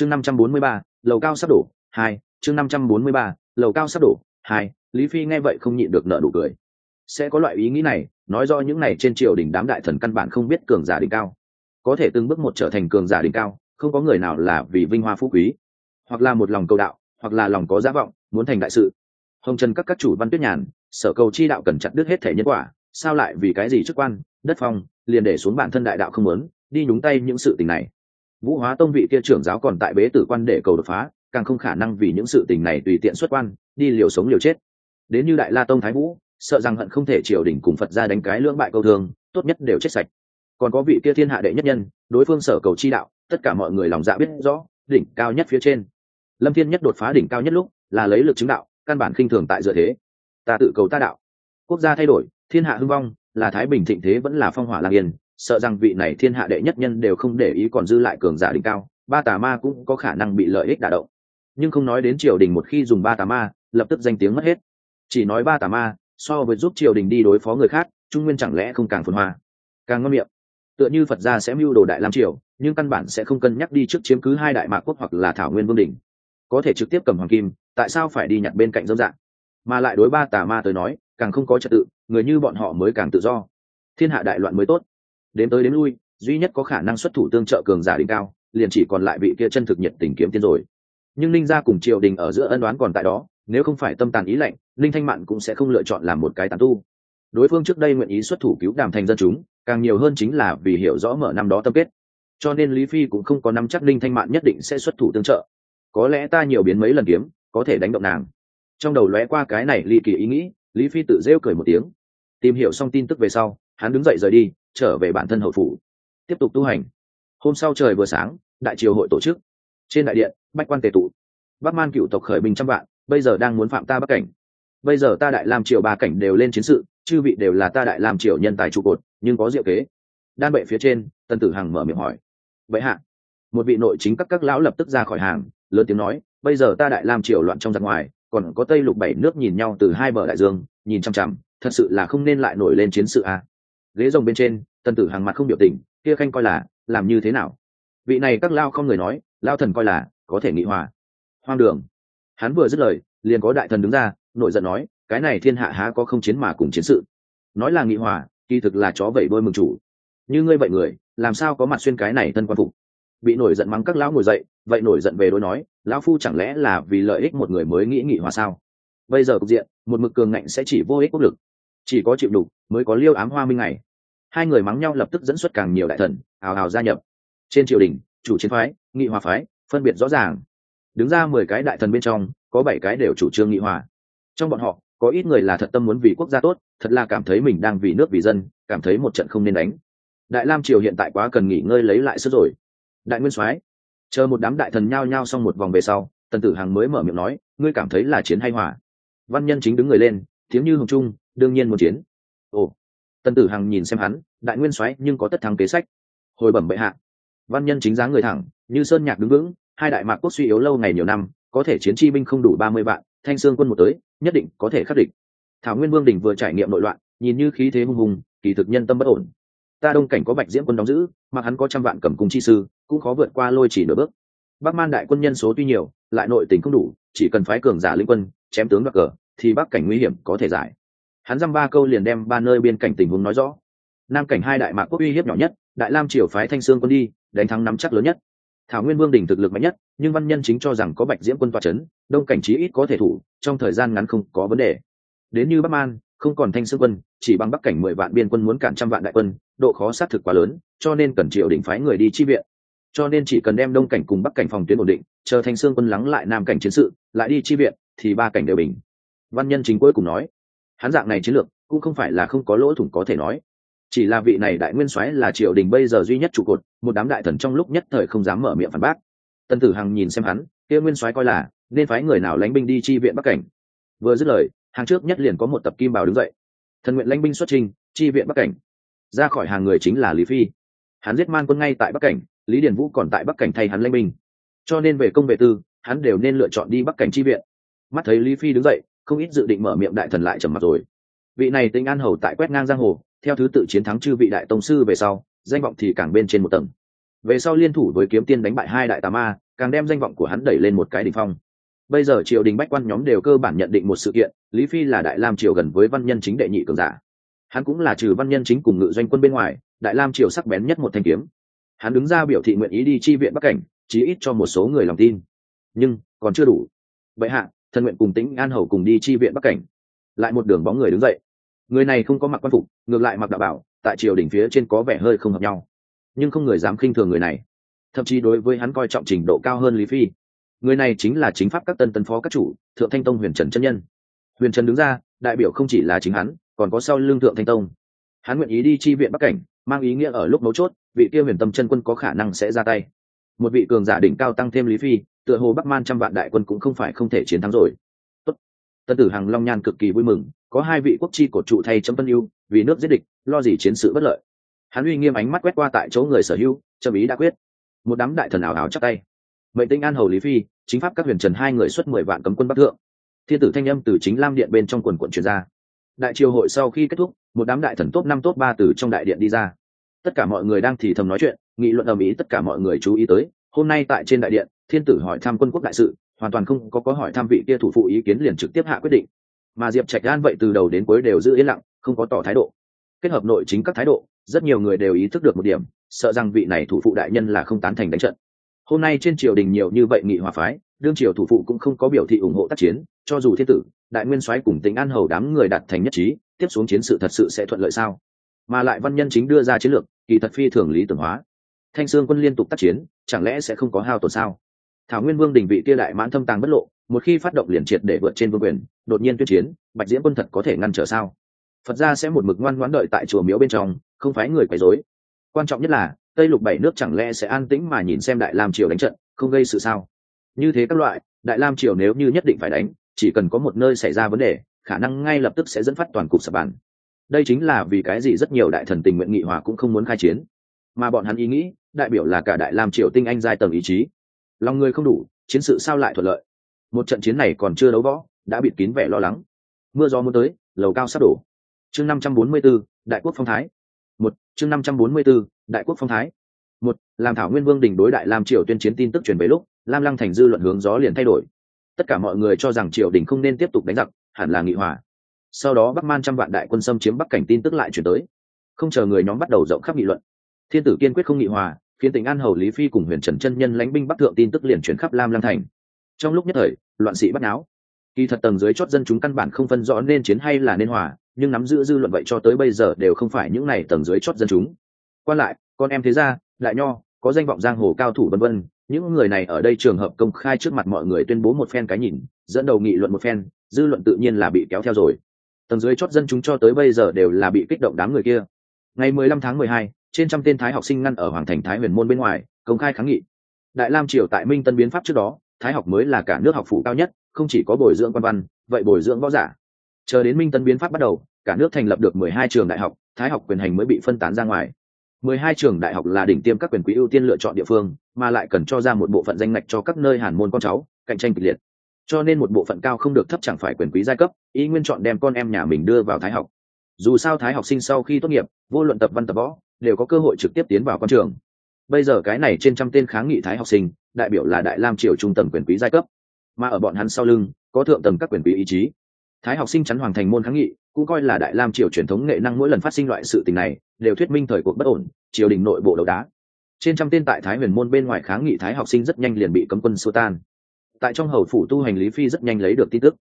chương năm trăm bốn mươi ba, lầu cao sắp đổ, hai, chương năm trăm bốn mươi ba, lầu cao sắp đổ, hai, lý phi nghe vậy không nhịn được nợ nụ cười. Sẽ có loại ý nghĩ này, nói do những này trên triều đình đám đại thần căn bản không biết cường giả đỉnh cao. Có thể từng bước một trở thành cường giả đỉnh cao, không có người nào là vì vinh hoa phú quý. Hoặc là một lòng cầu đạo, hoặc là lòng có giá vọng, muốn thành đại sự. Hồng trần các các chủ văn tuyết nhàn, sở cầu chi đạo cần chặt đứt hết thể nhân quả, sao lại vì cái gì chức quan, đất phong, liền để xuống bản thân đại đạo không muốn, đi nhúng tay những sự tình này vũ hóa tông vị kia trưởng giáo còn tại bế tử quan để cầu đột phá, càng không khả năng vì những sự tình này tùy tiện xuất quan, đi liều sống liều chết. Đến như đại la tông thái vũ, sợ rằng hận không thể triều đình cùng phật ra đánh cái lưỡng bại câu thương, tốt nhất đều chết sạch. Còn có vị kia thiên hạ đệ nhất nhân, đối phương sở cầu chi đạo, tất cả mọi người lòng dạ biết rõ, đỉnh cao nhất phía trên. Lâm thiên nhất đột phá đỉnh cao nhất lúc, là lấy lực chứng đạo, căn bản khinh thường tại dựa thế. Ta tự cầu ta đạo. Quốc gia thay đổi, thiên hạ hưng vong, là thái bình thịnh thế vẫn là phong hỏa lạc yên sợ rằng vị này thiên hạ đệ nhất nhân đều không để ý còn dư lại cường giả đỉnh cao, ba tà ma cũng có khả năng bị lợi ích đả động. Nhưng không nói đến triều đình một khi dùng ba tà ma, lập tức danh tiếng mất hết. Chỉ nói ba tà ma, so với giúp triều đình đi đối phó người khác, trung nguyên chẳng lẽ không càng phồn hoa? Càng ngon miệng. Tựa như phật gia sẽ mưu đồ đại làm triều, nhưng căn bản sẽ không cân nhắc đi trước chiếm cứ hai đại mạc quốc hoặc là thảo nguyên vương đình có thể trực tiếp cầm hoàng kim, tại sao phải đi nhặt bên cạnh dâm dạng? Mà lại đối ba tà ma tới nói, càng không có trật tự, người như bọn họ mới càng tự do. Thiên hạ đại loạn mới tốt đến tới đến lui, duy nhất có khả năng xuất thủ tương trợ cường giả đỉnh cao, liền chỉ còn lại vị kia chân thực nhiệt tình kiếm tiên rồi. Nhưng ninh gia cùng triều đình ở giữa ân đoán còn tại đó, nếu không phải tâm tàn ý lạnh, ninh thanh mạn cũng sẽ không lựa chọn làm một cái tàn tu. Đối phương trước đây nguyện ý xuất thủ cứu đàm thành dân chúng, càng nhiều hơn chính là vì hiểu rõ mở năm đó tâm kết. Cho nên lý phi cũng không có nắm chắc ninh thanh mạn nhất định sẽ xuất thủ tương trợ. Có lẽ ta nhiều biến mấy lần kiếm, có thể đánh động nàng. Trong đầu lóe qua cái này ly kỳ ý nghĩ, lý phi tự rêu cười một tiếng. Tìm hiểu xong tin tức về sau hắn đứng dậy rời đi, trở về bản thân hậu phủ. Tiếp tục tu hành. Hôm sau trời vừa sáng, đại triều hội tổ chức. Trên đại điện, bách quan tề tụ. Bắc man cựu tộc khởi binh trăm vạn, bây giờ đang muốn phạm ta bắc cảnh. Bây giờ ta đại làm triều ba cảnh đều lên chiến sự, chư vị đều là ta đại làm triều nhân tài trụ cột, nhưng có diệu kế. Đan bệ phía trên tân tử hằng mở miệng hỏi. Vậy hạ, một vị nội chính các các lão lập tức ra khỏi hàng, lớn tiếng nói, bây giờ ta đại làm triều loạn trong giặc ngoài, còn có tây lục bảy nước nhìn nhau từ hai bờ đại dương, nhìn chăm chăm thật sự là không nên lại nổi lên chiến sự à ghế rồng bên trên tân tử hàng mặt không biểu tình, kia khanh coi là, làm như thế nào? Vị này các lao không người nói, lao thần coi là, có thể nghị hòa. Hoang đường. Hắn vừa dứt lời, liền có đại thần đứng ra nội giận nói, cái này thiên hạ há có không chiến mà cùng chiến sự. Nói là nghị hòa, kỳ thực là chó vẩy đôi mừng chủ. Như ngươi vậy người, làm sao có mặt xuyên cái này thân quan phục? Bị nổi giận mắng các lão ngồi dậy, vậy nổi giận về đối nói, lão phu chẳng lẽ là vì lợi ích một người mới nghĩ nghị hòa sao? Bây giờ cục diện, một mực cường ngạnh sẽ chỉ vô ích quốc lực. Chỉ có chịu đủ, mới có liêu ám hoa minh này hai người mắng nhau lập tức dẫn xuất càng nhiều đại thần, ào ào gia nhập. Trên triều đình, chủ chiến phái, nghị hòa phái, phân biệt rõ ràng. Đứng ra mười cái đại thần bên trong, có bảy cái đều chủ trương nghị hòa. Trong bọn họ, có ít người là thật tâm muốn vì quốc gia tốt, thật là cảm thấy mình đang vì nước vì dân, cảm thấy một trận không nên đánh. Đại lam triều hiện tại quá cần nghỉ ngơi lấy lại sức rồi. Đại nguyên soái, chờ một đám đại thần nhao nhao xong một vòng về sau, tần tử hằng mới mở miệng nói, ngươi cảm thấy là chiến hay hòa? Văn nhân chính đứng người lên tiếng như hồng trung, đương nhiên một chiến. Ồ. Tần tử hằng nhìn xem hắn đại nguyên soái nhưng có tất thắng kế sách. Hồi bẩm bệ hạ. Văn nhân chính dáng người thẳng, như sơn nhạc đứng vững, hai đại mạc quốc suy yếu lâu ngày nhiều năm, có thể chiến chi binh không đủ ba mươi vạn, thanh sương quân một tới, nhất định có thể khắc địch. Thảo nguyên vương đình vừa trải nghiệm nội loạn, nhìn như khí thế hung hùng, kỳ thực nhân tâm bất ổn. Ta đông cảnh có bạch diễm quân đóng giữ mà hắn có trăm vạn cầm cung chi sư, cũng khó vượt qua lôi chỉ nửa bước. Bắc man đại quân nhân số tuy nhiều, lại nội tình không đủ, chỉ cần phái cường giả linh quân, chém tướng đoạt cờ, thì bắc cảnh nguy hiểm có thể giải. Hắn dăm ba câu liền đem ba nơi biên cảnh tình huống nói rõ nam cảnh hai đại mạc quốc uy hiếp nhỏ nhất, đại lam triều phái thanh sương quân đi, đánh thắng nắm chắc lớn nhất. Thảo nguyên vương đình thực lực mạnh nhất, nhưng văn nhân chính cho rằng có bạch diễm quân toa c h ấ n đông cảnh trí ít có thể thủ, trong thời gian ngắn không có vấn đề. Đến như bắc man, không còn thanh sương quân, chỉ bằng bắc cảnh mười vạn biên quân muốn cản trăm vạn đại quân, độ khó xác thực quá lớn, cho nên cần triều đình phái người đi chi viện. Cho nên chỉ cần đem đông cảnh cùng bắc cảnh phòng tuyến ổn định, chờ thanh sương quân lắng lại nam cảnh chiến sự, lại đi chi viện, thì ba cảnh đều bình. Văn nhân chính cuối cùng nói, hắn dạng này chiến lược, cũng không phải là không có lỗ thủng có thể nói chỉ là vị này đại nguyên soái là triều đình bây giờ duy nhất trụ cột, một đám đại thần trong lúc nhất thời không dám mở miệng phản bác. Tân tử hằng nhìn xem hắn, kia nguyên soái coi là, nên phái người nào lãnh binh đi chi viện bắc cảnh. Vừa dứt lời, hàng trước nhất liền có một tập kim bào đứng dậy. Thần nguyện lãnh binh xuất trình, chi viện bắc cảnh. Ra khỏi hàng người chính là lý phi. Hắn giết man quân ngay tại bắc cảnh, lý điền vũ còn tại bắc cảnh thay hắn lãnh binh. Cho nên về công vệ tư, hắn đều nên lựa chọn đi bắc cảnh chi viện. Mắt thấy lý phi đứng dậy, không ít dự định mở miệng đại thần lại trầm mặt rồi. Vị này tinh an hầu tại quét ngang giang hồ theo thứ tự chiến thắng chư vị đại tông sư về sau, danh vọng thì càng bên trên một tầng. Về sau liên thủ với kiếm tiên đánh bại hai đại tà ma, càng đem danh vọng của hắn đẩy lên một cái đỉnh phong. Bây giờ triều đình bách quan nhóm đều cơ bản nhận định một sự kiện, lý phi là đại lam triều gần với văn nhân chính đệ nhị cường giả. Hắn cũng là trừ văn nhân chính cùng ngự doanh quân bên ngoài, đại lam triều sắc bén nhất một thanh kiếm. Hắn đứng ra biểu thị nguyện ý đi chi viện bắc cảnh, chí ít cho một số người lòng tin. Nhưng, còn chưa đủ. Vậy hạ, thần nguyện cùng tĩnh an hầu cùng đi chi viện bắc cảnh. Lại một đường bóng người đứng dậy người này không có mặc quan phục, ngược lại mặc đạo bảo, tại triều đỉnh phía trên có vẻ hơi không hợp nhau. Nhưng không người dám khinh thường người này. Thậm chí đối với hắn coi trọng trình độ cao hơn lý phi. Người này chính là chính pháp các tân tân phó các chủ, thượng thanh tông huyền trần chân nhân. Huyền trần đứng ra, đại biểu không chỉ là chính hắn, còn có sau lương thượng thanh tông. Hắn nguyện ý đi chi viện bắc cảnh, mang ý nghĩa ở lúc mấu chốt, vị kia huyền tâm chân quân có khả năng sẽ ra tay. Một vị cường giả đỉnh cao tăng thêm lý phi, tựa hồ bắc man trăm vạn đại quân cũng không phải không thể chiến thắng rồi. Tốt. tân tử hằng long nhan cực kỳ vui mừng có hai vị quốc chi cổ trụ thay chấm tân yêu vì nước giết địch, lo gì chiến sự bất lợi. Hắn uy nghiêm ánh mắt quét qua tại chỗ người sở hữu trâm ý đã quyết. Một đám đại thần ảo ảo chắc tay. Mệnh tinh an hầu lý phi, chính pháp các huyền trần hai người xuất mười vạn cấm quân bắc thượng. Thiên tử thanh âm từ chính lam điện bên trong quần quận truyền ra. Đại triều hội sau khi kết thúc, một đám đại thần top năm top ba từ trong đại điện đi ra. Tất cả mọi người đang thì thầm nói chuyện, nghị luận ầm ĩ tất cả mọi người chú ý tới, hôm nay tại trên đại điện, thiên tử hỏi thăm quân quốc đại sự, hoàn toàn không có có hỏi thăm vị kia thủ phụ ý kiến liền trực tiếp hạ quyết định mà diệp trạch an vậy từ đầu đến cuối đều giữ yên lặng, không có tỏ thái độ. Kết hợp nội chính các thái độ, rất nhiều người đều ý thức được một điểm, sợ rằng vị này thủ phụ đại nhân là không tán thành đánh trận. Hôm nay trên triều đình nhiều như vậy nghị hòa phái, đương triều thủ phụ cũng không có biểu thị ủng hộ tác chiến, cho dù thiên tử, đại nguyên soái cùng tính an hầu đám người đạt thành nhất trí, tiếp xuống chiến sự thật sự sẽ thuận lợi sao? Mà lại văn nhân chính đưa ra chiến lược, kỳ thật phi thường lý tưởng hóa. Thanh sương quân liên tục tác chiến, chẳng lẽ sẽ không có hao tổn sao? Thảo nguyên vương đình vị kia đại mãn thâm tàng bất lộ một khi phát động liền triệt để vượt trên vương quyền, đột nhiên tuyên chiến, bạch diễm quân thật có thể ngăn trở sao? Phật gia sẽ một mực ngoan ngoãn đợi tại chùa miếu bên trong, không phải người quấy rối. Quan trọng nhất là, tây lục bảy nước chẳng lẽ sẽ an tĩnh mà nhìn xem đại lam triều đánh trận, không gây sự sao? Như thế các loại, đại lam triều nếu như nhất định phải đánh, chỉ cần có một nơi xảy ra vấn đề, khả năng ngay lập tức sẽ dẫn phát toàn cục sập bàn. Đây chính là vì cái gì rất nhiều đại thần tình nguyện nghị hòa cũng không muốn khai chiến. Mà bọn hắn ý nghĩ, đại biểu là cả đại lam triều tinh anh giai tầng ý chí. Lòng người không đủ, chiến sự sao lại thuận lợi? Một trận chiến này còn chưa đấu võ đã bịt kín vẻ lo lắng. Mưa gió muốn tới lầu cao sắp đổ. Chương năm trăm bốn mươi 544, đại quốc phong thái. Một chương năm trăm bốn mươi 544, đại quốc phong thái. Một làm thảo nguyên vương đình đối đại lam triều tuyên chiến tin tức truyền về lúc lam lăng thành dư luận hướng gió liền thay đổi. Tất cả mọi người cho rằng triều đình không nên tiếp tục đánh giặc hẳn là nghị hòa. Sau đó bắc man trăm vạn đại quân xâm chiếm bắc cảnh tin tức lại chuyển tới. Không chờ người nhóm bắt đầu rộng khắp nghị luận thiên tử kiên quyết không nghị hòa khiến tỉnh an hầu lý phi cùng huyền trần chân nhân lãnh binh bắc thượng tin tức liền chuyển khắp lam lăng thành trong lúc nhất thời loạn sĩ bắt náo. Kỳ thật tầng dưới chót dân chúng căn bản không phân rõ nên chiến hay là nên hòa nhưng nắm giữ dư luận vậy cho tới bây giờ đều không phải những này tầng dưới chót dân chúng. Quan lại con em thế gia đại nho có danh vọng giang hồ cao thủ vân vân những người này ở đây trường hợp công khai trước mặt mọi người tuyên bố một phen cái nhìn dẫn đầu nghị luận một phen dư luận tự nhiên là bị kéo theo rồi. Tầng dưới chót dân chúng cho tới bây giờ đều là bị kích động đám người kia. Ngày 15 tháng 12, trên trăm tên thái học sinh ngăn ở hoàng thành thái huyền môn bên ngoài công khai kháng nghị. Đại lam triều tại minh tân biến pháp trước đó thái học mới là cả nước học phủ cao nhất, không chỉ có bồi dưỡng quan văn, vậy bồi dưỡng võ giả. Chờ đến minh tân biến pháp bắt đầu, cả nước thành lập được 12 trường đại học, thái học quyền hành mới bị phân tán ra ngoài. 12 trường đại học là đỉnh tiêm các quyền quý ưu tiên lựa chọn địa phương, mà lại cần cho ra một bộ phận danh ngạch cho các nơi hàn môn con cháu, cạnh tranh kịch liệt. Cho nên một bộ phận cao không được thấp chẳng phải quyền quý giai cấp, ý nguyên chọn đem con em nhà mình đưa vào thái học. Dù sao thái học sinh sau khi tốt nghiệp, vô luận tập văn tập võ, đều có cơ hội trực tiếp tiến vào con trường. Bây giờ cái này trên trăm tên kháng nghị thái học sinh đại biểu là đại lam triều trung tầng quyền quý giai cấp. Mà ở bọn hắn sau lưng, có thượng tầng các quyền quý ý chí. Thái học sinh chắn hoàng thành môn kháng nghị, cũng coi là đại lam triều truyền thống nghệ năng mỗi lần phát sinh loại sự tình này, đều thuyết minh thời cuộc bất ổn, triều đình nội bộ đấu đá. Trên trăm tên tại thái huyền môn bên ngoài kháng nghị thái học sinh rất nhanh liền bị cấm quân xô tan. Tại trong hầu phủ tu hành lý phi rất nhanh lấy được tin tức.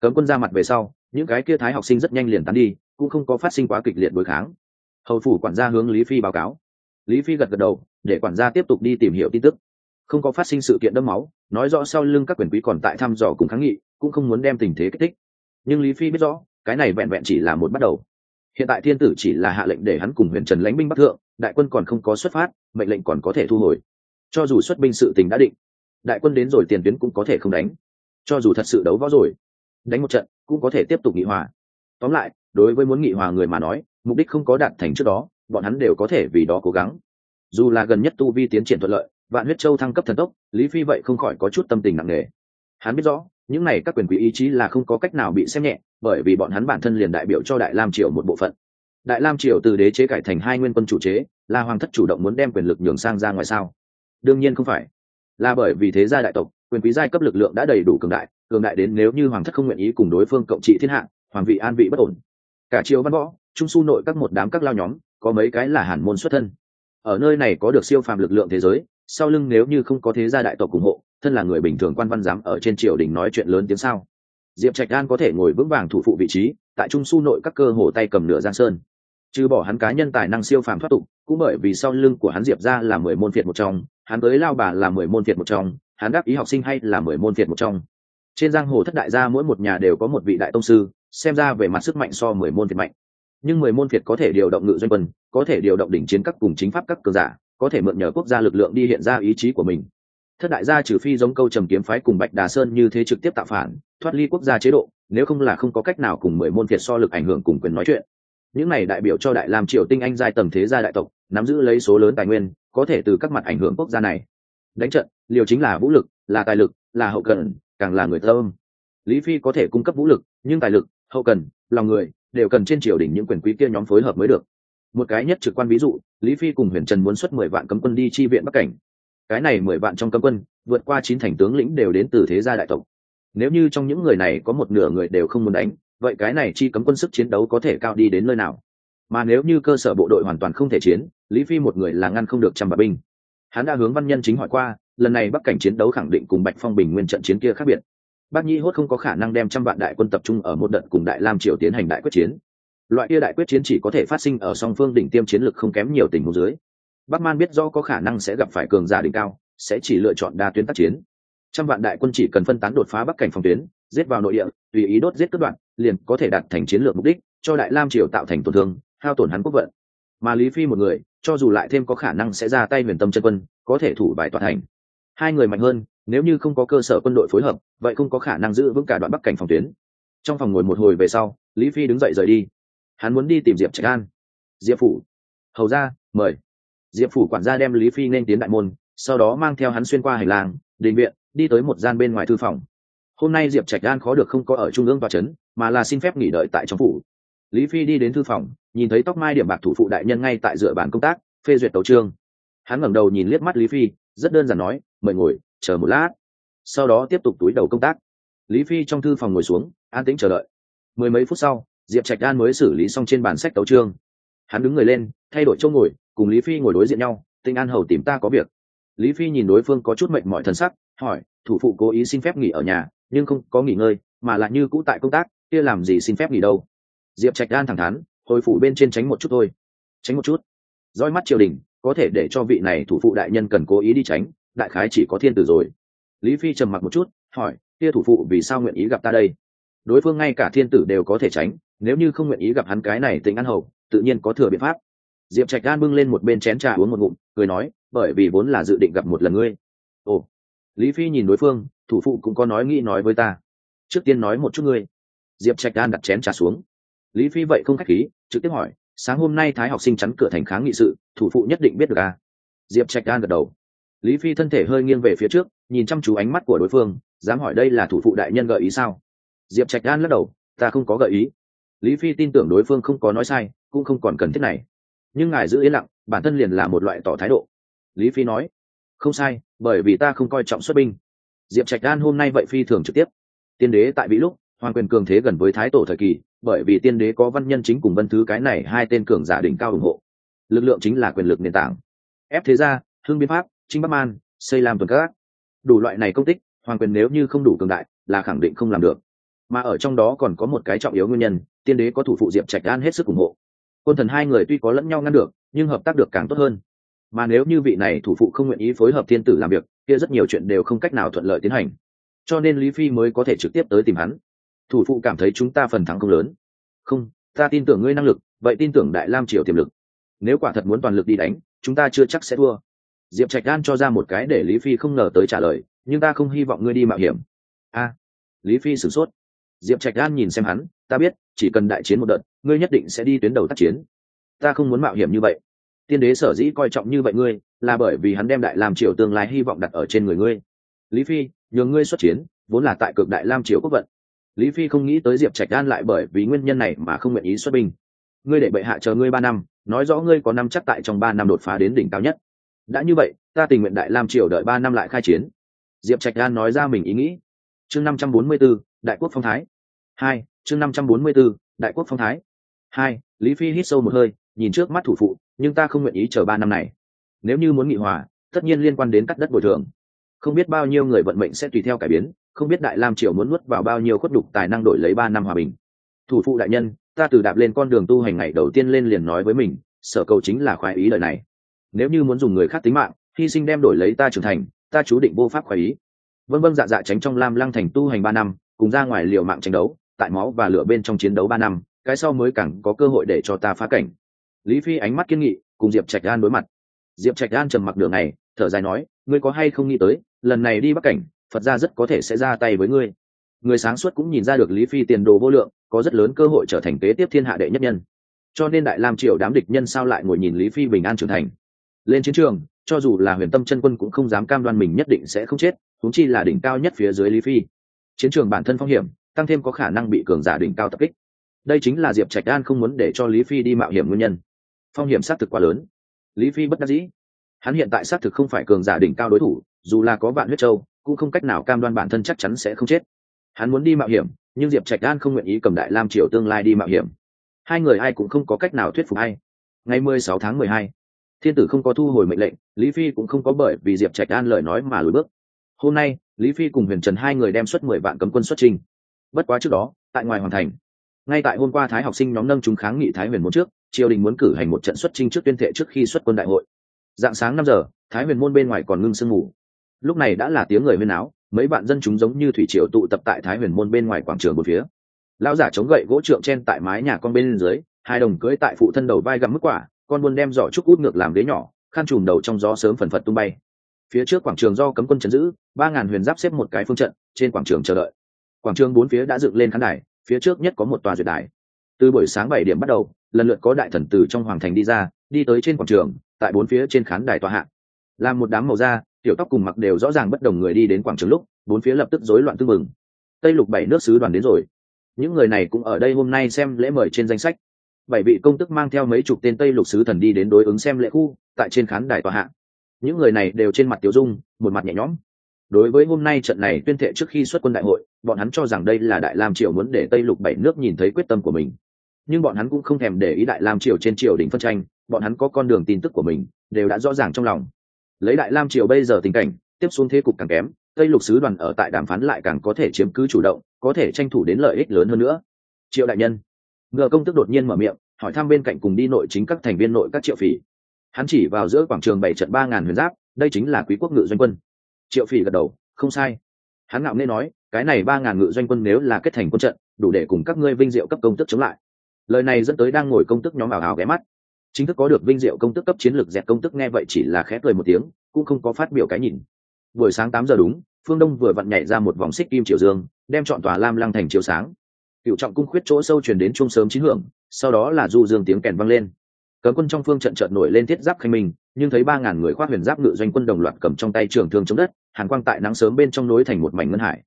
Cấm quân ra mặt về sau, những cái kia thái học sinh rất nhanh liền tán đi, cũng không có phát sinh quá kịch liệt đối kháng. Hầu phủ quản gia hướng lý phi báo cáo. Lý phi gật gật đầu, để quản gia tiếp tục đi tìm hiểu tin tức không có phát sinh sự kiện đẫm máu, nói rõ sau lưng các quyền quý còn tại thăm dò cùng kháng nghị, cũng không muốn đem tình thế kích thích. Nhưng lý phi biết rõ, cái này vẹn vẹn chỉ là một bắt đầu. Hiện tại thiên tử chỉ là hạ lệnh để hắn cùng huyền trần lãnh binh bắc thượng, đại quân còn không có xuất phát, mệnh lệnh còn có thể thu hồi. Cho dù xuất binh sự tình đã định, đại quân đến rồi tiền tuyến cũng có thể không đánh. Cho dù thật sự đấu võ rồi, đánh một trận cũng có thể tiếp tục nghị hòa. Tóm lại, đối với muốn nghị hòa người mà nói, mục đích không có đạt thành trước đó, bọn hắn đều có thể vì đó cố gắng. Dù là gần nhất tu vi tiến triển thuận lợi vạn huyết châu thăng cấp thần tốc, lý phi vậy không khỏi có chút tâm tình nặng nề. Hắn biết rõ, những này các quyền quý ý chí là không có cách nào bị xem nhẹ, bởi vì bọn hắn bản thân liền đại biểu cho đại lam triều một bộ phận. Đại lam triều từ đế chế cải thành hai nguyên quân chủ chế là hoàng thất chủ động muốn đem quyền lực nhường sang ra ngoài sao? Đương nhiên không phải. Là bởi vì thế gia đại tộc, quyền quý giai cấp lực lượng đã đầy đủ cường đại cường đại đến nếu như hoàng thất không nguyện ý cùng đối phương cộng trị thiên hạ, hoàng vị an vị bất ổn. Cả triều văn võ, trung su nội các một đám các lao nhóm, có mấy cái là hàn môn xuất thân. Ở nơi này có được siêu phàm lực lượng thế giới sau lưng nếu như không có thế gia đại tộc ủng hộ, thân là người bình thường quan văn dám ở trên triều đình nói chuyện lớn tiếng sao? Diệp trạch đan có thể ngồi vững vàng thủ phụ vị trí, tại trung su nội các cơ hồ tay cầm nửa giang sơn. Trừ bỏ hắn cá nhân tài năng siêu phàm thoát tục, cũng bởi vì sau lưng của hắn diệp ra là mười môn phiệt một trong, hắn tới lao bà là mười môn phiệt một trong, hắn đáp ý học sinh hay là mười môn phiệt một trong. Trên giang hồ thất đại gia mỗi một nhà đều có một vị đại tông sư, xem ra về mặt sức mạnh so mười môn phiệt mạnh. Nhưng mười môn phiệt có thể điều động ngự doanh quân, có thể điều động đỉnh chiến các cùng chính pháp các cường giả có thể mượn nhờ quốc gia lực lượng đi hiện ra ý chí của mình. Thất đại gia trừ phi giống câu trầm kiếm phái cùng bạch đà sơn như thế trực tiếp tạo phản, thoát ly quốc gia chế độ, nếu không là không có cách nào cùng mười môn phiệt so lực ảnh hưởng cùng quyền nói chuyện. Những này đại biểu cho đại làm triều tinh anh giai tầng thế gia đại tộc, nắm giữ lấy số lớn tài nguyên, có thể từ các mặt ảnh hưởng quốc gia này. Đánh trận, liều chính là vũ lực, là tài lực, là hậu cần, càng là người thơm lý phi có thể cung cấp vũ lực, nhưng tài lực, hậu cần, lòng người, đều cần trên triều đình những quyền quý kia nhóm phối hợp mới được một cái nhất trực quan ví dụ, lý phi cùng huyền trần muốn xuất mười vạn cấm quân đi chi viện bắc cảnh. Cái này mười vạn trong cấm quân, vượt qua chín thành tướng lĩnh đều đến từ thế gia đại tộc. Nếu như trong những người này có một nửa người đều không muốn đánh, vậy cái này chi cấm quân sức chiến đấu có thể cao đi đến nơi nào? Mà nếu như cơ sở bộ đội hoàn toàn không thể chiến, lý phi một người là ngăn không được trăm vạn binh. Hắn đã hướng văn nhân chính hỏi qua, lần này bắc cảnh chiến đấu khẳng định cùng bạch phong bình nguyên trận chiến kia khác biệt. Bác nhi hốt không có khả năng đem trăm vạn đại quân tập trung ở một đợt cùng đại lam triều tiến hành đại quyết chiến loại kia đại quyết chiến chỉ có thể phát sinh ở song phương đỉnh tiêm chiến lực không kém nhiều tình huống dưới. Bắc man biết do có khả năng sẽ gặp phải cường giả đỉnh cao, sẽ chỉ lựa chọn đa tuyến tác chiến. Trăm vạn đại quân chỉ cần phân tán đột phá bắc cảnh phòng tuyến, giết vào nội địa, tùy ý đốt giết cất đoạn liền có thể đạt thành chiến lược mục đích, cho đại lam triều tạo thành tổn thương, hao tổn hắn quốc vận. Mà lý phi một người, cho dù lại thêm có khả năng sẽ ra tay huyền tâm chân quân, có thể thủ bài toàn thành. Hai người mạnh hơn, nếu như không có cơ sở quân đội phối hợp, vậy không có khả năng giữ vững cả đoạn bắc cảnh phòng tuyến. Trong phòng ngồi một hồi về sau, lý phi đứng dậy rời đi hắn muốn đi tìm diệp trạch an diệp phủ hầu ra mời diệp phủ quản gia đem lý phi nên tiến đại môn sau đó mang theo hắn xuyên qua hành lang định viện đi tới một gian bên ngoài thư phòng hôm nay diệp trạch an khó được không có ở trung ương và trấn, mà là xin phép nghỉ đợi tại trong phủ lý phi đi đến thư phòng nhìn thấy tóc mai điểm bạc thủ phụ đại nhân ngay tại dựa bàn công tác phê duyệt tấu trương hắn ngẩng đầu nhìn liếc mắt lý phi rất đơn giản nói mời ngồi chờ một lát sau đó tiếp tục túi đầu công tác lý phi trong thư phòng ngồi xuống an tĩnh chờ đợi mười mấy phút sau diệp trạch đan mới xử lý xong trên bản sách tấu trương hắn đứng người lên, thay đổi chỗ ngồi, cùng lý phi ngồi đối diện nhau, tinh an hầu tìm ta có việc. Lý phi nhìn đối phương có chút mệnh mọi thần sắc, hỏi, thủ phụ cố ý xin phép nghỉ ở nhà, nhưng không có nghỉ ngơi, mà lại như cũ tại công tác, kia làm gì xin phép nghỉ đâu? Diệp trạch đan thẳng thắn, hồi phủ bên trên tránh một chút thôi. Tránh một chút? Roi mắt triều đình, có thể để cho vị này thủ phụ đại nhân cần cố ý đi tránh, đại khái chỉ có thiên tử rồi. Lý phi trầm mặc một chút, hỏi, kia thủ phụ vì sao nguyện ý gặp ta đây? Đối phương ngay cả thiên tử đều có thể tránh nếu như không nguyện ý gặp hắn cái này tính ăn hầu, tự nhiên có thừa biện pháp. Diệp trạch gan bưng lên một bên chén trà uống một ngụm, cười nói, bởi vì vốn là dự định gặp một lần ngươi. Ồ. Lý phi nhìn đối phương, thủ phụ cũng có nói nghĩ nói với ta. Trước tiên nói một chút ngươi. Diệp trạch gan đặt chén trà xuống. Lý phi vậy không k h á c h khí, trực tiếp hỏi, sáng hôm nay thái học sinh chắn cửa thành kháng nghị sự, thủ phụ nhất định biết được à? diệp trạch gan gật đầu. Lý phi thân thể hơi nghiêng về phía trước, nhìn chăm chú ánh mắt của đối phương, dám hỏi đây là thủ phụ đại nhân gợi ý sao? Diệp trạch gan lắc đầu, ta không có gợi ý lý phi tin tưởng đối phương không có nói sai, cũng không còn cần thiết này. Nhưng ngài giữ yên lặng, bản thân liền là một loại tỏ thái độ. Lý phi nói, không sai, bởi vì ta không coi trọng xuất binh. Diệp trạch đan hôm nay vậy phi thường trực tiếp. Tiên đế tại vĩ lúc hoàng quyền cường thế gần với thái tổ thời kỳ, bởi vì tiên đế có văn nhân chính cùng vân thứ cái này hai tên cường giả đỉnh cao ủng hộ. Lực lượng chính là quyền lực nền tảng. Ép thế gia, hương biên pháp chính bắc man, xây làm tuần các. Đủ loại này công tích hoàng quyền nếu như không đủ cường đại, là khẳng định không làm được. Mà ở trong đó còn có một cái trọng yếu nguyên nhân tiên đế có thủ phụ diệp trạch an hết sức ủng hộ. Quân thần hai người tuy có lẫn nhau ngăn được, nhưng hợp tác được càng tốt hơn. Mà nếu như vị này thủ phụ không nguyện ý phối hợp thiên tử làm việc, kia rất nhiều chuyện đều không cách nào thuận lợi tiến hành. Cho nên lý phi mới có thể trực tiếp tới tìm hắn. Thủ phụ cảm thấy chúng ta phần thắng không lớn. Không, ta tin tưởng ngươi năng lực, vậy tin tưởng đại lam triều tiềm lực. Nếu quả thật muốn toàn lực đi đánh, chúng ta chưa chắc sẽ thua. Diệp trạch đan cho ra một cái để lý phi không ngờ tới trả lời, nhưng ta không hy vọng ngươi đi mạo hiểm. A, lý phi sửng sốt. Diệp trạch đan nhìn xem hắn, ta biết chỉ cần đại chiến một đợt, ngươi nhất định sẽ đi tuyến đầu tác chiến. Ta không muốn mạo hiểm như vậy. Tiên đế sở dĩ coi trọng như vậy ngươi, là bởi vì hắn đem đại làm triều tương lai hy vọng đặt ở trên người ngươi. Lý phi nhường ngươi xuất chiến, vốn là tại cực đại lam triều quốc vận. Lý phi không nghĩ tới diệp trạch đan lại bởi vì nguyên nhân này mà không nguyện ý xuất binh. Ngươi để bệ hạ chờ ngươi ba năm, nói rõ ngươi có năm chắc tại trong ba năm đột phá đến đỉnh cao nhất. Đã như vậy, ta tình nguyện đại lam triều đợi ba năm lại khai chiến. Diệp trạch đan nói ra mình ý nghĩ. Chương năm trăm bốn mươi b ố đại quốc phong thái. Hai chương năm trăm bốn mươi b ố đại quốc phong thái. Hai, lý phi hít sâu một hơi, nhìn trước mắt thủ phụ, nhưng ta không nguyện ý chờ ba năm này. Nếu như muốn nghị hòa, tất nhiên liên quan đến cắt đất bồi thường. Không biết bao nhiêu người vận mệnh sẽ tùy theo cải biến, không biết đại lam triều muốn nuốt vào bao nhiêu khuất đục tài năng đổi lấy ba năm hòa bình. Thủ phụ đại nhân, ta từ đạp lên con đường tu hành ngày đầu tiên lên liền nói với mình, sở cầu chính là khoái ý đời này. Nếu như muốn dùng người khác tính mạng, hy sinh đem đổi lấy ta trưởng thành, ta chú định vô pháp khoái ý. Vân vân dạ dạ tránh trong lam lăng thành tu hành ba năm, cùng ra ngoài liều mạng tranh đấu tại máu và lửa bên trong chiến đấu ba năm, cái sau mới càng có cơ hội để cho ta phá cảnh. Lý phi ánh mắt kiên nghị, cùng diệp trạch gan đối mặt. Diệp trạch gan trầm mặc đường này thở dài nói, ngươi có hay không nghĩ tới, lần này đi bắc cảnh, phật gia rất có thể sẽ ra tay với ngươi. Người sáng suốt cũng nhìn ra được lý phi tiền đồ vô lượng, có rất lớn cơ hội trở thành kế tiếp thiên hạ đệ nhất nhân. Cho nên đại lam triều đám địch nhân sao lại ngồi nhìn lý phi bình an trưởng thành? Lên chiến trường, cho dù là huyền tâm chân quân cũng không dám cam đoan mình nhất định sẽ không chết thúng chi là đỉnh cao nhất phía dưới lý phi. Chiến trường bản thân phong hiểm tăng thêm có khả năng bị cường giả đỉnh cao tập kích. Đây chính là diệp trạch đan không muốn để cho lý phi đi mạo hiểm nguyên nhân. Phong hiểm xác thực quá lớn. Lý phi bất đắc dĩ. Hắn hiện tại xác thực không phải cường giả đỉnh cao đối thủ, dù là có vạn huyết châu, cũng không cách nào cam đoan bản thân chắc chắn sẽ không chết. Hắn muốn đi mạo hiểm, nhưng diệp trạch đan không nguyện ý cầm đại lam triều tương lai đi mạo hiểm. Hai người ai cũng không có cách nào thuyết phục ai. Ngày mười sáu tháng mười hai, thiên tử không có thu hồi mệnh lệnh, lý phi cũng không có bởi vì diệp trạch đan lời nói mà lùi bước. Hôm nay, lý phi cùng huyền trần hai người đem xuất mười vạn cấm quân xuất trình bất quá trước đó, tại ngoài hoàn thành. Ngay tại hôm qua thái học sinh nhóm nâng chúng kháng nghị thái huyền môn trước, triều đình muốn cử hành một trận xuất trinh trước tuyên thệ trước khi xuất quân đại hội. Dạng sáng năm giờ, thái huyền môn bên ngoài còn ngưng sương ngủ lúc này đã là tiếng người huyên áo mấy bạn dân chúng giống như thủy triều tụ tập tại thái huyền môn bên ngoài quảng trường một phía. Lão giả chống gậy gỗ trượng chen tại mái nhà con bên dưới, hai đồng cưới tại phụ thân đầu vai gặm mức quả, con buôn đem giỏ trúc út ngược làm ghế nhỏ, khăn trùm đầu trong gió sớm phần phật tung bay. Phía trước quảng trường do cấm quân chấn giữ, ba ngàn huyền giáp xếp một cái phương trận, trên quảng trường chờ đợi quảng trường bốn phía đã dựng lên khán đài, phía trước nhất có một tòa duyệt đài. Từ buổi sáng bảy điểm bắt đầu, lần lượt có đại thần từ trong hoàng thành đi ra, đi tới trên quảng trường, tại bốn phía trên khán đài tòa hạng làm một đám màu da, tiểu tóc cùng mặc đều rõ ràng bất đồng người đi đến quảng trường lúc, bốn phía lập tức rối loạn tư mừng tây lục bảy nước sứ đoàn đến rồi. Những người này cũng ở đây hôm nay xem lễ mời trên danh sách. Bảy vị công tức mang theo mấy chục tên tây lục sứ thần đi đến đối ứng xem lễ khu, tại trên khán đài tòa hạng những người này đều trên mặt tiểu dung, một mặt nhẹ nhõm đối với hôm nay trận này tuyên thệ trước khi xuất quân đại hội, bọn hắn cho rằng đây là đại lam triều muốn để tây lục bảy nước nhìn thấy quyết tâm của mình. Nhưng bọn hắn cũng không thèm để ý đại lam triều trên triều đỉnh phân tranh, bọn hắn có con đường tin tức của mình, đều đã rõ ràng trong lòng. Lấy đại lam triều bây giờ tình cảnh, tiếp xuống thế cục càng kém, tây lục sứ đoàn ở tại đàm phán lại càng có thể chiếm cứ chủ động, có thể tranh thủ đến lợi ích lớn hơn nữa. Triệu đại nhân. Ngờ công tức đột nhiên mở miệng, hỏi thăm bên cạnh cùng đi nội chính các thành viên nội các triệu phỉ. Hắn chỉ vào giữa quảng trường bảy trận ba ngàn huyền giáp, đây chính là quý quốc ngự doanh quân triệu phỉ gật đầu, không sai. Hắn ngạo nghê nói, cái này ba ngàn ngự doanh quân nếu là kết thành quân trận, đủ để cùng các ngươi vinh diệu cấp công tức chống lại. Lời này dẫn tới đang ngồi công tức nhóm ảo ảo ghé mắt. Chính thức có được vinh diệu công tức cấp chiến lược dẹt công tức nghe vậy chỉ là khẽ cười một tiếng, cũng không có phát biểu cái nhìn. Buổi sáng tám giờ đúng, phương đông vừa vặn nhảy ra một vòng xích kim triều dương, đem chọn tòa lam lăng thành chiều sáng. Cựu trọng cung khuyết chỗ sâu truyền đến chung sớm chín hưởng, sau đó là du dương tiếng kèn vang lên cấm quân trong phương trận trợn nổi lên thiết giáp khanh minh, nhưng thấy ba ngàn người khoác huyền giáp ngự doanh quân đồng loạt cầm trong tay trường thương chống đất, hàn quang tại nắng sớm bên trong nối thành một mảnh ngân hải.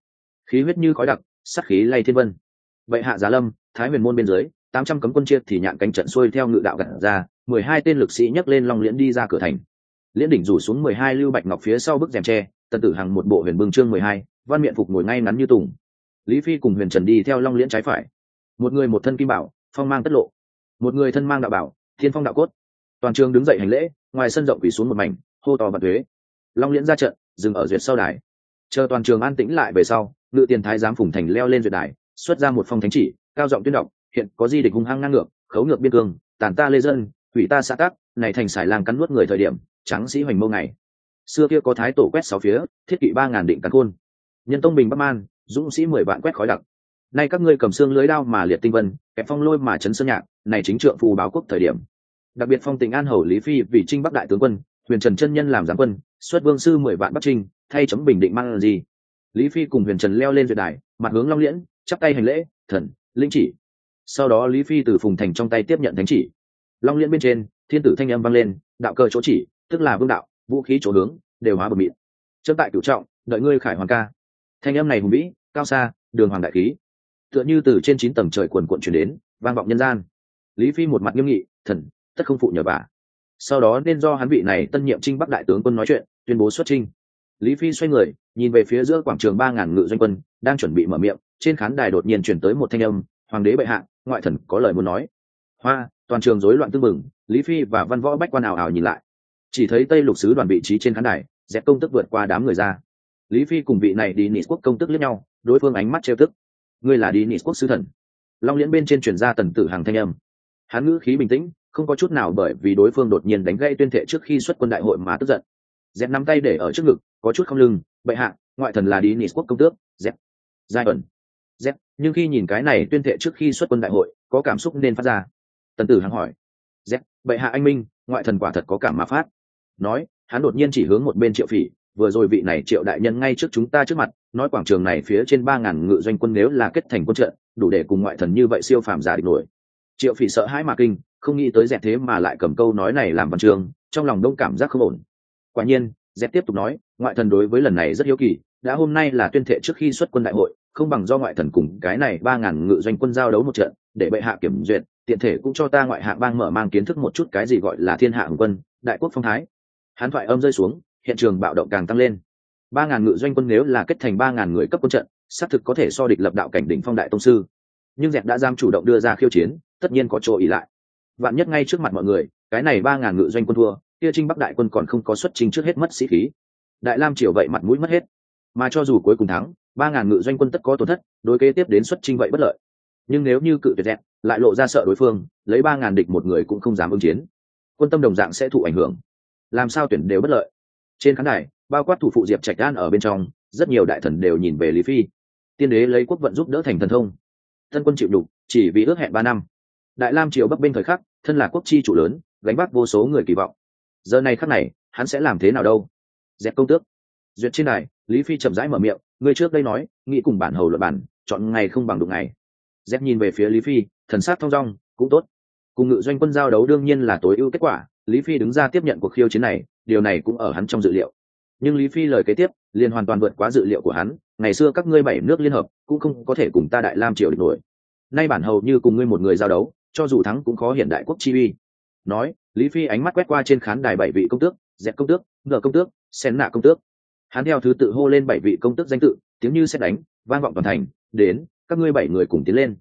Khí huyết như khói đặc sắc khí lay thiên vân. Vậy hạ giá lâm, thái huyền môn bên dưới, tám trăm cấm quân chia thì nhạn cánh trận xuôi theo ngự đạo gặt ra, mười hai tên lực sĩ nhấc lên long liễn đi ra cửa thành. Liễn đỉnh rủ xuống mười hai lưu bạch ngọc phía sau bức rèm tre, tần tử hằng một bộ huyền bưng chương mười hai, văn miện phục ngồi ngay ngắn như tùng. Lý phi cùng huyền trần đi theo long liễn trái phải. Một người một thân kim bảo, phong mang tất lộ. Một người thân mang đạo bảo thiên phong đạo cốt. Toàn trường đứng dậy hành lễ, ngoài sân rộng quỳ xuống một mảnh, hô to và thuế long liễn ra trận, dừng ở duyệt sau đài. Chờ toàn trường an tĩnh lại về sau, ngự tiền thái giám phùng thành leo lên duyệt đài, xuất ra một phong thánh chỉ, cao giọng tuyên đọc, hiện có di địch hung hăng ngang ngược, khấu ngược biên cương, tàn ta lê dân, hủy ta xã tác này thành xài lang cắn nuốt người thời điểm trắng sĩ hoành mâu ngày. Xưa kia có thái tổ quét sáu phía, thiết kỵ ba ngàn định cắn khôn. Nhân tông bình bắc man, dũng sĩ mười vạn quét khói đặc nay các ngươi cầm xương lưới đao mà liệt tinh vân, kẹp phong lôi mà chấn sơn nhạc, này chính trượng phù báo quốc thời điểm. Đặc biệt phong tình an hầu lý phi vì trinh bắc đại tướng quân, huyền trần chân nhân làm giám quân, xuất vương sư mười vạn bắc trinh, thay chấm bình định mang gì. Lý phi cùng huyền trần leo lên duyệt đài, mặt hướng long liễn, chắp tay hành lễ, thần, linh chỉ. Sau đó lý phi từ phùng thành trong tay tiếp nhận thánh chỉ. Long liễn bên trên, thiên tử thanh âm vang lên, đạo cơ chỗ chỉ, tức là vương đạo, vũ khí chỗ hướng, đều hóa bờ miệng chấm tại cửu trọng, đợi ngươi khải hoàng ca. Thanh âm này hùng vĩ, cao xa, đường hoàng đại khí tựa như từ trên chín tầng trời quần quận chuyển đến, vang vọng nhân gian. Lý phi một mặt nghiêm nghị, thần, tất không phụ nhờ bà. Sau đó nên do hắn vị này tân nhiệm trinh bắc đại tướng quân nói chuyện, tuyên bố xuất trinh lý phi xoay người, nhìn về phía giữa quảng trường ba ngàn ngự doanh quân, đang chuẩn bị mở miệng, trên khán đài đột nhiên chuyển tới một thanh âm, hoàng đế bệ hạ, ngoại thần có lời muốn nói. Hoa, toàn trường rối loạn tưng bừng, lý phi và văn võ bách quan ảo ảo nhìn lại. Chỉ thấy tây lục sứ đoàn vị trí trên khán đài, dẹp công tức vượt qua đám người ra. Lý phi cùng vị này đi nị quốc công tức lẫn nhau, đối phương ánh mắt trêu tức ngươi là đi nị quốc sứ thần. Long liễn bên trên truyền ra tần tử hàng thanh âm. Hắn ngữ khí bình tĩnh, không có chút nào bởi vì đối phương đột nhiên đánh gây tuyên thệ trước khi xuất quân đại hội mà tức giận. Dẹp nắm tay để ở trước ngực, có chút không lưng, bệ hạ, ngoại thần là đi nị quốc công tước. Dẹp. Giai ẩn. Dẹp, nhưng khi nhìn cái này tuyên thệ trước khi xuất quân đại hội, có cảm xúc nên phát ra. Tần tử hằng hỏi. Dẹp, bệ hạ anh minh, ngoại thần quả thật có cảm mà phát. Nói, hắn đột nhiên chỉ hướng một bên triệu phỉ, vừa rồi vị này triệu đại nhân ngay trước chúng ta trước mặt nói quảng trường này phía trên ba ngàn ngự doanh quân nếu là kết thành quân trận, đủ để cùng ngoại thần như vậy siêu phàm giả địch nổi. Triệu phỉ sợ hãi mà kinh, không nghĩ tới dẹp thế mà lại cầm câu nói này làm văn trường trong lòng đông cảm giác không ổn. Quả nhiên dẹp tiếp tục nói, ngoại thần đối với lần này rất hiếu kỳ, đã hôm nay là tuyên thệ trước khi xuất quân đại hội, không bằng do ngoại thần cùng cái này ba ngàn ngự doanh quân giao đấu một trận, để bệ hạ kiểm duyệt, tiện thể cũng cho ta ngoại hạng bang mở mang kiến thức một chút cái gì gọi là thiên hạ hùng quân, đại quốc phong thái. Hán thoại âm rơi xuống, hiện trường bạo động càng tăng lên ba ngàn ngự doanh quân nếu là kết thành ba ngàn người cấp quân trận, xác thực có thể so địch lập đạo cảnh đỉnh phong đại tông sư. Nhưng dẹp đã giam chủ động đưa ra khiêu chiến, tất nhiên có chỗ ỉ lại. Vạn nhất ngay trước mặt mọi người, cái này ba ngàn ngự doanh quân thua, kia trinh bắc đại quân còn không có xuất trình trước hết mất sĩ khí. Đại lam triều vậy mặt mũi mất hết. Mà cho dù cuối cùng thắng, ba ngàn ngự doanh quân tất có tổn thất, đối kế tiếp đến xuất trình vậy bất lợi. Nhưng nếu như cự tuyệt dẹp lại lộ ra sợ đối phương, lấy ba ngàn địch một người cũng không dám ứng chiến. Quân tâm đồng dạng sẽ thụ ảnh hưởng. Làm sao tuyển đều bất lợi. Trên khán đài bao quát thủ phụ diệp trạch đan ở bên trong, rất nhiều đại thần đều nhìn về lý phi. Tiên đế lấy quốc vận giúp đỡ thành thần thông. Thân quân chịu đục, chỉ vì ước hẹn ba năm. Đại lam triều bắc bên thời khắc, thân là quốc chi chủ lớn, gánh vác vô số người kỳ vọng. Giờ này khắc này, hắn sẽ làm thế nào đâu? Dẹp công tước. Duyệt trên này lý phi chậm rãi mở miệng, người trước đây nói, nghĩ cùng bản hầu luật bản chọn ngày không bằng đụng ngày. Dép nhìn về phía lý phi, thần sát thong dong, cũng tốt. Cùng ngự doanh quân giao đấu đương nhiên là tối ưu kết quả, lý phi đứng ra tiếp nhận cuộc khiêu chiến này, điều này cũng ở hắn trong dự liệu nhưng lý phi lời kế tiếp liền hoàn toàn vượt quá dự liệu của hắn, ngày xưa các ngươi bảy nước liên hợp cũng không có thể cùng ta đại lam triều địch nổi. Nay bản hầu như cùng ngươi một người giao đấu, cho dù thắng cũng khó hiện đại quốc chi uy. Nói, lý phi ánh mắt quét qua trên khán đài bảy vị công tước dẹp công tước ngờ công tước, sen nạ công tước. Hắn theo thứ tự hô lên bảy vị công tước danh tự, tiếng như xét đánh, vang vọng toàn thành, đến, các ngươi bảy người cùng tiến lên.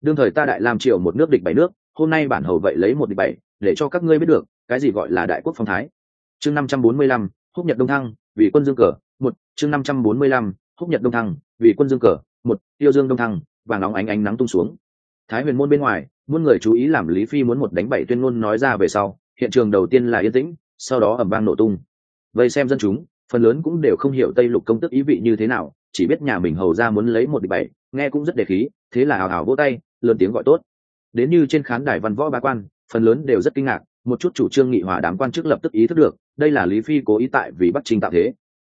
Đương thời ta đại làm triều một nước địch bảy nước, hôm nay bản hầu vậy lấy một địch bảy, để cho các ngươi biết được, cái gì gọi là đại quốc phong thái. Chương năm trăm bốn mươi lăm, húc nhật đông thăng vì quân dương cờ, một, chương năm trăm bốn mươi lăm, húc nhật đông thăng, vì quân dương cờ, một tiêu dương đông thăng, vàng nóng ánh ánh nắng tung xuống. Thái huyền môn bên ngoài, muôn người chú ý làm lý phi muốn một đánh bảy tuyên ngôn nói ra về sau, hiện trường đầu tiên là yên tĩnh, sau đó ẩm vang nổ tung. Vậy xem dân chúng, phần lớn cũng đều không hiểu tây lục công tức ý vị như thế nào, chỉ biết nhà mình hầu ra muốn lấy một địch bảy, nghe cũng rất đề khí, thế là hào hào vỗ tay, lớn tiếng gọi tốt. Đến như trên khán đài văn võ ba quan, phần lớn đều rất kinh ngạc một chút chủ trương nghị hòa đám quan chức lập tức ý thức được, đây là lý phi cố ý tại vì bắc trình tạo thế.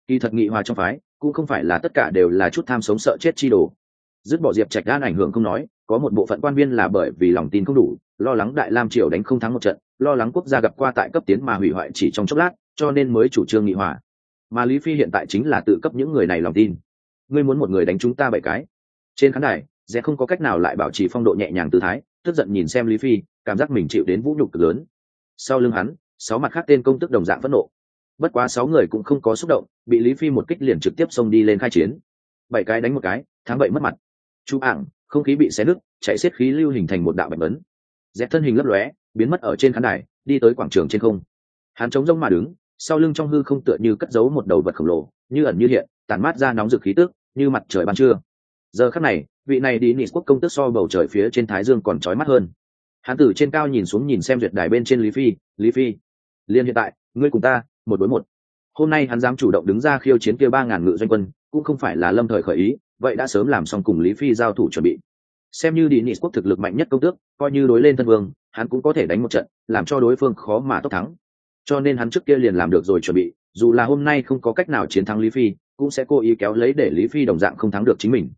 Kỳ thật nghị hòa trong phái, cũng không phải là tất cả đều là chút tham sống sợ chết chi đồ. Dứt bỏ diệp trạch đan ảnh hưởng không nói, có một bộ phận quan viên là bởi vì lòng tin không đủ, lo lắng đại lam triều đánh không thắng một trận, lo lắng quốc gia gặp qua tại cấp tiến mà hủy hoại chỉ trong chốc lát, cho nên mới chủ trương nghị hòa. Mà lý phi hiện tại chính là tự cấp những người này lòng tin. Ngươi muốn một người đánh chúng ta bảy cái. Trên khán đài dễ không có cách nào lại bảo trì phong độ nhẹ nhàng tư thái, tức giận nhìn xem lý phi, cảm giác mình chịu đến vũ nhục cực lớn sau lưng hắn, sáu mặt khác tên công tức đồng dạng phẫn nộ. Bất quá sáu người cũng không có xúc động, bị lý phi một kích liền trực tiếp xông đi lên khai chiến. Bảy cái đánh một cái tháng bảy mất mặt. Chú ảng, không khí bị xé nứt, chạy xiết khí lưu hình thành một đạo bạch ấn. Dép thân hình lấp lóe, biến mất ở trên khán đài, đi tới quảng trường trên không. Hắn chống rông mà đứng, sau lưng trong hư không tựa như cất giấu một đầu vật khổng lồ, như ẩn như hiện, tản mát ra nóng rực khí tức, như mặt trời ban trưa. Giờ khắc này, vị này đi nị quốc công tức so bầu trời phía trên thái dương còn trói mắt hơn hắn từ trên cao nhìn xuống nhìn xem duyệt đài bên trên lý phi lý phi liên hiện tại, ngươi cùng ta, một đối một. Hôm nay hắn dám chủ động đứng ra khiêu chiến kia ba ngàn ngự doanh quân, cũng không phải là lâm thời khởi ý, vậy đã sớm làm xong cùng lý phi giao thủ chuẩn bị. Xem như đi nị quốc thực lực mạnh nhất công tước, coi như đối lên thân vương, hắn cũng có thể đánh một trận, làm cho đối phương khó mà tốc thắng. Cho nên hắn trước kia liền làm được rồi chuẩn bị, dù là hôm nay không có cách nào chiến thắng lý phi, cũng sẽ cố ý kéo lấy để lý phi đồng dạng không thắng được chính mình.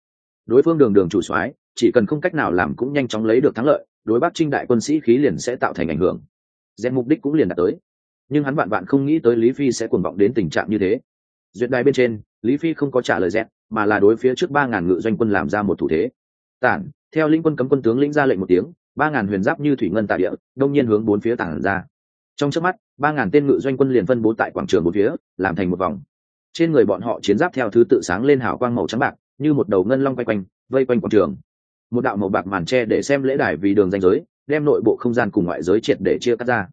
Đối phương đường đường chủ soái chỉ cần không cách nào làm cũng nhanh chóng lấy được thắng lợi, đối bắc trinh đại quân sĩ khí liền sẽ tạo thành ảnh hưởng. Rèn mục đích cũng liền đạt tới. Nhưng hắn vạn vạn không nghĩ tới lý phi sẽ cuồng vọng đến tình trạng như thế. Duyệt đài bên trên, lý phi không có trả lời rèn mà là đối phía trước ba ngàn ngự doanh quân làm ra một thủ thế. Tản, theo linh quân cấm quân tướng lĩnh ra lệnh một tiếng, ba ngàn huyền giáp như thủy ngân tại địa, đông nhiên hướng bốn phía tản ra. Trong trước mắt, ba ngàn tên ngự doanh quân liền phân bố tại quảng trường một phía, làm thành một vòng. Trên người bọn họ chiến giáp theo thứ tự sáng lên hào quang màu trắng bạc, như một đầu ngân long quay quanh, vây quanh quảng trường một đạo màu bạc màn tre để xem lễ đài vì đường danh giới, đem nội bộ không gian cùng ngoại giới triệt để chia cắt ra.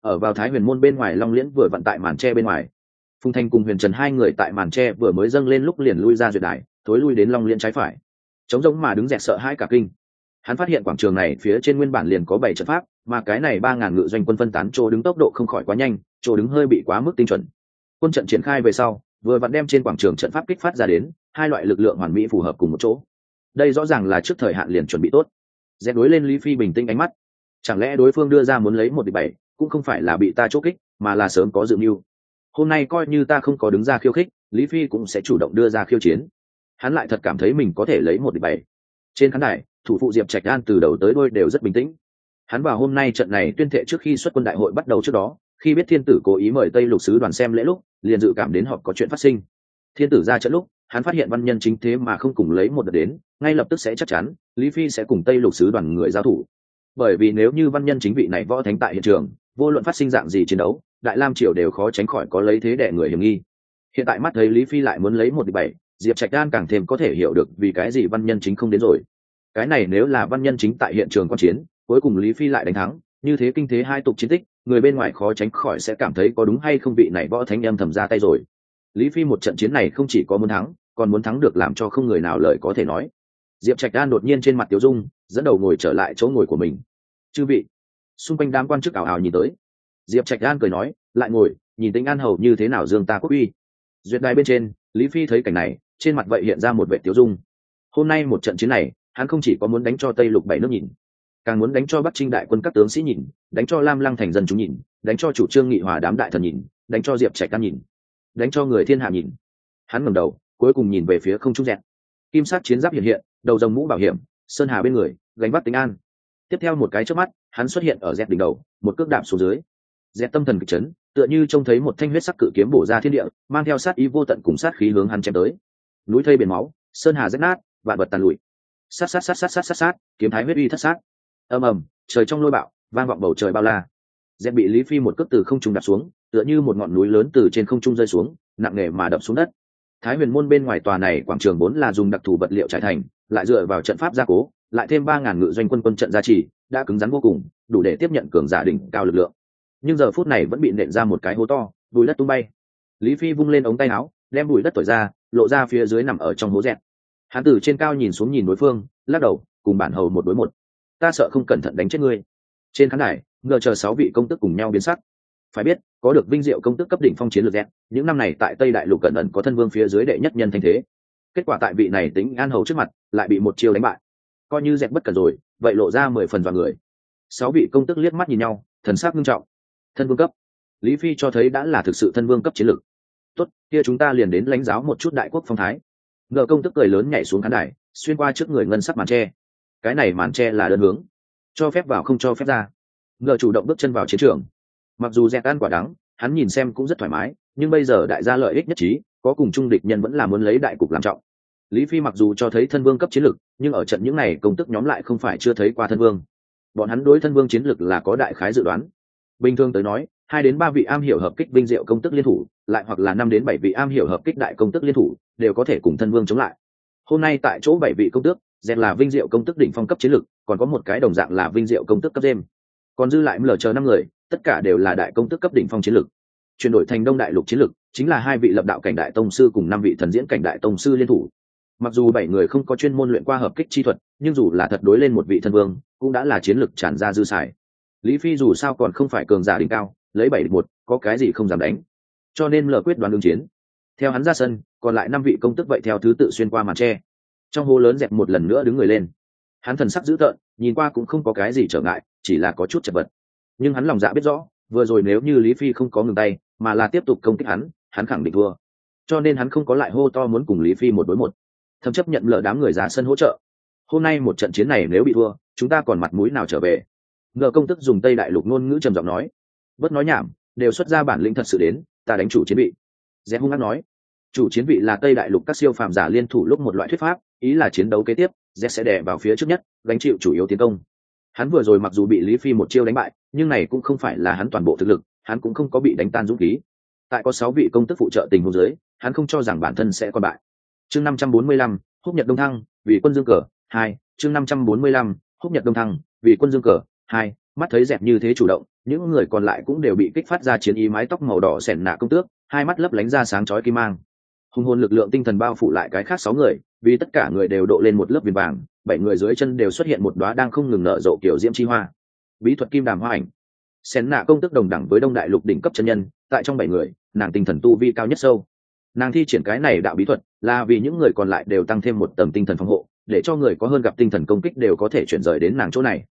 Ở vào thái huyền môn bên ngoài long liễn vừa vận tại màn tre bên ngoài. Phùng thanh cùng huyền trần hai người tại màn tre vừa mới dâng lên lúc liền lui ra duyệt đài, thối lui đến long liễn trái phải. Chống giống mà đứng dẹt sợ hai cả kinh. Hắn phát hiện quảng trường này phía trên nguyên bản liền có bảy trận pháp, mà cái này ba ngàn ngự doanh quân phân tán chỗ đứng tốc độ không khỏi quá nhanh, chỗ đứng hơi bị quá mức tinh chuẩn. Quân trận triển khai về sau, vừa vặn đem trên quảng trường trận pháp kích phát ra đến, hai loại lực lượng hoàn mỹ phù hợp cùng một chỗ đây rõ ràng là trước thời hạn liền chuẩn bị tốt. Dẹp đối lên lý phi bình tĩnh ánh mắt. Chẳng lẽ đối phương đưa ra muốn lấy một địch bảy, cũng không phải là bị ta chốt kích, mà là sớm có dự mưu. Hôm nay coi như ta không có đứng ra khiêu khích, lý phi cũng sẽ chủ động đưa ra khiêu chiến. Hắn lại thật cảm thấy mình có thể lấy một địch bảy. Trên khán đài, thủ phụ diệp trạch an từ đầu tới đôi đều rất bình tĩnh. Hắn vào hôm nay trận này tuyên thệ trước khi xuất quân đại hội bắt đầu trước đó, khi biết thiên tử cố ý mời tây lục sứ đoàn xem lễ lúc, liền dự cảm đến họ có chuyện phát sinh. Thiên tử ra trận lúc hắn phát hiện văn nhân chính thế mà không cùng lấy một đợt đến, ngay lập tức sẽ chắc chắn, lý phi sẽ cùng tây lục sứ đoàn người giao thủ. Bởi vì nếu như văn nhân chính vị này võ thánh tại hiện trường, vô luận phát sinh dạng gì chiến đấu, đại lam triều đều khó tránh khỏi có lấy thế đẻ người hiểm nghi. Hiện tại mắt thấy lý phi lại muốn lấy một địch bảy, diệp trạch đan càng thêm có thể hiểu được vì cái gì văn nhân chính không đến rồi. Cái này nếu là văn nhân chính tại hiện trường quan chiến, cuối cùng lý phi lại đánh thắng, như thế kinh thế hai tục chiến tích, người bên ngoài khó tránh khỏi sẽ cảm thấy có đúng hay không vị này võ thánh em thầm ra tay rồi lý phi một trận chiến này không chỉ có muốn thắng, còn muốn thắng được làm cho không người nào lời có thể nói. Diệp trạch đan đột nhiên trên mặt tiểu dung, dẫn đầu ngồi trở lại chỗ ngồi của mình. Chư vị. Xung quanh đám quan chức ảo ảo nhìn tới. Diệp trạch đan cười nói, lại ngồi, nhìn tính an hầu như thế nào dương ta quốc uy. Duyệt đài bên trên, lý phi thấy cảnh này, trên mặt vậy hiện ra một vệ tiểu dung. Hôm nay một trận chiến này, hắn không chỉ có muốn đánh cho tây lục bảy nước nhìn, càng muốn đánh cho bắc trinh đại quân các tướng sĩ nhìn, đánh cho lam lăng thành dân chúng nhìn, đánh cho chủ trương nghị hòa đám đại thần nhìn, đánh cho diệp trạch đan nhìn đánh cho người thiên hạ nhìn. Hắn ngẩng đầu, cuối cùng nhìn về phía không trung dẹt. Kim sát chiến giáp hiện hiện, đầu dòng mũ bảo hiểm, sơn hà bên người, gánh bắt tính an. Tiếp theo một cái trước mắt, hắn xuất hiện ở dẹt đỉnh đầu, một cước đạp xuống dưới. Dẹt tâm thần kịch chấn, tựa như trông thấy một thanh huyết sắc cự kiếm bổ ra thiên địa, mang theo sát ý vô tận cùng sát khí hướng hắn chém tới. Núi thây biển máu, sơn hà rách nát, vạn vật tàn lụi. Sát sát sát sát sát sát sát, kiếm thái huyết uy thất sát. Ầm ầm, trời trong lôi bạo, vang vọng bầu trời bao la. Dẹt bị lý phi một cước từ không trung đạp xuống tựa như một ngọn núi lớn từ trên không trung rơi xuống, nặng nề mà đập xuống đất. Thái huyền môn bên ngoài tòa này quảng trường bốn là dùng đặc thù vật liệu trải thành, lại dựa vào trận pháp gia cố, lại thêm ba ngàn ngự doanh quân quân trận gia trì, đã cứng rắn vô cùng, đủ để tiếp nhận cường giả đỉnh cao lực lượng. Nhưng giờ phút này vẫn bị nện ra một cái hố to, bùi đất tung bay. Lý phi vung lên ống tay áo, đem bùi đất thổi ra, lộ ra phía dưới nằm ở trong hố dẹt. Hán tử trên cao nhìn xuống nhìn đối phương, lắc đầu, cùng bản hầu một đối một. Ta sợ không cẩn thận đánh chết ngươi. Trên khán đài, ngờ chờ sáu vị công tức cùng nhau biến sắc phải biết, có được vinh diệu công tức cấp đỉnh phong chiến lược dẹt, những năm này tại tây đại lục cẩn ẩn có thân vương phía dưới đệ nhất nhân thanh thế. Kết quả tại vị này tính an hầu trước mặt, lại bị một chiêu đánh bại. Coi như dẹt bất cẩn rồi, vậy lộ ra mười phần vào người. Sáu vị công tức liếc mắt nhìn nhau, thần sắc nghiêm trọng. Thân vương cấp. Lý phi cho thấy đã là thực sự thân vương cấp chiến lược. Tốt, kia chúng ta liền đến lãnh giáo một chút đại quốc phong thái. Ngờ công tức cười lớn nhảy xuống khán đài, xuyên qua trước người ngân sắc màn tre. Cái này màn tre là đơn hướng. Cho phép vào không cho phép ra. Ngờ chủ động bước chân vào chiến trường mặc dù dẹt ăn quả đắng hắn nhìn xem cũng rất thoải mái nhưng bây giờ đại gia lợi ích nhất trí có cùng chung địch nhân vẫn là muốn lấy đại cục làm trọng. Lý phi mặc dù cho thấy thân vương cấp chiến lược, nhưng ở trận những này công tức nhóm lại không phải chưa thấy qua thân vương. Bọn hắn đối thân vương chiến lược là có đại khái dự đoán. Bình thường tới nói hai đến ba vị am hiểu hợp kích vinh diệu công tức liên thủ lại hoặc là năm đến bảy vị am hiểu hợp kích đại công tức liên thủ đều có thể cùng thân vương chống lại. Hôm nay tại chỗ bảy vị công tước dẹt là vinh diệu công tức đỉnh phong cấp chiến lược, còn có một cái đồng dạng là vinh diệu công tức cấp dêm còn dư lại mờ chờ năm người tất cả đều là đại công tức cấp đỉnh phong chiến lực chuyển đổi thành đông đại lục chiến lực chính là hai vị lập đạo cảnh đại tông sư cùng năm vị thần diễn cảnh đại tông sư liên thủ. Mặc dù bảy người không có chuyên môn luyện qua hợp kích chi thuật, nhưng dù là thật đối lên một vị thân vương, cũng đã là chiến lực tràn ra dư xài. Lý phi dù sao còn không phải cường giả đỉnh cao, lấy bảy một, có cái gì không dám đánh. Cho nên lờ quyết đoán ứng chiến. Theo hắn ra sân, còn lại năm vị công tức vậy theo thứ tự xuyên qua màn tre. Trong hố lớn dẹp một lần nữa đứng người lên. Hắn thần sắc dữ tợn, nhìn qua cũng không có cái gì trở ngại, chỉ là có chút chật vật nhưng hắn lòng dạ biết rõ, vừa rồi nếu như lý phi không có ngừng tay, mà là tiếp tục công kích hắn hắn khẳng định thua. Cho nên hắn không có lại hô to muốn cùng lý phi một đối một. Thậm chấp nhận lỡ đám người ra sân hỗ trợ. Hôm nay một trận chiến này nếu bị thua, chúng ta còn mặt mũi nào trở về? Ngờ công tức dùng tây đại lục ngôn ngữ trầm giọng nói. Bất nói nhảm, đều xuất ra bản lĩnh thật sự đến, ta đánh chủ chiến vị. Dễ hung hát nói. Chủ chiến vị là tây đại lục các siêu phàm giả liên thủ lúc một loại thuyết pháp, ý là chiến đấu kế tiếp z sẽ đè vào phía trước nhất, gánh chịu chủ yếu tiến công hắn vừa rồi mặc dù bị lý phi một chiêu đánh bại, nhưng này cũng không phải là hắn toàn bộ thực lực, hắn cũng không có bị đánh tan dũng khí. Tại có sáu vị công tức phụ trợ tình huống dưới, hắn không cho rằng bản thân sẽ còn bại. Chương năm trăm bốn mươi lăm, húc nhật đông thăng, vì quân dương cờ, hai. Chương năm trăm bốn mươi lăm, húc nhật đông thăng, vì quân dương cờ, hai. Mắt thấy dẹp như thế chủ động, những người còn lại cũng đều bị kích phát ra chiến ý mái tóc màu đỏ sẻn nạ công tước, hai mắt lấp lánh ra sáng chói kim mang. Hùng hồn lực lượng tinh thần bao phủ lại cái khác sáu người vì tất cả người đều độ lên một lớp viền vàng, bảy người dưới chân đều xuất hiện một đóa đang không ngừng nở rộ kiểu diễm chi hoa. Bí thuật kim đàm hoa ảnh. Xén nạ công tức đồng đẳng với đông đại lục đỉnh cấp chân nhân, tại trong bảy người, nàng tinh thần tu vi cao nhất sâu. Nàng thi triển cái này đạo bí thuật là vì những người còn lại đều tăng thêm một tầng tinh thần phòng hộ, để cho người có hơn gặp tinh thần công kích đều có thể chuyển rời đến nàng chỗ này.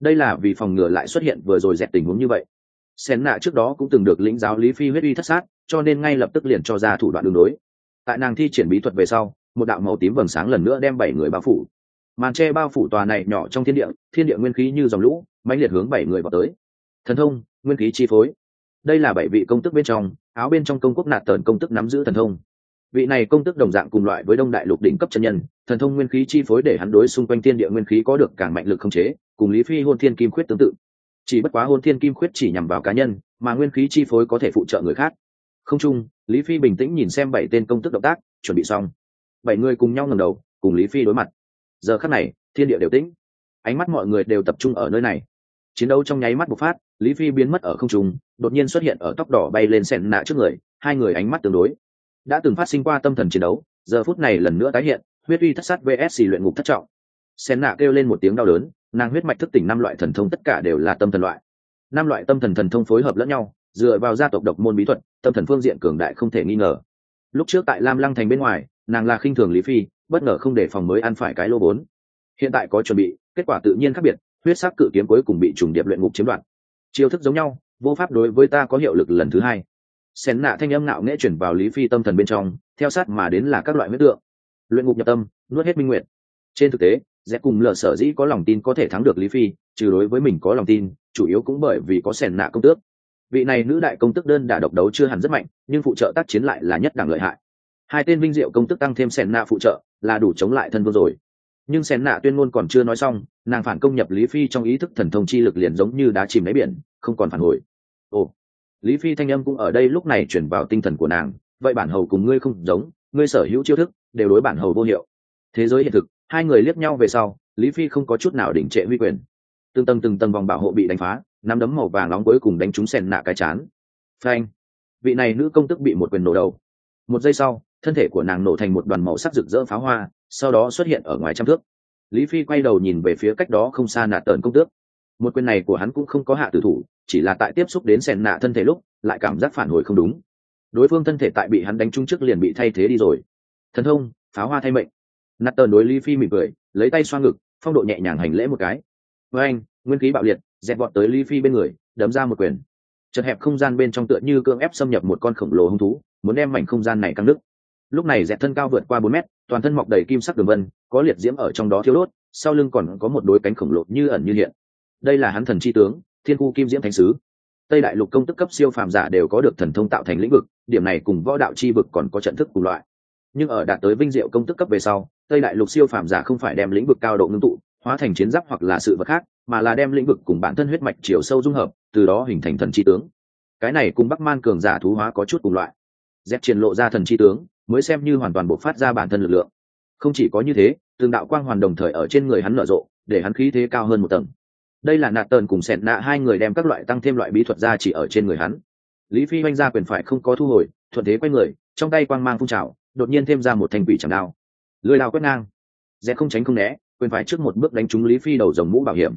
Đây là vì phòng ngừa lại xuất hiện vừa rồi dẹp tình huống như vậy. Xén nạ trước đó cũng từng được lĩnh giáo lý phi huyết uy thất sát, cho nên ngay lập tức liền cho ra thủ đoạn đường đối. Tại nàng thi triển bí thuật về sau một đạo màu tím vầng sáng lần nữa đem bảy người bao phủ. Màn tre bao phủ tòa này nhỏ trong thiên địa thiên địa nguyên khí như dòng lũ, mãnh liệt hướng bảy người vào tới. Thần thông, nguyên khí chi phối. Đây là bảy vị công tức bên trong, áo bên trong công quốc nạt tờn công tức nắm giữ thần thông. Vị này công tức đồng dạng cùng loại với đông đại lục đỉnh cấp chân nhân, thần thông nguyên khí chi phối để hắn đối xung quanh thiên địa nguyên khí có được càng mạnh lực không chế, cùng lý phi hôn thiên kim khuyết tương tự. Chỉ bất quá hôn thiên kim khuyết chỉ nhằm vào cá nhân, mà nguyên khí chi phối có thể phụ trợ người khác. Không chung, lý phi bình tĩnh nhìn xem bảy tên công tức động tác, chuẩn bị xong bảy người cùng nhau ngầm đầu, cùng lý phi đối mặt. Giờ khắc này, thiên địa đều tĩnh. Ánh mắt mọi người đều tập trung ở nơi này. Chiến đấu trong nháy mắt bộc phát, lý phi biến mất ở không trung, đột nhiên xuất hiện ở tóc đỏ bay lên sẹn nạ trước người, hai người ánh mắt tương đối. Đã từng phát sinh qua tâm thần chiến đấu, giờ phút này lần nữa tái hiện, huyết uy thất sát vs luyện ngục thất trọng. Sen nạ kêu lên một tiếng đau đớn, nàng huyết mạch thức tỉnh năm loại thần thông tất cả đều là tâm thần loại. Năm loại tâm thần thần thông phối hợp lẫn nhau, dựa vào gia tộc độc môn bí thuật, tâm thần phương diện cường đại không thể nghi ngờ. Lúc trước tại lam lăng thành bên ngoài nàng là khinh thường lý phi, bất ngờ không để phòng mới ăn phải cái lô bốn. Hiện tại có chuẩn bị, kết quả tự nhiên khác biệt, huyết sắc cự kiếm cuối cùng bị trùng điệp luyện ngục chiếm đoạt. Chiêu thức giống nhau, vô pháp đối với ta có hiệu lực lần thứ hai. Xén nạ thanh âm nạo nghễ chuyển vào lý phi tâm thần bên trong, theo sát mà đến là các loại huyết tượng. Luyện ngục nhập tâm, nuốt hết minh nguyện trên thực tế, dẹp cùng lờ sở dĩ có lòng tin có thể thắng được lý phi, trừ đối với mình có lòng tin, chủ yếu cũng bởi vì có sẻn nạ công tước. Vị này nữ đại công tước đơn đả độc đấu chưa hẳn rất mạnh, nhưng phụ trợ tác chiến lại là nhất đẳng lợi hại hai tên vinh diệu công tức tăng thêm sẹn nạ phụ trợ, là đủ chống lại thân vương rồi. Nhưng sẹn nạ tuyên ngôn còn chưa nói xong, nàng phản công nhập lý phi trong ý thức thần thông chi lực liền giống như đá chìm lấy biển, không còn phản hồi. Ồ, lý phi thanh âm cũng ở đây lúc này chuyển vào tinh thần của nàng. Vậy bản hầu cùng ngươi không giống, ngươi sở hữu chiêu thức, đều đối bản hầu vô hiệu. Thế giới hiện thực, hai người liếc nhau về sau, lý phi không có chút nào đỉnh trệ huy quyền. Từng tầng từng tầng vòng bảo hộ bị đánh phá, nắm đấm màu vàng nóng cuối cùng đánh trúng sèn nạ cái chán. Phanh! Vị này nữ công tức bị một quyền nổ đầu. Một giây sau thân thể của nàng nổ thành một đoàn màu sắc rực rỡ pháo hoa, sau đó xuất hiện ở ngoài trăm thước. Lý phi quay đầu nhìn về phía cách đó không xa nạt tờn công tước. Một quyền này của hắn cũng không có hạ tử thủ, chỉ là tại tiếp xúc đến sèn nạ thân thể lúc, lại cảm giác phản hồi không đúng. Đối phương thân thể tại bị hắn đánh trúng trước liền bị thay thế đi rồi. Thần thông, pháo hoa thay mệnh. Nạt tờn đối lý phi mỉm cười, lấy tay xoa ngực, phong độ nhẹ nhàng hành lễ một cái. Với anh, nguyên khí bạo liệt, dẹp vọt tới lý phi bên người, đấm ra một quyền. Chật hẹp không gian bên trong tựa như cưỡng ép xâm nhập một con khổng lồ hung thú, muốn đem mảnh không gian này căng nứt lúc này dẹt thân cao vượt qua bốn mét, toàn thân mọc đầy kim sắc đường vân, có liệt diễm ở trong đó thiếu đốt, sau lưng còn có một đôi cánh khổng lồ như ẩn như hiện. Đây là hắn thần chi tướng, thiên khu kim diễm thánh sứ. Tây đại lục công tức cấp siêu phàm giả đều có được thần thông tạo thành lĩnh vực, điểm này cùng võ đạo chi vực còn có trận thức cùng loại. Nhưng ở đạt tới vinh diệu công tức cấp về sau, tây đại lục siêu phàm giả không phải đem lĩnh vực cao độ ngưng tụ, hóa thành chiến giáp hoặc là sự vật khác, mà là đem lĩnh vực cùng bản thân huyết mạch chiều sâu dung hợp, từ đó hình thành thần chi tướng. Cái này cùng bắc man cường giả thú hóa có chút cùng loại. Dép triển lộ ra thần chi tướng mới xem như hoàn toàn bộc phát ra bản thân lực lượng. Không chỉ có như thế, từng đạo quang hoàn đồng thời ở trên người hắn nở rộ, để hắn khí thế cao hơn một tầng. Đây là nạt tần cùng sẹn nạ hai người đem các loại tăng thêm loại bí thuật ra chỉ ở trên người hắn. Lý phi oanh ra quyền phải không có thu hồi, thuận thế quay người, trong tay quang mang phun trào, đột nhiên thêm ra một thanh quỷ chẳng đao. Lưới lao quét ngang. Dẹt không tránh không né, quyền phải trước một bước đánh trúng lý phi đầu dòng mũ bảo hiểm.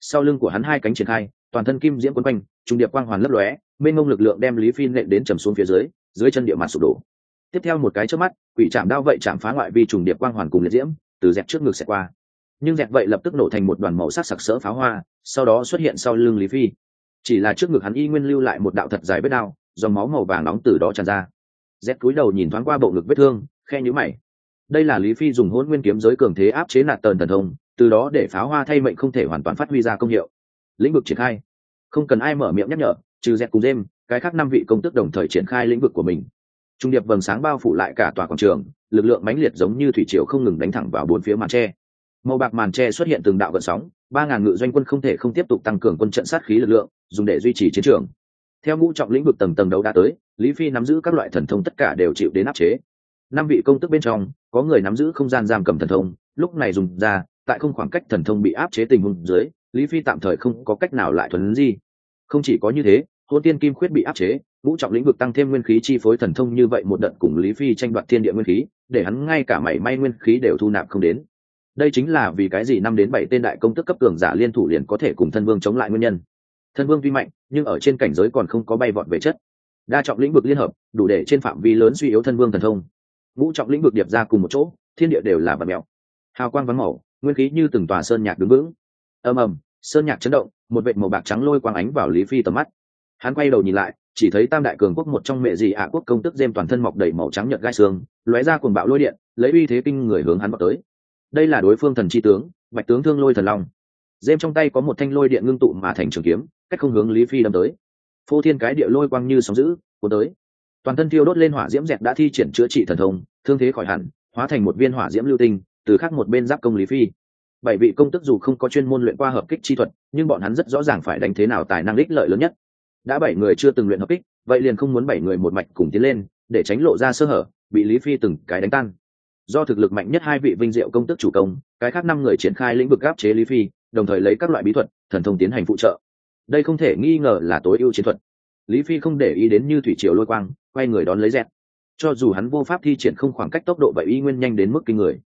Sau lưng của hắn hai cánh triển khai, toàn thân kim diễm quấn quanh, trung điệp quang hoàn lấp lóe, mênh mông lực lượng đem lý phi nện đến trầm xuống phía dưới dưới chân địa mặt sụp đổ tiếp theo một cái trước mắt, quỷ chạm đao vậy chạm phá ngoại vi trùng điệp quang hoàn cùng liệt diễm, từ dẹp trước ngực xẹt qua. Nhưng dẹp vậy lập tức nổ thành một đoàn màu sắc sặc sỡ pháo hoa, sau đó xuất hiện sau lưng lý phi. Chỉ là trước ngực hắn y nguyên lưu lại một đạo thật dài vết đao dòng máu màu vàng nóng từ đó tràn ra. Dép cúi đầu nhìn thoáng qua bộ ngực vết thương, khe nhữ mày. Đây là lý phi dùng hôn nguyên kiếm giới cường thế áp chế nạt tờn thần thông, từ đó để pháo hoa thay mệnh không thể hoàn toàn phát huy ra công hiệu. Lĩnh vực triển khai. Không cần ai mở miệng nhắc nhở, trừ dẹp cùng dêm cái khác năm vị công tức đồng thời triển khai lĩnh vực của mình trung điệp vầng sáng bao phủ lại cả tòa quảng trường, lực lượng mãnh liệt giống như thủy triều không ngừng đánh thẳng vào bốn phía màn tre. Màu bạc màn tre xuất hiện từng đạo gợn sóng, ba ngàn ngự doanh quân không thể không tiếp tục tăng cường quân trận sát khí lực lượng, dùng để duy trì chiến trường. Theo ngũ trọng lĩnh vực tầng tầng đấu đã tới, lý phi nắm giữ các loại thần thông tất cả đều chịu đến áp chế. Năm vị công tức bên trong, có người nắm giữ không gian giam cầm thần thông, lúc này dùng ra, tại không khoảng cách thần thông bị áp chế tình huống dưới, lý phi tạm thời không có cách nào lại thuần di. không chỉ có như thế hôn tiên kim khuyết bị áp chế, ngũ trọng lĩnh vực tăng thêm nguyên khí chi phối thần thông như vậy một đợt cùng lý phi tranh đoạt thiên địa nguyên khí, để hắn ngay cả mảy may nguyên khí đều thu nạp không đến. Đây chính là vì cái gì năm đến bảy tên đại công tức cấp cường giả liên thủ liền có thể cùng thân vương chống lại nguyên nhân. Thân vương tuy mạnh, nhưng ở trên cảnh giới còn không có bay vọt về chất. Đa trọng lĩnh vực liên hợp, đủ để trên phạm vi lớn suy yếu thân vương thần thông. Ngũ trọng lĩnh vực điệp ra cùng một chỗ, thiên địa đều là vật mèo. Hào quang vắng màu, nguyên khí như từng tòa sơn nhạc đứng vững. Ầm ầm, sơn nhạc chấn động, một vệ màu bạc trắng lôi quang ánh vào lý phi tầm mắt hắn quay đầu nhìn lại, chỉ thấy tam đại cường quốc một trong mẹ gì ạ quốc công tức dêm toàn thân mọc đầy màu trắng nhợt gai xương, lóe ra cuồng bạo lôi điện, lấy uy thế kinh người hướng hắn vào tới. Đây là đối phương thần chi tướng, bạch tướng thương lôi thần long. Dêm trong tay có một thanh lôi điện ngưng tụ mà thành trường kiếm, cách không hướng lý phi đâm tới. Phô thiên cái địa lôi quang như sóng dữ, cuốn tới. Toàn thân thiêu đốt lên hỏa diễm dẹt đã thi triển chữa trị thần thông, thương thế khỏi hẳn, hóa thành một viên hỏa diễm lưu tinh, từ khác một bên giáp công lý phi. Bảy vị công tức dù không có chuyên môn luyện qua hợp kích chi thuật, nhưng bọn hắn rất rõ ràng phải đánh thế nào tài năng đích lợi lớn nhất đã bảy người chưa từng luyện hợp kích, vậy liền không muốn bảy người một mạch cùng tiến lên, để tránh lộ ra sơ hở, bị lý phi từng cái đánh tan. Do thực lực mạnh nhất hai vị vinh diệu công tức chủ công, cái khác năm người triển khai lĩnh vực áp chế lý phi, đồng thời lấy các loại bí thuật, thần thông tiến hành phụ trợ. Đây không thể nghi ngờ là tối ưu chiến thuật. Lý phi không để ý đến như thủy triều lôi quang, quay người đón lấy dẹt cho dù hắn vô pháp thi triển không khoảng cách tốc độ vậy y nguyên nhanh đến mức kinh người.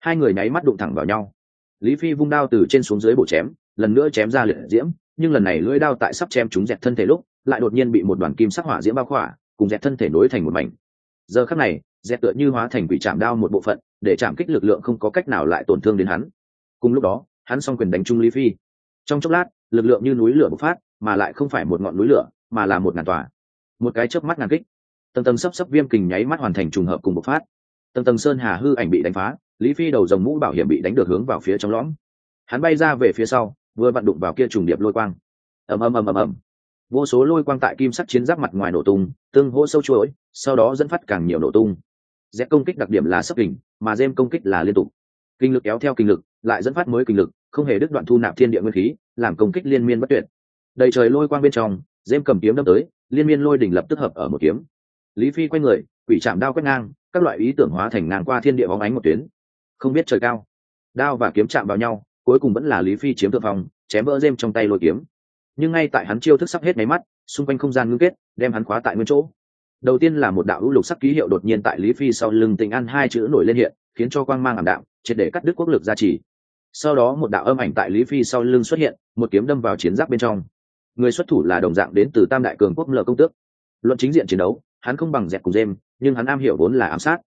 Hai người nháy mắt đụng thẳng vào nhau. Lý phi vung đao từ trên xuống dưới bổ chém, lần nữa chém ra liệt diễm nhưng lần này lưỡi đao tại sắp chém chúng dẹt thân thể lúc, lại đột nhiên bị một đoàn kim sắc hỏa diễm bao khỏa, cùng dẹt thân thể nối thành một mảnh. Giờ khắc này, dẹt tựa như hóa thành quỷ chạm đao một bộ phận, để chạm kích lực lượng không có cách nào lại tổn thương đến hắn. Cùng lúc đó, hắn s quyền đánh trung lý phi. Trong chốc lát, lực lượng như núi lửa bộc phát, mà lại không phải một ngọn núi lửa, mà là một ngàn tòa. Một cái chớp mắt ngàn kích. Tầng tầng sấp sấp viêm kình nháy mắt hoàn thành trùng hợp cùng bộc phát. Tầng tầng sơn hà hư ảnh bị đánh phá, lý phi đầu dòng mũ bảo hiểm bị đánh được hướng vào phía trong lõm. Hắn bay ra về phía sau vừa vặn đụng vào kia trùng điệp lôi quang. Ầm ầm ầm ầm ầm. Vô số lôi quang tại kim sắc chiến giáp mặt ngoài nổ tung, tương hỗ sâu chuỗi, sau đó dẫn phát càng nhiều nổ tung. Dẹp công kích đặc điểm là sấp kình mà dêm công kích là liên tục. Kinh lực kéo theo kinh lực, lại dẫn phát mới kinh lực, không hề đứt đoạn thu nạp thiên địa nguyên khí, làm công kích liên miên bất tuyệt. Đầy trời lôi quang bên trong, dêm cầm kiếm đâm tới, liên miên lôi đỉnh lập tức hợp ở một kiếm. Lý phi quay người, quỷ chạm đao quét ngang, các loại ý tưởng hóa thành ngang qua thiên địa bóng ánh một tuyến. Không biết trời cao, đao và kiếm chạm vào nhau cuối cùng vẫn là lý phi chiếm thượng phòng chém vỡ dêm trong tay lôi kiếm. Nhưng ngay tại hắn chiêu thức sắp hết máy mắt, xung quanh không gian ngưng kết, đem hắn khóa tại nguyên chỗ. Đầu tiên là một đạo hữu lục sắc ký hiệu đột nhiên tại lý phi sau lưng tình ăn hai chữ nổi lên hiện, khiến cho quang mang ảm đạm, triệt để cắt đứt quốc lực gia trì. Sau đó một đạo âm ảnh tại lý phi sau lưng xuất hiện, một kiếm đâm vào chiến giáp bên trong. Người xuất thủ là đồng dạng đến từ tam đại cường quốc lờ công tước. Luận chính diện chiến đấu, hắn không bằng dẹp cùng dêm nhưng hắn am hiểu vốn là ám sát.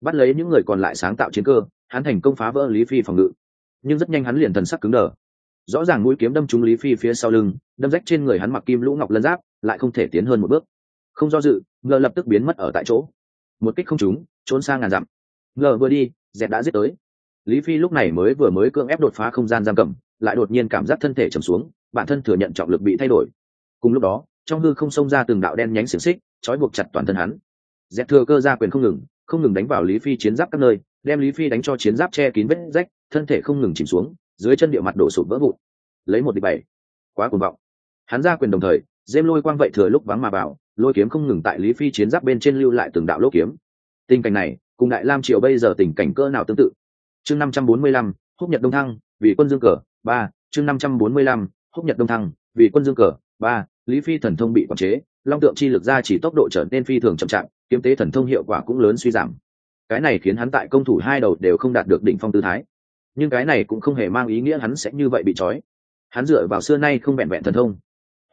Bắt lấy những người còn lại sáng tạo chiến cơ, hắn thành công phá vỡ lý phi phòng ngự nhưng rất nhanh hắn liền thần sắc cứng đờ. Rõ ràng mũi kiếm đâm trúng lý phi phía sau lưng, đâm rách trên người hắn mặc kim lũ ngọc lân giáp, lại không thể tiến hơn một bước. Không do dự ngờ lập tức biến mất ở tại chỗ. Một kích không trúng, trốn sang ngàn dặm. Ngờ vừa đi dẹp đã giết tới. Lý phi lúc này mới vừa mới cưỡng ép đột phá không gian giam cầm, lại đột nhiên cảm giác thân thể trầm xuống, bản thân thừa nhận trọng lực bị thay đổi. Cùng lúc đó, trong hư không xông ra từng đạo đen nhánh xiềng xích, trói buộc chặt toàn thân hắn. Dẹp thừa cơ ra quyền không ngừng không ngừng đánh vào lý phi chiến giáp các nơi, đem lý phi đánh cho chiến giáp che kín vết rách thân thể không ngừng chìm xuống, dưới chân địa mặt đổ sụp vỡ vụn. Lấy một địch bảy. Quá cuồng vọng. Hắn ra quyền đồng thời dêm lôi quang vậy thừa lúc vắng mà vào, lôi kiếm không ngừng tại lý phi chiến giáp bên trên lưu lại từng đạo lỗ kiếm. Tình cảnh này, cùng đại lam triều bây giờ tình cảnh cỡ nào tương tự? Chương năm trăm bốn mươi lăm, húc nhật đông thăng, vì quân dương cờ, ba. Chương năm trăm bốn mươi lăm, húc nhật đông thăng, vì quân dương cờ, ba. Lý phi thần thông bị quản chế, long tượng chi lực ra chỉ tốc độ trở nên phi thường chậm chạp, kiếm tế thần thông hiệu quả cũng lớn suy giảm. Cái này khiến hắn tại công thủ hai đầu đều không đạt được đỉnh phong tư thái nhưng cái này cũng không hề mang ý nghĩa hắn sẽ như vậy bị trói. Hắn dựa vào xưa nay không vẹn vẹn thần thông.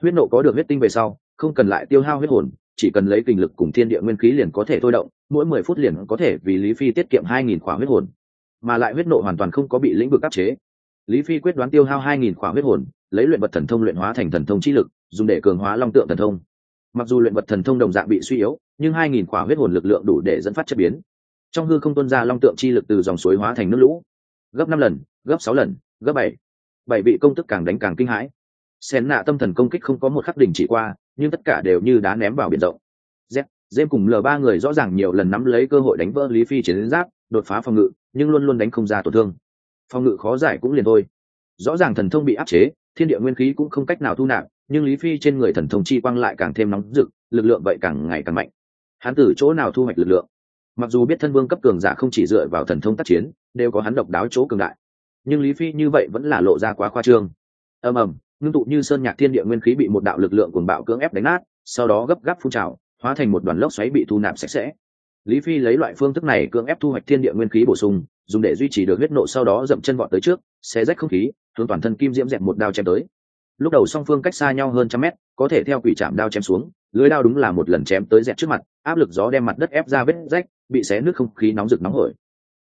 Huyết nộ có được huyết tinh về sau, không cần lại tiêu hao huyết hồn, chỉ cần lấy kinh lực cùng thiên địa nguyên khí liền có thể thôi động, mỗi mười phút liền có thể vì lý phi tiết kiệm hai nghìn khỏa huyết hồn. Mà lại huyết nộ hoàn toàn không có bị lĩnh vực áp chế. Lý phi quyết đoán tiêu hao hai nghìn khỏa huyết hồn, lấy luyện vật thần thông luyện hóa thành thần thông chi lực, dùng để cường hóa long tượng thần thông. Mặc dù luyện vật thần thông đồng dạng bị suy yếu, nhưng hai nghìn khỏa huyết hồn lực lượng đủ để dẫn phát chất biến. Trong hư không tuân ra long tượng chi lực từ dòng suối hóa thành nước lũ gấp năm lần, gấp sáu lần, gấp bảy. Bảy vị công tức càng đánh càng kinh hãi. Xén nạ tâm thần công kích không có một khắc đỉnh chỉ qua, nhưng tất cả đều như đá ném vào biển rộng. Z dêm cùng l ba người rõ ràng nhiều lần nắm lấy cơ hội đánh vỡ lý phi chiến giáp, đột phá phòng ngự, nhưng luôn luôn đánh không ra tổn thương. Phòng ngự khó giải cũng liền thôi. Rõ ràng thần thông bị áp chế, thiên địa nguyên khí cũng không cách nào thu nạp, nhưng lý phi trên người thần thông chi quang lại càng thêm nóng rực, lực lượng vậy càng ngày càng mạnh. Hắn từ chỗ nào thu hoạch lực lượng? Mặc dù biết thân vương cấp cường giả không chỉ dựa vào thần thông tác chiến đều có hắn độc đáo chỗ cường đại. Nhưng lý phi như vậy vẫn là lộ ra quá khoa trương. Ầm ầm, ngưng tụ như sơn nhạc thiên địa nguyên khí bị một đạo lực lượng cuồng bạo cưỡng ép đánh nát, sau đó gấp gáp phun trào, hóa thành một đoàn lốc xoáy bị thu nạp sạch sẽ. Lý phi lấy loại phương thức này cưỡng ép thu hoạch thiên địa nguyên khí bổ sung, dùng để duy trì được huyết nộ sau đó dậm chân vọt tới trước, xé rách không khí, hướng toàn thân kim diễm dẹp một đao chém tới. Lúc đầu song phương cách xa nhau hơn trăm mét, có thể theo quỷ chạm đao chém xuống, lưới đao đúng là một lần chém tới dẹp trước mặt, áp lực gió đem mặt đất ép ra vết rách, bị xé nước không khí nóng rực nóng hổi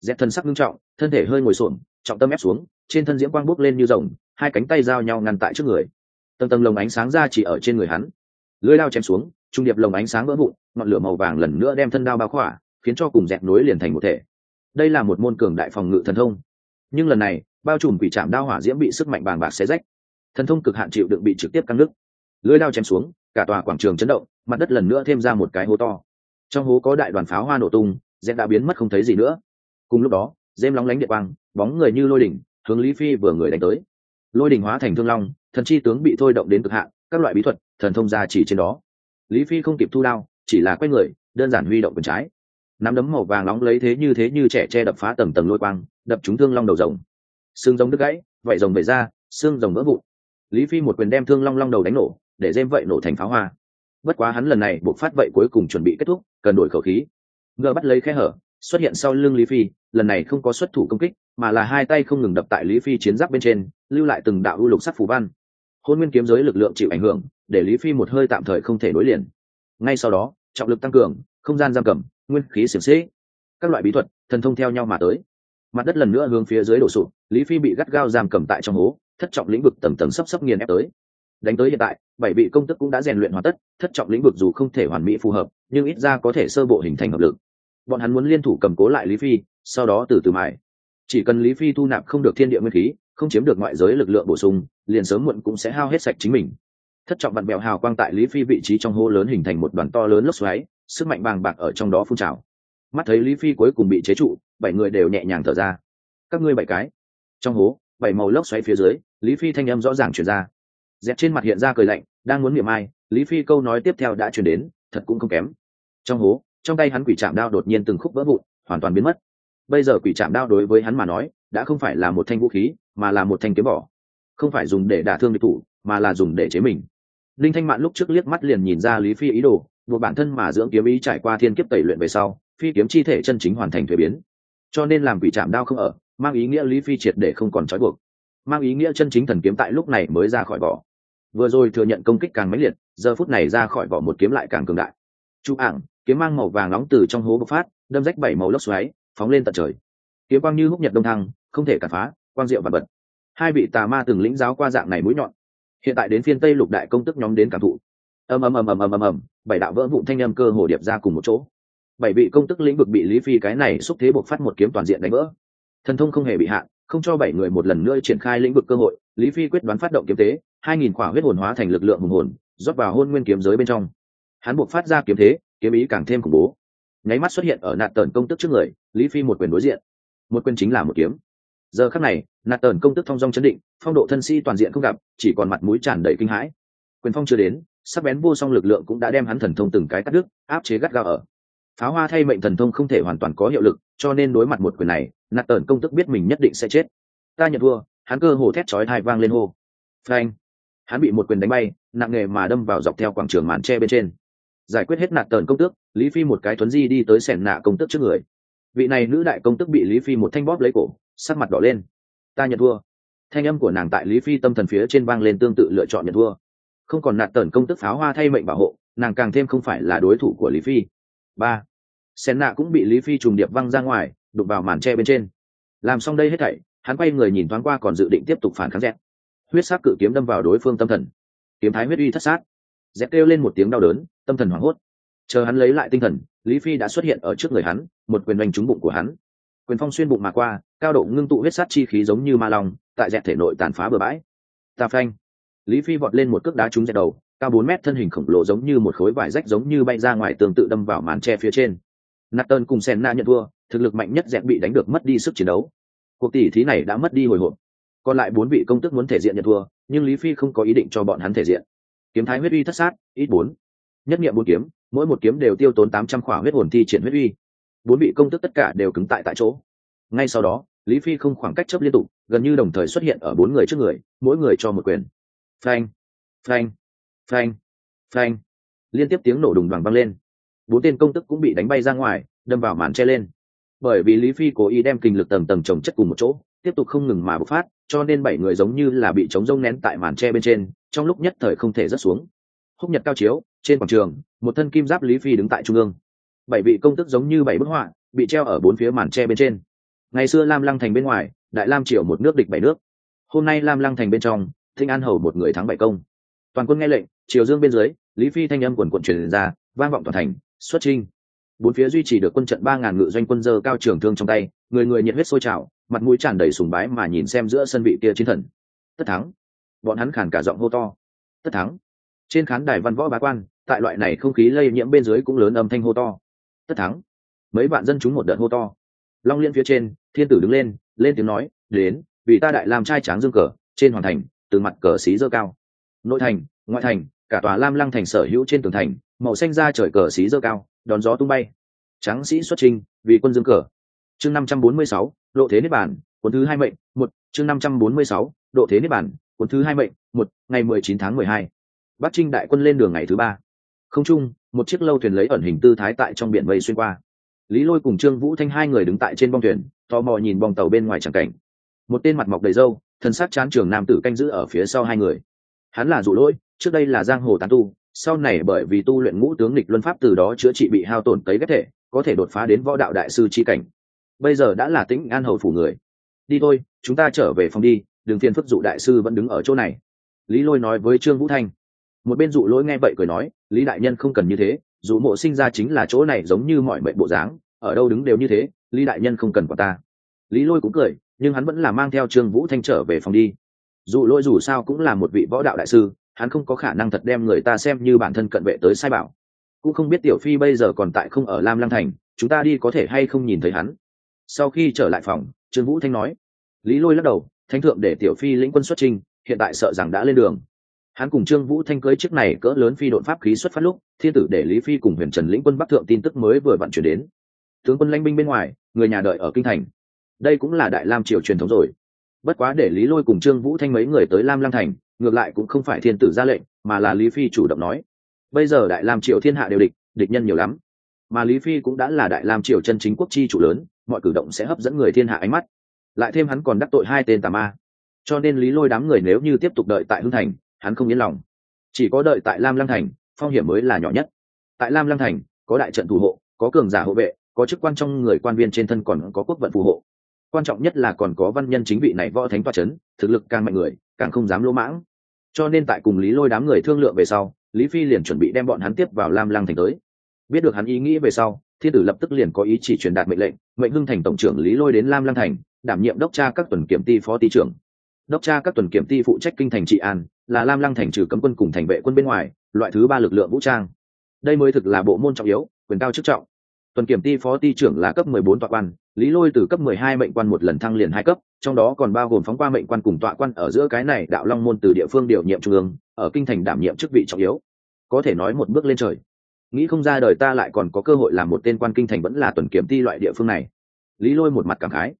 dẹp thân sắc nghiêm trọng, thân thể hơi ngồi xổm, trọng tâm ép xuống, trên thân diễm quang bốc lên như rồng, hai cánh tay giao nhau ngăn tại trước người. Tầng tầng lồng ánh sáng ra chỉ ở trên người hắn. Lưới đao chém xuống, trung điệp lồng ánh sáng vỡ vụn, ngọn lửa màu vàng lần nữa đem thân đao bao khỏa, khiến cho cùng dẹp nối liền thành một thể. Đây là một môn cường đại phòng ngự thần thông. Nhưng lần này, bao trùm quỷ trạm đao hỏa diễm bị sức mạnh bàng bạc xé rách. Thần thông cực hạn chịu đựng bị trực tiếp căng nứt lưới đao chém xuống, cả tòa quảng trường chấn động, mặt đất lần nữa thêm ra một cái hố to. Trong hố có đại đoàn pháo hoa nổ tung dẹp đã biến mất không thấy gì nữa cùng lúc đó dêm lóng lánh điện quang, bóng người như lôi đỉnh, hướng lý phi vừa người đánh tới. Lôi đỉnh hóa thành thương long, thần chi tướng bị thôi động đến cực hạn, các loại bí thuật, thần thông ra chỉ trên đó. Lý phi không kịp thu đao, chỉ là quay người, đơn giản huy động quần trái. Nắm đấm màu vàng nóng lấy thế như thế như trẻ che đập phá tầng tầng lôi quang, đập trúng thương long đầu rồng. Xương rồng đứt gãy, vảy rồng về ra, xương rồng vỡ vụn. Lý phi một quyền đem thương long long đầu đánh nổ, để dêm vậy nổ thành pháo hoa. Bất quá hắn lần này buộc phát vậy cuối cùng chuẩn bị kết thúc, cần đổi khẩu khí. Ngờ bắt lấy khe hở xuất hiện sau lưng lý phi, lần này không có xuất thủ công kích, mà là hai tay không ngừng đập tại lý phi chiến giáp bên trên, lưu lại từng đạo u lục sắc phù văn. Hôn nguyên kiếm giới lực lượng chịu ảnh hưởng, để lý phi một hơi tạm thời không thể nối liền. Ngay sau đó, trọng lực tăng cường, không gian giam cầm, nguyên khí xiềng xế các loại bí thuật, thần thông theo nhau mà tới. Mặt đất lần nữa hướng phía dưới đổ sụp, lý phi bị gắt gao giam cầm tại trong hố, thất trọng lĩnh vực tầng tầng sấp sấp nghiền ép tới. Đánh tới hiện tại, bảy vị công tức cũng đã rèn luyện hoàn tất, thất trọng lĩnh vực dù không thể hoàn mỹ phù hợp, nhưng ít ra có thể sơ bộ hình thành hợp lực bọn hắn muốn liên thủ cầm cố lại lý phi, sau đó từ từ mãi chỉ cần lý phi thu nạp không được thiên địa nguyên khí, không chiếm được ngoại giới lực lượng bổ sung, liền sớm muộn cũng sẽ hao hết sạch chính mình. Thất trọng bạn bèo hào quang tại lý phi vị trí trong hố lớn hình thành một đoàn to lớn lốc xoáy, sức mạnh bàng bạc ở trong đó phun trào. Mắt thấy lý phi cuối cùng bị chế trụ, bảy người đều nhẹ nhàng thở ra. Các ngươi bảy cái. Trong hố, bảy màu lốc xoáy phía dưới, lý phi thanh âm rõ ràng chuyển ra. Dẹp trên mặt hiện ra cười lạnh, đang muốn miệng ai, lý phi câu nói tiếp theo đã chuyển đến, thật cũng không kém. Trong hố trong tay hắn quỷ chạm đao đột nhiên từng khúc vỡ vụn hoàn toàn biến mất. Bây giờ quỷ chạm đao đối với hắn mà nói đã không phải là một thanh vũ khí mà là một thanh kiếm vỏ, không phải dùng để đả thương địch thủ mà là dùng để chế mình. Linh thanh mạn lúc trước liếc mắt liền nhìn ra lý phi ý đồ một bản thân mà dưỡng kiếm ý trải qua thiên kiếp tẩy luyện về sau phi kiếm chi thể chân chính hoàn thành thuế biến. Cho nên làm quỷ chạm đao không ở mang ý nghĩa lý phi triệt để không còn trói buộc. Mang ý nghĩa chân chính thần kiếm tại lúc này mới ra khỏi vỏ. Vừa rồi thừa nhận công kích càng mãnh liệt giờ phút này ra khỏi vỏ một kiếm lại càng cường đại. Chú ảng kiếm mang màu vàng nóng từ trong hố bộc phát, đâm rách bảy màu lốc xoáy, phóng lên tận trời. Kiếm quang như húc nhật đông thăng, không thể cản phá, quang diệu và bật hai vị tà ma từng lĩnh giáo qua dạng này mũi nhọn. Hiện tại đến phiên tây lục đại công tức nhóm đến cảm thụ. Ầm ầm ầm ầm ầm ầm ầm, bảy đạo vỡ vụn thanh âm cơ hồ điệp ra cùng một chỗ. Bảy vị công tức lĩnh vực bị lý phi cái này xúc thế buộc phát một kiếm toàn diện đánh vỡ. Thần thông không hề bị hạn, không cho bảy người một lần nữa triển khai lĩnh vực cơ hội, lý phi quyết đoán phát động kiếm tế hai nghìn khỏa huyết hồn hóa thành lực lượng hùng hồn, rót vào hôn nguyên kiếm giới bên trong. Hắn buộc phát ra kiếm thế kiếm ý càng thêm khủng bố. Nháy mắt xuất hiện ở nạt tờn công tức trước người, lý phi một quyền đối diện. Một quyền chính là một kiếm. Giờ khắc này, nạt tờn công tức thong dong chấn định, phong độ thân si toàn diện không gặp, chỉ còn mặt mũi tràn đầy kinh hãi. Quyền phong chưa đến, sắc bén vô song lực lượng cũng đã đem hắn thần thông từng cái cắt đứt, áp chế gắt gao ở. Pháo hoa thay mệnh thần thông không thể hoàn toàn có hiệu lực, cho nên đối mặt một quyền này, nạt tờn công tức biết mình nhất định sẽ chết. Ta nhận thua, hắn cơ hồ thét chói hai vang lên hô. Phanh. Hắn bị một quyền đánh bay, nặng nề mà đâm vào dọc theo quảng trường màn tre bên trên giải quyết hết nạt tờn công tước, lý phi một cái tuấn di đi tới sẻn nạ công tước trước người. Vị này nữ đại công tức bị lý phi một thanh bóp lấy cổ, sắc mặt đỏ lên. Ta nhận thua. Thanh âm của nàng tại lý phi tâm thần phía trên vang lên tương tự lựa chọn nhận thua. Không còn nạt tờn công tức pháo hoa thay mệnh bảo hộ, nàng càng thêm không phải là đối thủ của lý phi. Ba. Sen nạ cũng bị lý phi trùng điệp văng ra ngoài đục vào màn tre bên trên. Làm xong đây hết thảy, hắn quay người nhìn thoáng qua còn dự định tiếp tục phản kháng dẹt. Huyết sắc cự kiếm đâm vào đối phương tâm thần. Kiếm thái huyết uy thất sát dẹp kêu lên một tiếng đau đớn tâm thần hoảng hốt chờ hắn lấy lại tinh thần lý phi đã xuất hiện ở trước người hắn một quyền đánh trúng bụng của hắn quyền phong xuyên bụng mà qua cao độ ngưng tụ huyết sát chi khí giống như ma long tại dẹp thể nội tàn phá bừa bãi ta phanh lý phi vọt lên một cước đá trúng dẹp đầu cao bốn mét thân hình khổng lồ giống như một khối vải rách giống như bay ra ngoài tường tự đâm vào màn tre phía trên Nathan cùng sen na nhận thua, thực lực mạnh nhất dẹp bị đánh được mất đi sức chiến đấu. Cuộc tỷ thí này đã mất đi hồi hộp. Còn lại bốn vị công tức muốn thể diện nhận thua, nhưng Lý Phi không có ý định cho bọn hắn thể diện kiếm thái huyết uy thất sát, ít bốn. Nhất nghiệm bốn kiếm, mỗi một kiếm đều tiêu tốn tám trăm khỏa huyết hồn thi triển huyết uy. Bốn vị công tức tất cả đều cứng tại tại chỗ. Ngay sau đó, lý phi không khoảng cách chấp liên tục, gần như đồng thời xuất hiện ở bốn người trước người, mỗi người cho một quyền. Phanh phanh phanh phanh. Liên tiếp tiếng nổ đùng đoàn vang lên. Bốn tên công tức cũng bị đánh bay ra ngoài, đâm vào màn che lên. Bởi vì lý phi cố ý đem kinh lực tầng tầng trồng chất cùng một chỗ tiếp tục không ngừng mà bộc phát, cho nên bảy người giống như là bị chống rông nén tại màn tre bên trên, trong lúc nhất thời không thể rớt xuống. Húc nhật cao chiếu, trên quảng trường, một thân kim giáp lý phi đứng tại trung ương. Bảy vị công tức giống như bảy bức họa, bị treo ở bốn phía màn tre bên trên. Ngày xưa lam lăng thành bên ngoài, đại lam triều một nước địch bảy nước. Hôm nay lam lăng thành bên trong thinh an hầu một người thắng bảy công. Toàn quân nghe lệnh, triều dương bên dưới, lý phi thanh âm quần quận truyền ra, vang vọng toàn thành, xuất trinh bốn phía duy trì được quân trận ba ngàn ngự doanh quân dơ cao trường thương trong tay, người người nhiệt huyết sôi trào, mặt mũi tràn đầy sùng bái mà nhìn xem giữa sân vị kia chiến thần. Tất thắng. Bọn hắn khàn cả giọng hô to. Tất thắng. Trên khán đài văn võ bá quan, tại loại này không khí lây nhiễm bên dưới cũng lớn âm thanh hô to. Tất thắng. Mấy bạn dân chúng một đợt hô to. Long liên phía trên, thiên tử đứng lên lên tiếng nói, đến, vì ta đại làm trai tráng dương cờ, trên hoàn thành, từ mặt cờ xí dơ cao. Nội thành, ngoại thành, cả tòa lam lăng thành sở hữu trên tường thành màu xanh ra trời cờ xí dơ cao, đón gió tung bay. Tráng sĩ xuất trình, vì quân dương cờ. Chương năm trăm bốn mươi sáu, độ thế niết bản cuốn thứ hai mệnh, một. Chương năm trăm bốn mươi sáu, độ thế niết bản cuốn thứ hai mệnh, một. Ngày mười chín tháng mười hai. Bắc trinh đại quân lên đường ngày thứ ba. Không trung, một chiếc lâu thuyền lấy ẩn hình tư thái tại trong biển vây xuyên qua. Lý lôi cùng trương vũ thanh hai người đứng tại trên bong thuyền, tò mò nhìn bong tàu bên ngoài tràng cảnh. Một tên mặt mọc đầy râu thân sắc chán trường nam tử canh giữ ở phía sau hai người. Hắn là dụ lỗi, trước đây là giang hồ tán tu sau này bởi vì tu luyện ngũ tướng lịch luân pháp từ đó chữa trị bị hao tổn cấy ghép thể, có thể đột phá đến võ đạo đại sư c h i cảnh. Bây giờ đã là tĩnh an hầu phủ người. Đi thôi, chúng ta trở về phòng đi đường phiền phức dụ đại sư vẫn đứng ở chỗ này. Lý lôi nói với trương vũ thanh. Một bên dụ lỗi nghe vậy cười nói, lý đại nhân không cần như thế, dụ mộ sinh ra chính là chỗ này giống như mọi mệnh bộ dáng, ở đâu đứng đều như thế, lý đại nhân không cần quả ta. Lý lôi cũng cười, nhưng hắn vẫn là mang theo trương vũ thanh trở về phòng đi. Dụ lỗi dù sao cũng là một vị võ đạo đại sư hắn không có khả năng thật đem người ta xem như bản thân cận vệ tới sai bảo. Cũng không biết tiểu phi bây giờ còn tại không ở lam lăng thành, chúng ta đi có thể hay không nhìn thấy hắn. Sau khi trở lại phòng, trương vũ thanh nói. Lý lôi lắc đầu, thánh thượng để tiểu phi lĩnh quân xuất trình hiện tại sợ rằng đã lên đường. Hắn cùng trương vũ thanh cưới chiếc này cỡ lớn phi đội pháp khí xuất phát lúc, thiên tử để lý phi cùng huyền trần lĩnh quân bắc thượng tin tức mới vừa vận chuyển đến. Tướng quân lãnh binh bên ngoài, người nhà đợi ở kinh thành. Đây cũng là đại lam triều truyền thống rồi. Bất quá để lý lôi cùng trương vũ thanh mấy người tới lam lăng thành ngược lại cũng không phải thiên tử ra lệnh, mà là lý phi chủ động nói. Bây giờ đại lam triều thiên hạ đều địch địch nhân nhiều lắm. Mà lý phi cũng đã là đại lam triều chân chính quốc chi chủ lớn, mọi cử động sẽ hấp dẫn người thiên hạ ánh mắt. Lại thêm hắn còn đắc tội hai tên tà ma. Cho nên lý lôi đám người nếu như tiếp tục đợi tại hưng thành, hắn không yên lòng. Chỉ có đợi tại lam lăng thành, phong hiểm mới là nhỏ nhất. Tại lam lăng thành, có đại trận thủ hộ, có cường giả hộ vệ, có chức quan trong người quan viên trên thân còn có quốc vận phù hộ. Quan trọng nhất là còn có văn nhân chính vị này võ thánh toa c h ấ n thực lực càng mạnh người, càng không dám lỗ mãng cho nên tại cùng lý lôi đám người thương lượng về sau, lý phi liền chuẩn bị đem bọn hắn tiếp vào lam lăng thành tới. Biết được hắn ý nghĩ về sau, thiên tử lập tức liền có ý chỉ truyền đạt mệnh lệnh, mệnh hưng thành tổng trưởng lý lôi đến lam lăng thành, đảm nhiệm đốc tra các tuần kiểm ty phó ty trưởng. Đốc tra các tuần kiểm ty phụ trách kinh thành trị an, là lam lăng thành trừ cấm quân cùng thành vệ quân bên ngoài, loại thứ ba lực lượng vũ trang. Đây mới thực là bộ môn trọng yếu, quyền cao chức trọng. Tuần kiểm ty phó ty trưởng là cấp mười bốn tọa quan, lý lôi từ cấp mười hai mệnh quan một lần thăng liền hai cấp trong đó còn bao gồm phóng qua mệnh quan cùng tọa quan ở giữa cái này đạo long môn từ địa phương điều nhiệm trung ương, ở kinh thành đảm nhiệm chức vị trọng yếu. Có thể nói một bước lên trời. Nghĩ không ra đời ta lại còn có cơ hội làm một tên quan kinh thành vẫn là tuần kiểm ty loại địa phương này. Lý lôi một mặt cảm khái.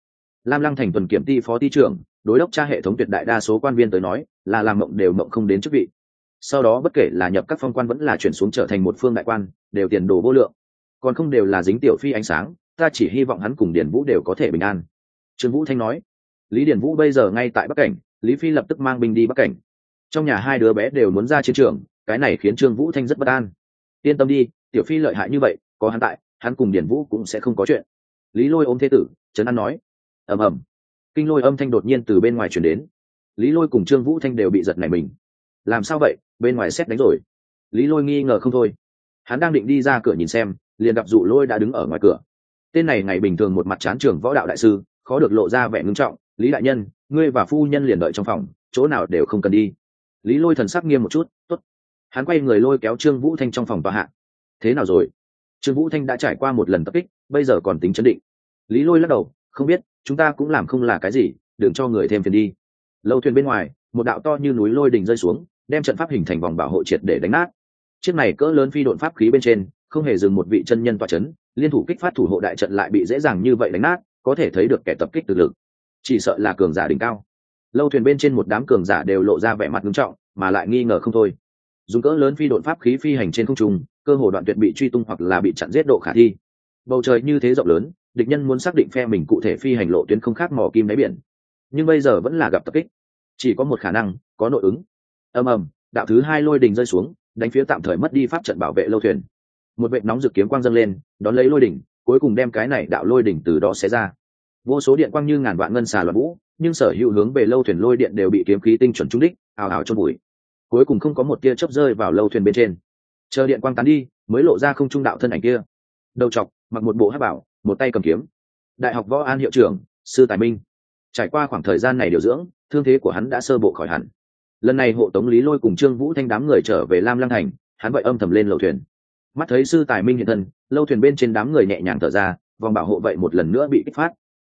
Lam lăng thành tuần kiểm ty phó ty trưởng, đối đốc tra hệ thống tuyệt đại đa số quan viên tới nói, là làm mộng đều mộng không đến chức vị. Sau đó bất kể là nhập các phong quan vẫn là chuyển xuống trở thành một phương đại quan, đều tiền đồ vô lượng. Còn không đều là dính tiểu phi ánh sáng, ta chỉ hy vọng hắn cùng điền vũ đều có thể bình an. Trương vũ thanh nói lý điền vũ bây giờ ngay tại bắc cảnh, lý phi lập tức mang binh đi bắc cảnh. Trong nhà hai đứa bé đều muốn ra chiến trường, cái này khiến trương vũ thanh rất bất an. Yên tâm đi, tiểu phi lợi hại như vậy, có hắn tại, hắn cùng điền vũ cũng sẽ không có chuyện. Lý lôi ôm thế tử, trấn an nói. Ầm ầm. Kinh lôi âm thanh đột nhiên từ bên ngoài chuyển đến. Lý lôi cùng trương vũ thanh đều bị giật nảy mình. Làm sao vậy? Bên ngoài xét đánh rồi. Lý lôi nghi ngờ không thôi. Hắn đang định đi ra cửa nhìn xem, liền gặp dụ lôi đã đứng ở ngoài cửa. Tên này ngày bình thường một mặt chán trường võ đạo đại sư, khó được lộ ra vẻ ngưng trọng lý đại nhân, ngươi và phu nhân liền đợi trong phòng, chỗ nào đều không cần đi. Lý lôi thần sắc nghiêm một chút t ố t hắn quay người lôi kéo trương vũ thanh trong phòng tòa hạ. Thế nào rồi? Trương vũ thanh đã trải qua một lần tập kích, bây giờ còn tính chấn định. Lý lôi lắc đầu, không biết, chúng ta cũng làm không là cái gì, đừng cho người thêm phiền đi. Lâu thuyền bên ngoài, một đạo to như núi lôi đình rơi xuống, đem trận pháp hình thành vòng bảo hộ triệt để đánh nát. Chiếc này cỡ lớn phi độn pháp khí bên trên, không hề dừng một vị chân nhân tọa c h ấ n liên thủ kích phát thủ hộ đại trận lại bị dễ dàng như vậy đánh nát, có thể thấy được kẻ tập kích từ lực chỉ sợ là cường giả đỉnh cao. Lâu thuyền bên trên một đám cường giả đều lộ ra vẻ mặt nghiêm trọng, mà lại nghi ngờ không thôi. Dùng cỡ lớn phi độn pháp khí phi hành trên không trung, cơ hồ đoạn tuyệt bị truy tung hoặc là bị chặn giết độ khả thi. Bầu trời như thế rộng lớn, địch nhân muốn xác định phe mình cụ thể phi hành lộ tuyến không khác mỏ kim đáy biển. Nhưng bây giờ vẫn là gặp tập kích. Chỉ có một khả năng, có nội ứng. Ầm ầm, đạo thứ hai lôi đình rơi xuống, đánh phía tạm thời mất đi pháp trận bảo vệ lâu thuyền. Một vệ nóng rực kiếm quang dâng lên, đón lấy lôi đỉnh cuối cùng đem cái này đạo lôi đỉnh từ đó xé ra vô số điện quang như ngàn vạn ngân xà loạn vũ, nhưng sở hữu hướng về lâu thuyền lôi điện đều bị kiếm khí tinh chuẩn trúng đích, ào ào trong bụi cuối cùng không có một tia chớp rơi vào lâu thuyền bên trên. Chờ điện quang tán đi, mới lộ ra không trung đạo thân ảnh kia. Đầu chọc, mặc một bộ hát bảo, một tay cầm kiếm. Đại học võ an hiệu trưởng, sư tài minh. Trải qua khoảng thời gian này điều dưỡng, thương thế của hắn đã sơ bộ khỏi hẳn. Lần này hộ tống lý lôi cùng trương vũ thanh đám người trở về lam lăng thành, hắn vậy âm thầm lên lầu thuyền. Mắt thấy sư tài minh hiện thân, lâu thuyền bên trên đám người nhẹ nhàng thở ra, vòng bảo hộ vậy một lần nữa bị kích phát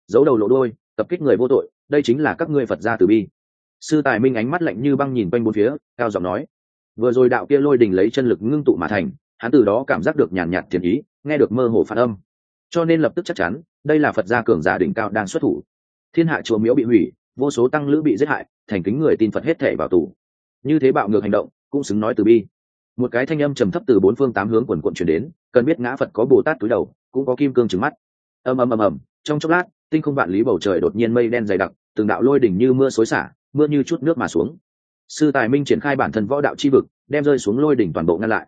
giấu đầu lộ đôi, tập kích người vô tội, đây chính là các ngươi phật gia từ bi. Sư tài minh ánh mắt lạnh như băng nhìn quanh bốn phía, cao giọng nói, vừa rồi đạo kia lôi đình lấy chân lực ngưng tụ mà thành, hắn từ đó cảm giác được nhàn nhạt thiền ý, nghe được mơ hồ phản âm. Cho nên lập tức chắc chắn, đây là phật gia cường giả đỉnh cao đang xuất thủ. Thiên hạ chùa miễu bị hủy, vô số tăng lữ bị giết hại, thành kính người tin phật hết thể vào tù. Như thế bạo ngược hành động, cũng xứng nói từ bi. Một cái thanh âm trầm thấp từ bốn phương tám hướng quần quận chuyển đến, cần biết ngã phật có bồ tát túi đầu, cũng có kim cương trứng mắt. Ầm ầm ầm ầm, trong chốc lát tinh không vạn lý bầu trời đột nhiên mây đen dày đặc, từng đạo lôi đỉnh như mưa xối xả, mưa như chút nước mà xuống. Sư tài minh triển khai bản thân võ đạo chi vực, đem rơi xuống lôi đỉnh toàn bộ ngăn lại.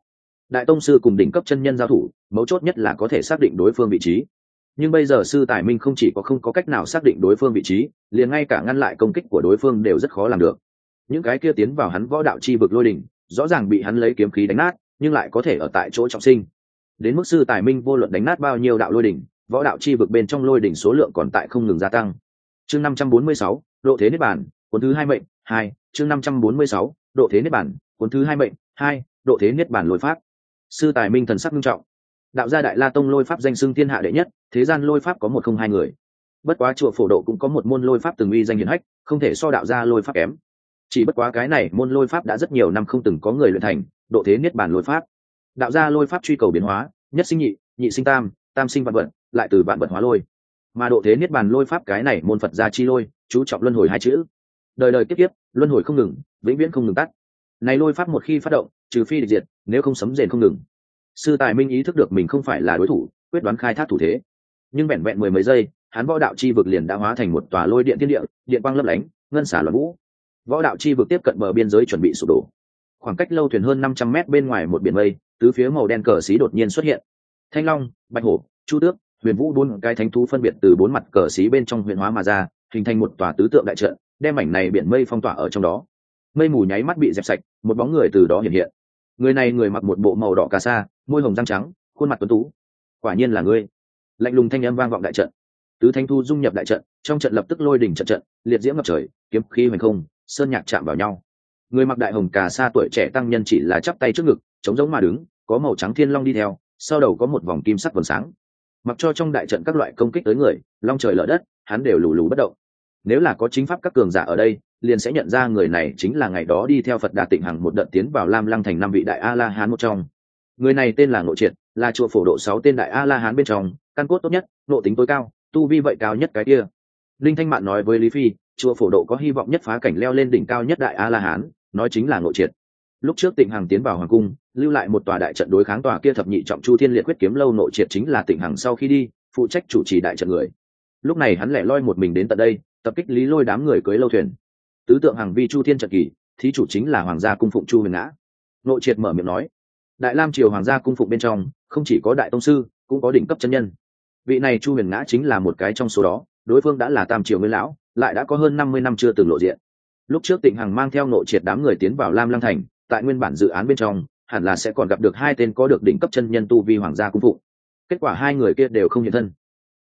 Đại tông sư cùng đỉnh cấp chân nhân giao thủ, mấu chốt nhất là có thể xác định đối phương vị trí. Nhưng bây giờ sư tài minh không chỉ có không có cách nào xác định đối phương vị trí, liền ngay cả ngăn lại công kích của đối phương đều rất khó làm được. Những cái kia tiến vào hắn võ đạo chi vực lôi đỉnh, rõ ràng bị hắn lấy kiếm khí đánh nát, nhưng lại có thể ở tại chỗ trọng sinh. Đến mức sư tài minh vô luận đánh nát bao nhiêu đạo lôi đỉnh võ đạo chi vực bên trong lôi đỉnh số lượng còn tại không ngừng gia tăng. Chương năm trăm bốn mươi sáu, độ thế niết bản cuốn thứ hai mệnh, hai, chương năm trăm bốn mươi sáu, độ thế niết bản cuốn thứ hai mệnh, hai, độ thế niết bản lôi pháp. Sư tài minh thần sắc nghiêm trọng. Đạo gia đại la tông lôi pháp danh xưng thiên hạ đệ nhất, thế gian lôi pháp có một không hai người. Bất quá chùa phổ độ cũng có một môn lôi pháp từng uy danh hiển hách, không thể so đạo gia lôi pháp kém. Chỉ bất quá cái này môn lôi pháp đã rất nhiều năm không từng có người luyện thành, độ thế niết bàn lôi pháp. Đạo gia lôi pháp truy cầu biến hóa, nhất sinh nhị nhị sinh tam tam sinh vạn vật lại từ vạn vật hóa lôi. Mà độ thế niết bàn lôi pháp cái này môn phật gia chi lôi, chú trọng luân hồi hai chữ. Đời đời tiếp tiếp luân hồi không ngừng, vĩnh viễn không ngừng tắt. Này lôi pháp một khi phát động, trừ phi địch diệt, nếu không sấm rền không ngừng. Sư tài minh ý thức được mình không phải là đối thủ, quyết đoán khai thác thủ thế. Nhưng vẹn vẹn mười mấy giây, hắn võ đạo chi vực liền đã hóa thành một tòa lôi điện thiên địa, điện quang lấp lánh, ngân xả loạn vũ. Võ đạo chi vực tiếp cận bờ biên giới chuẩn bị sụp đổ. Khoảng cách lâu thuyền hơn năm trăm mét bên ngoài một biển mây, tứ phía màu đen cờ xí đột nhiên xuất hiện. Thanh long, bạch hổ, chu tước huyền vũ bốn cái thánh thú phân biệt từ bốn mặt cờ xí bên trong huyện hóa mà ra, hình thành một tòa tứ tượng đại trận, đem mảnh này biển mây phong tỏa ở trong đó. Mây mù nháy mắt bị dẹp sạch, một bóng người từ đó hiện hiện. Người này người mặc một bộ màu đỏ cà sa, môi hồng răng trắng, khuôn mặt tuấn tú. Quả nhiên là ngươi. Lạnh lùng thanh âm vang vọng đại trận. Tứ thanh thu dung nhập đại trận, trong trận lập tức lôi đỉnh trận trận, liệt diễm ngập trời, kiếm khí hoành không, sơn nhạc chạm vào nhau. Người mặc đại hồng cà sa tuổi trẻ tăng nhân chỉ là chắp tay trước ngực, chống giống mà đứng, có màu trắng thiên long đi theo, sau đầu có một vòng kim sắc vầng sáng mặc cho trong đại trận các loại công kích tới người, long trời lở đất, hắn đều lù lù bất động. Nếu là có chính pháp các cường giả ở đây, liền sẽ nhận ra người này chính là ngày đó đi theo phật đà tịnh hằng một đợt tiến vào lam lăng thành năm vị đại a la hán một trong. Người này tên là ngộ triệt, là chùa phổ độ sáu tên đại a la hán bên trong, căn cốt tốt nhất nộ tính tối cao, tu vi vậy cao nhất cái kia. Linh thanh mạn nói với lý phi, chùa phổ độ có hy vọng nhất phá cảnh leo lên đỉnh cao nhất đại a la hán nói chính là ngộ triệt lúc trước tịnh hằng tiến vào hoàng cung, lưu lại một tòa đại trận đối kháng tòa kia thập nhị trọng chu thiên liệt quyết kiếm lâu nội triệt chính là tịnh hằng sau khi đi, phụ trách chủ trì đại trận người. Lúc này hắn lẻ loi một mình đến tận đây, tập kích lý lôi đám người cưới lâu thuyền. Tứ tượng hàng vi chu thiên trận kỳ, thí chủ chính là hoàng gia cung phụng chu huyền ngã. Nội triệt mở miệng nói, đại lam triều hoàng gia cung phụng bên trong, không chỉ có đại tông sư, cũng có đỉnh cấp chân nhân. Vị này chu huyền ngã chính là một cái trong số đó, đối phương đã là tam triều nguyên lão, lại đã có hơn năm mươi năm chưa từng lộ diện. Lúc trước tịnh hằng mang theo nội triệt đám người tiến vào lam lăng thành tại nguyên bản dự án bên trong, hẳn là sẽ còn gặp được hai tên có được đỉnh cấp chân nhân tu vi hoàng gia cung phụ. kết quả hai người kia đều không hiện thân.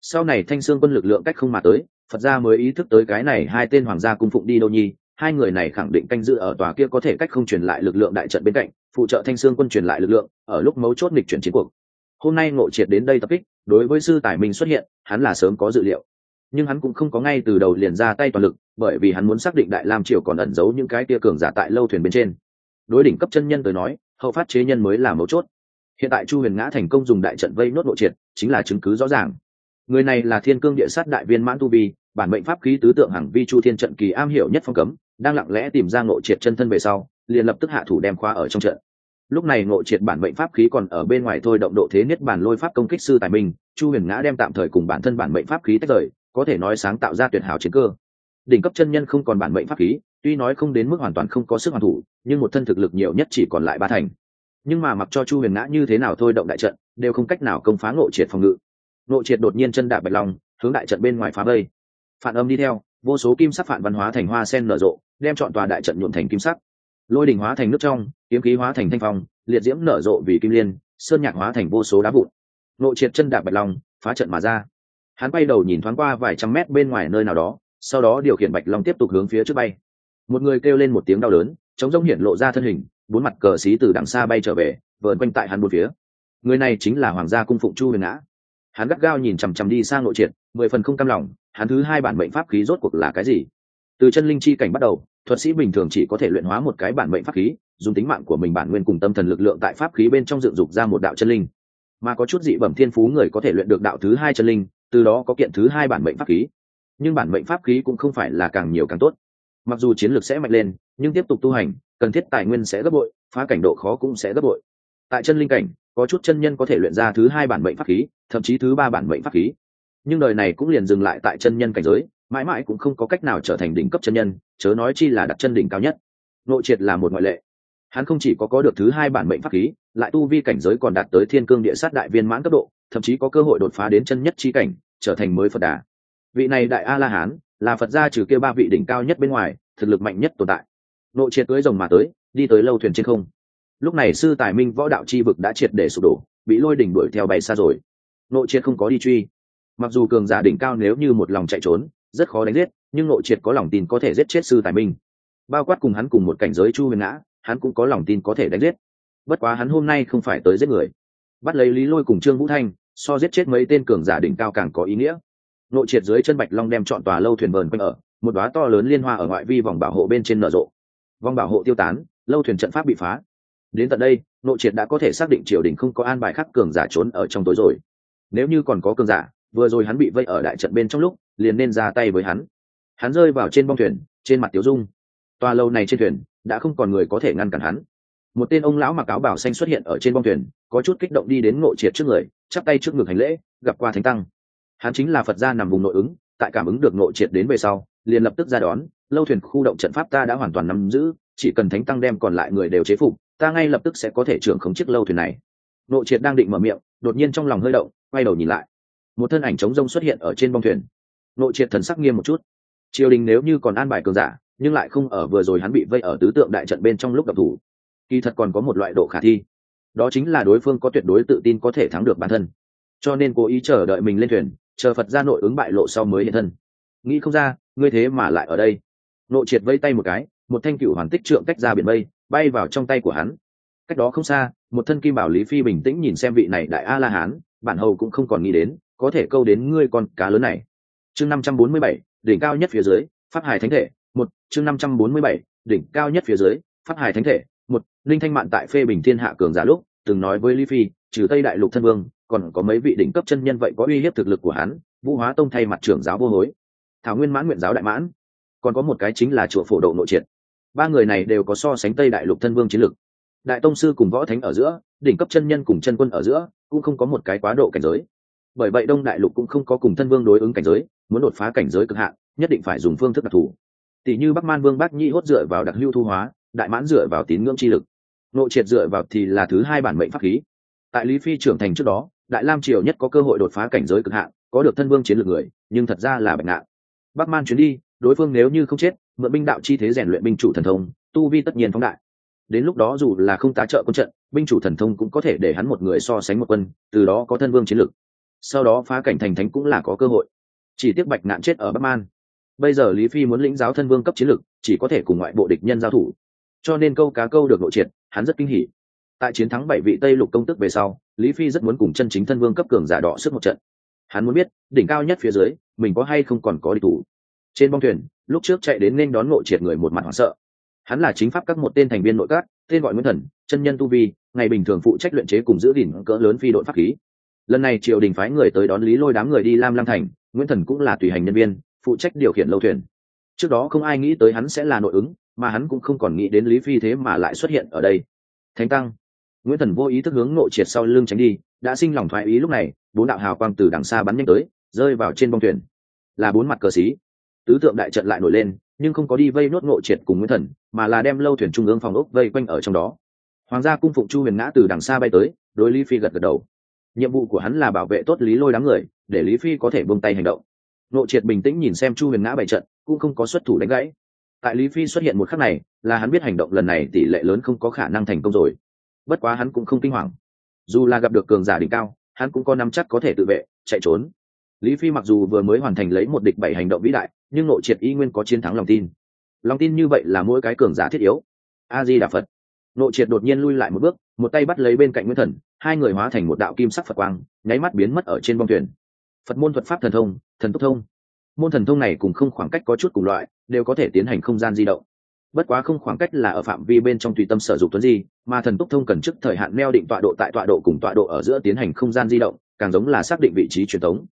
Sau này thanh sương quân lực lượng cách không mà tới, phật gia mới ý thức tới cái này hai tên hoàng gia cung phụng đi đâu nhi hai người này khẳng định canh giữ ở tòa kia có thể cách không truyền lại lực lượng đại trận bên cạnh, phụ trợ thanh sương quân truyền lại lực lượng, ở lúc mấu chốt nghịch chuyển chiến cuộc. Hôm nay ngộ triệt đến đây tập kích, đối với sư tài minh xuất hiện, hắn là sớm có dự liệu. Nhưng hắn cũng không có ngay từ đầu liền ra tay toàn lực, bởi vì hắn muốn xác định đại lam triều còn ẩn giấu những cái tia cường giả tại lâu thuyền bên trên đối đỉnh cấp chân nhân tới nói, hậu phát chế nhân mới là mấu chốt. Hiện tại chu huyền ngã thành công dùng đại trận vây nốt nội triệt, chính là chứng cứ rõ ràng. Người này là thiên cương địa sát đại viên mãn tu vi, bản mệnh pháp khí tứ tượng hằng vi chu thiên trận kỳ am hiểu nhất phong cấm, đang lặng lẽ tìm ra ngộ triệt chân thân về sau, liền lập tức hạ thủ đem khoa ở trong trận. Lúc này ngộ triệt bản mệnh pháp khí còn ở bên ngoài thôi động độ thế nhất bản lôi pháp công kích sư tài minh, chu huyền ngã đem tạm thời cùng bản thân bản mệnh pháp khí tách rời, có thể nói sáng tạo ra tuyệt hảo chiến cơ. Đỉnh cấp chân nhân không còn bản mệnh pháp khí tuy nói không đến mức hoàn toàn không có sức hoàn thủ, nhưng một thân thực lực nhiều nhất chỉ còn lại ba thành. Nhưng mà mặc cho chu huyền ngã như thế nào thôi động đại trận, đều không cách nào công phá ngộ triệt phòng ngự. Ngộ triệt đột nhiên chân đạp bạch long, hướng đại trận bên ngoài phá vây. Phản âm đi theo, vô số kim sắc phản văn hóa thành hoa sen nở rộ, đem chọn tòa đại trận nhuộm thành kim sắc. Lôi đình hóa thành nước trong, kiếm khí hóa thành thanh phong, liệt diễm nở rộ vì kim liên, sơn nhạc hóa thành vô số đá vụn. Ngộ triệt chân đạp bạch long, phá trận mà ra. Hắn bay đầu nhìn thoáng qua vài trăm mét bên ngoài nơi nào đó, sau đó điều khiển bạch long tiếp tục hướng phía trước bay một người kêu lên một tiếng đau đớn chống rông hiện lộ ra thân hình, bốn mặt cờ xí từ đằng xa bay trở về vợn quanh tại hắn một phía. Người này chính là hoàng gia cung phụng chu huyền ngã. Hắn gắt gao nhìn chằm chằm đi sang nội triệt, mười phần không cam lòng, hắn thứ hai bản mệnh pháp khí rốt cuộc là cái gì? Từ chân linh chi cảnh bắt đầu, thuật sĩ bình thường chỉ có thể luyện hóa một cái bản mệnh pháp khí, dùng tính mạng của mình bản nguyên cùng tâm thần lực lượng tại pháp khí bên trong dựng dục ra một đạo chân linh. Mà có chút dị bẩm thiên phú người có thể luyện được đạo thứ hai chân linh, từ đó có kiện thứ hai bản mệnh pháp khí. Nhưng bản mệnh pháp khí cũng không phải là càng nhiều càng tốt mặc dù chiến lược sẽ mạnh lên, nhưng tiếp tục tu hành, cần thiết tài nguyên sẽ gấp bội, phá cảnh độ khó cũng sẽ gấp bội. Tại chân linh cảnh, có chút chân nhân có thể luyện ra thứ hai bản mệnh pháp khí, thậm chí thứ ba bản mệnh pháp khí. Nhưng đời này cũng liền dừng lại tại chân nhân cảnh giới, mãi mãi cũng không có cách nào trở thành đỉnh cấp chân nhân, chớ nói chi là đặt chân đỉnh cao nhất. Nội triệt là một ngoại lệ. Hắn không chỉ có có được thứ hai bản mệnh pháp khí, lại tu vi cảnh giới còn đạt tới thiên cương địa sát đại viên mãn cấp độ, thậm chí có cơ hội đột phá đến chân nhất trí cảnh, trở thành mới phật đà. Vị này đại a la hán là phật gia trừ kia ba vị đỉnh cao nhất bên ngoài, thực lực mạnh nhất tồn tại. Nội triệt cưới rồng mà tới, đi tới lâu thuyền trên không. Lúc này sư tài minh võ đạo chi vực đã triệt để sụp đổ, bị lôi đỉnh đuổi theo bay xa rồi. Nội triệt không có đi truy. Mặc dù cường giả đỉnh cao nếu như một lòng chạy trốn, rất khó đánh giết, nhưng nội triệt có lòng tin có thể giết chết sư tài minh. Bao quát cùng hắn cùng một cảnh giới chu huyền ngã, hắn cũng có lòng tin có thể đánh giết. Bất quá hắn hôm nay không phải tới giết người. Bắt lấy lý lôi cùng trương vũ thanh, so giết chết mấy tên cường giả đỉnh cao càng có ý nghĩa nội triệt dưới chân bạch long đem chọn tòa lâu thuyền vờn quanh ở, một đoá to lớn liên hoa ở ngoại vi vòng bảo hộ bên trên nở rộ. Vòng bảo hộ tiêu tán, lâu thuyền trận pháp bị phá. Đến tận đây nội triệt đã có thể xác định triều đình không có an bài khắc cường giả trốn ở trong tối rồi. Nếu như còn có cường giả, vừa rồi hắn bị vây ở đại trận bên trong lúc, liền nên ra tay với hắn. Hắn rơi vào trên bong thuyền, trên mặt tiểu dung. Toa lâu này trên thuyền, đã không còn người có thể ngăn cản hắn. Một tên ông lão mặc áo bảo xanh xuất hiện ở trên bong thuyền, có chút kích động đi đến ngộ triệt trước người, chắp tay trước ngực hành lễ, gặp qua thánh tăng hắn chính là phật gia nằm vùng nội ứng, tại cảm ứng được nội triệt đến về sau, liền lập tức ra đón, lâu thuyền khu động trận pháp ta đã hoàn toàn nắm giữ, chỉ cần thánh tăng đem còn lại người đều chế phục, ta ngay lập tức sẽ có thể trưởng khống chiếc lâu thuyền này. Nội triệt đang định mở miệng, đột nhiên trong lòng hơi động, quay đầu nhìn lại. Một thân ảnh trống rông xuất hiện ở trên bông thuyền. Nội triệt thần sắc nghiêm một chút. Triều đình nếu như còn an bài cường giả, nhưng lại không ở vừa rồi hắn bị vây ở tứ tượng đại trận bên trong lúc đập thủ. Kỳ thật còn có một loại độ khả thi. Đó chính là đối phương có tuyệt đối tự tin có thể thắng được bản thân. Cho nên cố ý chờ đợi mình lên thuyền chờ phật ra nội ứng bại lộ sau mới hiện thân. Nghĩ không ra, ngươi thế mà lại ở đây. Nộ triệt vây tay một cái, một thanh cựu hoàn tích trượng cách ra biển mây, bay vào trong tay của hắn. Cách đó không xa, một thân kim bảo lý phi bình tĩnh nhìn xem vị này đại a la hán bản hầu cũng không còn nghĩ đến, có thể câu đến ngươi con cá lớn này. Chương năm trăm bốn mươi bảy, đỉnh cao nhất phía dưới, pháp hải thánh thể, một, chương năm trăm bốn mươi bảy, đỉnh cao nhất phía dưới, pháp hải thánh thể, một, linh thanh mạn tại phê bình thiên hạ cường giả lúc, từng nói với lý phi, trừ tây đại lục thân vương còn có mấy vị đỉnh cấp chân nhân vậy có uy hiếp thực lực của hắn, vũ hóa tông thay mặt trưởng giáo vô hối. Thảo nguyên mãn nguyện giáo đại mãn. Còn có một cái chính là chùa phổ độ nội triệt. Ba người này đều có so sánh tây đại lục thân vương chiến lực. Đại tông sư cùng võ thánh ở giữa, đỉnh cấp chân nhân cùng chân quân ở giữa, cũng không có một cái quá độ cảnh giới. Bởi vậy đông đại lục cũng không có cùng thân vương đối ứng cảnh giới, muốn đột phá cảnh giới cực hạn, nhất định phải dùng phương thức đặc thù. Tỷ như bắc man vương bắc nhi hốt dựa vào đặc hưu thu hóa, đại mãn dựa vào tín ngưỡng chi lực. Nội triệt dựa vào thì là thứ hai bản mệnh pháp khí. Tại lý phi trưởng thành trước đó đại lam triều nhất có cơ hội đột phá cảnh giới cực hạn, có được thân vương chiến lược người, nhưng thật ra là bạch ngạn. Bắc man chuyến đi, đối phương nếu như không chết, mượn binh đạo chi thế rèn luyện binh chủ thần thông, tu vi tất nhiên phóng đại. Đến lúc đó dù là không tá trợ quân trận, binh chủ thần thông cũng có thể để hắn một người so sánh một quân, từ đó có thân vương chiến lược. Sau đó phá cảnh thành thánh cũng là có cơ hội. Chỉ tiếc bạch ngạn chết ở bắc man. Bây giờ lý phi muốn lĩnh giáo thân vương cấp chiến lược, chỉ có thể cùng ngoại bộ địch nhân giao thủ. Cho nên câu cá câu được nội triệt, hắn rất kinh hỉ. Tại chiến thắng bảy vị tây lục công tức về sau lý phi rất muốn cùng chân chính thân vương cấp cường giả đỏ sức một trận. Hắn muốn biết, đỉnh cao nhất phía dưới, mình có hay không còn có địch thủ. Trên bong thuyền, lúc trước chạy đến nên đón ngộ triệt người một mặt hoảng sợ. Hắn là chính pháp các một tên thành viên nội các, tên gọi nguyễn thần, chân nhân tu vi, ngày bình thường phụ trách luyện chế cùng giữ gìn cỡ lớn phi đội pháp khí. Lần này triều đình phái người tới đón lý lôi đám người đi lam lam thành, nguyễn thần cũng là tùy hành nhân viên, phụ trách điều khiển lâu thuyền. Trước đó không ai nghĩ tới hắn sẽ là nội ứng, mà hắn cũng không còn nghĩ đến lý phi thế mà lại xuất hiện ở đây. Thánh tăng nguyễn thần vô ý thức hướng nội triệt sau lưng tránh đi, đã sinh lòng thoái ý lúc này, bốn đạo hào quang từ đằng xa bắn nhanh tới, rơi vào trên bông thuyền. Là bốn mặt cờ xí. Tứ tượng đại trận lại nổi lên, nhưng không có đi vây nốt ngộ triệt cùng nguyễn thần, mà là đem lâu thuyền trung ương phòng ốc vây quanh ở trong đó. Hoàng gia cung phụng chu huyền ngã từ đằng xa bay tới, đối lý phi gật gật đầu. Nhiệm vụ của hắn là bảo vệ tốt lý lôi đám người, để lý phi có thể buông tay hành động. Nộ triệt bình tĩnh nhìn xem chu huyền ngã bày trận, cũng không có xuất thủ đánh gãy. Tại lý phi xuất hiện một khắc này, là hắn biết hành động lần này tỷ lệ lớn không có khả năng thành công rồi bất quá hắn cũng không kinh hoàng. Dù là gặp được cường giả đỉnh cao, hắn cũng có năm chắc có thể tự vệ, chạy trốn. Lý phi mặc dù vừa mới hoàn thành lấy một địch bảy hành động vĩ đại, nhưng nội triệt y nguyên có chiến thắng lòng tin. Lòng tin như vậy là mỗi cái cường giả thiết yếu. A di đà phật. Nội triệt đột nhiên lui lại một bước, một tay bắt lấy bên cạnh nguyên thần, hai người hóa thành một đạo kim sắc phật quang, nháy mắt biến mất ở trên bông thuyền. Phật môn thuật pháp thần thông, thần tốc thông. Môn thần thông này cùng không khoảng cách có chút cùng loại, đều có thể tiến hành không gian di động bất quá không khoảng cách là ở phạm vi bên trong tùy tâm sở dụng tuấn di, mà thần tốc thông cần trước thời hạn neo định tọa độ tại tọa độ cùng tọa độ ở giữa tiến hành không gian di động, càng giống là xác định vị trí truyền thống.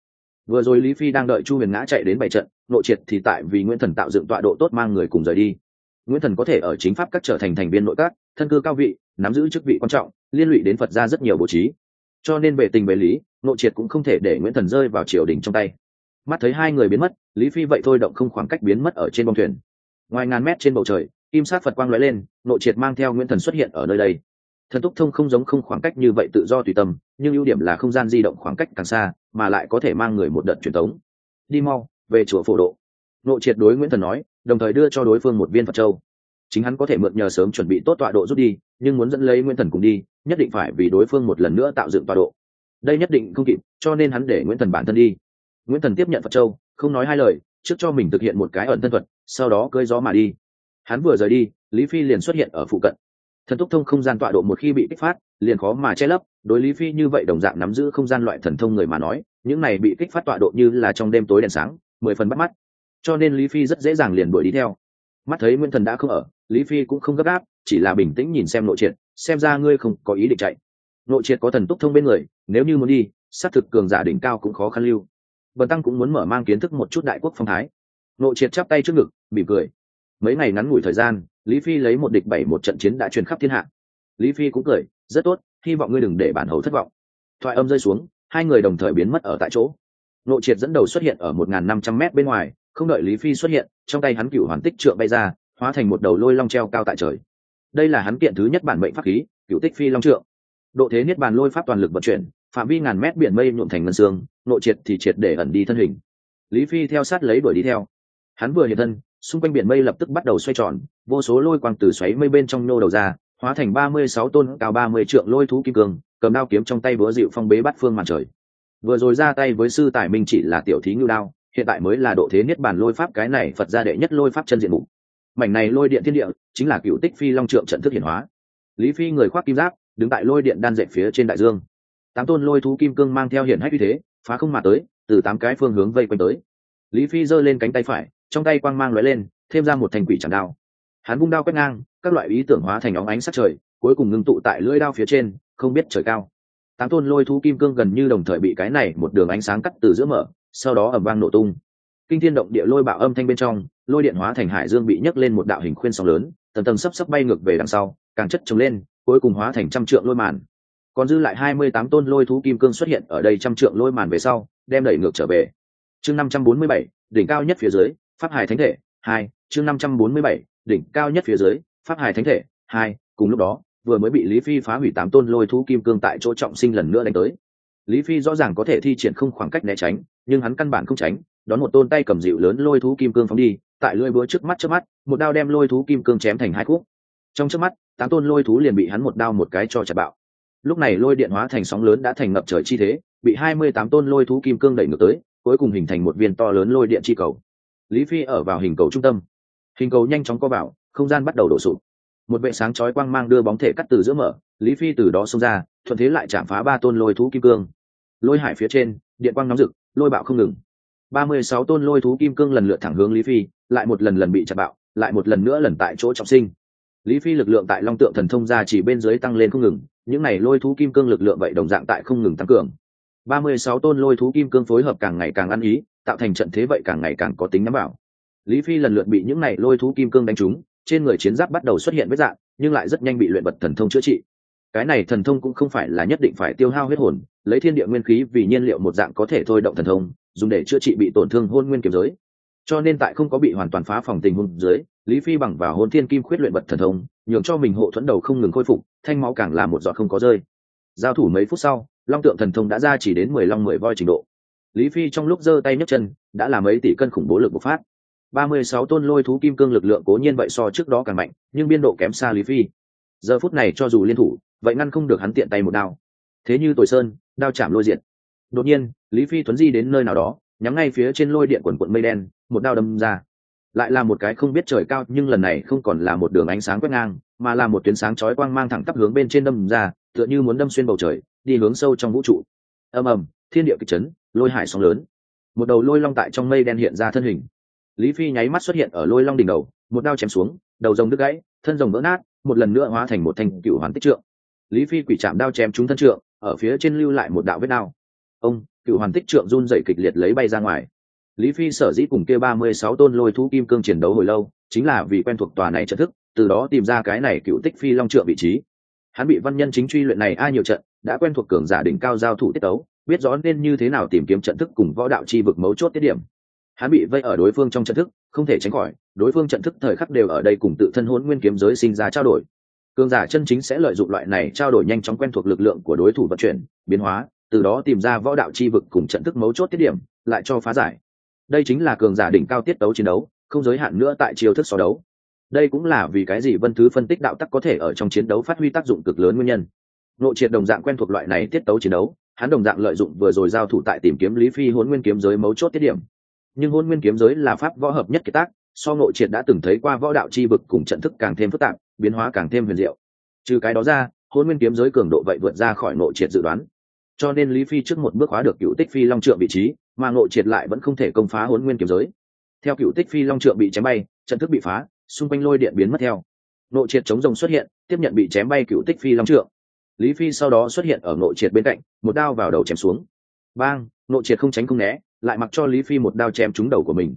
Vừa rồi lý phi đang đợi chu huyền ngã chạy đến bảy trận, nội triệt thì tại vì nguyễn thần tạo dựng tọa độ tốt mang người cùng rời đi. Nguyễn thần có thể ở chính pháp các trở thành thành viên nội các, thân cư cao vị, nắm giữ chức vị quan trọng, liên lụy đến phật ra rất nhiều bố trí. Cho nên về tình về lý, nội triệt cũng không thể để nguyễn thần rơi vào triều đình trong tay. Mắt thấy hai người biến mất, lý phi vậy thôi động không khoảng cách biến mất ở trên bông thuyền ngoài ngàn mét trên bầu trời, kim sát phật quang lóe lên, nội triệt mang theo nguyễn thần xuất hiện ở nơi đây. Thần túc thông không giống không khoảng cách như vậy tự do tùy tâm, nhưng ưu điểm là không gian di động khoảng cách càng xa, mà lại có thể mang người một đợt truyền thống đi mau, về chùa phổ độ. Nội triệt đối nguyễn thần nói, đồng thời đưa cho đối phương một viên phật châu. Chính hắn có thể mượn nhờ sớm chuẩn bị tốt tọa độ rút đi, nhưng muốn dẫn lấy nguyễn thần cùng đi, nhất định phải vì đối phương một lần nữa tạo dựng tọa độ. Đây nhất định không kịp, cho nên hắn để nguyễn thần bản thân đi. Nguyễn thần tiếp nhận phật châu, không nói hai lời trước cho mình thực hiện một cái ẩn thân thuật, sau đó cưỡi gió mà đi. Hắn vừa rời đi, lý phi liền xuất hiện ở phụ cận. Thần túc thông không gian tọa độ một khi bị kích phát, liền khó mà che lấp, đối lý phi như vậy đồng dạng nắm giữ không gian loại thần thông người mà nói, những này bị kích phát tọa độ như là trong đêm tối đèn sáng, mười phần bắt mắt. Cho nên lý phi rất dễ dàng liền đuổi đi theo. Mắt thấy nguyên thần đã không ở, lý phi cũng không gấp gáp, chỉ là bình tĩnh nhìn xem nội triệt, xem ra ngươi không có ý định chạy. Nội triệt có thần túc thông bên người, nếu như muốn đi s á t thực cường giả đỉnh cao cũng khó khăn lưu bần tăng cũng muốn mở mang kiến thức một chút đại quốc phong thái. Nội triệt chắp tay trước ngực, mỉm cười. Mấy ngày ngắn ngủi thời gian, lý phi lấy một địch bảy một trận chiến đã truyền khắp thiên hạ. Lý phi cũng cười, rất tốt, hy vọng ngươi đừng để bản hầu thất vọng. Thoại âm rơi xuống, hai người đồng thời biến mất ở tại chỗ. Nội triệt dẫn đầu xuất hiện ở một n g h n năm trăm mét bên ngoài, không đợi lý phi xuất hiện, trong tay hắn cựu hoàn tích trượng bay ra, hóa thành một đầu lôi long treo cao tại trời. Đây là hắn kiện thứ nhất bản mệnh pháp khí, cựu tích phi long trượng. Độ thế niết bàn lôi pháp toàn lực vận chuyển, phạm vi ngàn mét biển mây nhuộm thành ngân xương nội triệt thì triệt để ẩn đi thân hình. Lý phi theo sát lấy đuổi đi theo. Hắn vừa hiện thân, xung quanh biển mây lập tức bắt đầu xoay tròn, vô số lôi quang từ xoáy mây bên trong nô đầu ra, hóa thành ba mươi sáu tôn, cao ba mươi trượng lôi thú kim cương, cầm đao kiếm trong tay búa dịu phong bế bắt phương màn trời. Vừa rồi ra tay với sư tài minh chỉ là tiểu thí ngưu đao, hiện tại mới là độ thế niết bàn lôi pháp cái này phật gia đệ nhất lôi pháp chân diện mục. Mảnh này lôi điện thiên địa, chính là cựu tích phi long trượng trận thức hiển hóa. Lý phi người khoác kim giáp, đứng tại lôi điện đan dệt phía trên đại dương. Tám tôn lôi thú kim cương mang theo hiển hách uy thế phá không mà tới, từ tám cái phương hướng vây quanh tới. Lý phi giơ lên cánh tay phải, trong tay quang mang lóe lên, thêm ra một thành quỷ chẳng đao. Hắn vung đao quét ngang, các loại ý tưởng hóa thành óng ánh sắc trời, cuối cùng ngưng tụ tại lưỡi đao phía trên, không biết trời cao. Tám tôn lôi thú kim cương gần như đồng thời bị cái này một đường ánh sáng cắt từ giữa mở, sau đó ẩm vang nổ tung. Kinh thiên động địa lôi bạo âm thanh bên trong, lôi điện hóa thành hải dương bị nhấc lên một đạo hình khuyên sóng lớn, tầng tầng sấp sấp bay ngược về đằng sau, càng chất trống lên, cuối cùng hóa thành trăm trượng lôi màn còn dư lại hai mươi tám tôn lôi thú kim cương xuất hiện ở đây trăm trượng lôi màn về sau, đem đẩy ngược trở về. Chương năm trăm bốn mươi bảy, đỉnh cao nhất phía dưới, pháp hải thánh thể, hai, chương năm trăm bốn mươi bảy, đỉnh cao nhất phía dưới, pháp hải thánh thể, hai, cùng lúc đó, vừa mới bị lý phi phá hủy tám tôn lôi thú kim cương tại chỗ trọng sinh lần nữa đánh tới. Lý phi rõ ràng có thể thi triển không khoảng cách né tránh, nhưng hắn căn bản không tránh, đón một tôn tay cầm dịu lớn lôi thú kim cương phóng đi, tại lưỡi búa trước mắt trước mắt, một đao đem lôi thú kim cương chém thành hai khúc. Trong trước mắt, tám tôn lôi thú liền bị hắn một đao một cái cho chặt bạo lúc này lôi điện hóa thành sóng lớn đã thành ngập trời chi thế, bị hai mươi tám tôn lôi thú kim cương đẩy ngược tới, cuối cùng hình thành một viên to lớn lôi điện chi cầu. Lý phi ở vào hình cầu trung tâm. Hình cầu nhanh chóng co vào, không gian bắt đầu đổ sụp. Một vệ sáng chói quang mang đưa bóng thể cắt từ giữa mở, lý phi từ đó xông ra, thuận thế lại chạm phá ba tôn lôi thú kim cương. Lôi hải phía trên, điện quang nóng rực, lôi bạo không ngừng. ba mươi sáu tôn lôi thú kim cương lần lượt thẳng hướng lý phi, lại một lần lần bị chặt bạo, lại một lần nữa lần tại chỗ trọng sinh lý phi lực lượng tại long tượng thần thông ra chỉ bên dưới tăng lên không ngừng, những này lôi thú kim cương lực lượng vậy đồng dạng tại không ngừng tăng cường. Ba mươi sáu tôn lôi thú kim cương phối hợp càng ngày càng ăn ý, tạo thành trận thế vậy càng ngày càng có tính nắm bảo lý phi lần lượt bị những này lôi thú kim cương đánh trúng, trên người chiến giáp bắt đầu xuất hiện vết dạng, nhưng lại rất nhanh bị luyện vật thần thông chữa trị. Cái này thần thông cũng không phải là nhất định phải tiêu hao huyết hồn, lấy thiên địa nguyên khí vì nhiên liệu một dạng có thể thôi động thần thông, dùng để chữa trị bị tổn thương hôn nguyên kiếm giới. Cho nên tại không có bị hoàn toàn phá phòng tình hôn dưới lý phi bằng vào hôn thiên kim khuyết luyện vật thần thông, nhường cho mình hộ thuẫn đầu không ngừng khôi phục, thanh máu càng là một giọt không có rơi. Giao thủ mấy phút sau, long tượng thần thông đã ra chỉ đến mười long mười voi trình độ. Lý phi trong lúc giơ tay nhấc chân, đã làm ấy tỷ cân khủng bố lực bộc phát. ba mươi sáu tôn lôi thú kim cương lực lượng cố nhiên vậy so trước đó càng mạnh, nhưng biên độ kém xa lý phi. Giờ phút này cho dù liên thủ, vậy ngăn không được hắn tiện tay một đao. Thế như tồi sơn, đao chạm lôi diện đột nhiên, lý phi thuấn di đến nơi nào đó, nhắm ngay phía trên lôi điện quần quận mây đen, một đao đâm ra lại là một cái không biết trời cao, nhưng lần này không còn là một đường ánh sáng quét ngang, mà là một tuyến sáng chói quang mang thẳng tắp hướng bên trên đâm ra, tựa như muốn đâm xuyên bầu trời, đi hướng sâu trong vũ trụ. Ầm ầm, thiên địa kịch chấn, lôi hải sóng lớn. Một đầu lôi long tại trong mây đen hiện ra thân hình. Lý phi nháy mắt xuất hiện ở lôi long đỉnh đầu, một đao chém xuống, đầu rồng đứt gãy, thân rồng vỡ nát, một lần nữa hóa thành một thanh cựu hoàn tích trượng. Lý phi quỷ chạm đao chém trúng thân trượng, ở phía trên lưu lại một đạo vết đao. Ông, cựu hoàn tích trượng run dậy kịch liệt lấy bay ra ngoài lý phi sở dĩ cùng kia ba mươi sáu tôn lôi thú kim cương chiến đấu hồi lâu, chính là vì quen thuộc tòa này trận thức, từ đó tìm ra cái này cựu tích phi long trượng vị trí. Hắn bị văn nhân chính truy luyện này ai nhiều trận, đã quen thuộc cường giả đỉnh cao giao thủ tiết tấu, biết rõ nên như thế nào tìm kiếm trận thức cùng võ đạo chi vực mấu chốt tiết điểm. Hắn bị vây ở đối phương trong trận thức, không thể tránh khỏi, đối phương trận thức thời khắc đều ở đây cùng tự thân hôn nguyên kiếm giới sinh ra trao đổi. Cường giả chân chính sẽ lợi dụng loại này trao đổi nhanh chóng quen thuộc lực lượng của đối thủ vận chuyển, biến hóa, từ đó tìm ra võ đạo chi vực cùng trận thức mấu chốt tiết điểm, lại cho phá giải đây chính là cường giả đỉnh cao tiết tấu chiến đấu, không giới hạn nữa tại chiêu thức so đấu. Đây cũng là vì cái gì vân thứ phân tích đạo tắc có thể ở trong chiến đấu phát huy tác dụng cực lớn nguyên nhân. Nội triệt đồng dạng quen thuộc loại này tiết tấu chiến đấu, hắn đồng dạng lợi dụng vừa rồi giao thủ tại tìm kiếm lý phi hôn nguyên kiếm giới mấu chốt tiết điểm. Nhưng hôn nguyên kiếm giới là pháp võ hợp nhất kiệt tác, so nội triệt đã từng thấy qua võ đạo chi vực cùng trận thức càng thêm phức tạp, biến hóa càng thêm huyền diệu. Trừ cái đó ra hôn nguyên kiếm giới cường độ vậy vượt ra khỏi nội triệt dự đoán cho nên lý phi trước một bước hóa được cựu tích phi long trượng vị trí, mà nội triệt lại vẫn không thể công phá huấn nguyên kiếm giới. Theo cựu tích phi long trượng bị chém bay, trận thức bị phá, xung quanh lôi điện biến mất theo. Nội triệt chống rồng xuất hiện, tiếp nhận bị chém bay cựu tích phi long trượng. Lý phi sau đó xuất hiện ở nội triệt bên cạnh, một đao vào đầu chém xuống. Bang nội triệt không tránh không né, lại mặc cho lý phi một đao chém trúng đầu của mình.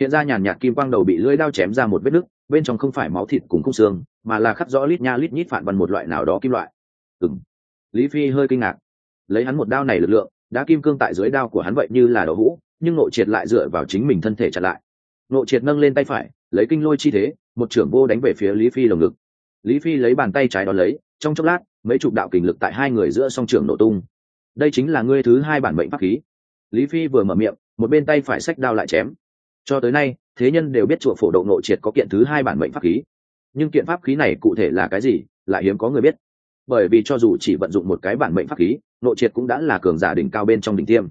Hiện ra nhàn nhạt kim quang đầu bị lưỡi đao chém ra một vết nứt, bên trong không phải máu thịt cùng khung xương, mà là khắc rõ lít nha lít nhít phản bằng một loại nào đó kim loại. Ừng lý phi hơi kinh ngạc lấy hắn một đao này lực lượng, đã kim cương tại dưới đao của hắn vậy như là đậu hũ, nhưng nội triệt lại dựa vào chính mình thân thể chặn lại. Nội triệt nâng lên tay phải, lấy kinh lôi chi thế, một trưởng vô đánh về phía lý phi lồng ngực. Lý phi lấy bàn tay trái đón lấy, trong chốc lát, mấy chục đạo kình lực tại hai người giữa song trường nổ tung. Đây chính là ngươi thứ hai bản mệnh pháp khí. Lý phi vừa mở miệng, một bên tay phải sách đao lại chém. Cho tới nay, thế nhân đều biết chùa phổ độ nội triệt có kiện thứ hai bản mệnh pháp khí. Nhưng kiện pháp khí này cụ thể là cái gì, lại hiếm có người biết bởi vì cho dù chỉ vận dụng một cái bản mệnh pháp khí, nội triệt cũng đã là cường giả đỉnh cao bên trong đỉnh tiêm.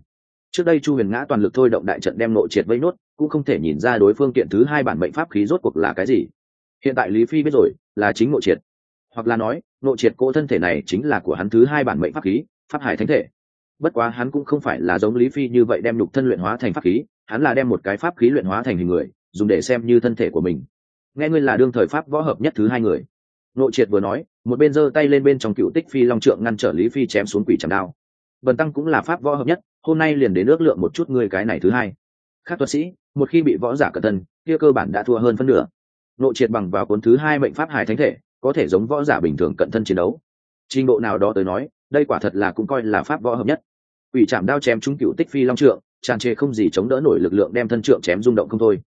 Trước đây chu huyền ngã toàn lực thôi động đại trận đem nội triệt vây nốt, cũng không thể nhìn ra đối phương kiện thứ hai bản mệnh pháp khí rốt cuộc là cái gì. Hiện tại lý phi biết rồi, là chính nội triệt. Hoặc là nói, nội triệt cỗ thân thể này chính là của hắn thứ hai bản mệnh pháp khí, pháp hải thánh thể. Bất quá hắn cũng không phải là giống lý phi như vậy đem nhục thân luyện hóa thành pháp khí, hắn là đem một cái pháp khí luyện hóa thành hình người, dùng để xem như thân thể của mình. Nghe ngươi là đương thời pháp võ hợp nhất thứ hai người. Nội triệt vừa nói một bên giơ tay lên bên trong cựu tích phi long trượng ngăn trở lý phi chém xuống quỷ chạm đao. Bần tăng cũng là pháp võ hợp nhất, hôm nay liền đến ước lượng một chút người cái này thứ hai. Khác tuật sĩ, một khi bị võ giả cẩn thân kia cơ bản đã thua hơn phân nửa. Nội triệt bằng vào cuốn thứ hai mệnh pháp hải thánh thể, có thể giống võ giả bình thường cận thân chiến đấu. Trình độ nào đó tới nói, đây quả thật là cũng coi là pháp võ hợp nhất. Quỷ chạm đao chém trúng cựu tích phi long trượng, tràn trề không gì chống đỡ nổi lực lượng đem thân trượng chém rung động không thôi.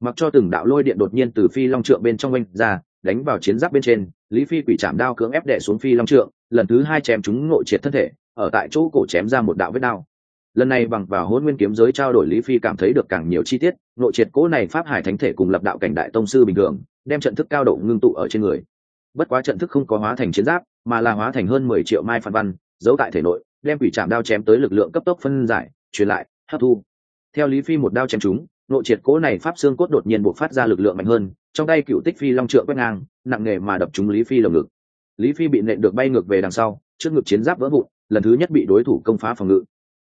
Mặc cho từng đạo lôi điện đột nhiên từ phi long trượng bên trong oanh ra đánh vào chiến giáp bên trên, lý phi quỷ chạm đao cưỡng ép đẻ xuống phi long trượng, lần thứ hai chém chúng ngộ triệt thân thể, ở tại chỗ cổ chém ra một đạo vết đao. Lần này bằng vào hôn nguyên kiếm giới trao đổi lý phi cảm thấy được càng nhiều chi tiết nội triệt cố này pháp hải thánh thể cùng lập đạo cảnh đại tông sư bình thường, đem trận thức cao độ ngưng tụ ở trên người. Bất quá trận thức không có hóa thành chiến giáp, mà là hóa thành hơn mười triệu mai phản văn, giấu tại thể nội, đem quỷ chạm đao chém tới lực lượng cấp tốc phân giải, truyền lại, hấp thu. Theo lý phi một đao chém chúng nội triệt cố này pháp xương cốt đột nhiên buộc phát ra lực lượng mạnh hơn, trong tay cựu tích phi long trượng quét ngang, nặng nề mà đập trúng lý phi lồng ngực. Lý phi bị nện được bay ngược về đằng sau, trước ngực chiến giáp vỡ vụn, lần thứ nhất bị đối thủ công phá phòng ngự.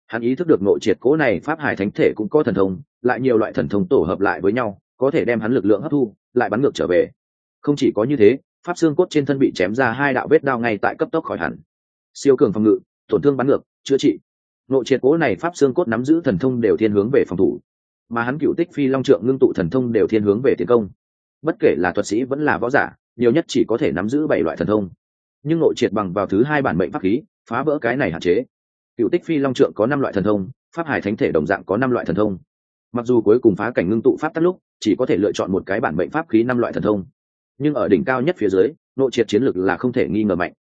Hắn ý thức được nội triệt cố này pháp hải thánh thể cũng có thần thông, lại nhiều loại thần thông tổ hợp lại với nhau, có thể đem hắn lực lượng hấp thu, lại bắn ngược trở về. Không chỉ có như thế, pháp xương cốt trên thân bị chém ra hai đạo vết đao ngay tại cấp tốc khỏi hẳn. Siêu cường phòng ngự, tổn thương bắn ngược, chữa trị. Nội triệt cố này pháp xương cốt nắm giữ thần thông đều thiên hướng về phòng thủ mà hắn cựu tích phi long trượng ngưng tụ thần thông đều thiên hướng về tiến công. Bất kể là thuật sĩ vẫn là võ giả, nhiều nhất chỉ có thể nắm giữ bảy loại thần thông. Nhưng nội triệt bằng vào thứ hai bản mệnh pháp khí, phá vỡ cái này hạn chế. Cựu tích phi long trượng có năm loại thần thông, pháp hải thánh thể đồng dạng có năm loại thần thông. Mặc dù cuối cùng phá cảnh ngưng tụ pháp tắt lúc, chỉ có thể lựa chọn một cái bản mệnh pháp khí năm loại thần thông. Nhưng ở đỉnh cao nhất phía dưới, nội triệt chiến lực là không thể nghi ngờ mạnh.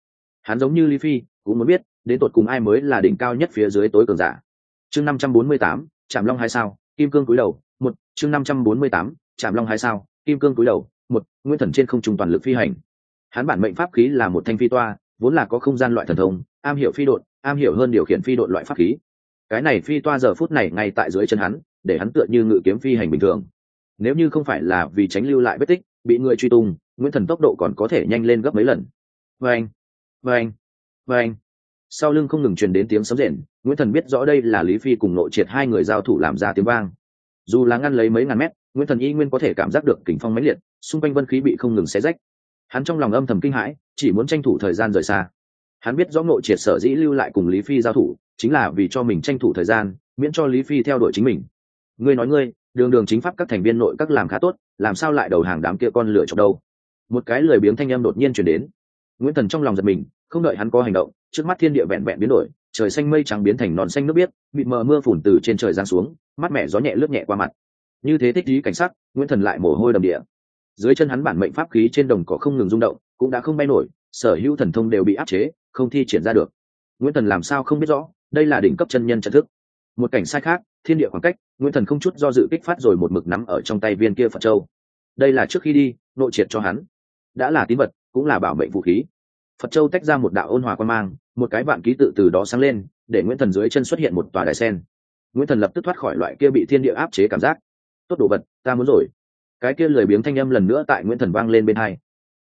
Hắn giống như lý phi, cũng muốn biết, đến tột cùng ai mới là đỉnh cao nhất phía dưới tối cường giả. Chương năm trăm bốn mươi tám trạm long hai sao kim cương cúi đầu, một, chương năm trăm bốn mươi tám trạm long hai sao, kim cương cúi đầu, một, nguyên thần trên không trung toàn lực phi hành. Hắn bản mệnh pháp khí là một thanh phi toa, vốn là có không gian loại thần thông, am hiểu phi đột am hiểu hơn điều khiển phi đột loại pháp khí. Cái này phi toa giờ phút này ngay tại dưới chân hắn, để hắn tựa như ngự kiếm phi hành bình thường. Nếu như không phải là vì tránh lưu lại vết tích, bị người truy tung nguyễn thần tốc độ còn có thể nhanh lên gấp mấy lần. Vâng vâng vâng sau lưng không ngừng truyền đến tiếng sấm rền, nguyễn thần biết rõ đây là lý phi cùng nội triệt hai người giao thủ làm ra tiếng vang. Dù là ngăn lấy mấy ngàn mét, nguyễn thần y nguyên có thể cảm giác được kính phong mãnh liệt, xung quanh vân khí bị không ngừng xé rách. Hắn trong lòng âm thầm kinh hãi, chỉ muốn tranh thủ thời gian rời xa. Hắn biết rõ nội triệt sở dĩ lưu lại cùng lý phi giao thủ, chính là vì cho mình tranh thủ thời gian, miễn cho lý phi theo đuổi chính mình. Ngươi nói ngươi, đường đường chính pháp các thành viên nội các làm khá tốt, làm sao lại đầu hàng đám kia con lửa chọc đâu một cái lười biếng thanh âm đột nhiên chuyển đến. Nguyễn thần trong lòng giật mình không đợi hắn có hành động, trước mắt thiên địa vẹn vẹn biến đổi, trời xanh mây trắng biến thành non xanh nước biếc bị mờ mưa phùn từ trên trời giáng xuống mắt mẹ gió nhẹ lướt nhẹ qua mặt. Như thế thích trí cảnh sắc, nguyễn thần lại mồ hôi đầm địa. Dưới chân hắn bản mệnh pháp khí trên đồng cỏ không ngừng rung động, cũng đã không bay nổi, sở hữu thần thông đều bị áp chế, không thi triển ra được. Nguyễn thần làm sao không biết rõ, đây là đỉnh cấp chân nhân trận thức. Một cảnh sai khác, thiên địa khoảng cách, nguyễn thần không chút do dự kích phát rồi một mực nắm ở trong tay viên kia phật châu. Đây là trước khi đi, nội triệt cho hắn. Đã là tín vật, cũng là bảo mệnh vũ khí phật châu tách ra một đạo ôn hòa quan mang, một cái vạn ký tự từ đó sáng lên, để nguyễn thần dưới chân xuất hiện một tòa đài sen. Nguyễn thần lập tức thoát khỏi loại kia bị thiên địa áp chế cảm giác. Tốt đồ vật, ta muốn rồi. Cái kia lười biếng thanh âm lần nữa tại nguyễn thần vang lên bên hai.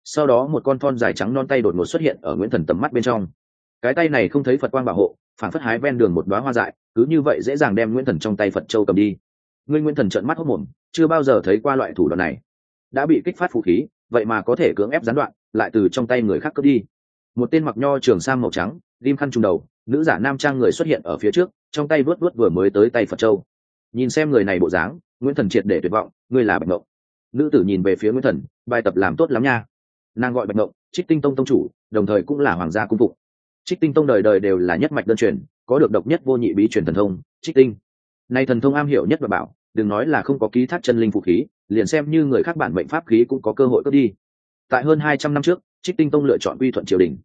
Sau đó một con thon dài trắng non tay đột ngột xuất hiện ở nguyễn thần tầm mắt bên trong. Cái tay này không thấy phật quang bảo hộ, phản phất hái ven đường một đoá hoa dại, cứ như vậy dễ dàng đem nguyễn thần trong tay phật châu cầm đi. Ngươi nguyễn thần trợn mắt hốc mồm chưa bao giờ thấy qua loại thủ đoạn này. Đã bị kích phát vũ khí, vậy mà có thể cưỡng ép gián đoạn, lại từ trong tay người khác cướp đi một tên mặc nho trường sang màu trắng, ghim khăn trùng đầu, nữ giả nam trang người xuất hiện ở phía trước, trong tay vớt vớt vừa mới tới tay phật châu. Nhìn xem người này bộ dáng, nguyễn thần triệt để tuyệt vọng, ngươi là bạch ngộng. Nữ tử nhìn về phía nguyễn thần, bài tập làm tốt lắm nha. Nàng gọi bạch ngộng, trích tinh tông tông chủ, đồng thời cũng là hoàng gia cung phụng. Trích tinh tông đời đời đều là nhất mạch đơn truyền, có được độc nhất vô nhị bí truyền thần thông, trích tinh. Nay thần thông am hiểu nhất và bảo, đừng nói là không có ký thác chân linh phụ khí, liền xem như người khác bản mệnh pháp khí cũng có cơ hội cướp đi. Tại hơn hai trăm năm trước trích tinh tông lựa chọn quy thuận triều đình.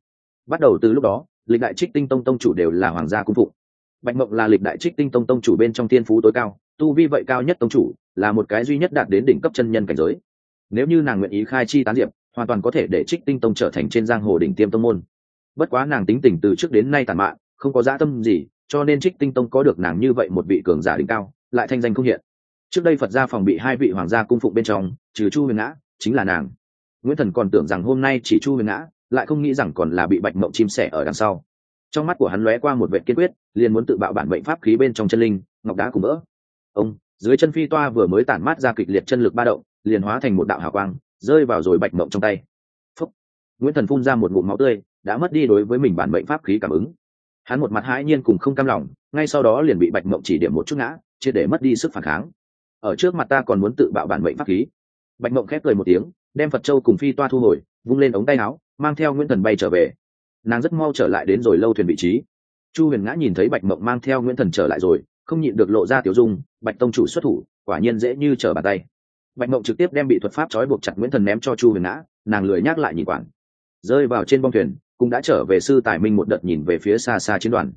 Bắt đầu từ lúc đó, lịch đại trích tinh tông tông chủ đều là hoàng gia cung phụng. Bạch mộng là lịch đại trích tinh tông tông chủ bên trong thiên phú tối cao, tu vi vậy cao nhất tông chủ, là một cái duy nhất đạt đến đỉnh cấp chân nhân cảnh giới. Nếu như nàng nguyện ý khai chi tán diệp, hoàn toàn có thể để trích tinh tông trở thành trên giang hồ đỉnh tiêm tông môn. Bất quá nàng tính tình từ trước đến nay tàn mạn, không có dã tâm gì, cho nên trích tinh tông có được nàng như vậy một vị cường giả đỉnh cao, lại thanh danh không hiện. Trước đây phật gia phòng bị hai vị hoàng gia cung phụng bên trong, trừ chu huyền ngã, chính là nàng nguyễn thần còn tưởng rằng hôm nay chỉ chu huyền ngã, lại không nghĩ rằng còn là bị bạch mộng chim sẻ ở đằng sau. Trong mắt của hắn lóe qua một vệ kiên quyết, liền muốn tự bạo bản bệnh pháp khí bên trong chân linh, ngọc đá cùng vỡ ông, dưới chân phi toa vừa mới tản mát ra kịch liệt chân lực ba động, liền hóa thành một đạo hào quang, rơi vào rồi bạch mộng trong tay. Phúc. nguyễn thần phun ra một ngụm máu tươi, đã mất đi đối với mình bản bệnh pháp khí cảm ứng. Hắn một mặt hãi nhiên cùng không cam lòng, ngay sau đó liền bị bạch mộng chỉ điểm một chút ngã chưa để mất đi sức phản kháng. Ở trước mặt ta còn muốn tự bạo bản bệnh pháp khí. Bạch mộng khép cười một tiếng đem phật châu cùng phi toa thu hồi, vung lên ống tay áo, mang theo nguyễn thần bay trở về. nàng rất mau trở lại đến rồi lâu thuyền vị trí. chu huyền ngã nhìn thấy bạch mộng mang theo nguyễn thần trở lại rồi, không nhịn được lộ ra tiểu dung, bạch tông chủ xuất thủ, quả nhiên dễ như trở bàn tay. bạch mộng trực tiếp đem bị thuật pháp trói buộc chặt nguyễn thần ném cho chu huyền ngã, nàng lười nhắc lại nhìn quản rơi vào trên bong thuyền, cũng đã trở về sư tài minh một đợt nhìn về phía xa xa chiến đoàn.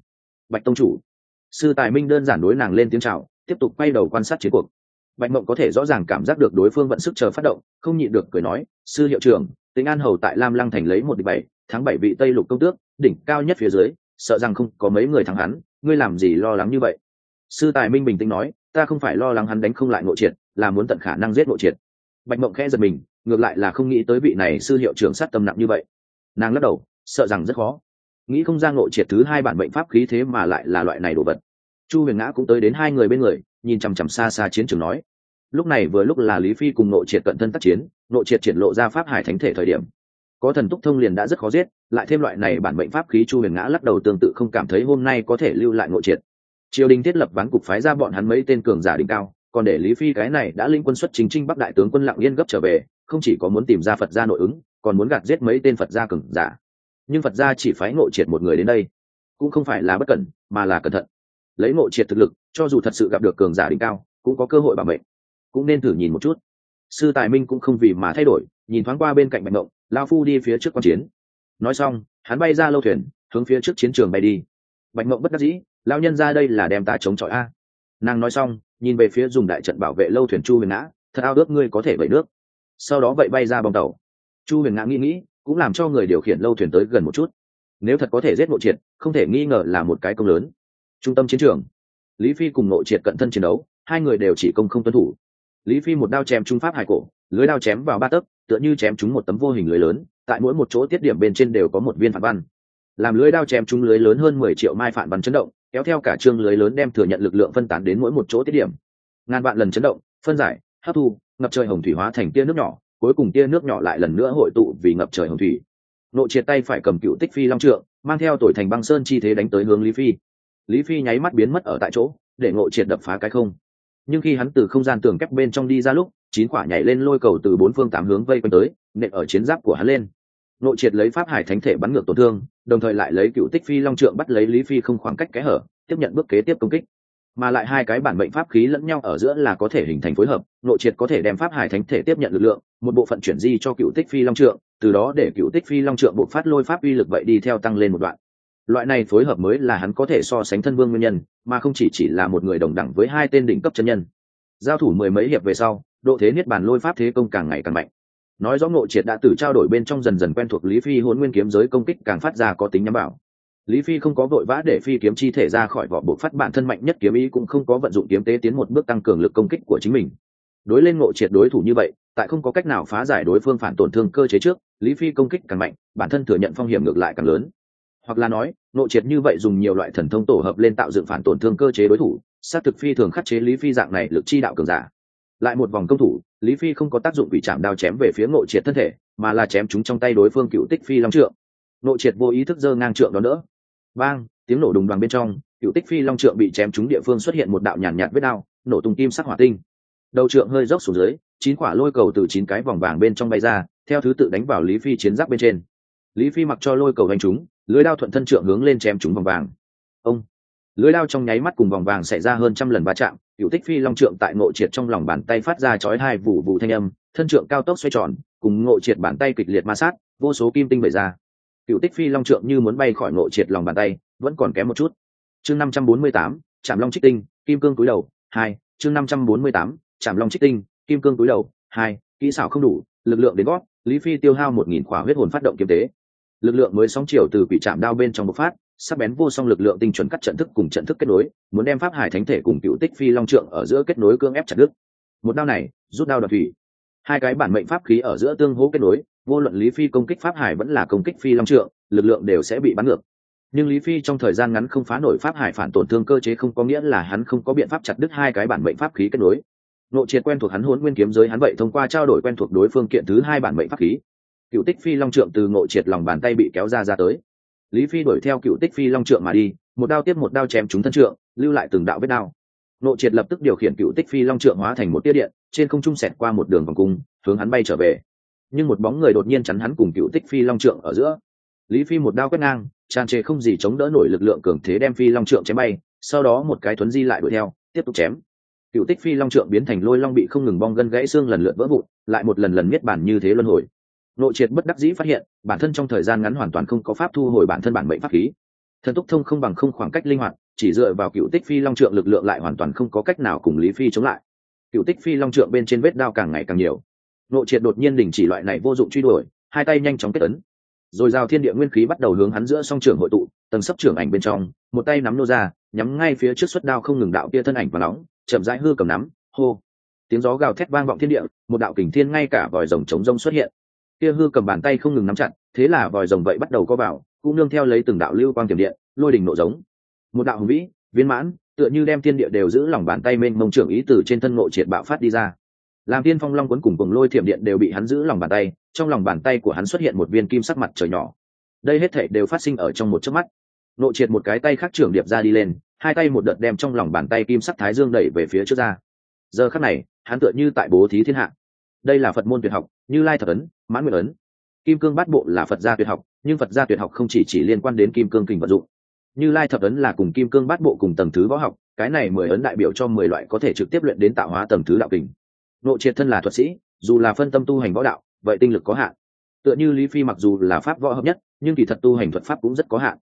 bạch tông chủ, sư tài minh đơn giản đối nàng lên tiếng chào, tiếp tục quay đầu quan sát chiến cuộc bạch mộng có thể rõ ràng cảm giác được đối phương vận sức chờ phát động, không nhịn được cười nói, sư hiệu trưởng tính an hầu tại lam lăng thành lấy một địch bảy, tháng bảy vị tây lục công tước, đỉnh cao nhất phía dưới, sợ rằng không có mấy người thắng hắn, ngươi làm gì lo lắng như vậy? Sư tài minh bình tĩnh nói, ta không phải lo lắng hắn đánh không lại nội triệt, là muốn tận khả năng giết nội triệt. Bạch mộng khẽ giật mình, ngược lại là không nghĩ tới vị này sư hiệu trưởng sát tâm nặng như vậy. Nàng lắc đầu, sợ rằng rất khó. Nghĩ không ra nội triệt thứ hai bản bệnh pháp khí thế mà lại là loại này đồ vật chu huyền ngã cũng tới đến hai người bên người, nhìn chằm chằm xa xa chiến trường nói. Lúc này vừa lúc là lý phi cùng nội triệt cận thân tác chiến nội triệt triển lộ ra pháp hải thánh thể thời điểm. Có thần túc thông liền đã rất khó giết, lại thêm loại này bản mệnh pháp khí chu huyền ngã lắc đầu tương tự không cảm thấy hôm nay có thể lưu lại nội triệt. Triều đình thiết lập ván cục phái ra bọn hắn mấy tên cường giả đỉnh cao, còn để lý phi cái này đã linh quân xuất chính trinh bắc đại tướng quân lặng yên gấp trở về, không chỉ có muốn tìm ra phật gia nội ứng, còn muốn gạt giết mấy tên phật gia cường giả. Nhưng phật gia chỉ phái ngộ triệt một người đến đây, cũng không phải là bất cẩn, mà là cẩn thận lấy ngộ triệt thực lực, cho dù thật sự gặp được cường giả đỉnh cao, cũng có cơ hội bảo mệnh. Cũng nên thử nhìn một chút. Sư tài minh cũng không vì mà thay đổi, nhìn thoáng qua bên cạnh bạch mộng lao phu đi phía trước q chiến. Nói xong, hắn bay ra lâu thuyền, hướng phía trước chiến trường bay đi. Bạch mộng bất đắc dĩ, lao nhân ra đây là đem ta chống chọi a. Nàng nói xong, nhìn về phía dùng đại trận bảo vệ lâu thuyền chu huyền ngã, thật ao ước ngươi có thể vẩy nước. Sau đó vậy bay ra bong tàu. Chu huyền ngã nghĩ nghĩ, cũng làm cho người điều khiển lâu thuyền tới gần một chút. Nếu thật có thể giết nội triệt, không thể nghi ngờ là một cái công lớn trung tâm chiến trường. Lý phi cùng nội triệt cận thân chiến đấu, hai người đều chỉ công không tuân thủ. Lý phi một đao chém trung pháp hải cổ, lưới đao chém vào ba tấc, tựa như chém chúng một tấm vô hình lưới lớn, tại mỗi một chỗ tiết điểm bên trên đều có một viên phản văn. Làm lưới đao chém chúng lưới lớn hơn mười triệu mai phản văn chấn động, kéo theo cả chương lưới lớn đem thừa nhận lực lượng phân tán đến mỗi một chỗ tiết điểm. Ngàn vạn lần chấn động, phân giải, hấp thu, ngập trời hồng thủy hóa thành tia nước nhỏ, cuối cùng tia nước nhỏ lại lần nữa hội tụ vì ngập trời hồng thủy. Nội triệt tay phải cầm cựu tích phi long trượng, mang theo tuổi thành băng sơn chi thế đánh tới hướng lý phi lý phi nháy mắt biến mất ở tại chỗ, để ngộ triệt đập phá cái không. Nhưng khi hắn từ không gian tường kép bên trong đi ra lúc, chín quả nhảy lên lôi cầu từ bốn phương tám hướng vây quanh tới, nện ở chiến giáp của hắn lên. Nội triệt lấy pháp hải thánh thể bắn ngược tổn thương, đồng thời lại lấy cựu tích phi long trượng bắt lấy lý phi không khoảng cách kẽ hở, tiếp nhận bước kế tiếp công kích. Mà lại hai cái bản mệnh pháp khí lẫn nhau ở giữa là có thể hình thành phối hợp nội triệt có thể đem pháp hải thánh thể tiếp nhận lực lượng, một bộ phận chuyển di cho cựu tích phi long trượng, từ đó để cựu tích phi long trượng bộ phát lôi pháp uy lực vậy đi theo tăng lên một đoạn loại này phối hợp mới là hắn có thể so sánh thân vương nguyên nhân, mà không chỉ chỉ là một người đồng đẳng với hai tên đỉnh cấp chân nhân. Giao thủ mười mấy hiệp về sau, độ thế niết bàn lôi pháp thế công càng ngày càng mạnh. Nói rõ ngộ triệt đã từ trao đổi bên trong dần dần quen thuộc lý phi hôn nguyên kiếm giới công kích càng phát ra có tính nhắm bảo. Lý phi không có vội vã để phi kiếm chi thể ra khỏi vỏ buộc phát bản thân mạnh nhất kiếm ý cũng không có vận dụng kiếm tế tiến một bước tăng cường lực công kích của chính mình. Đối lên ngộ triệt đối thủ như vậy, tại không có cách nào phá giải đối phương phản tổn thương cơ chế trước, lý phi công kích càng mạnh, bản thân thừa nhận phong hiểm ngược lại càng lớn hoặc là nói nội triệt như vậy dùng nhiều loại thần thông tổ hợp lên tạo dựng phản tổn thương cơ chế đối thủ sát thực phi thường khắc chế lý phi dạng này lực chi đạo cường giả. Lại một vòng công thủ lý phi không có tác dụng quỷ chạm đao chém về phía nội triệt thân thể mà là chém chúng trong tay đối phương cựu tích phi long trượng. Nội triệt vô ý thức giơ ngang trượng đó nữa. Bang tiếng nổ đùng đoàn bên trong cựu tích phi long trượng bị chém trúng địa phương xuất hiện một đạo nhàn nhạt, nhạt vết đao nổ tung kim sắc hỏa tinh. Đầu trượng hơi dốc xuống dưới chín quả lôi cầu từ chín cái vòng vàng bên trong bay ra theo thứ tự đánh vào lý phi chiến giáp bên trên. Lý phi mặc cho lôi cầu đánh chúng lưới đao thuận thân trượng hướng lên chém chúng vòng vàng. Ông, lưới đao trong nháy mắt cùng vòng vàng xảy ra hơn trăm lần va chạm, cựu tích phi long trượng tại ngộ triệt trong lòng bàn tay phát ra chói hai vụ vụ thanh âm, thân trượng cao tốc xoay tròn, cùng ngộ triệt bàn tay kịch liệt ma sát, vô số kim tinh bày ra. Cựu tích phi long trượng như muốn bay khỏi ngộ triệt lòng bàn tay, vẫn còn kém một chút. Chương năm trăm bốn mươi tám trạm long trích tinh, kim cương cúi đầu, hai, chương năm trăm bốn mươi tám trạm long trích tinh, kim cương cúi đầu, hai, kỹ xảo không đủ, lực lượng đến gót, lý phi tiêu hao một nghìn khỏa huyết hồn phát động kiếm tế lực lượng mới sóng chiều từ quỷ trạm đao bên trong bộc phát, sắc bén vô song lực lượng tinh chuẩn cắt trận thức cùng trận thức kết nối, muốn đem pháp hải thánh thể cùng cựu tích phi long trượng ở giữa kết nối cương ép chặt đứt. Một đao này, rút đao đoạt thủy. Hai cái bản mệnh pháp khí ở giữa tương hỗ kết nối, vô luận lý phi công kích pháp hải vẫn là công kích phi long trượng, lực lượng đều sẽ bị bắn ngược. Nhưng lý phi trong thời gian ngắn không phá nổi pháp hải phản tổn thương cơ chế không có nghĩa là hắn không có biện pháp chặt đứt hai cái bản mệnh pháp khí kết nối. Nội triệt quen thuộc hắn hôn nguyên kiếm giới, hắn vậy thông qua trao đổi quen thuộc đối phương kiện thứ hai bản mệnh pháp khí cựu tích phi long trượng từ ngộ triệt lòng bàn tay bị kéo ra ra tới. Lý phi đuổi theo cựu tích phi long trượng mà đi, một đao tiếp một đao chém trúng thân trượng, lưu lại từng đạo vết đao. Ngộ triệt lập tức điều khiển cựu tích phi long trượng hóa thành một tiết điện, trên không trung xẹt qua một đường vòng cung, hướng hắn bay trở về. Nhưng một bóng người đột nhiên chắn hắn cùng cựu tích phi long trượng ở giữa. Lý phi một đao quét ngang, tràn trề không gì chống đỡ nổi lực lượng cường thế đem phi long trượng chém bay, sau đó một cái thuấn di lại đuổi theo, tiếp tục chém. Cựu tích phi long trượng biến thành lôi long bị không ngừng bong gân gãy xương lần lượt vỡ vụn, lại một lần lần miết bản như thế luân hồi nội triệt bất đắc dĩ phát hiện, bản thân trong thời gian ngắn hoàn toàn không có pháp thu hồi bản thân bản mệnh pháp khí. Thần túc thông không bằng không khoảng cách linh hoạt, chỉ dựa vào cựu tích phi long trượng lực lượng lại hoàn toàn không có cách nào cùng lý phi chống lại. Cựu tích phi long trượng bên trên vết đao càng ngày càng nhiều. Nội triệt đột nhiên đình chỉ loại này vô dụng truy đuổi, hai tay nhanh chóng kết ấn. Rồi giao thiên địa nguyên khí bắt đầu hướng hắn giữa song trường hội tụ, tầng sấp trưởng ảnh bên trong, một tay nắm nô ra, nhắm ngay phía trước suất đao không ngừng đạo kia thân ảnh và nóng, chậm rãi hư cầm nắm, hô. Tiếng gió gào thét vang vọng thiên địa, một đạo kình thiên ngay cả vòi rồng chống rông xuất hiện kia hư cầm bàn tay không ngừng nắm chặt, thế là vòi rồng vậy bắt đầu co vào, cũng nương theo lấy từng đạo lưu quang tiềm điện, lôi đỉnh nộ giống. Một đạo hùng vĩ, viên mãn, tựa như đem thiên địa đều giữ lòng bàn tay mênh mông trưởng ý từ trên thân ngộ triệt bạo phát đi ra. Làm tiên phong long quấn cùng cùng lôi thiểm điện đều bị hắn giữ lòng bàn tay, trong lòng bàn tay của hắn xuất hiện một viên kim sắc mặt trời nhỏ. Đây hết thể đều phát sinh ở trong một chớp mắt. Nộ triệt một cái tay khác trưởng điệp ra đi lên, hai tay một đợt đem trong lòng bàn tay kim sắc thái dương đẩy về phía trước ra. Giờ khắc này, hắn tựa như tại bố thí thiên hạ. Đây là phật môn tuyệt học như lai thập ấn, mãn nguyện ấn. Kim cương bát bộ là phật gia tuyệt học, nhưng phật gia tuyệt học không chỉ chỉ liên quan đến kim cương kình vận dụng. Như lai thập ấn là cùng kim cương bát bộ cùng tầng thứ võ học, cái này mười ấn đại biểu cho mười loại có thể trực tiếp luyện đến tạo hóa tầng thứ đạo kình. Nội triệt thân là thuật sĩ, dù là phân tâm tu hành võ đạo, vậy tinh lực có hạn. Tựa như lý phi mặc dù là pháp võ hợp nhất, nhưng kỳ thật tu hành thuật pháp cũng rất có hạn.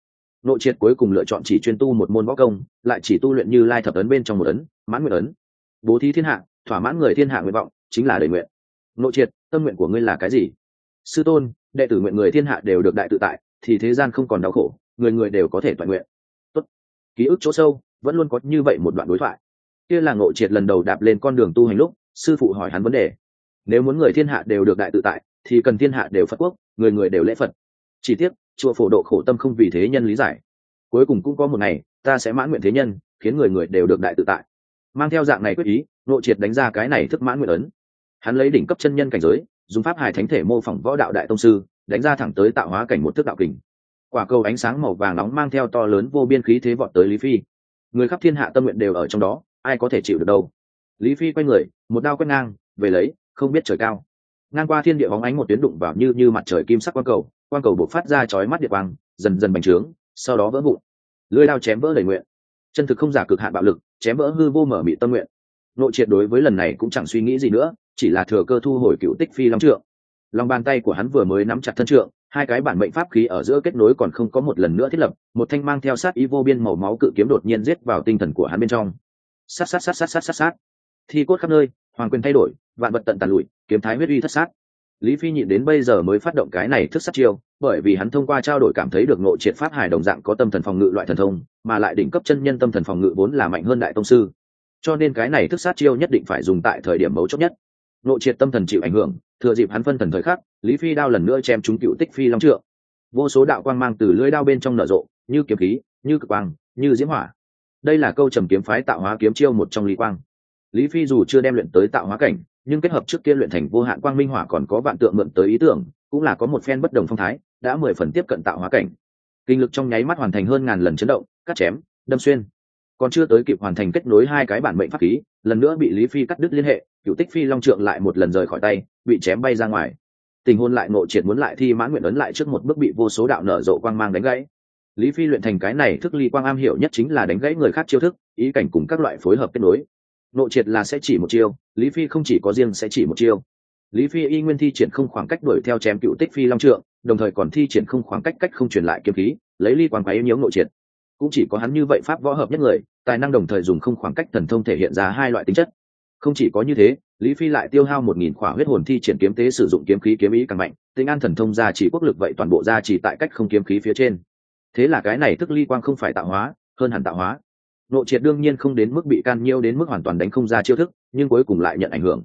Nội triệt cuối cùng lựa chọn chỉ chuyên tu một môn võ công, lại chỉ tu luyện như lai thập ấn bên trong một ấn, mãn nguyện ấn. Bố thí thiên hạ, thỏa mãn người thiên hạ nguyện vọng, chính là đời nguyện nội triệt, tâm nguyện của ngươi là cái gì? Sư tôn, đệ tử nguyện người thiên hạ đều được đại tự tại, thì thế gian không còn đau khổ, người người đều có thể toàn nguyện. Tốt. ký ức chỗ sâu, vẫn luôn có như vậy một đoạn đối thoại. Kia là ngộ triệt lần đầu đạp lên con đường tu hành lúc, sư phụ hỏi hắn vấn đề. Nếu muốn người thiên hạ đều được đại tự tại, thì cần thiên hạ đều phật quốc, người người đều lễ phật. Chỉ tiếc, chùa phổ độ khổ tâm không vì thế nhân lý giải. Cuối cùng cũng có một ngày, ta sẽ mãn nguyện thế nhân, khiến người người đều được đại tự tại. Mang theo dạng này quyết ý nội triệt đánh ra cái này thức mãn nguyện ấn hắn lấy đỉnh cấp chân nhân cảnh giới, dùng pháp hài thánh thể mô phỏng võ đạo đại tông sư, đánh ra thẳng tới tạo hóa cảnh một thức đạo kình. Quả cầu ánh sáng màu vàng nóng mang theo to lớn vô biên khí thế vọt tới lý phi. Người khắp thiên hạ tâm nguyện đều ở trong đó, ai có thể chịu được đâu. Lý phi quay người, một đao quét ngang, về lấy, không biết trời cao. Ngang qua thiên địa bóng ánh một tuyến đụng vào như như mặt trời kim sắc quang cầu quang cầu bộc phát ra chói mắt địa quang, dần dần bành trướng, sau đó vỡ vụn. Lưỡi đao chém vỡ lời nguyện. Chân thực không giả cực hạn bạo lực, chém vỡ hư vô mở mị tâm nguyện. Nội triệt đối với lần này cũng chẳng suy nghĩ gì nữa chỉ là thừa cơ thu hồi cựu tích phi long trượng. Lòng bàn tay của hắn vừa mới nắm chặt thân trượng, hai cái bản mệnh pháp khí ở giữa kết nối còn không có một lần nữa thiết lập, một thanh mang theo sát ý vô biên màu máu cự kiếm đột nhiên giết vào tinh thần của hắn bên trong. Sát sát sát sát sát sát sát. Thi cốt khắp nơi, hoàng quyền thay đổi, vạn vật tận tàn lụi, kiếm thái huyết uy thất sát. Lý phi nhịn đến bây giờ mới phát động cái này thức sát chiêu, bởi vì hắn thông qua trao đổi cảm thấy được nội triệt pháp hải đồng dạng có tâm thần phòng ngự loại thần thông, mà lại đỉnh cấp chân nhân tâm thần phòng ngự vốn là mạnh hơn đại tông sư. Cho nên cái này thức sát chiêu nhất định phải dùng tại thời điểm mấu chốt nhất nội triệt tâm thần chịu ảnh hưởng, thừa dịp hắn phân thần thời khắc, lý phi đao lần nữa chém chúng cựu tích phi long trượng. Vô số đạo quang mang từ lưỡi đao bên trong nở rộ, như kiếm khí, như cực quang, như diễm hỏa. Đây là câu trầm kiếm phái tạo hóa kiếm chiêu một trong lý quang. Lý phi dù chưa đem luyện tới tạo hóa cảnh, nhưng kết hợp trước kia luyện thành vô hạn quang minh hỏa còn có vạn tượng mượn tới ý tưởng, cũng là có một phen bất đồng phong thái, đã mười phần tiếp cận tạo hóa cảnh. Kinh lực trong nháy mắt hoàn thành hơn ngàn lần chấn động, cắt chém, đâm xuyên. Còn chưa tới kịp hoàn thành kết nối hai cái bản mệnh pháp khí, lần nữa bị lý phi cắt đứt liên hệ cựu tích phi long trượng lại một lần rời khỏi tay, bị chém bay ra ngoài. Tình hôn lại ngộ triệt muốn lại thi mãn nguyện ấn lại trước một bước bị vô số đạo nở rộ quang mang đánh gãy. Lý phi luyện thành cái này thức ly quang am hiểu nhất chính là đánh gãy người khác chiêu thức, ý cảnh cùng các loại phối hợp kết nối. Ngộ triệt là sẽ chỉ một chiêu, lý phi không chỉ có riêng sẽ chỉ một chiêu. Lý phi y nguyên thi triển không khoảng cách đuổi theo chém cựu tích phi long trượng, đồng thời còn thi triển không khoảng cách cách không truyền lại kiếm khí, lấy ly quang quái nhiễu ngộ triệt. Cũng chỉ có hắn như vậy pháp võ hợp nhất người, tài năng đồng thời dùng không khoảng cách thần thông thể hiện ra hai loại tính chất không chỉ có như thế, lý phi lại tiêu hao một nghìn khỏa huyết hồn thi triển kiếm tế sử dụng kiếm khí kiếm ý càng mạnh, tinh an thần thông ra chỉ quốc lực vậy toàn bộ ra chỉ tại cách không kiếm khí phía trên. Thế là cái này thức ly quang không phải tạo hóa, hơn hẳn tạo hóa. Nội triệt đương nhiên không đến mức bị can nhiêu đến mức hoàn toàn đánh không ra chiêu thức, nhưng cuối cùng lại nhận ảnh hưởng.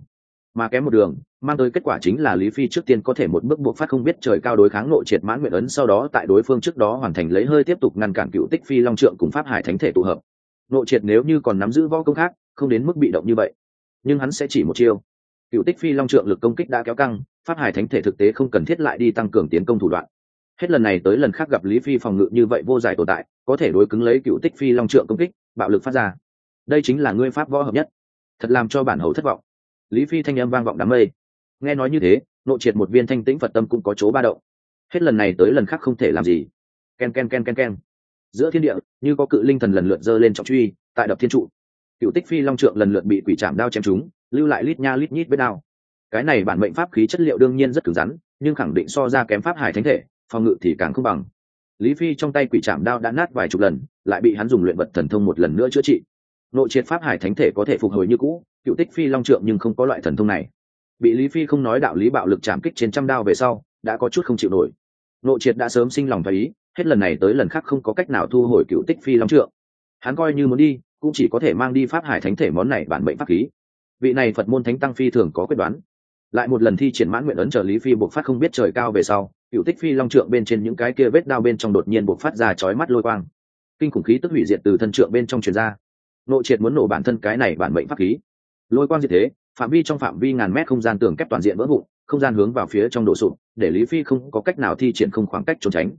Mà kém một đường, mang tới kết quả chính là lý phi trước tiên có thể một bước buộc phát không biết trời cao đối kháng nội triệt mãn nguyện ấn sau đó tại đối phương trước đó hoàn thành lấy hơi tiếp tục ngăn cản cựu tích phi long trượng cùng pháp hải thánh thể tụ hợp. Nội triệt nếu như còn nắm giữ võ công khác, không đến mức bị động như vậy nhưng hắn sẽ chỉ một chiêu. Cựu tích phi long trượng lực công kích đã kéo căng, pháp hải thánh thể thực tế không cần thiết lại đi tăng cường tiến công thủ đoạn. Hết lần này tới lần khác gặp lý phi phòng ngự như vậy vô giải tồn tại, có thể đối cứng lấy cựu tích phi long trượng công kích, bạo lực phát ra. Đây chính là ngươi pháp võ hợp nhất. Thật làm cho bản hầu thất vọng. Lý phi thanh âm vang vọng đám mây. Nghe nói như thế, nội triệt một viên thanh tĩnh phật tâm cũng có chỗ ba động. Hết lần này tới lần khác không thể làm gì. Ken ken ken ken ken. Giữa thiên địa, như có cự linh thần lần lượt dơ lên trọng truy, tại đập thiên trụ cựu tích phi long trượng lần lượt bị quỷ chạm đao chém chúng lưu lại lít nha lít nhít với đao. Cái này bản mệnh pháp khí chất liệu đương nhiên rất cứng rắn, nhưng khẳng định so ra kém pháp hải thánh thể, phòng ngự thì càng không bằng. Lý phi trong tay quỷ chạm đao đã nát vài chục lần, lại bị hắn dùng luyện vật thần thông một lần nữa chữa trị. Nội triệt pháp hải thánh thể có thể phục hồi như cũ, cựu tích phi long trượng nhưng không có loại thần thông này. Bị lý phi không nói đạo lý bạo lực chạm kích trên trăm đao về sau, đã có chút không chịu nổi. Nội triệt đã sớm sinh lòng thấy hết lần này tới lần khác không có cách nào thu hồi cựu tích phi long trượng. Hắn coi như muốn đi cũng chỉ có thể mang đi pháp hải thánh thể món này bản mệnh pháp khí. Vị này phật môn thánh tăng phi thường có quyết đoán. Lại một lần thi triển mãn nguyện ấn trợ lý phi buộc phát không biết trời cao về sau, cựu tích phi long trượng bên trên những cái kia vết đao bên trong đột nhiên buộc phát ra chói mắt lôi quang. Kinh khủng khí tức hủy diệt từ thân trượng bên trong truyền ra. Nội triệt muốn nổ bản thân cái này bản mệnh pháp khí. Lôi quang như thế, phạm vi trong phạm vi ngàn mét không gian tường kép toàn diện vỡ vụn, không gian hướng vào phía trong đổ sụp, để lý phi không có cách nào thi triển không khoảng cách trốn tránh.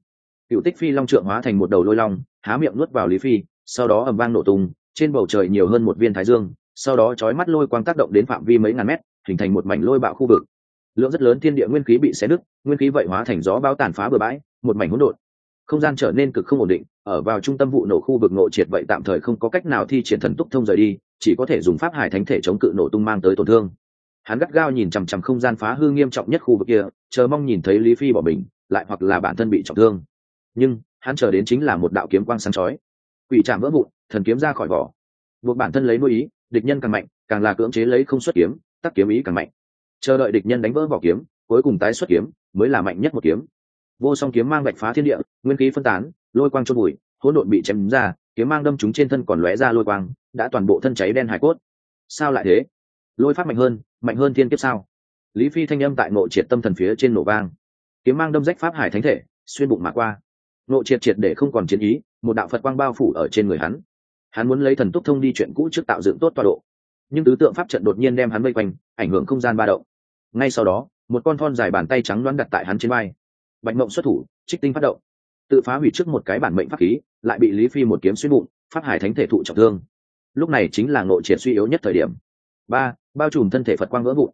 Cựu tích phi long trượng hóa thành một đầu lôi long, há miệng nuốt vào lý phi, sau đó ầm vang nổ tung trên bầu trời nhiều hơn một viên thái dương, sau đó chói mắt lôi quang tác động đến phạm vi mấy ngàn mét, hình thành một mảnh lôi bạo khu vực. Lượng rất lớn thiên địa nguyên khí bị xé nứt nguyên khí vậy hóa thành gió bao tàn phá bừa bãi, một mảnh hỗn độn. Không gian trở nên cực không ổn định, ở vào trung tâm vụ nổ khu vực nội triệt vậy tạm thời không có cách nào thi triển thần túc thông rời đi, chỉ có thể dùng pháp hải thánh thể chống cự nổ tung mang tới tổn thương. Hắn gắt gao nhìn chằm chằm không gian phá hư nghiêm trọng nhất khu vực kia, chờ mong nhìn thấy lý phi bỏ mình, lại hoặc là bản thân bị trọng thương. Nhưng, hắn chờ đến chính là một đạo kiếm quang sáng chói. Quỷ trạm vỡ vụn thần kiếm ra khỏi vỏ. Buộc bản thân lấy nuôi ý, địch nhân càng mạnh, càng là cưỡng chế lấy không xuất kiếm, tắc kiếm ý càng mạnh. Chờ đợi địch nhân đánh vỡ vỏ kiếm, cuối cùng tái xuất kiếm, mới là mạnh nhất một kiếm. Vô song kiếm mang bạch phá thiên địa, nguyên khí phân tán, lôi quang trôn bụi, hỗn độn bị chém ra, kiếm mang đâm chúng trên thân còn lóe ra lôi quang, đã toàn bộ thân cháy đen hải cốt. Sao lại thế? Lôi pháp mạnh hơn mạnh hơn thiên kiếp sao? Lý phi thanh âm tại nội triệt tâm thần phía trên nổ vang. Kiếm mang đâm rách pháp hải thánh thể, xuyên bụng mà qua. Nội triệt triệt để không còn chiến ý, một đạo phật quang bao phủ ở trên người hắn hắn muốn lấy thần túc thông đi chuyện cũ trước tạo dựng tốt tọa độ. Nhưng tứ tượng pháp trận đột nhiên đem hắn vây quanh, ảnh hưởng không gian ba động. Ngay sau đó, một con thon dài bàn tay trắng đoán đặt tại hắn trên vai. Bạch mộng xuất thủ, trích tinh phát động. Tự phá hủy trước một cái bản mệnh pháp khí, lại bị lý phi một kiếm xuyên bụng phát hải thánh thể thụ trọng thương. Lúc này chính là ngộ triệt suy yếu nhất thời điểm. Ba, bao trùm thân thể phật quang vỡ vụn.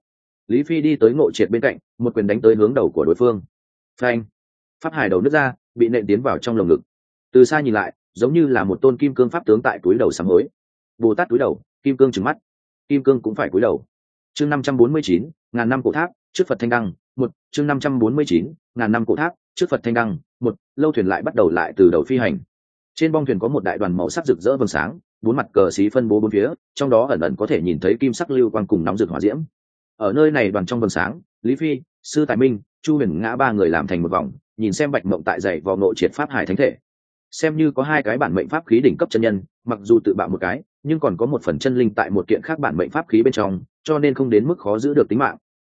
Lý phi đi tới ngộ triệt bên cạnh, một quyền đánh tới hướng đầu của đối phương. Phanh. Phát hải đầu nước ra, bị nện tiến vào trong lồng ngực. Từ xa nhìn lại giống như là một tôn kim cương pháp tướng tại túi đầu sám hối. Bồ tát túi đầu, kim cương trừng mắt. Kim cương cũng phải cúi đầu. Chương năm trăm bốn mươi chín, ngàn năm cổ tháp, trước phật thanh đăng, một. Chương năm trăm bốn mươi chín, ngàn năm cổ tháp, trước phật thanh đăng, một. Lâu thuyền lại bắt đầu lại từ đầu phi hành. Trên bong thuyền có một đại đoàn màu sắc rực rỡ vầng sáng, bốn mặt cờ xí phân bố bốn phía, trong đó ẩn ẩn có thể nhìn thấy kim sắc lưu quang cùng nóng rực hỏa diễm. Ở nơi này đoàn trong vầng sáng, lý phi, sư tài minh, chu huyền ngã ba người làm thành một vòng, nhìn xem bạch mộng tại dậy vào nội triệt pháp hải thánh thể xem như có hai cái bản mệnh pháp khí đỉnh cấp chân nhân, mặc dù tự bạo một cái, nhưng còn có một phần chân linh tại một kiện khác bản mệnh pháp khí bên trong, cho nên không đến mức khó giữ được tính mạng.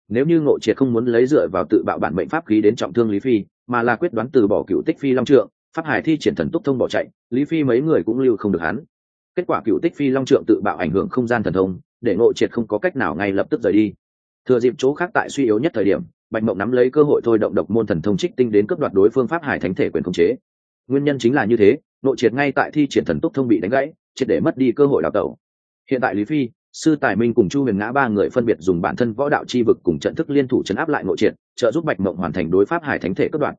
Nếu như ngộ triệt không muốn lấy dựa vào tự bạo bản mệnh pháp khí đến trọng thương lý phi, mà là quyết đoán từ bỏ cựu tích phi long trượng, pháp hải thi triển thần túc thông bỏ chạy, lý phi mấy người cũng lưu không được hắn. Kết quả cựu tích phi long trượng tự bạo ảnh hưởng không gian thần thông, để ngộ triệt không có cách nào ngay lập tức rời đi. Thừa dịp chỗ khác tại suy yếu nhất thời điểm, bạch mộng nắm lấy cơ hội thôi động độc môn thần thông trích tinh đến cướp đoạt đối phương pháp hải thánh thể quyền khống chế nguyên nhân chính là như thế, nội triệt ngay tại thi triển thần túc thông bị đánh gãy, triệt để mất đi cơ hội đào tẩu. Hiện tại lý phi, sư tài minh cùng chu huyền ngã ba người phân biệt dùng bản thân võ đạo chi vực cùng trận thức liên thủ chấn áp lại nội triệt, trợ giúp bạch mộng hoàn thành đối pháp hải thánh thể cất đoạn.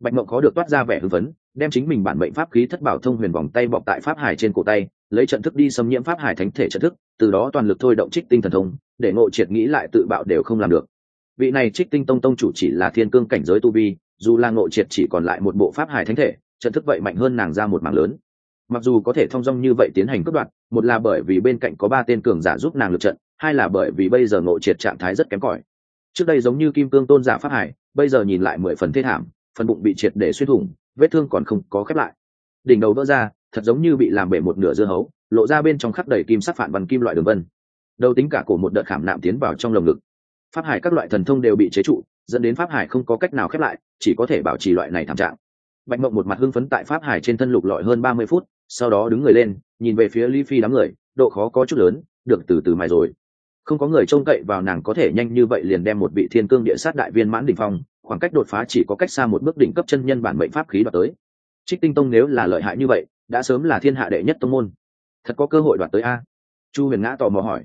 Bạch mộng có được toát ra vẻ hưng phấn, đem chính mình bản mệnh pháp khí thất bảo thông huyền vòng tay bọc tại pháp hải trên cổ tay, lấy trận thức đi xâm nhiễm pháp hải thánh thể trận thức, từ đó toàn lực thôi động trích tinh thần thông, để ngộ triệt nghĩ lại tự bạo đều không làm được. Vị này trích tinh tông tông chủ chỉ là thiên cương cảnh giới tu vi, dù là ngộ triệt chỉ còn lại một bộ pháp hải thánh thể trận thức vậy mạnh hơn nàng ra một mảng lớn. Mặc dù có thể thong dong như vậy tiến hành cướp đoạt, một là bởi vì bên cạnh có ba tên cường giả giúp nàng lượt trận, hai là bởi vì bây giờ ngộ triệt trạng thái rất kém cỏi. Trước đây giống như kim cương tôn giả pháp hải, bây giờ nhìn lại mười phần thê thảm, phần bụng bị triệt để xuyên thủng, vết thương còn không có khép lại. Đỉnh đầu vỡ ra, thật giống như bị làm bể một nửa dưa hấu, lộ ra bên trong khắc đầy kim sắc phản văn kim loại đường vân. Đầu tính cả cổ một đợt khảm nạm tiến vào trong lồng ngực. Pháp hải các loại thần thông đều bị chế trụ, dẫn đến pháp hải không có cách nào khép lại, chỉ có thể bảo trì loại này thảm trạng bạch mộng một mặt hưng phấn tại pháp hải trên thân lục lọi hơn ba mươi phút, sau đó đứng người lên, nhìn về phía lý phi đám người, độ khó có chút lớn, được từ từ mài rồi. Không có người trông cậy vào nàng có thể nhanh như vậy liền đem một vị thiên cương địa sát đại viên mãn đỉnh phong, khoảng cách đột phá chỉ có cách xa một bước đỉnh cấp chân nhân bản mệnh pháp khí đoạt tới. Trích tinh tông nếu là lợi hại như vậy, đã sớm là thiên hạ đệ nhất tông môn. Thật có cơ hội đoạt tới a? Chu huyền ngã tò mò hỏi.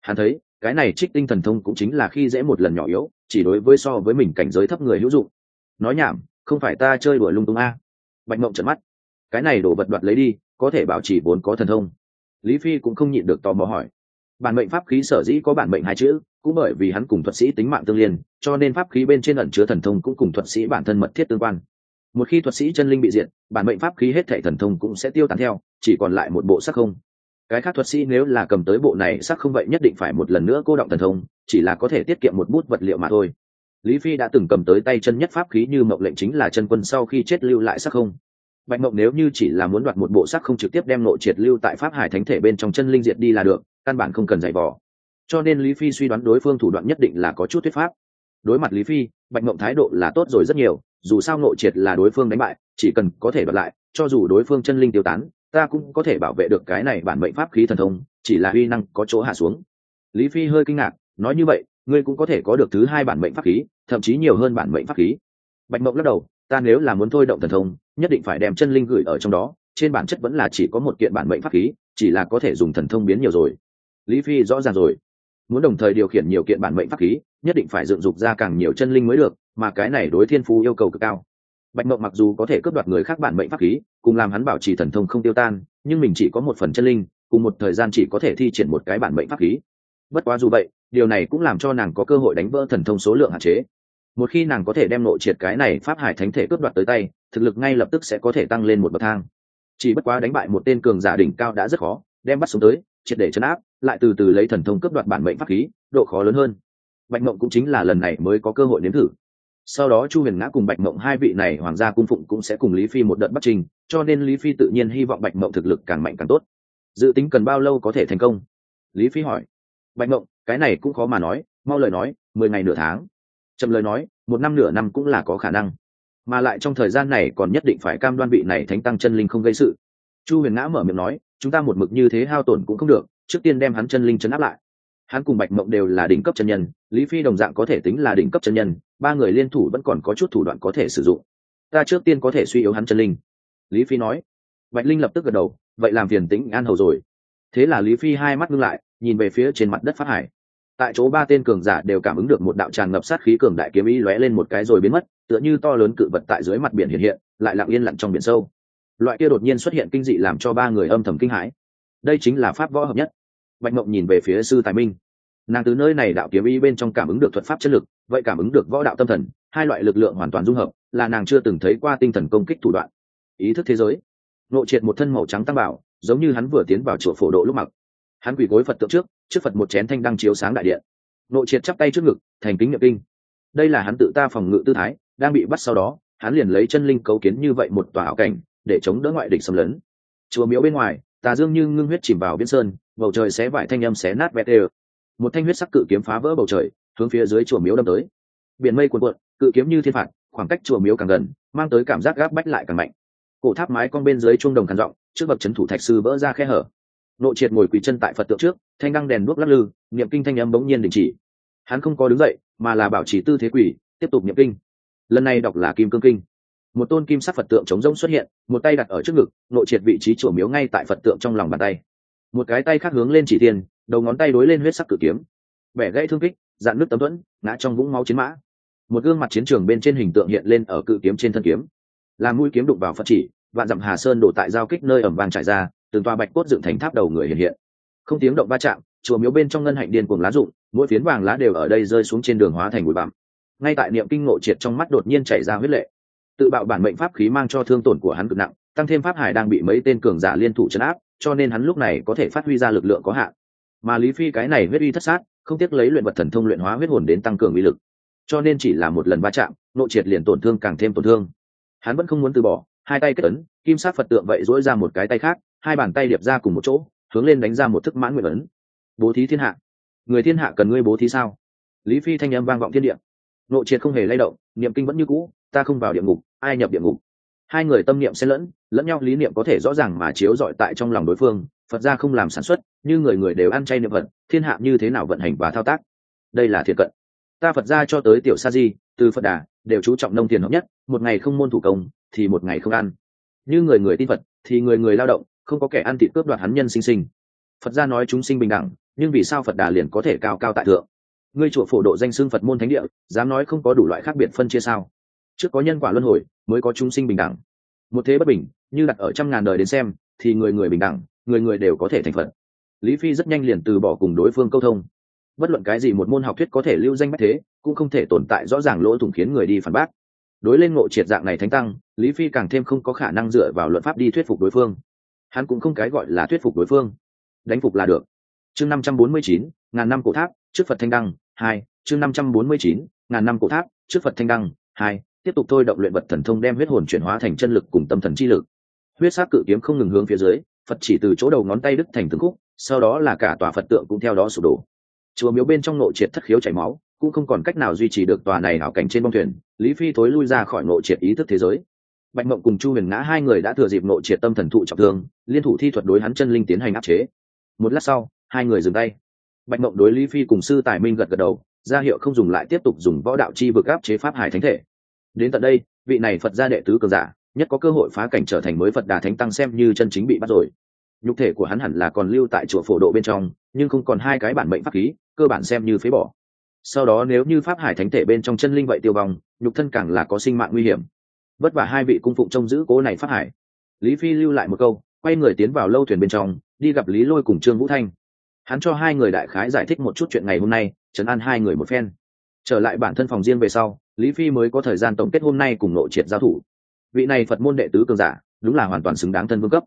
Hắn thấy, cái này trích tinh thần thông cũng chính là khi dễ một lần nhỏ yếu, chỉ đối với so với mình cảnh giới thấp người hữu dụng. Nói nhảm không phải ta chơi đùa lung tung a. Bạch mộng trận mắt. Cái này đổ vật đoạt lấy đi, có thể bảo trì vốn có thần thông. Lý phi cũng không nhịn được tò mò hỏi. Bản mệnh pháp khí sở dĩ có bản mệnh hai chữ, cũng bởi vì hắn cùng thuật sĩ tính mạng tương liên, cho nên pháp khí bên trên ẩn chứa thần thông cũng cùng thuật sĩ bản thân mật thiết tương quan. Một khi thuật sĩ chân linh bị diệt, bản mệnh pháp khí hết thệ thần thông cũng sẽ tiêu tán theo, chỉ còn lại một bộ sắc không. Cái khác thuật sĩ nếu là cầm tới bộ này sắc không vậy nhất định phải một lần nữa cô động thần thông, chỉ là có thể tiết kiệm một bút vật liệu mà thôi lý phi đã từng cầm tới tay chân nhất pháp khí như mộng lệnh chính là chân quân sau khi chết lưu lại sắc không. Bạch mộng nếu như chỉ là muốn đoạt một bộ sắc không trực tiếp đem nội triệt lưu tại pháp hải thánh thể bên trong chân linh diệt đi là được, căn bản không cần giày vò. Cho nên lý phi suy đoán đối phương thủ đoạn nhất định là có chút thuyết pháp. Đối mặt lý phi, bạch mộng thái độ là tốt rồi rất nhiều, dù sao nội triệt là đối phương đánh bại, chỉ cần có thể đoạt lại, cho dù đối phương chân linh tiêu tán, ta cũng có thể bảo vệ được cái này bản mệnh pháp khí thần thông, chỉ là uy năng có chỗ hạ xuống. Lý phi hơi kinh ngạc, nói như vậy ngươi cũng có thể có được thứ hai bản mệnh pháp khí, thậm chí nhiều hơn bản mệnh pháp khí. Bạch mộng lắc đầu, ta nếu là muốn thôi động thần thông, nhất định phải đem chân linh gửi ở trong đó, trên bản chất vẫn là chỉ có một kiện bản mệnh pháp khí, chỉ là có thể dùng thần thông biến nhiều rồi. Lý phi rõ ràng rồi. Muốn đồng thời điều khiển nhiều kiện bản mệnh pháp khí, nhất định phải dựng dục ra càng nhiều chân linh mới được, mà cái này đối thiên phú yêu cầu cực cao. Bạch mộng mặc dù có thể cướp đoạt người khác bản mệnh pháp khí, cùng làm hắn bảo trì thần thông không tiêu tan, nhưng mình chỉ có một phần chân linh, cùng một thời gian chỉ có thể thi triển một cái bản mệnh pháp khí bất quá dù vậy, điều này cũng làm cho nàng có cơ hội đánh vỡ thần thông số lượng hạn chế. Một khi nàng có thể đem nội triệt cái này pháp hải thánh thể cướp đoạt tới tay, thực lực ngay lập tức sẽ có thể tăng lên một bậc thang. Chỉ bất quá đánh bại một tên cường giả đỉnh cao đã rất khó, đem bắt xuống tới, triệt để chấn áp, lại từ từ lấy thần thông cướp đoạt bản mệnh pháp khí, độ khó lớn hơn. Bạch mộng cũng chính là lần này mới có cơ hội nếm thử. Sau đó chu huyền ngã cùng bạch mộng hai vị này hoàng gia cung phụng cũng sẽ cùng lý phi một đợt bắt trình, cho nên lý phi tự nhiên hy vọng bạch mộng thực lực càng mạnh càng tốt. Dự tính cần bao lâu có thể thành công? Lý phi hỏi bạch mộng cái này cũng khó mà nói, mau lời nói, mười ngày nửa tháng. Chậm lời nói, một năm nửa năm cũng là có khả năng. Mà lại trong thời gian này còn nhất định phải cam đoan vị này thánh tăng chân linh không gây sự. Chu huyền ngã mở miệng nói, chúng ta một mực như thế hao tổn cũng không được, trước tiên đem hắn chân linh chấn áp lại. Hắn cùng bạch mộng đều là đỉnh cấp chân nhân, lý phi đồng dạng có thể tính là đỉnh cấp chân nhân, ba người liên thủ vẫn còn có chút thủ đoạn có thể sử dụng. Ta trước tiên có thể suy yếu hắn chân linh. Lý phi nói. Bạch linh lập tức gật đầu, vậy làm phiền tính an hầu rồi. Thế là lý phi hai mắt ngưng lại nhìn về phía trên mặt đất phát hải. Tại chỗ ba tên cường giả đều cảm ứng được một đạo tràn ngập sát khí cường đại kiếm ý lóe lên một cái rồi biến mất, tựa như to lớn cự vật tại dưới mặt biển hiện hiện, lại lặng yên lặng trong biển sâu. Loại kia đột nhiên xuất hiện kinh dị làm cho ba người âm thầm kinh hãi. Đây chính là pháp võ hợp nhất. Bạch mộng nhìn về phía sư tài minh. Nàng từ nơi này đạo kiếm ý bên trong cảm ứng được thuật pháp chất lực, vậy cảm ứng được võ đạo tâm thần, hai loại lực lượng hoàn toàn dung hợp, là nàng chưa từng thấy qua tinh thần công kích thủ đoạn. Ý thức thế giới. Nội triệt một thân màu trắng tăng bảo, giống như hắn vừa tiến vào chùa phổ độ lúc mặc hắn quỳ gối phật tượng trước trước phật một chén thanh đăng chiếu sáng đại điện. Nội triệt chắp tay trước ngực, thành kính nhập kinh. Đây là hắn tự ta phòng ngự tư thái, đang bị bắt sau đó, hắn liền lấy chân linh cấu kiến như vậy một tòa ảo cảnh, để chống đỡ ngoại địch xâm lấn. Chùa miếu bên ngoài, tà dương như ngưng huyết chìm vào biên sơn, bầu trời xé vải thanh âm xé nát vẹt đều. Một thanh huyết sắc cự kiếm phá vỡ bầu trời, hướng phía dưới chùa miếu đâm tới. Biển mây cuồn cuộn, cự kiếm như thiên phạt, khoảng cách chùa miếu càng gần, mang tới cảm giác gáp bách lại càng mạnh. Cổ tháp mái con bên dưới chuông đồng khàn giọng, trước bậc chấn thủ thạch sư vỡ ra khe hở nội triệt ngồi quỳ chân tại phật tượng trước, thanh đăng đèn đuốc lắc lư, niệm kinh thanh âm bỗng nhiên đình chỉ. Hắn không có đứng dậy, mà là bảo trì tư thế quỷ tiếp tục niệm kinh. Lần này đọc là kim cương kinh. Một tôn kim sắc phật tượng chống rỗng xuất hiện, một tay đặt ở trước ngực nội triệt vị trí chùa miếu ngay tại phật tượng trong lòng bàn tay. Một cái tay khác hướng lên chỉ tiền, đầu ngón tay đối lên huyết sắc cử kiếm. Bẻ gãy thương kích, dạn nước tấm thuẫn, ngã trong vũng máu chiến mã. Một gương mặt chiến trường bên trên hình tượng hiện lên ở cự kiếm trên thân kiếm. Làm mũi kiếm đụng vào phật chỉ, vạn dặm hà sơn đổ tại giao kích nơi ẩm vàng trải ra từng toa bạch cốt dựng thành tháp đầu người hiện hiện. Không tiếng động va chạm, chùa miếu bên trong ngân hạnh điên cuồng lá rụng, mỗi phiến vàng lá đều ở đây rơi xuống trên đường hóa thành bụi bặm. Ngay tại niệm kinh ngộ triệt trong mắt đột nhiên chảy ra huyết lệ. Tự bạo bản mệnh pháp khí mang cho thương tổn của hắn cực nặng, tăng thêm pháp hải đang bị mấy tên cường giả liên thủ chấn áp, cho nên hắn lúc này có thể phát huy ra lực lượng có hạn. Mà lý phi cái này huyết uy thất sát, không tiếc lấy luyện vật thần thông luyện hóa huyết hồn đến tăng cường uy lực. Cho nên chỉ là một lần va chạm nội triệt liền tổn thương càng thêm tổn thương. Hắn vẫn không muốn từ bỏ, hai tay kết ấn, kim sát phật tượng vậy dỗi ra một cái tay khác hai bàn tay điệp ra cùng một chỗ, hướng lên đánh ra một thức mãn nguyện ấn. Bố thí thiên hạ. Người thiên hạ cần ngươi bố thí sao? Lý phi thanh âm vang vọng thiên địa. Nội triệt không hề lay động, niệm kinh vẫn như cũ, ta không vào địa ngục, ai nhập địa ngục? Hai người tâm niệm xen lẫn lẫn nhau lý niệm có thể rõ ràng mà chiếu dọi tại trong lòng đối phương, phật gia không làm sản xuất, như người người đều ăn chay niệm vật, thiên hạ như thế nào vận hành và thao tác? Đây là thiệt cận. Ta phật gia cho tới tiểu sa di, từ phật đà, đều chú trọng nông tiền hợp nhất, một ngày không môn thủ công, thì một ngày không ăn. Như người người tin phật, thì người người lao động không có kẻ ăn thịt cướp đoạt hắn nhân sinh sinh. Phật gia nói chúng sinh bình đẳng, nhưng vì sao phật đà liền có thể cao cao tại thượng? Ngươi chùa phổ độ danh xưng phật môn thánh địa, dám nói không có đủ loại khác biệt phân chia sao? Trước có nhân quả luân hồi, mới có chúng sinh bình đẳng. Một thế bất bình, như đặt ở trăm ngàn đời đến xem, thì người người bình đẳng, người người đều có thể thành phật. Lý phi rất nhanh liền từ bỏ cùng đối phương câu thông. Bất luận cái gì một môn học thuyết có thể lưu danh bách thế, cũng không thể tồn tại rõ ràng lỗ thủng khiến người đi phản bác. Đối lên ngộ triệt dạng này thánh tăng, lý phi càng thêm không có khả năng dựa vào luận pháp đi thuyết phục đối phương hắn cũng không cái gọi là thuyết phục đối phương. Đánh phục là được. Chương năm trăm bốn mươi chín, ngàn năm cổ tháp, trước phật thanh đăng, hai, chương năm trăm bốn mươi chín, ngàn năm cổ tháp, trước phật thanh đăng, hai, tiếp tục thôi động luyện vật thần thông đem huyết hồn chuyển hóa thành chân lực cùng tâm thần chi lực. Huyết sát cự kiếm không ngừng hướng phía dưới, phật chỉ từ chỗ đầu ngón tay đứt thành từng khúc, sau đó là cả tòa phật tượng cũng theo đó sụp đổ. Chùa miếu bên trong nội triệt thất khiếu chảy máu, cũng không còn cách nào duy trì được tòa này hảo cảnh trên bông thuyền, lý phi thối lui ra khỏi nội triệt ý thức thế giới bạch mộng cùng chu huyền ngã hai người đã thừa dịp nội triệt tâm thần thụ trọng thương, liên thủ thi thuật đối hắn chân linh tiến hành áp chế. Một lát sau, hai người dừng tay. Bạch mộng đối lý phi cùng sư tài minh gật gật đầu, ra hiệu không dùng lại tiếp tục dùng võ đạo chi vực áp chế pháp hải thánh thể. Đến tận đây, vị này phật gia đệ tứ cường giả, nhất có cơ hội phá cảnh trở thành mới phật đà thánh tăng xem như chân chính bị bắt rồi. Nhục thể của hắn hẳn là còn lưu tại chùa phổ độ bên trong, nhưng không còn hai cái bản mệnh pháp khí, cơ bản xem như phế bỏ. Sau đó nếu như pháp hải thánh thể bên trong chân linh vậy tiêu vong, nhục thân càng là có sinh mạng nguy hiểm vất vả hai vị cung phụng trông giữ cố này phát hải. Lý phi lưu lại một câu, quay người tiến vào lâu thuyền bên trong, đi gặp lý lôi cùng trương vũ thanh. Hắn cho hai người đại khái giải thích một chút chuyện ngày hôm nay chấn an hai người một phen. Trở lại bản thân phòng riêng về sau, lý phi mới có thời gian tổng kết hôm nay cùng nội triệt giao thủ. Vị này phật môn đệ tứ cường giả, đúng là hoàn toàn xứng đáng thân vương cấp.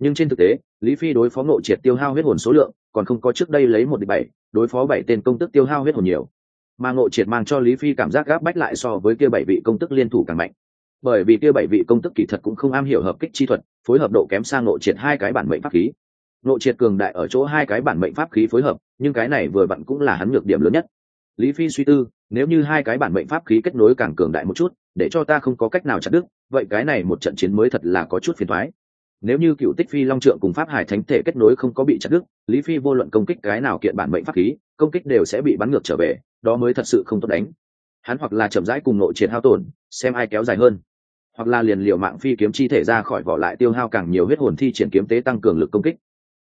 Nhưng trên thực tế, lý phi đối phó nội triệt tiêu hao huyết hồn số lượng, còn không có trước đây lấy một địch bảy, đối phó bảy tên công tức tiêu hao huyết hồn nhiều. Mà nội triệt mang cho lý phi cảm giác gáp bách lại so với kia bảy vị công tức liên thủ càng mạnh bởi vì kia bảy vị công tức kỳ thật cũng không am hiểu hợp kích chi thuật, phối hợp độ kém sang nội triệt hai cái bản mệnh pháp khí. Nội triệt cường đại ở chỗ hai cái bản mệnh pháp khí phối hợp, nhưng cái này vừa vặn cũng là hắn nhược điểm lớn nhất. Lý phi suy tư, nếu như hai cái bản mệnh pháp khí kết nối càng cường đại một chút, để cho ta không có cách nào chặt đứt, vậy cái này một trận chiến mới thật là có chút phiền thoái nếu như cựu tích phi long trượng cùng pháp hải thánh thể kết nối không có bị chặt đứt, lý phi vô luận công kích cái nào kiện bản mệnh pháp khí, công kích đều sẽ bị bắn ngược trở về, đó mới thật sự không tốt đánh. Hắn hoặc là chậm rãi cùng nội triệt hao tổn, xem ai kéo dài hơn hoặc là liền liệu mạng phi kiếm chi thể ra khỏi vỏ lại tiêu hao càng nhiều huyết hồn thi triển kiếm tế tăng cường lực công kích.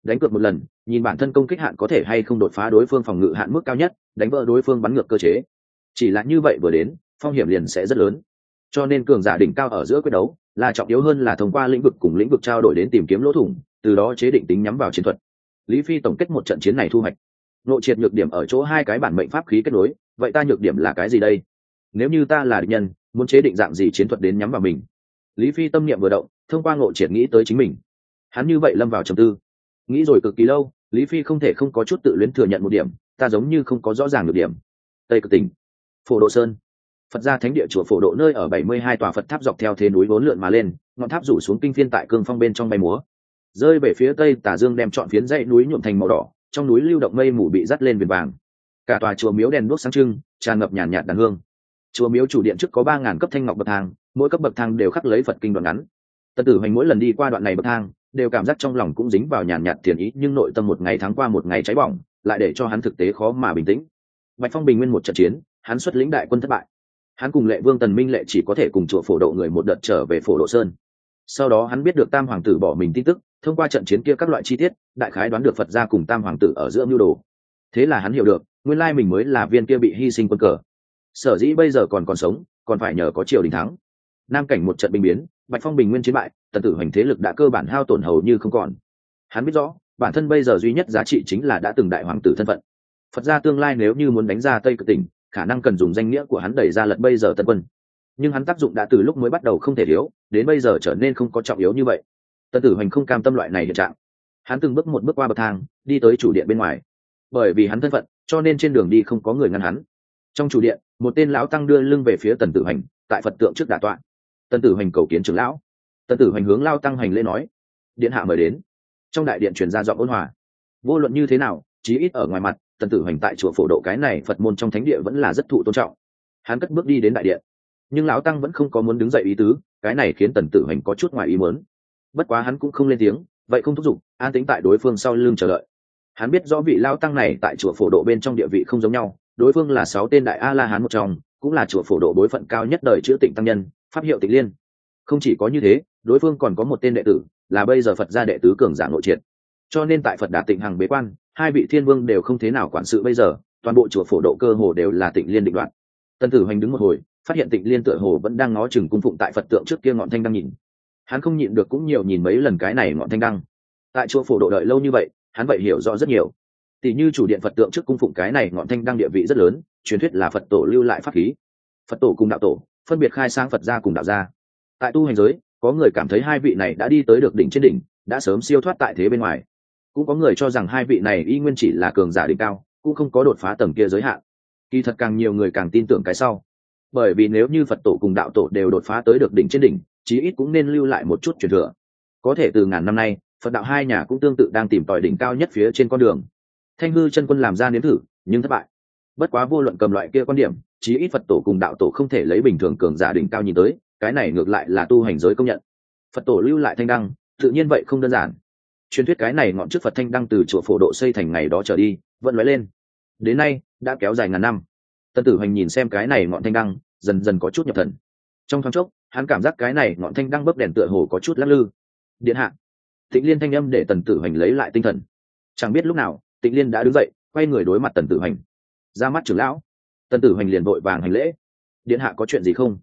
Đánh cược một lần, nhìn bản thân công kích hạn có thể hay không đột phá đối phương phòng ngự hạn mức cao nhất, đánh vỡ đối phương bắn ngược cơ chế. Chỉ là như vậy vừa đến, phong hiểm liền sẽ rất lớn. Cho nên cường giả đỉnh cao ở giữa quyết đấu, là trọng yếu hơn là thông qua lĩnh vực cùng lĩnh vực trao đổi đến tìm kiếm lỗ thủng, từ đó chế định tính nhắm vào chiến thuật. Lý phi tổng kết một trận chiến này thu hoạch. Nội triệt nhược điểm ở chỗ hai cái bản mệnh pháp khí kết nối, vậy ta nhược điểm là cái gì đây? Nếu như ta là địch nhân muốn chế định dạng gì chiến thuật đến nhắm vào mình. Lý phi tâm niệm vừa động, thông qua ngộ triệt nghĩ tới chính mình. Hắn như vậy lâm vào trầm tư. Nghĩ rồi cực kỳ lâu, lý phi không thể không có chút tự luyến thừa nhận một điểm, ta giống như không có rõ ràng được điểm. Tây cực tỉnh. Phổ độ sơn. Phật gia thánh địa chùa phổ độ nơi ở bảy mươi hai tòa phật tháp dọc theo thế núi vốn lượn mà lên, ngọn tháp rủ xuống kinh phiên tại cương phong bên trong bay múa. Rơi về phía tây, tả dương đem chọn phiến dãy núi nhuộm thành màu đỏ, trong núi lưu động mây mù bị dắt lên viền vàng. Cả tòa chùa miếu đèn đuốc sáng trưng, tràn ngập nhàn nhạt đàn hương chùa miếu chủ điện trước có ba ngàn cấp thanh ngọc bậc thang, mỗi cấp bậc thang đều khắc lấy phật kinh đoạn ngắn. Tần tử hoành mỗi lần đi qua đoạn này bậc thang, đều cảm giác trong lòng cũng dính vào nhàn nhạt thiền ý, nhưng nội tâm một ngày tháng qua một ngày cháy bỏng, lại để cho hắn thực tế khó mà bình tĩnh. Bạch phong bình nguyên một trận chiến, hắn xuất lĩnh đại quân thất bại. Hắn cùng lệ vương tần minh lệ chỉ có thể cùng chùa phổ độ người một đợt trở về phổ độ sơn. Sau đó hắn biết được tam hoàng tử bỏ mình tin tức, thông qua trận chiến kia các loại chi tiết, đại khái đoán được phật ra cùng tam hoàng tử ở giữa mưu đồ. Thế là hắn hiểu được, nguyên lai mình mới là viên kia bị hy sinh quân cờ sở dĩ bây giờ còn còn sống, còn phải nhờ có triều đình thắng. Nam cảnh một trận bình biến, bạch phong bình nguyên chiến bại, tần tử hoành thế lực đã cơ bản hao tổn hầu như không còn. Hắn biết rõ, bản thân bây giờ duy nhất giá trị chính là đã từng đại hoàng tử thân phận. Phật ra tương lai nếu như muốn đánh ra tây cực tỉnh, khả năng cần dùng danh nghĩa của hắn đẩy ra lật bây giờ tân quân. Nhưng hắn tác dụng đã từ lúc mới bắt đầu không thể thiếu, đến bây giờ trở nên không có trọng yếu như vậy. Tân tử hoành không cam tâm loại này hiện trạng. Hắn từng bước một bước qua bậc thang, đi tới chủ điện bên ngoài. Bởi vì hắn thân phận, cho nên trên đường đi không có người ngăn hắn. Trong chủ điện một tên lão tăng đưa lưng về phía tần tử hành, tại phật tượng trước đà tọa. Tần tử hành cầu kiến trưởng lão. Tần tử hành hướng lao tăng hành lễ nói, điện hạ mời đến. Trong đại điện truyền ra giọng ôn hòa. Vô luận như thế nào, chí ít ở ngoài mặt, tần tử hành tại chùa phổ độ cái này phật môn trong thánh địa vẫn là rất thụ tôn trọng. Hắn cất bước đi đến đại điện. Nhưng lão tăng vẫn không có muốn đứng dậy ý tứ, cái này khiến tần tử hành có chút ngoài ý muốn. Bất quá hắn cũng không lên tiếng, vậy không thúc giục, an tính tại đối phương sau lưng chờ đợi. Hắn biết rõ vị lao tăng này tại chùa phổ độ bên trong địa vị không giống nhau đối phương là sáu tên đại a la hán một trong, cũng là chùa phổ độ bối phận cao nhất đời chữ tịnh tăng nhân, pháp hiệu tịnh liên. Không chỉ có như thế, đối phương còn có một tên đệ tử, là bây giờ phật gia đệ tứ cường giả nội triệt. Cho nên tại phật đà tịnh hằng bế quan, hai vị thiên vương đều không thế nào quản sự bây giờ, toàn bộ chùa phổ độ cơ hồ đều là tịnh liên định đoạn tân tử hoành đứng một hồi, phát hiện tịnh liên tựa hồ vẫn đang ngó chừng cung phụng tại phật tượng trước kia ngọn thanh đăng nhìn. Hắn không nhịn được cũng nhiều nhìn mấy lần cái này ngọn thanh đăng. Tại chùa phổ độ đợi lâu như vậy, hắn vậy hiểu rõ rất nhiều tỷ như chủ điện phật tượng trước cung phụng cái này ngọn thanh đăng địa vị rất lớn, truyền thuyết là phật tổ lưu lại pháp khí. Phật tổ cùng đạo tổ, phân biệt khai sang phật gia cùng đạo gia. Tại tu hành giới, có người cảm thấy hai vị này đã đi tới được đỉnh trên đỉnh, đã sớm siêu thoát tại thế bên ngoài. Cũng có người cho rằng hai vị này y nguyên chỉ là cường giả đỉnh cao, cũng không có đột phá tầng kia giới hạn. Kỳ thật càng nhiều người càng tin tưởng cái sau. Bởi vì nếu như phật tổ cùng đạo tổ đều đột phá tới được đỉnh trên đỉnh, chí ít cũng nên lưu lại một chút truyền thừa. Có thể từ ngàn năm nay, phật đạo hai nhà cũng tương tự đang tìm tòi đỉnh cao nhất phía trên con đường thanh hư chân quân làm ra nếm thử, nhưng thất bại. Bất quá vô luận cầm loại kia quan điểm, chí ít phật tổ cùng đạo tổ không thể lấy bình thường cường giả đỉnh cao nhìn tới, cái này ngược lại là tu hành giới công nhận. Phật tổ lưu lại thanh đăng, tự nhiên vậy không đơn giản. Truyền thuyết cái này ngọn trước phật thanh đăng từ chùa phổ độ xây thành ngày đó trở đi, vẫn nói lên. Đến nay, đã kéo dài ngàn năm. Tần tử hoành nhìn xem cái này ngọn thanh đăng, dần dần có chút nhập thần. Trong thoáng chốc, hắn cảm giác cái này ngọn thanh đăng bấc đèn tựa hồ có chút lắc lư. Điện hạ thịnh liên thanh âm để tần tử hoành lấy lại tinh thần. Chẳng biết lúc nào tịnh liên đã đứng dậy, quay người đối mặt tần tử hoành. Ra mắt trưởng lão. Tần tử hoành liền vội vàng hành lễ. Điện hạ có chuyện gì không?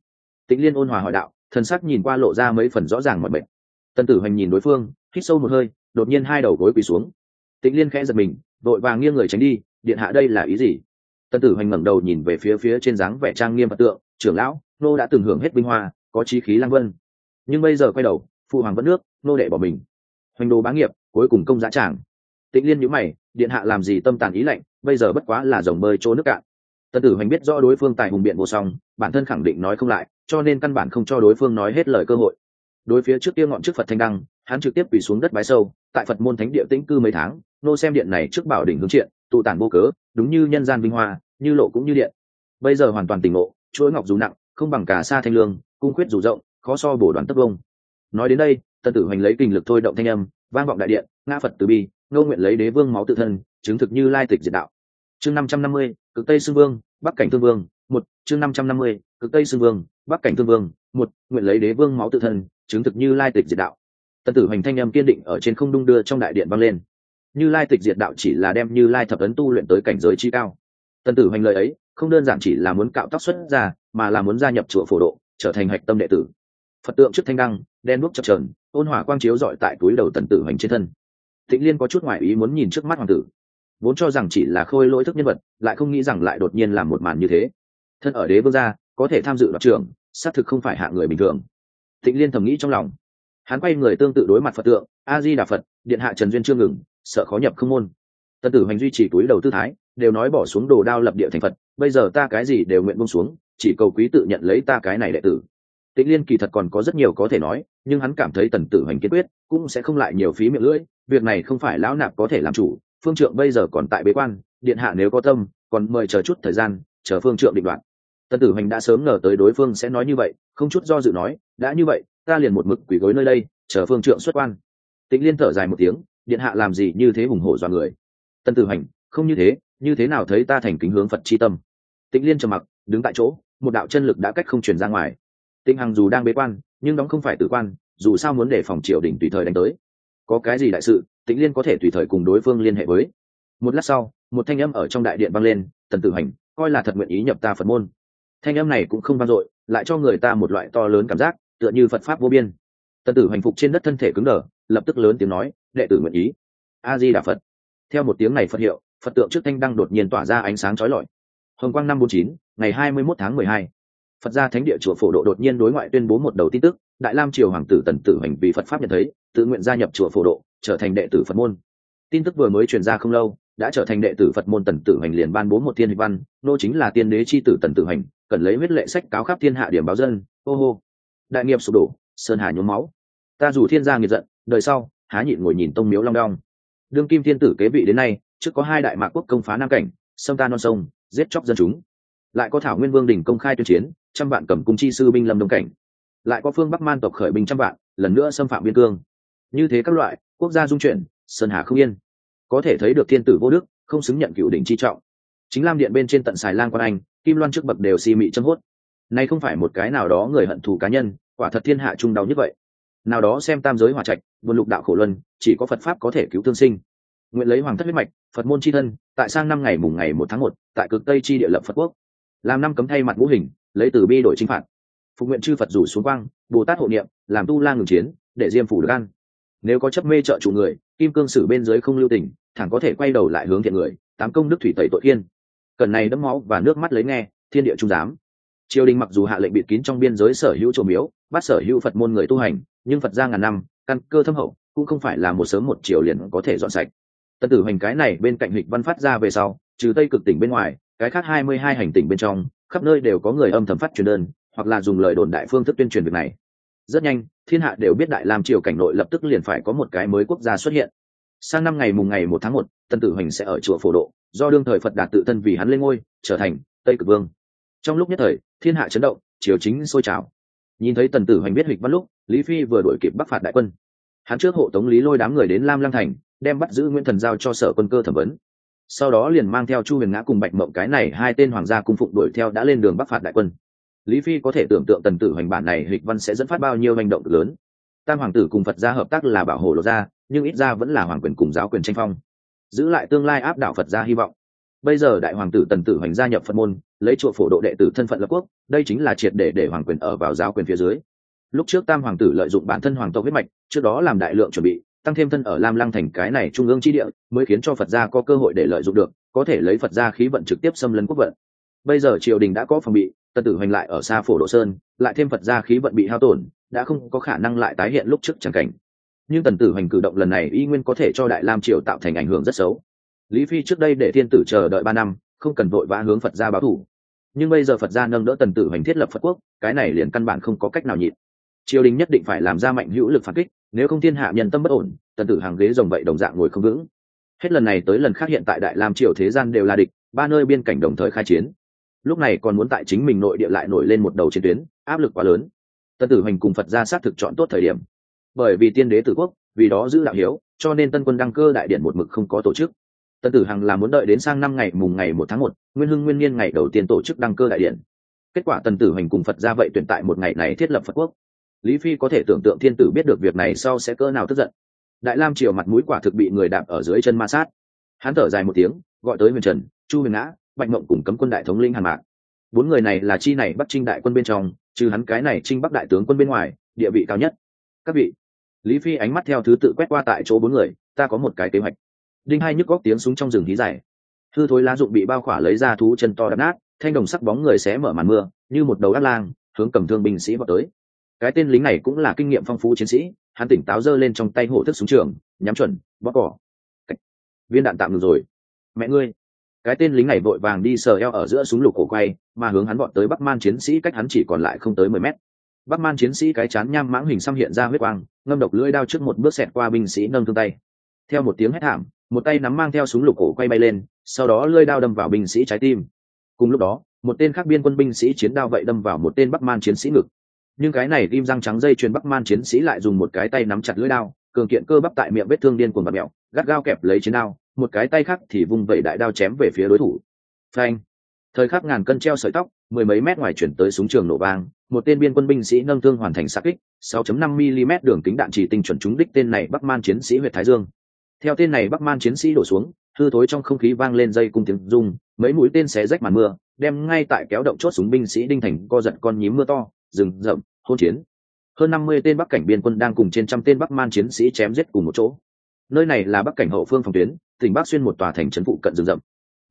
Tịnh liên ôn hòa hỏi đạo, thần sắc nhìn qua lộ ra mấy phần rõ ràng mọi bệnh tần tử hoành nhìn đối phương, hít sâu một hơi, đột nhiên hai đầu gối quỳ xuống. Tịnh liên khẽ giật mình, vội vàng nghiêng người tránh đi, điện hạ đây là ý gì? Tần tử hoành ngẩng đầu nhìn về phía phía trên dáng vẻ trang nghiêm vật tượng, trưởng lão, nô đã từng hưởng hết binh hoa, có trí khí lang vân. Nhưng bây giờ quay đầu, phụ hoàng vẫn nước, nô đệ bỏ mình. Hoành đồ bá nghiệp, cuối cùng công giá tràng. Tĩnh liên nhíu mày điện hạ làm gì tâm tàn ý lạnh, bây giờ bất quá là dòng bơi trôi nước cạn. Tần tử hoành biết rõ đối phương tài hùng biện vô song, bản thân khẳng định nói không lại, cho nên căn bản không cho đối phương nói hết lời cơ hội. Đối phía trước kia ngọn trước phật thanh đăng, hắn trực tiếp quỳ xuống đất bái sâu, tại phật môn thánh địa tĩnh cư mấy tháng, nô xem điện này trước bảo đỉnh hướng triện, tụ tản vô cớ, đúng như nhân gian vinh hoa, như lộ cũng như điện. Bây giờ hoàn toàn tỉnh ngộ, chuỗi ngọc dù nặng, không bằng cả xa thanh lương, cung khuyết dù rộng, khó so bổ đoàn tất vông. Nói đến đây, tần tử hoành lấy kinh lực thôi động thanh âm, vang vọng đại điện, ngã phật từ bi ngô nguyện lấy đế vương máu tự thân, chứng thực như lai tịch diệt đạo. Chương năm trăm năm mươi, cực tây xương vương, bắc cảnh thương vương, một, chương năm trăm năm mươi, cực tây xương vương, bắc cảnh thương vương, một nguyện lấy đế vương máu tự thân, chứng thực như lai tịch diệt đạo. Tần tử hoành thanh âm kiên định ở trên không đung đưa trong đại điện vang lên. Như lai tịch diệt đạo chỉ là đem như lai thập ấn tu luyện tới cảnh giới chi cao. Tần tử hoành lời ấy, không đơn giản chỉ là muốn cạo tóc xuất ra, mà là muốn gia nhập chùa phổ độ, trở thành hạch tâm đệ tử. Phật tượng trước thanh đăng, đen đuốc chập trờn ôn hỏa quang chiếu dọi tại túi đầu tần tử hoành trên thân thịnh liên có chút ngoại ý muốn nhìn trước mắt hoàng tử. Vốn cho rằng chỉ là khôi lỗi thức nhân vật, lại không nghĩ rằng lại đột nhiên làm một màn như thế. Thân ở đế vương gia, có thể tham dự đoạt trường xác thực không phải hạ người bình thường. Thịnh liên thầm nghĩ trong lòng. Hắn quay người tương tự đối mặt phật tượng a di đà phật, điện hạ trần duyên chưa ngừng, sợ khó nhập không môn. Tần tử hoành duy trì túi đầu tư thái, đều nói bỏ xuống đồ đao lập địa thành phật, bây giờ ta cái gì đều nguyện bông xuống, chỉ cầu quý tự nhận lấy ta cái này đệ tử tĩnh liên kỳ thật còn có rất nhiều có thể nói, nhưng hắn cảm thấy tần tử hoành kiên quyết, cũng sẽ không lại nhiều phí miệng lưỡi, việc này không phải lão nạp có thể làm chủ, phương trượng bây giờ còn tại bế quan, điện hạ nếu có tâm, còn mời chờ chút thời gian, chờ phương trượng định đoạn tần tử hoành đã sớm ngờ tới đối phương sẽ nói như vậy, không chút do dự nói, đã như vậy, ta liền một mực quỷ gối nơi đây, chờ phương trượng xuất quan. Tĩnh liên thở dài một tiếng, điện hạ làm gì như thế hùng hổ dọa người? Tần tử hoành, không như thế như thế nào thấy ta thành kính hướng phật chi tâm? Tĩnh liên trầm mặc, đứng tại chỗ, một đạo chân lực đã cách không truyền ra ngoài. Tinh hằng dù đang bế quan, nhưng đóng không phải tử quan, dù sao muốn để phòng triều đình tùy thời đánh tới. Có cái gì đại sự tĩnh liên có thể tùy thời cùng đối phương liên hệ với. Một lát sau, một thanh âm ở trong đại điện vang lên, tần tử hành, coi là thật nguyện ý nhập ta phật môn. Thanh âm này cũng không vang dội, lại cho người ta một loại to lớn cảm giác, tựa như phật pháp vô biên. Tần tử hành phục trên đất thân thể cứng đờ, lập tức lớn tiếng nói, đệ tử nguyện ý. A di đà phật. Theo một tiếng này phật hiệu, phật tượng trước thanh đăng đột nhiên tỏa ra ánh sáng chói lọi. Hồng quang năm bốn chín, ngày hai mươi mốt tháng mười hai phật gia thánh địa chùa phổ độ đột nhiên đối ngoại tuyên bố một đầu tin tức, đại lam triều hoàng tử tần tử hành vì phật pháp nhận thấy, tự nguyện gia nhập chùa phổ độ, trở thành đệ tử phật môn. Tin tức vừa mới truyền ra không lâu, đã trở thành đệ tử phật môn tần tử hành liền ban bố một thiên hịch văn, nô chính là tiên đế c h i tử tần tử hành, cần lấy huyết lệ sách cáo khắp thiên hạ điểm báo dân, ô hô. Đại nghiệp sụp đổ, sơn hà nhuốm máu. Ta dù thiên gia nghiệt giận, đời sau, há nhịn ngồi nhìn tông miếu long đong. Đương kim thiên tử kế vị đến nay, trước có hai đại mạc quốc công phá nam cảnh, sông ta non sông, giết chóc dân chúng. Lại có thảo nguyên vương đình công khai tuyên chiến trăm vạn cầm cung chi sư binh lâm đông cảnh. Lại có phương bắc man tộc khởi binh trăm vạn, lần nữa xâm phạm biên cương. Như thế các loại, quốc gia dung chuyển, sơn hà không yên. Có thể thấy được thiên tử vô đức, không xứng nhận cựu đỉnh chi trọng. Chính lam điện bên trên tận xài lang quan anh, kim loan trước bậc đều si mị châm hốt. Nay không phải một cái nào đó người hận thù cá nhân, quả thật thiên hạ trung đau như vậy. Nào đó xem tam giới hòa trạch, buồn lục đạo khổ luân, chỉ có phật pháp có thể cứu thương sinh. Nguyện lấy hoàng thất huyết mạch, phật môn c h i thân, tại sang năm ngày mùng ngày một tháng một, tại cực tây c h i địa lập phật quốc. Làm năm cấm thay mặt ngũ hình lấy từ bi đổi chính phạt. Phục nguyện chư phật rủ xuống quang, bồ tát hộ niệm, làm tu la ngừng chiến, để diêm phủ được ăn. Nếu có chấp mê trợ chủ người, kim cương sử bên dưới không lưu tình, thẳng có thể quay đầu lại hướng thiện người, tám công đức thủy tẩy tội thiên cần này đấm máu và nước mắt lấy nghe, thiên địa trung giám. Triều đình mặc dù hạ lệnh bịt kín trong biên giới sở hữu trộm miếu, bắt sở hữu phật môn người tu hành, nhưng phật gia ngàn năm, căn cơ thâm hậu, cũng không phải là một sớm một chiều liền có thể dọn sạch. Tân tử hành cái này bên cạnh hịch văn phát ra về sau, trừ tây cực tỉnh bên ngoài, cái khác hai mươi hai hành tỉnh bên trong khắp nơi đều có người âm thầm phát truyền đơn, hoặc là dùng lời đồn đại phương thức tuyên truyền việc này. Rất nhanh, thiên hạ đều biết đại lam triều cảnh nội lập tức liền phải có một cái mới quốc gia xuất hiện. Sang năm ngày mùng ngày một tháng một, tân tử huỳnh sẽ ở chùa phổ độ, do đương thời phật đạt tự thân vì hắn lên ngôi, trở thành tây cực vương. Trong lúc nhất thời, thiên hạ chấn động, triều chính sôi trào. Nhìn thấy tần tử hoành biết hịch văn lúc, lý phi vừa đuổi kịp bắc phạt đại quân. Hắn trước hộ tống lý lôi đám người đến lam lăng thành, đem bắt giữ nguyễn thần giao cho sở quân cơ thẩm vấn sau đó liền mang theo chu huyền ngã cùng bạch mộng cái này hai tên hoàng gia cung phụng đuổi theo đã lên đường bắc phạt đại quân. Lý phi có thể tưởng tượng tần tử hoành bản này hịch văn sẽ dẫn phát bao nhiêu hành động lớn. Tam hoàng tử cùng phật gia hợp tác là bảo hộ lộ gia nhưng ít ra vẫn là hoàng quyền cùng giáo quyền tranh phong. Giữ lại tương lai áp đảo phật gia hy vọng. Bây giờ đại hoàng tử tần tử hoành gia nhập phật môn, lấy chuộc phổ độ đệ tử thân phận lập quốc, đây chính là triệt để để hoàng quyền ở vào giáo quyền phía dưới. Lúc trước tam hoàng tử lợi dụng bản thân hoàng tộc huyết mạch, trước đó làm đại lượng chuẩn bị tăng thêm thân ở lam lăng thành cái này trung ương chi địa, mới khiến cho phật gia có cơ hội để lợi dụng được, có thể lấy phật gia khí vận trực tiếp xâm lấn quốc vận. Bây giờ triều đình đã có phòng bị, tần tử hoành lại ở xa phổ độ sơn, lại thêm phật gia khí vận bị hao tổn, đã không có khả năng lại tái hiện lúc trước chẳng cảnh. Nhưng tần tử hoành cử động lần này y nguyên có thể cho đại lam triều tạo thành ảnh hưởng rất xấu. Lý phi trước đây để thiên tử chờ đợi ba năm, không cần vội vã hướng phật gia báo thủ. Nhưng bây giờ phật gia nâng đỡ tần tử hoành thiết lập phật quốc, cái này liền căn bản không có cách nào nhịn. Triều đình nhất định phải làm ra mạnh hữu lực phản kích nếu không thiên hạ nhân tâm bất ổn, tần tử hàng ghế rồng vậy đồng dạng ngồi không vững. Hết lần này tới lần khác hiện tại đại lam triều thế gian đều là địch, ba nơi biên cảnh đồng thời khai chiến. Lúc này còn muốn tại chính mình nội địa lại nổi lên một đầu chiến tuyến, áp lực quá lớn. Tân tử hoành cùng phật ra xác thực chọn tốt thời điểm. Bởi vì tiên đế tử quốc, vì đó giữ đạo hiếu, cho nên tân quân đăng cơ đại điện một mực không có tổ chức. Tân tử hằng là muốn đợi đến sang năm ngày, mùng ngày một tháng một, nguyên hưng nguyên niên ngày đầu tiên tổ chức đăng cơ đại điện. Kết quả tân tử hoành cùng phật ra vậy tuyển tại một ngày này thiết lập phật quốc lý phi có thể tưởng tượng thiên tử biết được việc này sau sẽ cỡ nào tức giận. Đại lam triều mặt mũi quả thực bị người đạp ở dưới chân ma sát. Hắn thở dài một tiếng, gọi tới huyền trần, chu huyền ngã, bạch mộng cùng cấm quân đại thống linh hàn mạc. Bốn người này là chi này bắt trinh đại quân bên trong, trừ hắn cái này trinh bắc đại tướng quân bên ngoài, địa vị cao nhất. Các vị, lý phi ánh mắt theo thứ tự quét qua tại chỗ bốn người, ta có một cái kế hoạch. Đinh hai nhức góc tiếng súng trong rừng hí dài. Hư thối lá dụng bị bao khỏa lấy ra thú chân to đập nát, thanh đồng sắc bóng người xé mở màn mưa, như một đầu đắt lang, hướng cầm thương binh sĩ vào tới cái tên lính này cũng là kinh nghiệm phong phú chiến sĩ, hắn tỉnh táo giơ lên trong tay hổ thức súng trường, nhắm chuẩn bóc cỏ. Viên đạn tạm được rồi. Mẹ ngươi. Cái tên lính này vội vàng đi sờ eo ở giữa súng lục cổ quay, mà hướng hắn bọn tới bắc man chiến sĩ cách hắn chỉ còn lại không tới mười mét. Bắc man chiến sĩ cái chán nham mãng hình xăm hiện ra huyết quang, ngâm độc lưỡi đao trước một bước xẹt qua binh sĩ nâng thương tay. Theo một tiếng hét thảm, một tay nắm mang theo súng lục cổ quay bay lên, sau đó lưỡi đao đâm vào binh sĩ trái tim. Cùng lúc đó, một tên khác biên quân binh sĩ chiến đao vậy đâm vào một tên bắc man chiến sĩ ngực nhưng cái này tim răng trắng dây chuyền bắc man chiến sĩ lại dùng một cái tay nắm chặt lưỡi đao, cường kiện cơ bắp tại miệng vết thương điên cuồng và mẹo gắt gao kẹp lấy chiến đao, một cái tay khác thì vung vẩy đại đao chém về phía đối thủ. Phanh. Thời khắc ngàn cân treo sợi tóc, mười mấy mét ngoài chuyển tới súng trường nổ vang, một tên biên quân binh sĩ nâng thương hoàn thành sát kích 6.5 mm đường kính đạn chỉ tinh chuẩn trúng đích tên này bắc man chiến sĩ huyện thái dương. Theo tên này bắc man chiến sĩ đổ xuống, hư thối trong không khí vang lên dây cung tiếng rung, mấy mũi tên xé rách màn mưa, đem ngay tại kéo động chốt súng binh sĩ đinh thành co giật con nhím mưa to rừng rậm, hôn chiến. Hơn năm mươi tên bắc cảnh biên quân đang cùng trên trăm tên bắc man chiến sĩ chém giết cùng một chỗ. Nơi này là bắc cảnh hậu phương phòng tuyến, tỉnh bắc xuyên một tòa thành trấn phụ cận rừng rậm.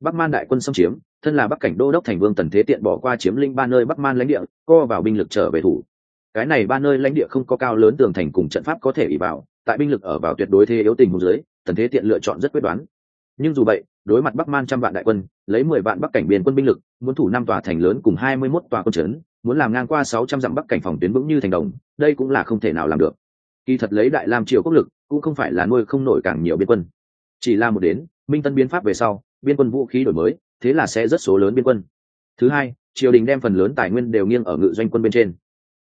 Bắc man đại quân xâm chiếm, thân là bắc cảnh đô đốc thành vương tần thế tiện bỏ qua chiếm linh ba nơi bắc man lãnh địa, co vào binh lực trở về thủ. Cái này ba nơi lãnh địa không có cao lớn tường thành cùng trận pháp có thể ỉ vào, tại binh lực ở vào tuyệt đối thế yếu tình hồ dưới, tần thế tiện lựa chọn rất quyết đoán. Nhưng dù vậy, đối mặt bắc man trăm vạn đại quân, lấy mười vạn bắc cảnh biên quân binh lực, muốn thủ năm tòa thành lớn cùng hai mươi mốt tòa quân trấn muốn làm ngang qua sáu trăm dặm bắc cảnh phòng tuyến vững như thành đồng, đây cũng là không thể nào làm được. Kỳ thật lấy đại lam triều quốc lực, cũng không phải là nuôi không nổi càng nhiều biên quân. Chỉ là một đến, minh tân biến pháp về sau, biên quân vũ khí đổi mới, thế là sẽ rất số lớn biên quân. Thứ hai, triều đình đem phần lớn tài nguyên đều nghiêng ở ngự doanh quân bên trên.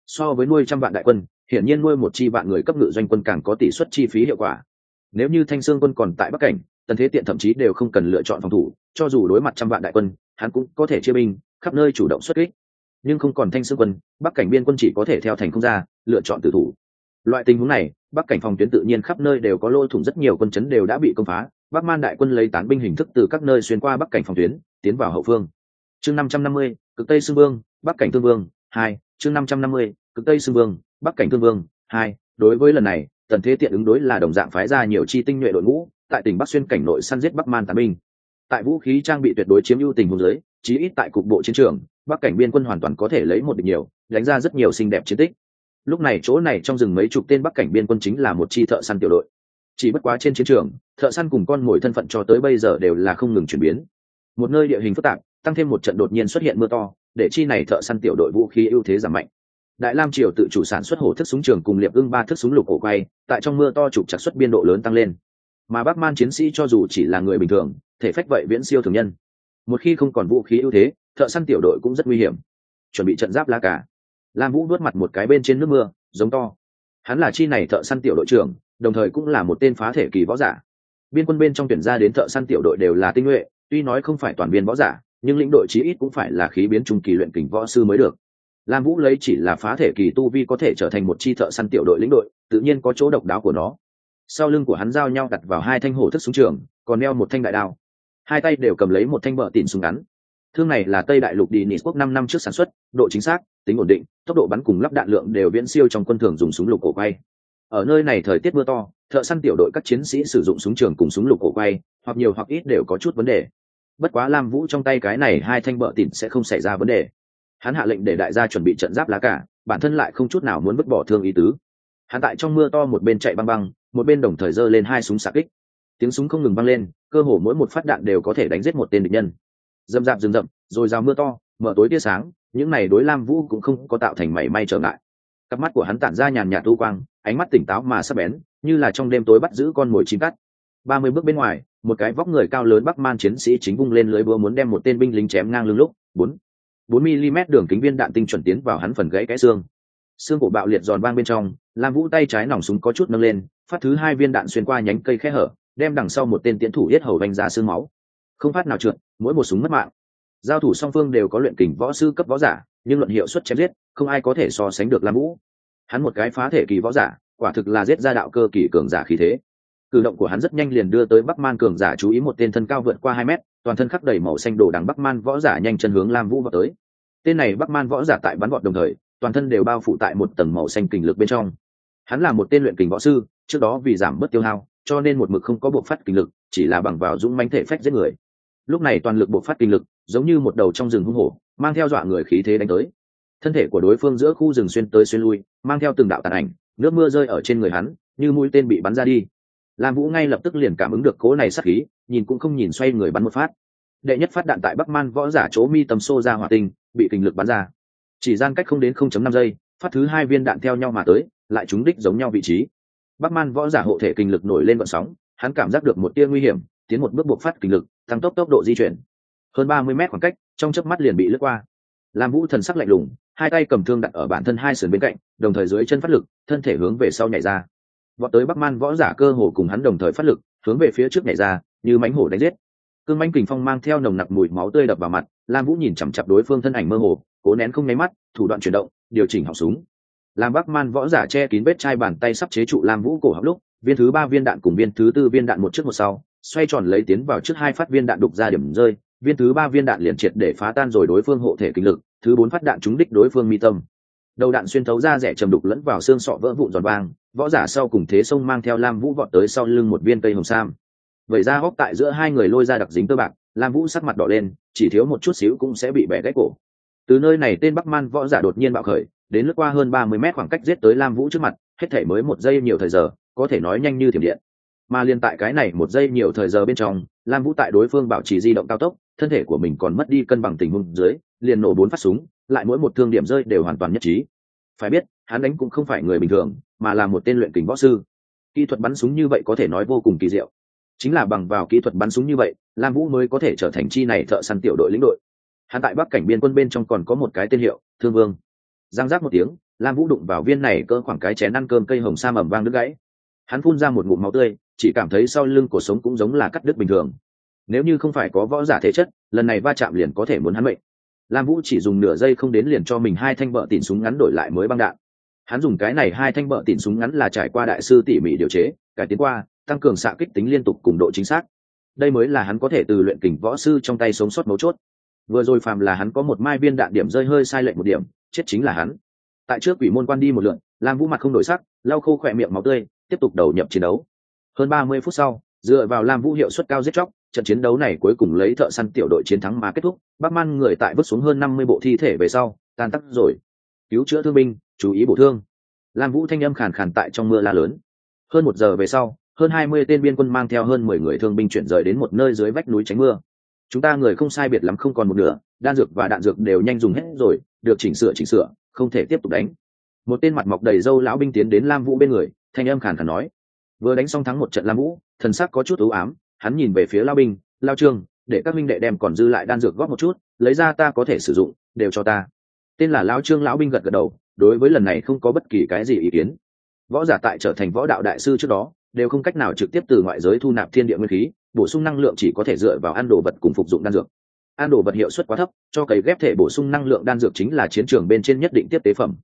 So với nuôi trăm vạn đại quân, hiển nhiên nuôi một chi vạn người cấp ngự doanh quân càng có tỷ suất chi phí hiệu quả. Nếu như thanh sương quân còn tại bắc cảnh, tần thế tiện thậm chí đều không cần lựa chọn phòng thủ, cho dù đối mặt trăm vạn đại quân, hắn cũng có thể chia binh, khắp nơi chủ động xuất kích nhưng không còn thanh sương quân, bắc cảnh biên quân chỉ có thể theo thành không ra, lựa chọn tử thủ. Loại tình huống này, bắc cảnh phòng tuyến tự nhiên khắp nơi đều có lôi thủng rất nhiều quân chấn đều đã bị công phá, bắc man đại quân lấy tán binh hình thức từ các nơi xuyên qua bắc cảnh phòng tuyến, tiến vào hậu phương. Chương năm trăm năm mươi, cực tây sư vương, bắc cảnh thương vương, hai, chương năm trăm năm mươi, cực tây sư vương, bắc cảnh thương vương, hai, đối với lần này, tần thế tiện ứng đối là đồng dạng phái ra nhiều chi tinh nhuệ đội ngũ, tại tỉnh bắc xuyên cảnh nội săn giết bắc man tán binh tại vũ khí trang bị tuyệt đối chiếm ưu tình huống giới, chí ít tại cục bộ chiến trường, bắc cảnh biên quân hoàn toàn có thể lấy một địch nhiều, đánh ra rất nhiều xinh đẹp chiến tích. Lúc này chỗ này trong rừng mấy chục tên bắc cảnh biên quân chính là một chi thợ săn tiểu đội. Chỉ bất quá trên chiến trường, thợ săn cùng con mồi thân phận cho tới bây giờ đều là không ngừng chuyển biến. Một nơi địa hình phức tạp, tăng thêm một trận đột nhiên xuất hiện mưa to, để chi này thợ săn tiểu đội vũ khí ưu thế giảm mạnh. Đại lam triều tự chủ sản xuất hổ thức súng trường cùng liệp ưng ba thức súng lục cổ quay, tại trong mưa to trục chặt xuất biên độ lớn tăng lên. Mà bắc man chiến sĩ cho dù chỉ là người bình thường thể phách vậy viễn siêu thường nhân. Một khi không còn vũ khí ưu thế, thợ săn tiểu đội cũng rất nguy hiểm. Chuẩn bị trận giáp lá cả lam vũ vuốt mặt một cái bên trên nước mưa, giống to. Hắn là chi này thợ săn tiểu đội trưởng, đồng thời cũng là một tên phá thể kỳ võ giả. Biên quân bên trong tuyển ra đến thợ săn tiểu đội đều là tinh nhuệ, tuy nói không phải toàn viên võ giả, nhưng lĩnh đội chí ít cũng phải là khí biến trung kỳ luyện kình võ sư mới được. Lam vũ lấy chỉ là phá thể kỳ tu vi có thể trở thành một chi thợ săn tiểu đội lĩnh đội, tự nhiên có chỗ độc đáo của nó. Sau lưng của hắn giao nhau đặt vào hai thanh hổ thức súng trường, còn đeo một thanh đại đao hai tay đều cầm lấy một thanh bờ tỉn súng ngắn. Thương này là tây đại lục đi nị quốc năm năm trước sản xuất, độ chính xác, tính ổn định, tốc độ bắn cùng lắp đạn lượng đều viễn siêu trong quân thường dùng súng lục cổ quay. Ở nơi này thời tiết mưa to, thợ săn tiểu đội các chiến sĩ sử dụng súng trường cùng súng lục cổ quay, hoặc nhiều hoặc ít đều có chút vấn đề. Bất quá lam vũ trong tay cái này hai thanh bờ tỉn sẽ không xảy ra vấn đề. Hắn hạ lệnh để đại gia chuẩn bị trận giáp lá cả, bản thân lại không chút nào muốn vứt bỏ thương ý tứ. Hắn tại trong mưa to một bên chạy băng băng, một bên đồng thời giơ lên hai súng xạ kích tiếng súng không ngừng vang lên, cơ hồ mỗi một phát đạn đều có thể đánh giết một tên địch nhân. Dầm dạp rừng rậm, rồi rào mưa to, mở tối tia sáng, những này đối lam vũ cũng không có tạo thành mảy may trở ngại. Cặp mắt của hắn tản ra nhàn nhạt tu quang, ánh mắt tỉnh táo mà sắp bén, như là trong đêm tối bắt giữ con mồi chín cắt. Ba mươi bước bên ngoài, một cái vóc người cao lớn bắc man chiến sĩ chính vung lên lưới búa muốn đem một tên binh lính chém ngang lưng lúc, bốn bốn mm đường kính viên đạn tinh chuẩn tiến vào hắn phần gãy cái xương. Xương cổ bạo liệt giòn vang bên trong, lam vũ tay trái nòng súng có chút nâng lên, phát thứ hai viên đạn xuyên qua nhánh cây khe hở đem đằng sau một tên tiến thủ yết hầu vanh ra xương máu. Không phát nào trượt, mỗi một súng mất mạng. Giao thủ song phương đều có luyện kình võ sư cấp võ giả, nhưng luận hiệu suất chém giết, không ai có thể so sánh được lam vũ. Hắn một cái phá thể kỳ võ giả, quả thực là giết ra đạo cơ kỳ cường giả khí thế. Cử động của hắn rất nhanh liền đưa tới bắc man cường giả chú ý một tên thân cao vượt qua hai mét, toàn thân khắc đầy màu xanh đồ đằng bắc man võ giả nhanh chân hướng lam vũ vào tới. Tên này bắc man võ giả tại bắn vọt đồng thời, toàn thân đều bao phủ tại một tầng màu xanh kình lực bên trong. Hắn là một tên luyện kình võ sư, trước đó vì giảm bớt tiêu hao cho nên một mực không có bộ phát kinh lực, chỉ là bằng vào dũng manh thể phách giết người. Lúc này toàn lực bộ phát kinh lực, giống như một đầu trong rừng hung hổ, mang theo dọa người khí thế đánh tới. Thân thể của đối phương giữa khu rừng xuyên tới xuyên lui, mang theo từng đạo tàn ảnh, nước mưa rơi ở trên người hắn, như mũi tên bị bắn ra đi. Lam vũ ngay lập tức liền cảm ứng được cố này sát khí, nhìn cũng không nhìn xoay người bắn một phát. Đệ nhất phát đạn tại bắc man võ giả chỗ mi tầm xô ra hỏa tinh, bị kinh lực bắn ra. Chỉ gian cách không đến không chấm năm giây, phát thứ hai viên đạn theo nhau mà tới, lại trúng đích giống nhau vị trí bắc man võ giả hộ thể kinh lực nổi lên vận sóng, hắn cảm giác được một tia nguy hiểm, tiến một bước buộc phát kinh lực, tăng tốc tốc độ di chuyển. Hơn ba mươi mét khoảng cách, trong chớp mắt liền bị lướt qua. Lam vũ thần sắc lạnh lùng, hai tay cầm thương đặt ở bản thân hai sườn bên cạnh, đồng thời dưới chân phát lực, thân thể hướng về sau nhảy ra. Vọt tới bắc man võ giả cơ hồ cùng hắn đồng thời phát lực, hướng về phía trước nhảy ra, như mánh hổ đánh giết. Cương mánh kình phong mang theo nồng nặc mùi máu tươi đập vào mặt, lam vũ nhìn chằm chặp đối phương thân ảnh mơ hồ, cố nén không nháy mắt, thủ đoạn chuyển động, điều chỉnh họng súng làm bắc man võ giả che kín vết chai bàn tay sắp chế trụ lam vũ cổ họng lúc, viên thứ ba viên đạn cùng viên thứ tư viên đạn một trước một sau, xoay tròn lấy tiến vào trước hai phát viên đạn đục ra điểm rơi, viên thứ ba viên đạn liền triệt để phá tan rồi đối phương hộ thể kinh lực, thứ bốn phát đạn trúng đích đối phương mi tâm. Đầu đạn xuyên thấu ra rẻ trầm đục lẫn vào xương sọ vỡ vụn giòn vang, võ giả sau cùng thế sông mang theo lam vũ vọt tới sau lưng một viên cây hồng sam. Vậy ra hóc tại giữa hai người lôi ra đặc dính tơ bạc, lam vũ sắc mặt đỏ lên, chỉ thiếu một chút xíu cũng sẽ bị bẻ gãy cổ. Từ nơi này tên bắc man võ giả đột nhiên bạo khởi đến lướt qua hơn ba mươi mét khoảng cách giết tới lam vũ trước mặt, hết thể mới một giây nhiều thời giờ, có thể nói nhanh như thiểm điện. Mà liên tại cái này một giây nhiều thời giờ bên trong, lam vũ tại đối phương bảo trì di động cao tốc, thân thể của mình còn mất đi cân bằng tình huống dưới, liền nổ bốn phát súng, lại mỗi một thương điểm rơi đều hoàn toàn nhất trí. Phải biết, hắn đánh cũng không phải người bình thường, mà là một tên luyện kình võ sư. Kỹ thuật bắn súng như vậy có thể nói vô cùng kỳ diệu. Chính là bằng vào kỹ thuật bắn súng như vậy, lam vũ mới có thể trở thành chi này thợ săn tiểu đội lĩnh đội. Hắn tại bắc cảnh biên quân bên trong còn có một cái tên hiệu, thương vương giang giác một tiếng, lam vũ đụng vào viên này cơ khoảng cái chén ăn cơm cây hồng sa mầm vang đứt gãy. Hắn phun ra một ngụm máu tươi, chỉ cảm thấy sau lưng cuộc sống cũng giống là cắt đứt bình thường. Nếu như không phải có võ giả thể chất, lần này va chạm liền có thể muốn hắn mệnh. Lam vũ chỉ dùng nửa giây không đến liền cho mình hai thanh bợ tỉn súng ngắn đổi lại mới băng đạn. Hắn dùng cái này hai thanh bợ tỉn súng ngắn là trải qua đại sư tỉ mỉ điều chế, cải tiến qua, tăng cường xạ kích tính liên tục cùng độ chính xác. Đây mới là hắn có thể từ luyện kình võ sư trong tay sống sót mấu chốt. Vừa rồi phàm là hắn có một mai viên đạn điểm rơi hơi sai lệch một điểm chết chính là hắn. Tại trước quỷ môn quan đi một lượn, lam vũ mặt không đổi sắc, lau khô khỏe miệng máu tươi, tiếp tục đầu nhập chiến đấu. Hơn ba mươi phút sau, dựa vào lam vũ hiệu suất cao giết chóc, trận chiến đấu này cuối cùng lấy thợ săn tiểu đội chiến thắng mà kết thúc, bắc man người tại vứt xuống hơn năm mươi bộ thi thể về sau, tan tắc rồi. Cứu chữa thương binh, chú ý bổ thương. Lam vũ thanh âm khàn khàn tại trong mưa la lớn. Hơn một giờ về sau, hơn hai mươi tên biên quân mang theo hơn mười người thương binh chuyển rời đến một nơi dưới vách núi tránh mưa. Chúng ta người không sai biệt lắm không còn một nửa, đan dược và đạn dược đều nhanh dùng hết rồi được chỉnh sửa chỉnh sửa, không thể tiếp tục đánh. Một tên mặt mọc đầy râu lão binh tiến đến lam vũ bên người, thanh âm khàn khàn nói. Vừa đánh xong thắng một trận lam vũ, thần sắc có chút ưu ám, hắn nhìn về phía lao binh, lao trương, để các minh đệ đem còn dư lại đan dược góp một chút, lấy ra ta có thể sử dụng, đều cho ta. Tên là lao trương lão binh gật gật đầu, đối với lần này không có bất kỳ cái gì ý kiến. Võ giả tại trở thành võ đạo đại sư trước đó, đều không cách nào trực tiếp từ ngoại giới thu nạp thiên địa nguyên khí, bổ sung năng lượng chỉ có thể dựa vào ăn đồ vật cùng phục dụng đan dược ăn đồ vật hiệu suất quá thấp, cho cấy ghép thể bổ sung năng lượng đan dược chính là chiến trường bên trên nhất định tiếp tế phẩm.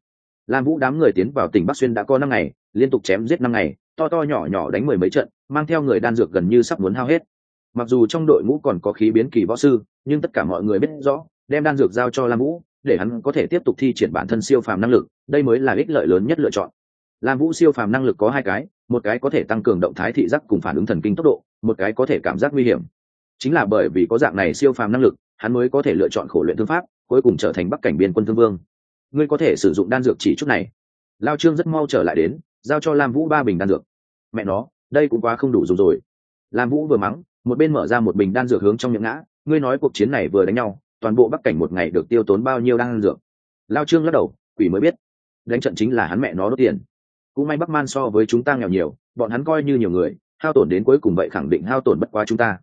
Lam vũ đám người tiến vào tỉnh bắc xuyên đã có năm ngày, liên tục chém giết năm ngày, to to nhỏ nhỏ đánh mười mấy trận, mang theo người đan dược gần như sắp muốn hao hết. Mặc dù trong đội ngũ còn có khí biến kỳ võ sư, nhưng tất cả mọi người biết rõ, đem đan dược giao cho lam vũ, để hắn có thể tiếp tục thi triển bản thân siêu phàm năng lực, đây mới là ích lợi lớn nhất lựa chọn. Lam vũ siêu phàm năng lực có hai cái, một cái có thể tăng cường động thái thị giác cùng phản ứng thần kinh tốc độ, một cái có thể cảm giác nguy hiểm chính là bởi vì có dạng này siêu phàm năng lực, hắn mới có thể lựa chọn khổ luyện thương pháp, cuối cùng trở thành bắc cảnh biên quân thương vương. Ngươi có thể sử dụng đan dược chỉ chút này. Lao trương rất mau trở lại đến, giao cho lam vũ ba bình đan dược. Mẹ nó, đây cũng quá không đủ dùng rồi. Lam vũ vừa mắng, một bên mở ra một bình đan dược hướng trong miệng ngã, ngươi nói cuộc chiến này vừa đánh nhau, toàn bộ bắc cảnh một ngày được tiêu tốn bao nhiêu đan dược? Lao trương lắc đầu, quỷ mới biết. Đánh trận chính là hắn mẹ nó đốt tiền. Cũng may bắc man so với chúng ta nghèo nhiều, bọn hắn coi như nhiều người, hao tổn đến cuối cùng vậy khẳng định hao tổn bất quá chúng ta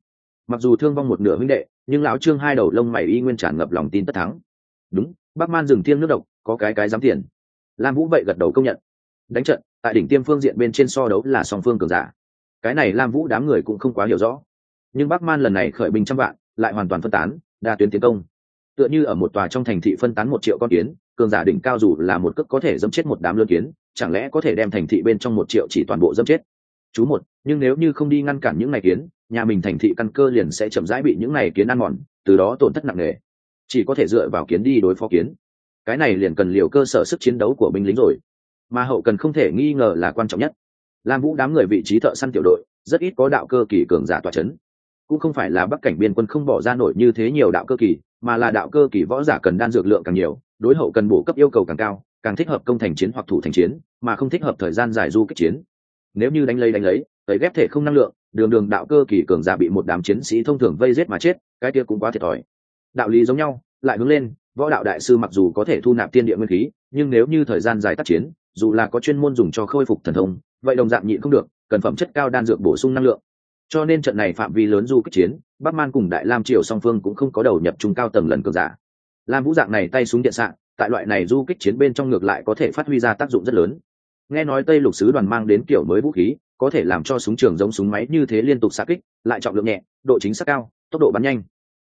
mặc dù thương vong một nửa huynh đệ, nhưng lão trương hai đầu lông mày y nguyên tràn ngập lòng tin tất thắng. Đúng bắc man dừng thiêng nước độc, có cái cái dám tiền. Lam vũ vậy gật đầu công nhận. Đánh trận, tại đỉnh tiêm phương diện bên trên so đấu là song phương cường giả. Cái này lam vũ đám người cũng không quá hiểu rõ. Nhưng bắc man lần này khởi binh trăm vạn, lại hoàn toàn phân tán, đa tuyến tiến công. Tựa như ở một tòa trong thành thị phân tán một triệu con kiến, cường giả đỉnh cao dù là một cước có thể dẫm chết một đám lươn kiến, chẳng lẽ có thể đem thành thị bên trong một triệu chỉ toàn bộ dẫm chết? Chú một, nhưng nếu như không đi ngăn cản những ngày kiến nhà mình thành thị căn cơ liền sẽ chậm rãi bị những này kiến ăn mòn, từ đó tổn thất nặng nề. Chỉ có thể dựa vào kiến đi đối phó kiến. Cái này liền cần liều cơ sở sức chiến đấu của binh lính rồi. Mà hậu cần không thể nghi ngờ là quan trọng nhất. Lam vũ đám người vị trí thợ săn tiểu đội, rất ít có đạo cơ kỳ cường giả tòa c h ấ n cũng không phải là bắc cảnh biên quân không bỏ ra nổi như thế nhiều đạo cơ kỳ, mà là đạo cơ kỳ võ giả cần đan dược lượng càng nhiều, đối hậu cần bổ cấp yêu cầu càng cao, càng thích hợp công thành chiến hoặc thủ thành chiến, mà không thích hợp thời gian dài du kích chiến. Nếu như đánh lấy đánh lấy tới ghép thể không năng lượng đường đường đạo cơ kỳ cường giả bị một đám chiến sĩ thông thường vây giết mà chết, cái kia cũng quá thiệt thòi. Đạo lý giống nhau, lại hướng lên, võ đạo đại sư mặc dù có thể thu nạp tiên địa nguyên khí, nhưng nếu như thời gian dài tác chiến, dù là có chuyên môn dùng cho khôi phục thần thông, vậy đồng dạng nhịn không được, cần phẩm chất cao đan dược bổ sung năng lượng. Cho nên trận này phạm vi lớn du kích chiến, bắc man cùng đại lam triều song phương cũng không có đầu nhập trung cao tầng lần cường giả. Lam vũ dạng này tay súng điện xạ, tại loại này du kích chiến bên trong ngược lại có thể phát huy ra tác dụng rất lớn. Nghe nói tây lục sứ đoàn mang đến kiểu mới vũ khí có thể làm cho súng trường giống súng máy như thế liên tục xa kích, lại trọng lượng nhẹ, độ chính xác cao, tốc độ bắn nhanh.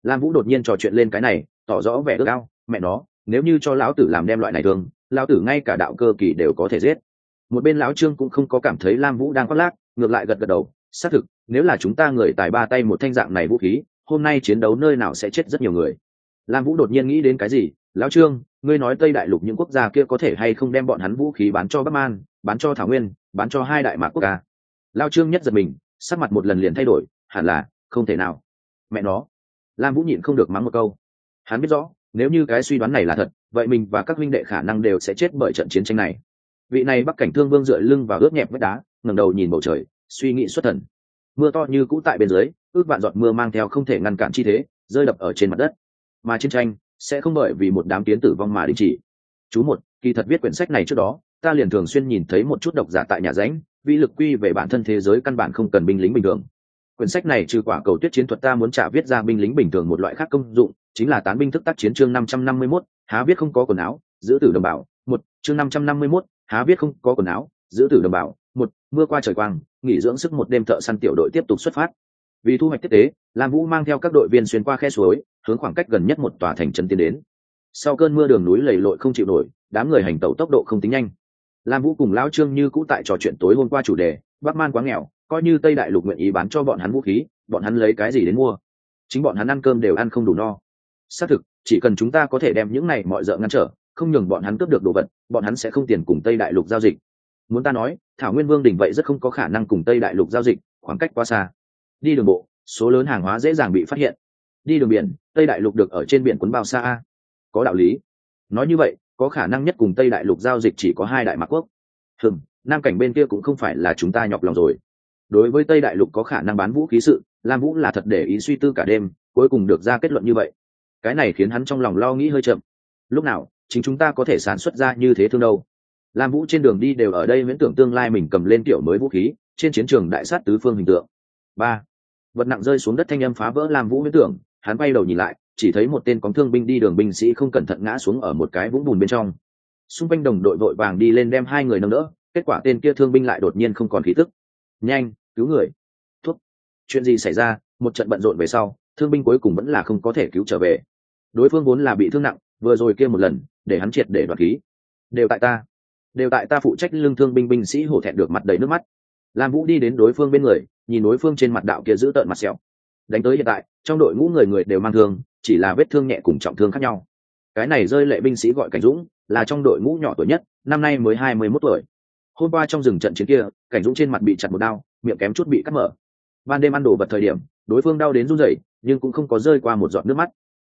Lam vũ đột nhiên trò chuyện lên cái này, tỏ rõ vẻ ước ao, mẹ nó, nếu như cho lão tử làm đem loại này thường, lão tử ngay cả đạo cơ kỳ đều có thể giết. Một bên lão trương cũng không có cảm thấy lam vũ đang khoác lác, ngược lại gật gật đầu, xác thực, nếu là chúng ta người tài ba tay một thanh dạng này vũ khí, hôm nay chiến đấu nơi nào sẽ chết rất nhiều người. Lam vũ đột nhiên nghĩ đến cái gì, lão trương, ngươi nói tây đại lục những quốc gia kia có thể hay không đem bọn hắn vũ khí bán cho bắc man, bán cho thảo nguyên, bán cho hai đại mạc quốc ca lao trương nhất giật mình, sắc mặt một lần liền thay đổi, hẳn là, không thể nào. Mẹ nó. Lam vũ nhịn không được mắng một câu. Hắn biết rõ, nếu như cái suy đoán này là thật, vậy mình và các huynh đệ khả năng đều sẽ chết bởi trận chiến tranh này. Vị này bắc cảnh thương vương dựa lưng và ướt nhẹp vách đá, ngẩng đầu nhìn bầu trời, suy nghĩ xuất thần. Mưa to như cũ tại bên dưới, ước vạn giọt mưa mang theo không thể ngăn cản chi thế, rơi đập ở trên mặt đất. Mà chiến tranh sẽ không bởi vì một đám tiến tử vong mà đình chỉ. Chú một, kỳ thật viết quyển sách này trước đó, ta liền thường xuyên nhìn thấy một chút độc giả tại nhà ránh Vĩ lực quy về bản thân thế giới căn bản không cần binh lính bình thường quyển sách này trừ quả cầu tuyết chiến thuật ta muốn trả viết ra binh lính bình thường một loại khác công dụng chính là tán binh thức tác chiến chương năm trăm năm mươi mốt. há viết không có quần áo, giữ tử đồng bào, một chương năm trăm năm mươi mốt. há viết không có quần áo, giữ tử đồng bào, một mưa qua trời quang, nghỉ dưỡng sức một đêm thợ săn tiểu đội tiếp tục xuất phát. Vì thu hoạch tiếp tế, Lam Vũ mang theo các đội viên xuyên qua khe suối, hướng khoảng cách gần nhất một tòa thành trấn tiến đến. Sau cơn mưa đường núi lầy lội không chịu nổi, đám người hành tẩu tốc độ không tính nhanh. Lam Vũ cùng lão Trương như cũ tại trò chuyện tối hôm qua chủ đề, Bắc Man quá nghèo, coi như Tây Đại Lục nguyện ý bán cho bọn hắn vũ khí, bọn hắn lấy cái gì đến mua? Chính bọn hắn ăn cơm đều ăn không đủ no. Xác thực chỉ cần chúng ta có thể đem những này mọi d ợ ngăn trở không nhường bọn hắn cướp được đồ vật bọn hắn sẽ không tiền cùng tây đại lục giao dịch. Muốn ta nói thảo nguyên vương đỉnh vậy rất không có khả năng cùng tây đại lục giao dịch khoảng cách quá xa. Đi đường bộ số lớn hàng hóa dễ dàng bị phát hiện. Đi đường biển tây đại lục được ở trên biển quấn bao xa a. Có đạo lý. Nói như vậy có khả năng nhất cùng tây đại lục giao dịch chỉ có hai đại mạc quốc. Hừng nam cảnh bên kia cũng không phải là chúng ta nhọc lòng rồi. Đối với tây đại lục có khả năng bán vũ khí sự, lam vũ là thật để ý suy tư cả đêm, cuối cùng được ra kết luận như vậy. Cái này khiến hắn trong lòng lo nghĩ hơi chậm. Lúc nào, chính chúng ta có thể sản xuất ra như thế thương đâu? Lam vũ trên đường đi đều ở đây miễn tưởng tương lai mình cầm lên kiểu mới vũ khí, trên chiến trường đại sát tứ phương hình tượng. Ba, vật nặng rơi xuống đất thanh âm phá vỡ lam vũ miễn tưởng, hắn bay đầu nhìn lại chỉ thấy một tên cóng thương binh đi đường binh sĩ không cẩn thận ngã xuống ở một cái vũng bùn bên trong. Xung quanh đồng đội vội vàng đi lên đem hai người nâng đỡ, kết quả tên kia thương binh lại đột nhiên không còn khí tức. Nhanh, cứu người. Thuốc. Chuyện gì xảy ra? Một trận bận rộn về sau, thương binh cuối cùng vẫn là không có thể cứu trở về. Đối phương vốn là bị thương nặng, vừa rồi kia một lần, để hắn triệt để đoạt khí. Đều tại ta, đều tại ta phụ trách lương thương binh binh sĩ hổ thẹn được mặt đầy nước mắt. Lam vũ đi đến đối phương bên người, nhìn đối phương trên mặt đạo kia giữ tợn mặt sẹo đánh tới hiện tại, trong đội ngũ người người đều mang thương, chỉ là vết thương nhẹ cùng trọng thương khác nhau. Cái này rơi lệ binh sĩ gọi cảnh dũng, là trong đội ngũ nhỏ tuổi nhất, năm nay mới hai mươi mốt tuổi. Hôm qua trong rừng trận chiến kia, cảnh dũng trên mặt bị chặt một đao, miệng kém chút bị cắt mở. Ban đêm ăn đồ vật thời điểm, đối phương đau đến run rẩy, nhưng cũng không có rơi qua một giọt nước mắt.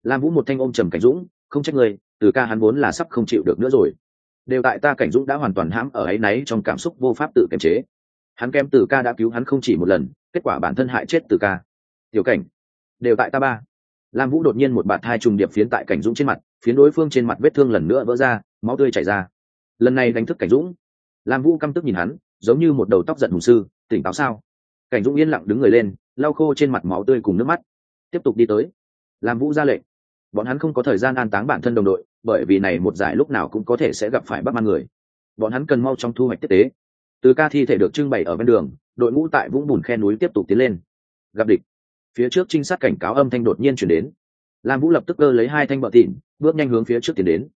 Lam vũ một thanh ôm trầm cảnh dũng, không trách người từ ca hắn vốn là sắp không chịu được nữa rồi. Đều tại ta cảnh dũng đã hoàn toàn hãm ở ấy náy trong cảm xúc vô pháp tự kiềm chế. Hắn kém từ ca đã cứu hắn không chỉ một lần, kết quả bản thân hại chết từ ca tiểu cảnh, đều tại ta ba. Lam vũ đột nhiên một bạt hai trùng điệp phiến tại cảnh dũng trên mặt, phiến đối phương trên mặt vết thương lần nữa vỡ ra, máu tươi chảy ra. Lần này đánh thức cảnh dũng. Lam vũ căm tức nhìn hắn, giống như một đầu tóc giận hùng sư, tỉnh táo sao? Cảnh dũng yên lặng đứng người lên, lau khô trên mặt máu tươi cùng nước mắt. Tiếp tục đi tới. Lam vũ ra lệnh. Bọn hắn không có thời gian an táng bản thân đồng đội, bởi vì này một giải lúc nào cũng có thể sẽ gặp phải bắt man người. Bọn hắn cần mau trong thu hoạch tiếp tế. Từ ca thi thể được trưng bày ở bên đường, đội ngũ tại vũng bùn khe núi tiếp tục tiến lên. Gặp địch phía trước trinh sát cảnh cáo âm thanh đột nhiên chuyển đến. Lam vũ lập tức cơ lấy hai thanh bờ tịn bước nhanh hướng phía trước tiến đến.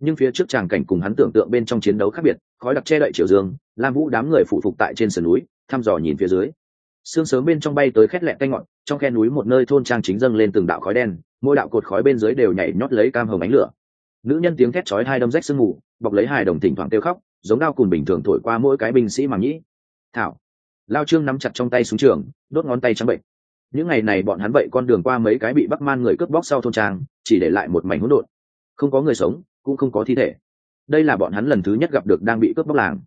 Nhưng phía trước tràng cảnh cùng hắn tưởng tượng bên trong chiến đấu khác biệt, khói đặc che đậy triều dương, lam vũ đám người phụ phục tại trên sườn núi, thăm dò nhìn phía dưới. Sương sớm bên trong bay tới khét lẹ tay ngọn, trong khe núi một nơi thôn trang chính dâng lên từng đạo khói đen, mỗi đạo cột khói bên dưới đều nhảy nhót lấy cam hồng ánh lửa. Nữ nhân tiếng thét chói hai đâm rách sương mù, bọc lấy hài đồng thỉnh thoảng kêu khóc, giống đao cùng bình thường thổi qua mỗi cái binh sĩ mà nhĩ thảo. Lao trương nắm chặt trong tay súng trường, đốt ngón tay trắng bệnh những ngày này bọn hắn vậy con đường qua mấy cái bị bắc man người cướp bóc sau thôn trang, chỉ để lại một mảnh hỗn độn. Không có người sống, cũng không có thi thể. Đây là bọn hắn lần thứ nhất gặp được đang bị cướp bóc làng.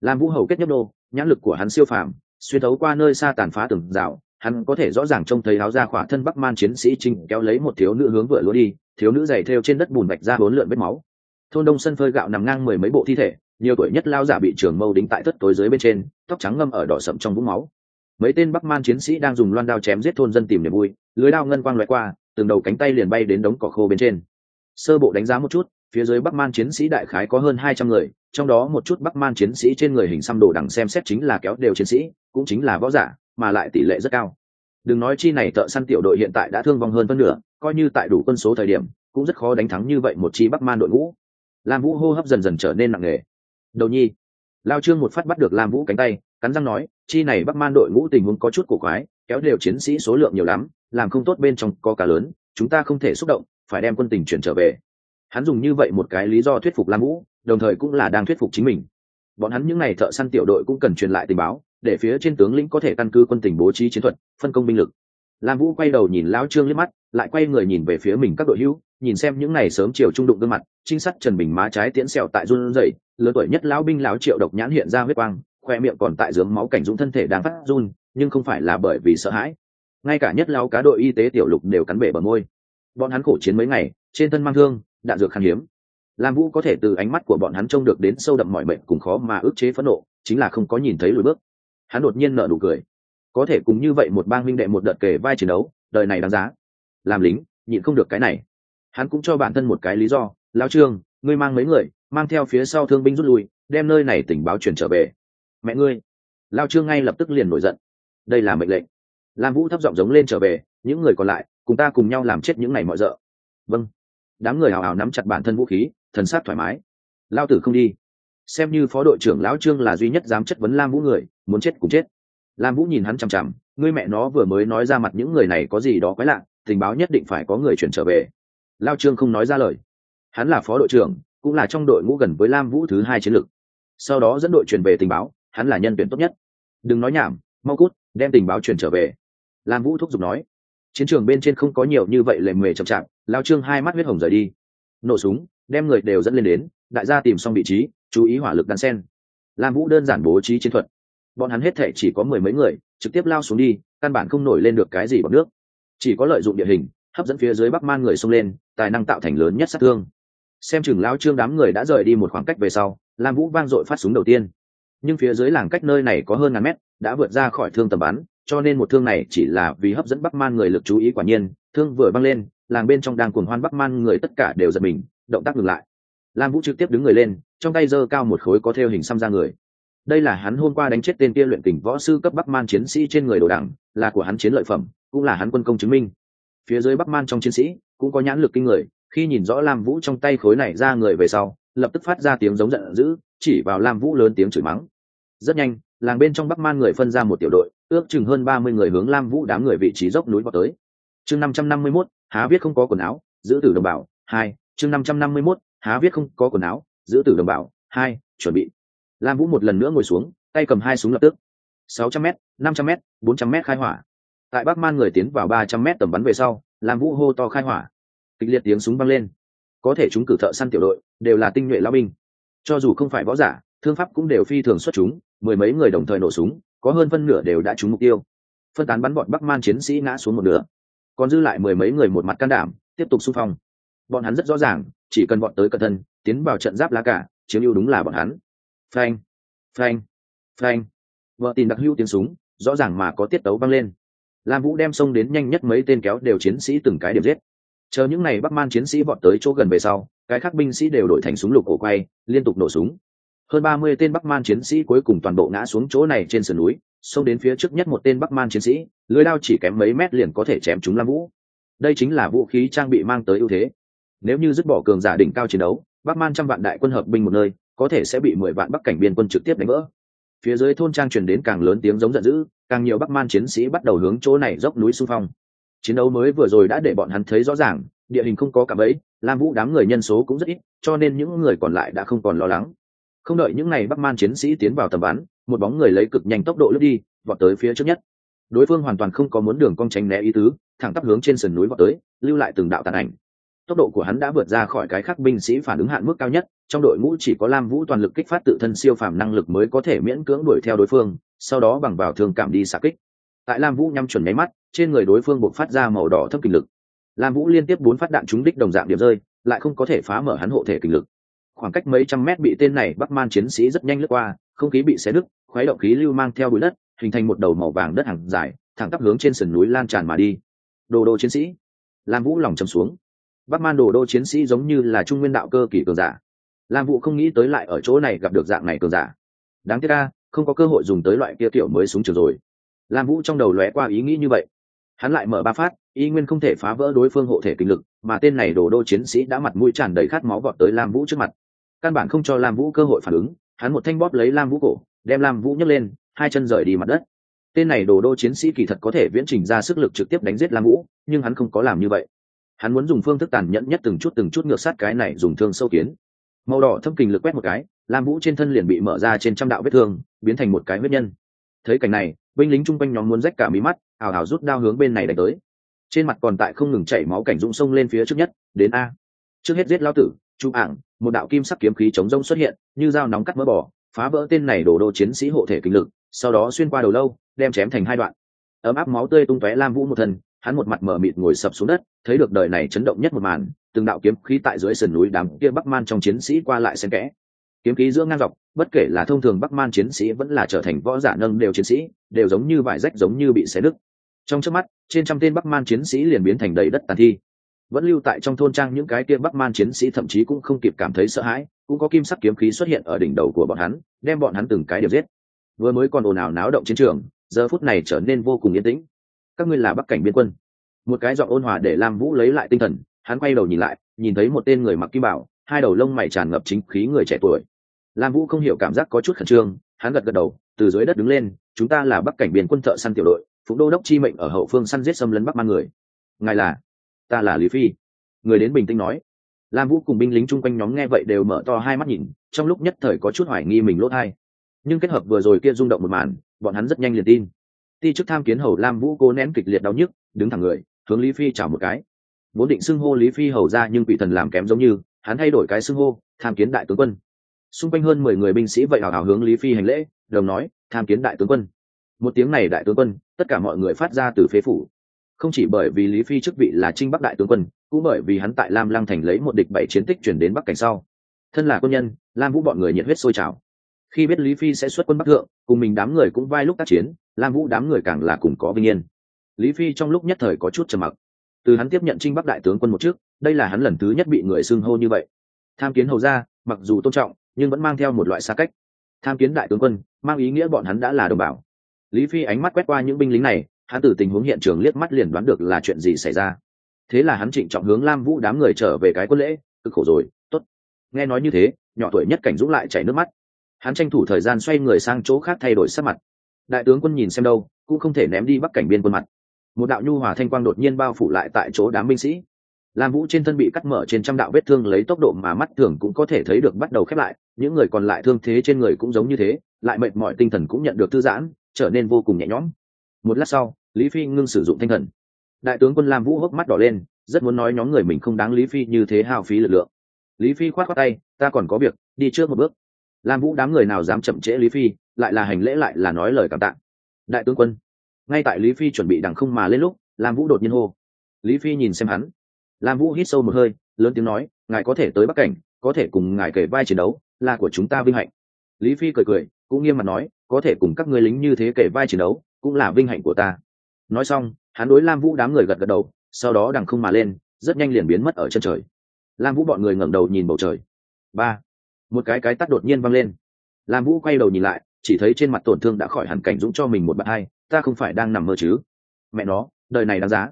Làm vũ hầu kết nhấp đô, nhãn lực của hắn siêu phàm, xuyên thấu qua nơi xa tàn phá từng rào, hắn có thể rõ ràng trông thấy áo ra khỏa thân bắc man chiến sĩ trinh kéo lấy một thiếu nữ hướng vựa lúa đi, thiếu nữ giày theo trên đất bùn bạch ra bốn lượn vết máu. Thôn đông sân phơi gạo nằm ngang mười mấy bộ thi thể, nhiều tuổi nhất lao giả bị trường mâu đính tại tất tối dưới bên trên, tóc trắng ngâm ở đỏ sậm trong vũng máu mấy tên bắc man chiến sĩ đang dùng loan đao chém giết thôn dân tìm niềm vui, lưới đao ngân quang loại qua, từng đầu cánh tay liền bay đến đống cỏ khô bên trên. Sơ bộ đánh giá một chút, phía dưới bắc man chiến sĩ đại khái có hơn hai trăm người, trong đó một chút bắc man chiến sĩ trên người hình xăm đồ đằng xem xét chính là kéo đều chiến sĩ, cũng chính là võ giả, mà lại tỷ lệ rất cao. Đừng nói chi này thợ săn tiểu đội hiện tại đã thương vong hơn phân nửa, coi như tại đủ quân số thời điểm, cũng rất khó đánh thắng như vậy một chi bắc man đội ngũ. Lam vũ hô hấp dần dần trở nên nặng nề. Đầu nhi. Lao trương một phát bắt được lam vũ cánh tay, cắn răng nói chi này bắc man đội ngũ tình huống có chút cổ quái, kéo đều chiến sĩ số lượng nhiều lắm, làm không tốt bên trong có cả lớn, chúng ta không thể xúc động, phải đem quân tình chuyển trở về. Hắn dùng như vậy một cái lý do thuyết phục lam vũ, đồng thời cũng là đang thuyết phục chính mình. Bọn hắn những n à y thợ săn tiểu đội cũng cần truyền lại tình báo, để phía trên tướng lĩnh có thể căn cứ quân tình bố trí chiến thuật, phân công binh lực. Lam vũ quay đầu nhìn lão trương liếc mắt, lại quay người nhìn về phía mình các đội hữu, nhìn xem những n à y sớm chiều trung đụng gương mặt, trinh sát trần bình má trái tiễn sẹo tại run rẩy, lớn tuổi nhất lão binh lão triệu độc nhãn hiện ra huyết quang khoe miệng còn tại dướng máu cảnh dũng thân thể đang phát run, nhưng không phải là bởi vì sợ hãi. Ngay cả nhất lao cá đội y tế tiểu lục đều cắn bể bờ môi. Bọn hắn khổ chiến mấy ngày, trên thân mang thương, đạn dược khan hiếm. Lam vũ có thể từ ánh mắt của bọn hắn trông được đến sâu đậm mọi mệnh cùng khó mà ức chế phẫn nộ, chính là không có nhìn thấy lùi bước. Hắn đột nhiên nở nụ cười. Có thể cùng như vậy một bang minh đệ một đợt kể vai chiến đấu, đời này đáng giá. Làm lính, nhịn không được cái này. Hắn cũng cho bản thân một cái lý do lao trương, ngươi mang mấy người, mang theo phía sau thương binh rút lui, đem nơi này tình báo chuyển trở về mẹ ngươi. Lao trương ngay lập tức liền nổi giận. Đây là mệnh lệnh. Lam vũ thấp giọng giống lên trở về, những người còn lại, cùng ta cùng nhau làm chết những ngày mọi d vâng. Đám người hào hào nắm chặt bản thân vũ khí, thần sát thoải mái. Lao tử không đi. Xem như phó đội trưởng lão trương là duy nhất dám chất vấn lam vũ người, muốn chết cũng chết. Lam vũ nhìn hắn chằm chằm, ngươi mẹ nó vừa mới nói ra mặt những người này có gì đó quái lạ, tình báo nhất định phải có người chuyển trở về. Lao trương không nói ra lời. Hắn là phó đội trưởng, cũng là trong đội ngũ gần với lam vũ thứ hai chiến lược. Sau đó dẫn đội chuyển về tình báo hắn là nhân tuyển tốt nhất. Đừng nói nhảm, mau cút, đem tình báo truyền trở về. Lam vũ thúc giục nói. Chiến trường bên trên không có nhiều như vậy lề mề chậm chạp, lao trương hai mắt huyết hồng rời đi. Nổ súng, đem người đều dẫn lên đến, đại gia tìm xong vị trí, chú ý hỏa lực đan sen. Lam vũ đơn giản bố trí chiến thuật. Bọn hắn hết thể chỉ có mười mấy người, trực tiếp lao xuống đi, căn bản không nổi lên được cái gì bằng nước. Chỉ có lợi dụng địa hình, hấp dẫn phía dưới bắc man người xông lên, tài năng tạo thành lớn nhất sát thương. Xem chừng lao trương đám người đã rời đi một khoảng cách về sau, lam vũ vang dội phát súng đầu tiên nhưng phía dưới làng cách nơi này có hơn ngàn mét, đã vượt ra khỏi thương tầm bắn, cho nên một thương này chỉ là vì hấp dẫn bắc man người lực chú ý quả nhiên, thương vừa băng lên, làng bên trong đang cuồng hoan bắc man người tất cả đều giật mình, động tác ngừng lại. Lam vũ trực tiếp đứng người lên, trong tay giơ cao một khối có theo hình xăm ra người. Đây là hắn hôm qua đánh chết tên kia luyện kình võ sư cấp bắc man chiến sĩ trên người đồ đảng là của hắn chiến lợi phẩm, cũng là hắn quân công chứng minh. Phía dưới bắc man trong chiến sĩ cũng có nhãn lực kinh người, khi nhìn rõ lam vũ trong tay khối này ra người về sau lập tức phát ra tiếng giống giận dữ, chỉ vào lam vũ lớn tiếng chửi mắng. Rất nhanh, làng bên trong bắc man người phân ra một tiểu đội, ước chừng hơn ba mươi người hướng lam vũ đám người vị trí dốc núi vào tới. Chương năm trăm năm mươi mốt, há viết không có quần áo, giữ tử đồng bào hai, chương năm trăm năm mươi mốt, há viết không có quần áo, giữ tử đồng bào hai, chuẩn bị. Lam vũ một lần nữa ngồi xuống, tay cầm hai súng lập tức. Sáu trăm m năm trăm m bốn trăm m khai hỏa. Tại bắc man người tiến vào ba trăm m tầm bắn về sau, lam vũ hô to khai hỏa. Kịch liệt tiếng súng vang lên có thể chúng cử thợ săn tiểu đội, đều là tinh nhuệ lao binh. Cho dù không phải võ giả, thương pháp cũng đều phi thường xuất chúng, mười mấy người đồng thời nổ súng, có hơn phân nửa đều đã trúng mục tiêu. Phân tán bắn bọn bắc man chiến sĩ ngã xuống một nửa. Còn dư lại mười mấy người một mặt can đảm, tiếp tục xung phong. Bọn hắn rất rõ ràng, chỉ cần bọn tới cận thân tiến vào trận giáp lá cả, chiếm ưu đúng là bọn hắn. Phanh phanh phanh. Vợ tìm đặc hữu tiếng súng, rõ ràng mà có tiết tấu vang lên. Lam vũ đem xông đến nhanh nhất mấy tên kéo đều chiến sĩ từng cái điểm giết chờ những ngày bắc man chiến sĩ vọt tới chỗ gần về sau, cái khác binh sĩ đều đổi thành súng lục cổ quay, liên tục nổ súng. Hơn ba mươi tên bắc man chiến sĩ cuối cùng toàn bộ ngã xuống chỗ này trên sườn núi, xông đến phía trước nhất một tên bắc man chiến sĩ, lưới lao chỉ kém mấy mét liền có thể chém chúng lam vũ. Đây chính là vũ khí trang bị mang tới ưu thế. Nếu như dứt bỏ cường giả đỉnh cao chiến đấu, bắc man trăm vạn đại quân hợp binh một nơi, có thể sẽ bị mười vạn bắc cảnh biên quân trực tiếp đánh vỡ. Phía dưới thôn trang truyền đến càng lớn tiếng giống giận dữ, càng nhiều bắc man chiến sĩ bắt đầu hướng chỗ này dốc núi xung phong chiến đấu mới vừa rồi đã để bọn hắn thấy rõ ràng, địa hình không có cả bẫy, lam vũ đám người nhân số cũng rất ít, cho nên những người còn lại đã không còn lo lắng. Không đợi những ngày bắc man chiến sĩ tiến vào tầm bắn, một bóng người lấy cực nhanh tốc độ lướt đi, vọt tới phía trước nhất. Đối phương hoàn toàn không có muốn đường cong tránh né ý tứ, thẳng tắp hướng trên sườn núi vọt tới, lưu lại từng đạo tàn ảnh. Tốc độ của hắn đã vượt ra khỏi cái khác binh sĩ phản ứng hạn mức cao nhất, trong đội ngũ chỉ có lam vũ toàn lực kích phát tự thân siêu phàm năng lực mới có thể miễn cưỡng đuổi theo đối phương, sau đó bằng vào thường cảm đi xạ kích tại lam vũ nhắm chuẩn nháy mắt, trên người đối phương buộc phát ra màu đỏ thấp kinh lực. Lam vũ liên tiếp bốn phát đạn trúng đích đồng dạng điểm rơi, lại không có thể phá mở hắn hộ thể kinh lực. Khoảng cách mấy trăm mét bị tên này bắc man chiến sĩ rất nhanh lướt qua, không khí bị xé đứt khoái động khí lưu mang theo bụi đất, hình thành một đầu màu vàng đất hàng dài, thẳng tắp hướng trên sườn núi lan tràn mà đi. Đồ đô chiến sĩ. Lam vũ lòng chầm xuống. Bắc man đồ đô chiến sĩ giống như là trung nguyên đạo cơ kỳ cường giả. Lam vũ không nghĩ tới lại ở chỗ này gặp được dạng này cường giả. Đáng tiếc ca không có cơ hội dùng tới loại kia kiểu mới súng trường rồi lam vũ trong đầu lóe qua ý nghĩ như vậy. Hắn lại mở ba phát, y nguyên không thể phá vỡ đối phương hộ thể kinh lực, mà tên này đồ đô chiến sĩ đã mặt mũi tràn đầy khát máu vọt tới lam vũ trước mặt. Căn bản không cho lam vũ cơ hội phản ứng, hắn một thanh bóp lấy lam vũ cổ, đem lam vũ nhấc lên, hai chân rời đi mặt đất. Tên này đồ đô chiến sĩ kỳ thật có thể viễn trình ra sức lực trực tiếp đánh giết lam vũ, nhưng hắn không có làm như vậy. Hắn muốn dùng phương thức tàn nhẫn nhất từng chút từng chút ngược sát cái này dùng thương sâu kiến. Màu đỏ thâm kình lực quét một cái, lam vũ trên thân liền bị mở ra trên trăm đạo vết thương, biến thành một cái huyết nhân. Thấy cảnh này binh lính chung quanh nhóm muốn rách cả mí mắt ảo ảo rút đao hướng bên này đánh tới. Trên mặt còn tại không ngừng chảy máu cảnh dũng sông lên phía trước nhất đến a. Trước hết giết lao tử chu ảng một đạo kim sắc kiếm khí chống rông xuất hiện như dao nóng cắt mỡ bỏ phá vỡ tên này đổ đô chiến sĩ hộ thể kinh lực sau đó xuyên qua đầu lâu đem chém thành hai đoạn. Ấm áp máu tươi tung tóe lam vũ một thân, hắn một mặt mở mịt ngồi sập xuống đất thấy được đời này chấn động nhất một màn từng đạo kiếm khí tại dưới sườn núi đám kia bắc man trong chiến sĩ qua lại xen kẽ kiếm khí giữa ngang dọc, bất kể là thông thường bắc man chiến sĩ vẫn là trở thành võ giả nâng đều chiến sĩ, đều giống như vải rách giống như bị xé đứt trong trước mắt, trên trăm tên bắc man chiến sĩ liền biến thành đầy đất tàn thi. Vẫn lưu tại trong thôn trang những cái kia bắc man chiến sĩ thậm chí cũng không kịp cảm thấy sợ hãi, cũng có kim sắc kiếm khí xuất hiện ở đỉnh đầu của bọn hắn, đem bọn hắn từng cái đều giết. Vừa mới còn ồn ào náo động chiến trường, giờ phút này trở nên vô cùng yên tĩnh. Các ngươi là bắc cảnh biên quân. Một cái giọng ôn hòa để lam vũ lấy lại tinh thần, hắn quay đầu nhìn lại, nhìn thấy một tên người mặc kim bảo, hai đầu lông mày tràn ngập chính khí người trẻ tuổi lam vũ không hiểu cảm giác có chút khẩn trương, hắn gật gật đầu, từ dưới đất đứng lên, chúng ta là bắc cảnh biên quân thợ săn tiểu đội, phụng đô đốc chi mệnh ở hậu phương săn giết xâm lấn bắc mang người. Ngài là? Ta là lý phi. Người đến bình tĩnh nói. Lam vũ cùng binh lính chung quanh nhóm nghe vậy đều mở to hai mắt nhìn, trong lúc nhất thời có chút hoài nghi mình lốt hai. Nhưng kết hợp vừa rồi kia rung động một màn, bọn hắn rất nhanh liền tin. Ti chức tham kiến hầu lam vũ cố nén kịch liệt đau nhức, đứng thẳng người, hướng lý phi chào một cái. Vốn định xưng hô lý phi hầu ra nhưng quỷ thần làm kém giống như, hắn thay đổi cái xưng hô, tham kiến đại tướng quân xung quanh hơn mười người binh sĩ vậy hào hào hướng lý phi hành lễ, đồng nói, tham kiến đại tướng quân. Một tiếng này đại tướng quân, tất cả mọi người phát ra từ phế phủ. Không chỉ bởi vì lý phi chức vị là trinh bắc đại tướng quân, cũng bởi vì hắn tại lam lăng thành lấy một địch bảy chiến tích chuyển đến bắc cảnh sau. Thân là quân nhân, lam vũ bọn người nhiệt huyết sôi trào. Khi biết lý phi sẽ xuất quân bắc thượng, cùng mình đám người cũng vai lúc tác chiến, lam vũ đám người càng là cùng có vinh yên. Lý phi trong lúc nhất thời có chút trầm mặc. Từ hắn tiếp nhận trinh bắc đại tướng quân một trước, đây là hắn lần thứ nhất bị người xưng hô như vậy. Tham kiến hầu ra mặc dù tôn trọng nhưng vẫn mang theo một loại xa cách. Tham kiến đại tướng quân, mang ý nghĩa bọn hắn đã là đồng bào. Lý phi ánh mắt quét qua những binh lính này, hắn từ tình huống hiện trường liếc mắt liền đoán được là chuyện gì xảy ra. Thế là hắn trịnh trọng hướng lam vũ đám người trở về cái quân lễ, cực khổ rồi t ố t nghe nói như thế, nhỏ tuổi nhất cảnh dũng lại chảy nước mắt. Hắn tranh thủ thời gian xoay người sang chỗ khác thay đổi sắc mặt. Đại tướng quân nhìn xem đâu, cũng không thể ném đi bắc cảnh biên quân mặt. Một đạo nhu hòa thanh quang đột nhiên bao phủ lại tại chỗ đám binh sĩ lam vũ trên thân bị cắt mở trên trăm đạo vết thương lấy tốc độ mà mắt thường cũng có thể thấy được bắt đầu khép lại, những người còn lại thương thế trên người cũng giống như thế, lại mệt mỏi tinh thần cũng nhận được thư giãn, trở nên vô cùng nhẹ nhõm. Một lát sau, lý phi ngưng sử dụng thanh thần. Đại tướng quân lam vũ hốc mắt đỏ lên, rất muốn nói nhóm người mình không đáng lý phi như thế hao phí lực lượng. Lý phi khoát khoát tay, ta còn có việc, đi trước một bước. Lam vũ đám người nào dám chậm trễ lý phi, lại là hành lễ lại là nói lời cảm tạ. Đại tướng quân. Ngay tại lý phi chuẩn bị đằng không mà lên lúc, lam vũ đột nhiên hô. Lý phi nhìn xem hắn lam vũ hít sâu một hơi, lớn tiếng nói, ngài có thể tới bắc cảnh, có thể cùng ngài kể vai chiến đấu, là của chúng ta vinh hạnh. Lý phi cười cười, cũng nghiêm mặt nói, có thể cùng các người lính như thế kể vai chiến đấu, cũng là vinh hạnh của ta. Nói xong, hắn đối lam vũ đám người gật gật đầu, sau đó đằng không mà lên, rất nhanh liền biến mất ở chân trời. Lam vũ bọn người ngẩng đầu nhìn bầu trời. Ba. Một cái cái tắt đột nhiên văng lên. Lam vũ quay đầu nhìn lại, chỉ thấy trên mặt tổn thương đã khỏi hẳn cảnh dũng cho mình một bạn hai, ta không phải đang nằm mơ chứ. Mẹ nó, đời này đáng giá.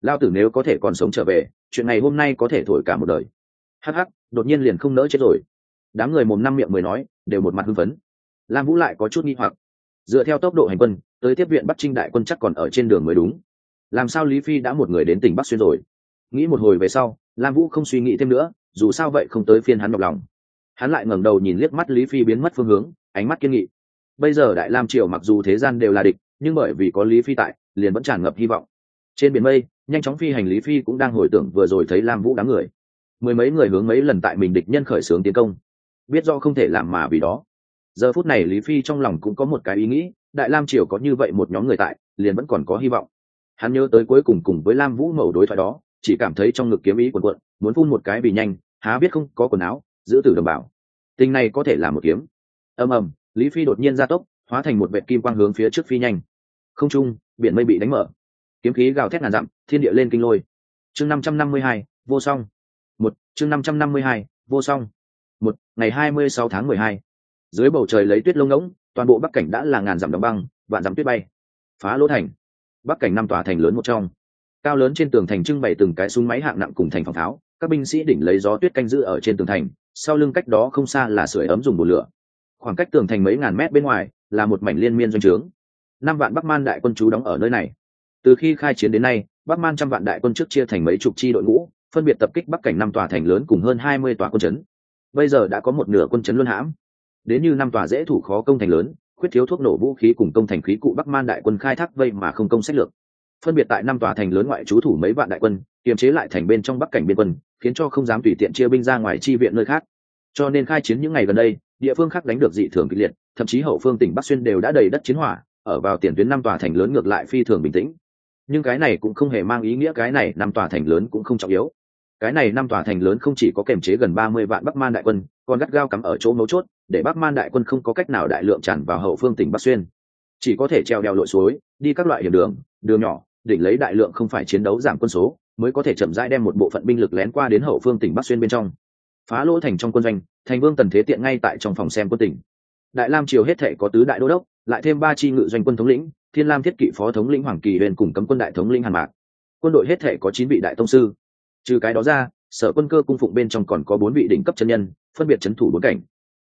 Lao tử nếu có thể còn sống trở về chuyện này hôm nay có thể thổi cả một đời. Hắc hắc, đột nhiên liền không nỡ chết rồi. Đám người mồm năm miệng mười nói, đều một mặt hưng phấn. Lam vũ lại có chút nghi hoặc. Dựa theo tốc độ hành quân, tới tiếp viện bắc trinh đại quân chắc còn ở trên đường mới đúng. Làm sao lý phi đã một người đến tỉnh bắc xuyên rồi? Nghĩ một hồi về sau, lam vũ không suy nghĩ thêm nữa, dù sao vậy không tới phiên hắn nhọc lòng. Hắn lại ngẩng đầu nhìn liếc mắt lý phi biến mất phương hướng, ánh mắt kiên nghị. Bây giờ đại lam triều mặc dù thế gian đều là địch, nhưng bởi vì có lý phi tại, liền vẫn tràn ngập hy vọng. Trên biển mây nhanh chóng phi hành lý phi cũng đang hồi tưởng vừa rồi thấy lam vũ đám người. Mười mấy người hướng mấy lần tại mình địch nhân khởi xướng tiến công. Biết do không thể làm mà vì đó. Giờ phút này lý phi trong lòng cũng có một cái ý nghĩ, đại lam triều có như vậy một nhóm người tại, liền vẫn còn có hy vọng. Hắn nhớ tới cuối cùng cùng với lam vũ mẩu đối thoại đó, chỉ cảm thấy trong ngực kiếm ý quần quận muốn phun một cái vì nhanh, há biết không, có quần áo, giữ tử đồng bảo tình này có thể là một kiếm. Ầm ầm, lý phi đột nhiên ra tốc, hóa thành một vệ kim quang hướng phía trước phi nhanh. Không trung, biển mây bị đánh mở kiếm khí gào thét ngàn dặm, thiên địa lên kinh lôi. Chương năm trăm năm mươi hai, vô song. Một, chương năm trăm năm mươi hai, vô song. Một, ngày hai mươi sáu tháng mười hai. Dưới bầu trời lấy tuyết lông ngỗng, toàn bộ bắc cảnh đã là ngàn dặm đóng băng, vạn dặm tuyết bay. Phá lỗ thành. Bắc cảnh năm tòa thành lớn một trong. Cao lớn trên tường thành trưng bày từng cái súng máy hạng nặng cùng thành phòng tháo, các binh sĩ đỉnh lấy gió tuyết canh giữ ở trên tường thành, sau lưng cách đó không xa là sưởi ấm dùng bột lửa. Khoảng cách tường thành mấy ngàn mét bên ngoài là một mảnh liên miên doanh trướng. Năm vạn bắc man đại quân chú đóng ở nơi này từ khi khai chiến đến nay, bắc man trăm vạn đại quân trước chia thành mấy chục chi đội ngũ, phân biệt tập kích bắc cảnh năm tòa thành lớn cùng hơn hai mươi tòa quân chấn. Bây giờ đã có một nửa quân chấn luân hãm. Đến như năm tòa dễ thủ khó công thành lớn, khuyết thiếu thuốc nổ vũ khí cùng công thành khí cụ bắc man đại quân khai thác vây mà không công sách lược. Phân biệt tại năm tòa thành lớn ngoại trú thủ mấy vạn đại quân, kiềm chế lại thành bên trong bắc cảnh biên quân, khiến cho không dám tùy tiện chia binh ra ngoài chi viện nơi khác. Cho nên khai chiến những ngày gần đây, địa phương khác đánh được dị thường kịch liệt, thậm chí hậu phương tỉnh bắc xuyên đều đã đầy đất chiến hỏa, ở vào tiền tuyến năm tòa thành lớn ngược lại phi thường bình tĩnh nhưng cái này cũng không hề mang ý nghĩa cái này năm tòa thành lớn cũng không trọng yếu. Cái này năm tòa thành lớn không chỉ có kềm chế gần ba mươi vạn bắc man đại quân, còn gắt gao cắm ở chỗ mấu chốt, để bắc man đại quân không có cách nào đại lượng tràn vào hậu phương tỉnh bắc xuyên. Chỉ có thể treo đeo lội suối, đi các loại hiểm đường đường nhỏ đỉnh lấy đại lượng không phải chiến đấu giảm quân số, mới có thể chậm rãi đem một bộ phận binh lực lén qua đến hậu phương tỉnh bắc xuyên bên trong. Phá lỗ thành trong quân doanh, thành vương tần thế tiện ngay tại trong phòng xem quân tỉnh. Đại lam triều hết thể có tứ đại đô đốc, lại thêm ba chi ngự doanh quân thống lĩnh thiên lam thiết kỵ phó thống lĩnh hoàng kỳ huyền cùng cấm quân đại thống lĩnh hàn mạc. Quân đội hết thể có chín vị đại tông sư. Trừ cái đó ra, sở quân cơ cung phụng bên trong còn có bốn vị đỉnh cấp chân nhân, phân biệt c h ấ n thủ bốn cảnh.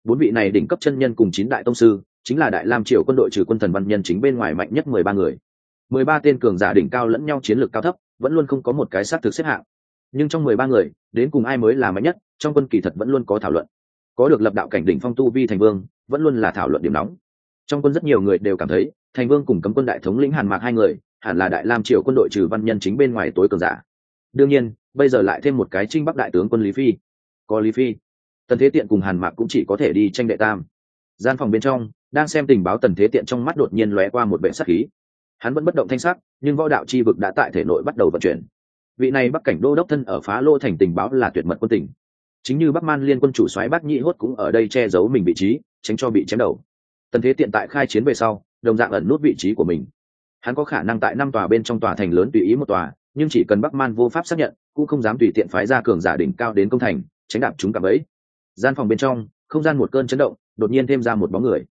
Bốn vị này đỉnh cấp chân nhân cùng chín đại tông sư, chính là đại lam triều quân đội trừ quân thần văn nhân chính bên ngoài mạnh nhất mười ba người. Mười ba tên cường giả đỉnh cao lẫn nhau chiến lược cao thấp, vẫn luôn không có một cái xác thực xếp hạng. Nhưng trong mười ba người, đến cùng ai mới là mạnh nhất, trong quân kỳ thật vẫn luôn có thảo luận. Có được lập đạo cảnh đỉnh phong tu vi thành vương, vẫn luôn là thảo luận điểm nóng trong quân rất nhiều người đều cảm thấy, thành vương cùng cấm quân đại thống lĩnh hàn mạc hai người, hẳn là đại lam triều quân đội trừ văn nhân chính bên ngoài tối cường giả. Đương nhiên, bây giờ lại thêm một cái trinh bắc đại tướng quân lý phi. Có lý phi, tần thế tiện cùng hàn mạc cũng chỉ có thể đi tranh đệ tam. Gian phòng bên trong, đang xem tình báo tần thế tiện trong mắt đột nhiên lóe qua một vệ sắc khí. Hắn vẫn bất động thanh sắc, nhưng võ đạo chi vực đã tại thể nội bắt đầu vận chuyển. Vị này bắc cảnh đô đốc thân ở phá lô thành tình báo là tuyệt mật quân tình. Chính như bắc man liên quân chủ soái bắc nhị hốt cũng ở đây che giấu mình vị trí, tránh cho bị chém đầu tần thế tiện tại khai chiến về sau, đồng dạng ẩn nút vị trí của mình. Hắn có khả năng tại năm tòa bên trong tòa thành lớn tùy ý một tòa, nhưng chỉ cần bắc man vô pháp xác nhận, cũng không dám tùy tiện phái ra cường giả đỉnh cao đến công thành, tránh đạp chúng cả bẫy. Gian phòng bên trong, không gian một cơn chấn động, đột nhiên thêm ra một bóng người.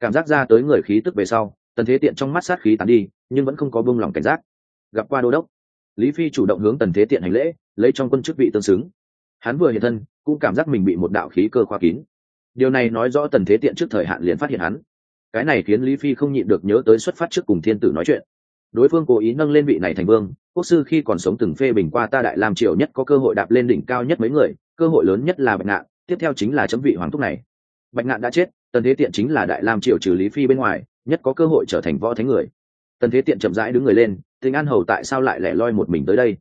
Cảm giác ra tới người khí tức về sau, tần thế tiện trong mắt sát khí tán đi, nhưng vẫn không có buông lỏng cảnh giác. Gặp qua đô đốc, lý phi chủ động hướng tần thế tiện hành lễ, lấy trong quân chức vị tương xứng. Hắn vừa hiện thân, cũng cảm giác mình bị một đạo khí cơ khoa kín điều này nói rõ tần thế tiện trước thời hạn liền phát hiện hắn. Cái này khiến lý phi không nhịn được nhớ tới xuất phát trước cùng thiên tử nói chuyện. Đối phương cố ý nâng lên vị này thành vương, quốc sư khi còn sống từng phê bình qua ta đại làm triều nhất có cơ hội đạp lên đỉnh cao nhất mấy người, cơ hội lớn nhất là bạch ngạn, tiếp theo chính là chấm vị hoàng thúc này. Bạch ngạn đã chết, tần thế tiện chính là đại lam triều trừ lý phi bên ngoài, nhất có cơ hội trở thành võ thánh người. Tần thế tiện chậm rãi đứng người lên, tình an hầu tại sao lại lẻ loi một mình tới đây?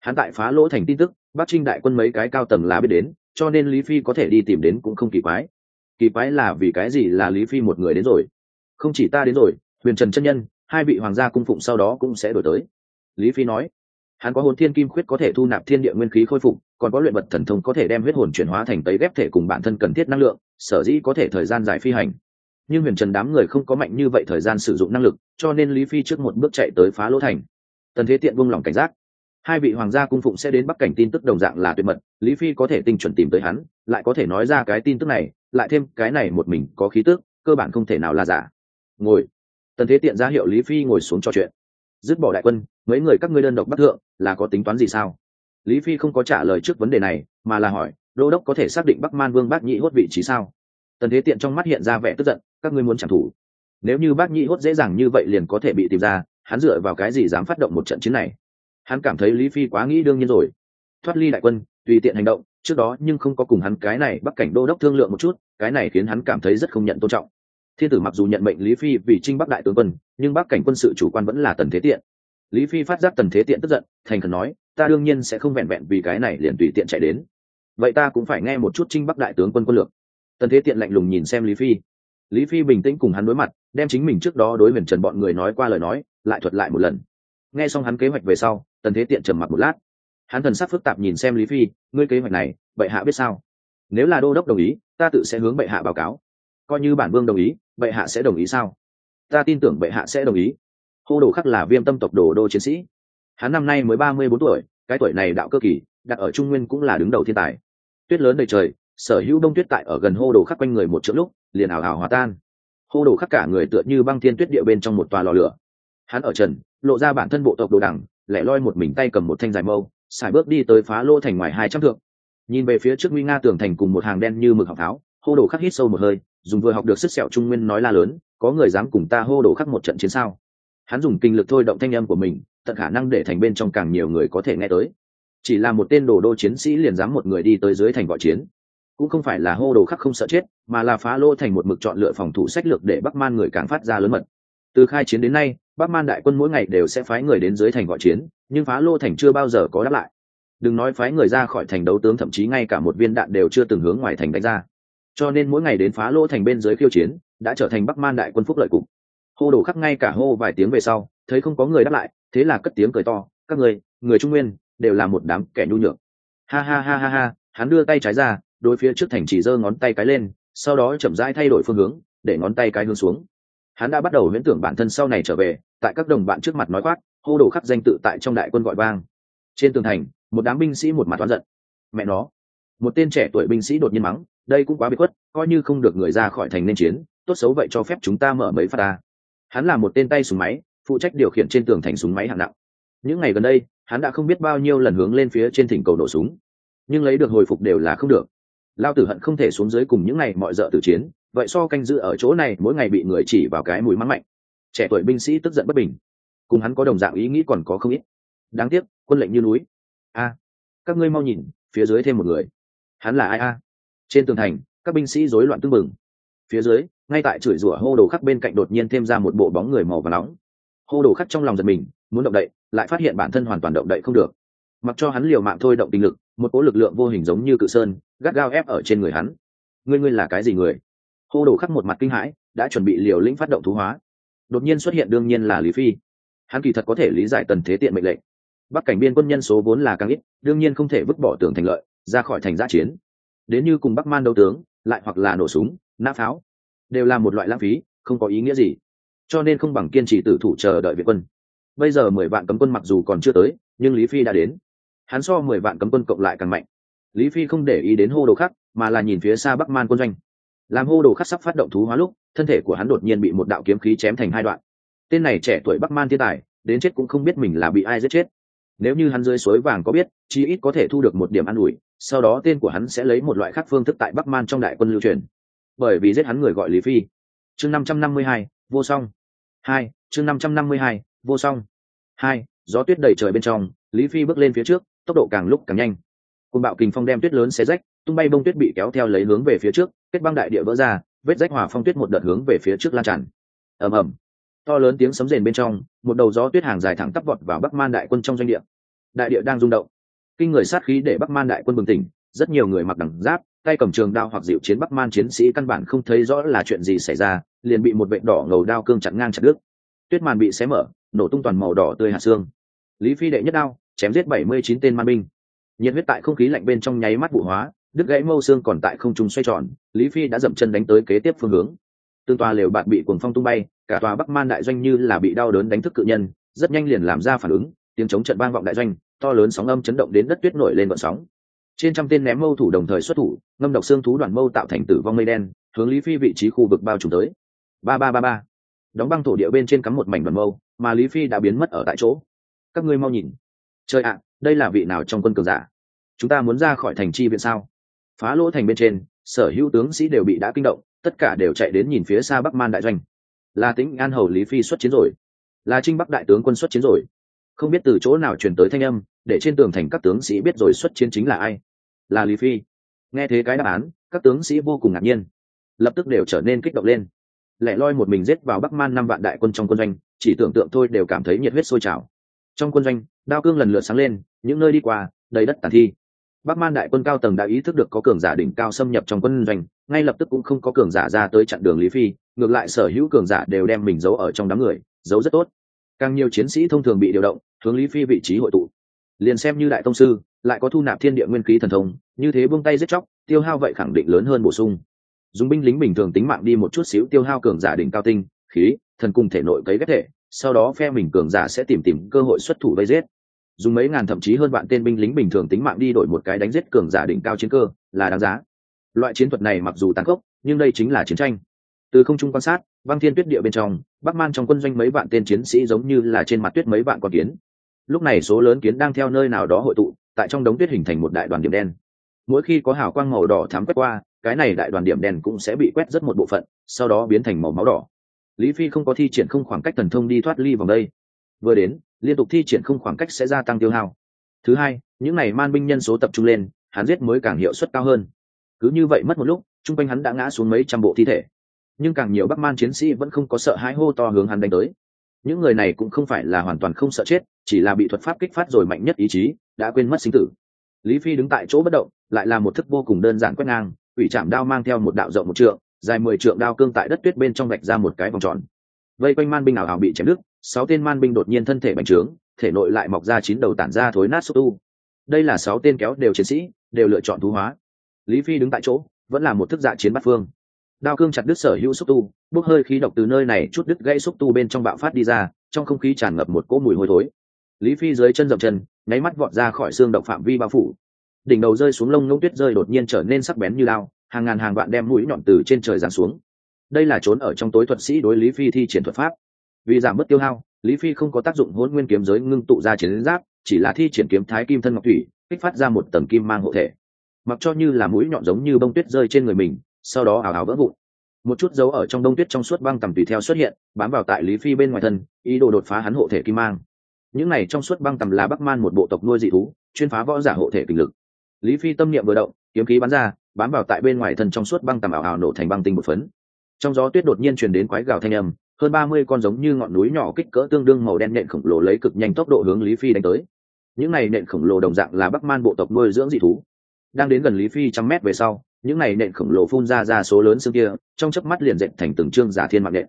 Hắn tại phá lỗ thành tin tức, bắc trinh đại quân mấy cái cao tầng lá biết đến, cho nên lý phi có thể đi tìm đến cũng không kỳ quái kỳ quái là vì cái gì là lý phi một người đến rồi? Không chỉ ta đến rồi, huyền trần chân nhân, hai vị hoàng gia cung phụng sau đó cũng sẽ đổi tới. Lý phi nói, hắn có hồn thiên kim khuyết có thể thu nạp thiên địa nguyên khí khôi phục, còn có luyện vật thần thông có thể đem huyết hồn chuyển hóa thành tấy ghép thể cùng bản thân cần thiết năng lượng, sở dĩ có thể thời gian dài phi hành. Nhưng huyền trần đám người không có mạnh như vậy thời gian sử dụng năng lực, cho nên lý phi trước một bước chạy tới phá lỗ thành. Tần thế tiện buông lỏng cảnh giác. Hai vị hoàng gia cung phụng sẽ đến bắc cảnh tin tức đồng dạng là tuyệt mật, lý phi có thể tinh chuẩn tìm tới hắn, lại có thể nói ra cái tin tức này lại thêm cái này một mình có khí tức, cơ bản không thể nào là giả. Ngồi. Tần thế tiện ra hiệu lý phi ngồi xuống trò chuyện. Dứt bỏ đại quân, mấy người các ngươi đơn độc bắc thượng, là có tính toán gì sao? Lý phi không có trả lời trước vấn đề này, mà là hỏi, đô đốc có thể xác định bắc man vương bác nhị hốt vị trí sao? Tần thế tiện trong mắt hiện ra vẻ tức giận, các ngươi muốn trả thù? Nếu như bác nhị hốt dễ dàng như vậy liền có thể bị tìm ra, hắn dựa vào cái gì dám phát động một trận chiến này? Hắn cảm thấy lý phi quá nghĩ đương nhiên rồi. Thoát ly đại quân, tùy tiện hành động trước đó nhưng không có cùng hắn cái này bắc cảnh đô đốc thương lượng một chút, cái này khiến hắn cảm thấy rất không nhận tôn trọng. Thiên tử mặc dù nhận mệnh lý phi vì trinh bắc đại tướng quân, nhưng bắc cảnh quân sự chủ quan vẫn là tần thế tiện. Lý phi phát giác tần thế tiện tức giận, thành khẩn nói, ta đương nhiên sẽ không vẹn vẹn vì cái này liền tùy tiện chạy đến. Vậy ta cũng phải nghe một chút trinh bắc đại tướng quân quân lược. Tần thế tiện lạnh lùng nhìn xem lý phi. Lý phi bình tĩnh cùng hắn đối mặt, đem chính mình trước đó đối huyền trần bọn người nói qua lời nói, lại thuật lại một lần. Nghe xong hắn kế hoạch về sau, tần thế tiện trầm mặc một lát hắn thần sắc phức tạp nhìn xem lý phi ngươi kế hoạch này bệ hạ biết sao? Nếu là đô đốc đồng ý ta tự sẽ hướng bệ hạ báo cáo. Coi như bản vương đồng ý bệ hạ sẽ đồng ý sao? Ta tin tưởng bệ hạ sẽ đồng ý. Hô đồ khắc là viêm tâm tộc đồ đô chiến sĩ. Hắn năm nay mới ba mươi bốn tuổi cái tuổi này đạo cơ kỳ đặt ở trung nguyên cũng là đứng đầu thiên tài. Tuyết lớn đầy trời sở hữu đông tuyết tại ở gần hô đồ khắc quanh người một chỗ lúc liền ảo ảo hòa tan. Hô đồ khắc cả người tựa như băng thiên tuyết địa bên trong một tòa lò lửa. Hắn ở trần lộ ra bản thân bộ tộc đồ đẳng, lẻ loi một mình tay cầm một thanh dài mâu xài bước đi tới phá lô thành ngoài hai trăm thượng. Nhìn về phía trước nguy nga tường thành cùng một hàng đen như mực học tháo, hô đồ khắc hít sâu một hơi, dùng vừa học được sức sẹo trung nguyên nói la lớn, có người dám cùng ta hô đồ khắc một trận chiến sao? Hắn dùng kinh lực thôi động thanh âm của mình, tận khả năng để thành bên trong càng nhiều người có thể nghe tới. Chỉ là một tên đồ đô chiến sĩ liền dám một người đi tới dưới thành gọi chiến. Cũng không phải là hô đồ khắc không sợ chết, mà là phá lô thành một mực chọn lựa phòng thủ sách lược để bắc man người càng phát ra lớn mật. Từ khai chiến đến nay, bắc man đại quân mỗi ngày đều sẽ phái người đến dưới thành gọi chiến nhưng phá lô thành chưa bao giờ có đáp lại. Đừng nói phái người ra khỏi thành đấu tướng, thậm chí ngay cả một viên đạn đều chưa từng hướng ngoài thành đánh ra. Cho nên mỗi ngày đến phá lô thành bên dưới khiêu chiến, đã trở thành bắc man đại quân phúc lợi cục. Hô đổ khắc ngay cả hô vài tiếng về sau, thấy không có người đáp lại, thế là cất tiếng cười to, các người người trung nguyên, đều là một đám kẻ nhu nhược. Ha ha ha ha ha, hắn đưa tay trái ra, đối phía trước thành chỉ giơ ngón tay cái lên, sau đó chậm rãi thay đổi phương hướng, để ngón tay cái hướng xuống hắn đã bắt đầu huyễn tưởng bản thân sau này trở về, tại các đồng bạn trước mặt nói khoác, hô đồ khắc danh tự tại trong đại quân gọi vang. Trên tường thành, một đám binh sĩ một mặt toán giận. Mẹ nó, một tên trẻ tuổi binh sĩ đột nhiên mắng, đây cũng quá bị khuất, coi như không được người ra khỏi thành nên chiến, tốt xấu vậy cho phép chúng ta mở mấy phát ta. Hắn là một tên tay súng máy, phụ trách điều khiển trên tường thành súng máy hạng nặng. Những ngày gần đây, hắn đã không biết bao nhiêu lần hướng lên phía trên thỉnh cầu nổ súng. Nhưng lấy được hồi phục đều là không được. Lao tử hận không thể xuống dưới cùng những ngày mọi d ợ tử chiến vậy so canh giữ ở chỗ này, mỗi ngày bị người chỉ vào cái mùi mắng mạnh. Trẻ tuổi binh sĩ tức giận bất bình. Cùng hắn có đồng dạng ý nghĩ còn có không ít. Đáng tiếc, quân lệnh như núi. A, các ngươi mau nhìn, phía dưới thêm một người. Hắn là ai a? Trên tường thành, các binh sĩ rối loạn tưng bừng. Phía dưới, ngay tại chửi rủa hô đồ khắc bên cạnh đột nhiên thêm ra một bộ bóng người màu và nóng. Hô đồ khắc trong lòng giật mình, muốn động đậy, lại phát hiện bản thân hoàn toàn động đậy không được. Mặc cho hắn liều mạng thôi động tình lực, một cỗ lực lượng vô hình giống như cự sơn, gắt gao ép ở trên người hắn. Ngươi ngươi là cái gì người? Hô đồ khắc một mặt kinh hãi, đã chuẩn bị liều lĩnh phát động thú hóa. Đột nhiên xuất hiện đương nhiên là lý phi. Hắn kỳ thật có thể lý giải tần thế tiện mệnh lệnh. Bắc cảnh biên quân nhân số vốn là càng ít, đương nhiên không thể vứt bỏ tường thành lợi, ra khỏi thành giã chiến. Đến như cùng bắc man đấu tướng, lại hoặc là nổ súng, nã pháo, đều là một loại lãng phí, không có ý nghĩa gì. Cho nên không bằng kiên trì tử thủ chờ đợi việt quân. Bây giờ mười vạn cấm quân mặc dù còn chưa tới, nhưng lý phi đã đến. Hắn so mười vạn cấm quân cộng lại càng mạnh. Lý phi không để ý đến hô đồ khác mà là nhìn phía xa bắc man quân doanh làm hô đồ khắc sắp phát động thú hóa lúc, thân thể của hắn đột nhiên bị một đạo kiếm khí chém thành hai đoạn. Tên này trẻ tuổi bắc man thiên tài, đến chết cũng không biết mình là bị ai giết chết. Nếu như hắn dưới suối vàng có biết, chí ít có thể thu được một điểm an ủi, sau đó tên của hắn sẽ lấy một loại khác phương thức tại bắc man trong đại quân lưu truyền. Bởi vì giết hắn người gọi lý phi. Chương năm trăm năm mươi hai, vô song. Hai, chương năm trăm năm mươi hai, vô song. Hai, gió tuyết đầy trời bên trong, lý phi bước lên phía trước, tốc độ càng lúc càng nhanh. Côn bạo kình phong đem tuyết lớn xé rách, tung bay bông tuyết bị kéo theo lấy hướng về phía trước kết băng đại địa vỡ ra, vết rách hòa phong tuyết một đợt hướng về phía trước lan tràn. Ầm ầm. To lớn tiếng sấm rền bên trong, một đầu gió tuyết hàng dài thẳng tắp vọt vào bắc man đại quân trong doanh địa. Đại địa đang rung động. Kinh người sát khí để bắc man đại quân bừng tỉnh, rất nhiều người mặc đẳng giáp, tay cầm trường đao hoặc dịu chiến bắc man chiến sĩ căn bản không thấy rõ là chuyện gì xảy ra, liền bị một vệ đỏ ngầu đao cương chặn ngang chặt đứt. Tuyết màn bị xé mở, nổ tung toàn màu đỏ tươi hạt xương. Lý phi đệ nhất đao, chém giết bảy mươi chín tên man binh. Nhiệt huyết tại không khí lạnh bên trong nháy mắt vụ hóa đứt gãy mâu xương còn tại không trung xoay tròn, lý phi đã dậm chân đánh tới kế tiếp phương hướng. Tương tòa lều bạt bị cuồng phong tung bay, cả tòa bắc man đại doanh như là bị đau đớn đánh thức cự nhân, rất nhanh liền làm ra phản ứng, tiếng chống trận vang vọng đại doanh, to lớn sóng âm chấn động đến đất tuyết nổi lên vận sóng. Trên trăm tên ném mâu thủ đồng thời xuất thủ, ngâm độc xương thú đoàn mâu tạo thành tử vong mây đen, hướng lý phi vị trí khu vực bao trùm tới. Ba ba ba ba. Đóng băng thổ địa bên trên cắm một mảnh đoàn mâu, mà lý phi đã biến mất ở tại chỗ. Các ngươi mau nhìn. Trời ạ, đây là vị nào trong quân cường giả? Chúng ta muốn ra khỏi thành chi viện sao? Phá lỗ thành bên trên, sở hữu tướng sĩ đều bị đã kinh động, tất cả đều chạy đến nhìn phía xa bắc man đại doanh. Là tính an hầu lý phi xuất chiến rồi. Là trinh bắc đại tướng quân xuất chiến rồi. Không biết từ chỗ nào truyền tới thanh âm, để trên tường thành các tướng sĩ biết rồi xuất chiến chính là ai. Là lý phi. Nghe thế cái đáp án, các tướng sĩ vô cùng ngạc nhiên. Lập tức đều trở nên kích động lên. Lẻ loi một mình giết vào bắc man năm vạn đại quân trong quân doanh, chỉ tưởng tượng thôi đều cảm thấy nhiệt huyết sôi trào. Trong quân doanh, đao cương lần lượt sáng lên, những nơi đi qua, đầy đất tàn thi bắc man đại quân cao tầng đã ý thức được có cường giả đỉnh cao xâm nhập trong quân doanh, ngay lập tức cũng không có cường giả ra tới chặn đường lý phi, ngược lại sở hữu cường giả đều đem mình giấu ở trong đám người, giấu rất tốt. Càng nhiều chiến sĩ thông thường bị điều động, hướng lý phi vị trí hội tụ. Liền xem như đại tông sư, lại có thu nạp thiên địa nguyên khí thần thông, như thế buông tay giết chóc, tiêu hao vậy khẳng định lớn hơn bổ sung. Dùng binh lính bình thường tính mạng đi một chút xíu tiêu hao cường giả đỉnh cao tinh, khí, thần cùng thể nội cấy ghép thể, sau đó phe mình cường giả sẽ tìm tìm cơ hội xuất thủ vây giết dùng mấy ngàn thậm chí hơn vạn tên binh lính bình thường tính mạng đi đổi một cái đánh giết cường giả đỉnh cao chiến cơ, là đáng giá. Loại chiến thuật này mặc dù tàn khốc, nhưng đây chính là chiến tranh. Từ không trung quan sát, băng thiên tuyết địa bên trong, bắc man trong quân doanh mấy vạn tên chiến sĩ giống như là trên mặt tuyết mấy vạn con kiến. Lúc này số lớn kiến đang theo nơi nào đó hội tụ, tại trong đống tuyết hình thành một đại đoàn điểm đen. Mỗi khi có hào quang màu đỏ thám quét qua, cái này đại đoàn điểm đen cũng sẽ bị quét rất một bộ phận, sau đó biến thành màu máu đỏ. Lý phi không có thi triển không khoảng cách thần thông đi thoát ly vòng đây. Vừa đến liên tục thi triển không khoảng cách sẽ gia tăng tiêu hao. Thứ hai, những n à y man binh nhân số tập trung lên, hắn giết mới càng hiệu suất cao hơn. Cứ như vậy mất một lúc, chung quanh hắn đã ngã xuống mấy trăm bộ thi thể. Nhưng càng nhiều bắc man chiến sĩ vẫn không có sợ hãi hô to hướng hắn đánh tới. Những người này cũng không phải là hoàn toàn không sợ chết, chỉ là bị thuật pháp kích phát rồi mạnh nhất ý chí, đã quên mất sinh tử. Lý phi đứng tại chỗ bất động, lại là một thức vô cùng đơn giản quét ngang ủy trạm đao mang theo một đạo rộng một trượng, dài mười trượng đao cương tại đất tuyết bên trong vạch ra một cái vòng tròn. Vây quanh man binh ảo ảo bị chém đứt sáu tên man binh đột nhiên thân thể bành trướng, thể nội lại mọc ra chín đầu tản ra thối nát xúc tu. Đây là sáu tên kéo đều chiến sĩ, đều lựa chọn thú hóa. Lý phi đứng tại chỗ, vẫn là một thức dạ chiến bắt phương. Đao cương chặt đứt sở hữu xúc tu, bốc hơi khí độc từ nơi này chút đứt gãy xúc tu bên trong bạo phát đi ra, trong không khí tràn ngập một cỗ mùi hôi thối. Lý phi dưới chân dậm chân, nháy mắt vọt ra khỏi xương động phạm vi bao phủ. Đỉnh đầu rơi xuống lông ngông tuyết rơi đột nhiên trở nên sắc bén như lao, hàng ngàn hàng vạn đem mũi nhọn từ trên trời giáng xuống. Đây là trốn ở trong tối thuật sĩ đối lý phi thi triển thuật pháp vì giảm bớt tiêu hao, lý phi không có tác dụng hôn nguyên kiếm giới ngưng tụ ra chiến giáp, chỉ là thi triển kiếm thái kim thân ngọc thủy, kích phát ra một tầng kim mang hộ thể. Mặc cho như là mũi nhọn giống như bông tuyết rơi trên người mình, sau đó ảo ảo vỡ vụn. Một chút dấu ở trong đông tuyết trong suốt băng tầm tùy theo xuất hiện, bám vào tại lý phi bên ngoài thân, ý đồ đột phá hắn hộ thể kim mang. Những này trong suốt băng tầm là bắc man một bộ tộc nuôi dị thú, chuyên phá võ giả hộ thể kình lực. Lý phi tâm niệm vừa động, kiếm khí bắn ra, bám vào tại bên ngoài thân trong suốt băng tầm ảo ảo nổ thành băng tinh một phấn. Trong gió tuyết đột nhiên truyền đến quái gào thanh âm hơn ba mươi con giống như ngọn núi nhỏ kích cỡ tương đương màu đen nện khổng lồ lấy cực nhanh tốc độ hướng lý phi đánh tới. Những này nện khổng lồ đồng dạng là bắc man bộ tộc nuôi dưỡng dị thú. Đang đến gần lý phi trăm mét về sau, những này nện khổng lồ phun ra ra số lớn xương kia, trong chớp mắt liền dệt thành từng trương giả thiên mạng nện.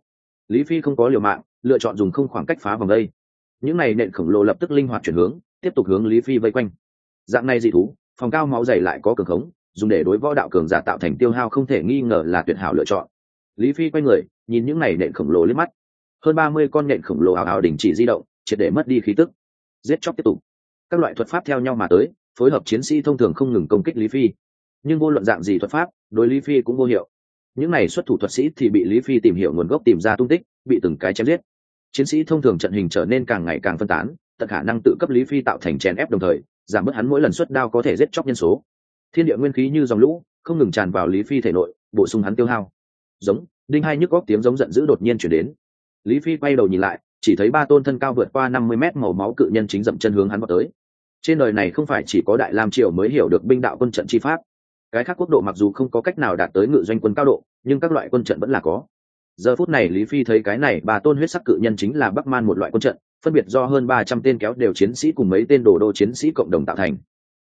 Lý phi không có liều mạng, lựa chọn dùng không khoảng cách phá vòng đây. Những này nện khổng lồ lập tức linh hoạt chuyển hướng, tiếp tục hướng lý phi vây quanh. Dạng này dị thú, phòng cao máu dày lại có cường khống, dùng để đối võ đạo cường giả tạo thành tiêu hao không thể nghi ngờ là tuyệt hảo lựa chọn. Lý phi quay người nhìn những này nện khổng lồ liếc mắt. Hơn ba mươi con nện khổng lồ ảo ảo đình chỉ di động, triệt để mất đi khí tức. Giết chóc tiếp tục. Các loại thuật pháp theo nhau mà tới, phối hợp chiến sĩ thông thường không ngừng công kích lý phi. Nhưng vô luận dạng gì thuật pháp, đối lý phi cũng vô hiệu. Những này xuất thủ thuật sĩ thì bị lý phi tìm hiểu nguồn gốc, tìm ra tung tích, bị từng cái chém giết. Chiến sĩ thông thường trận hình trở nên càng ngày càng phân tán, tận khả năng tự cấp lý phi tạo thành chèn ép đồng thời, giảm bớt hắn mỗi lần xuất đao có thể giết chóc nhân số. Thiên địa nguyên khí như dòng lũ, không ngừng tràn vào lý phi thể nội, bổ sung hắn tiêu hao. Giống đinh hai nhức góc tiếng giống giận dữ đột nhiên chuyển đến. Lý phi quay đầu nhìn lại, chỉ thấy ba tôn thân cao vượt qua năm mươi mét màu máu cự nhân chính dậm chân hướng hắn vào tới. Trên đời này không phải chỉ có đại lam triều mới hiểu được binh đạo quân trận chi pháp. Cái khác quốc độ mặc dù không có cách nào đạt tới ngự doanh quân cao độ, nhưng các loại quân trận vẫn là có. Giờ phút này lý phi thấy cái này ba tôn huyết sắc cự nhân chính là bắc man một loại quân trận, phân biệt do hơn ba trăm tên kéo đều chiến sĩ cùng mấy tên đồ đô chiến sĩ cộng đồng tạo thành.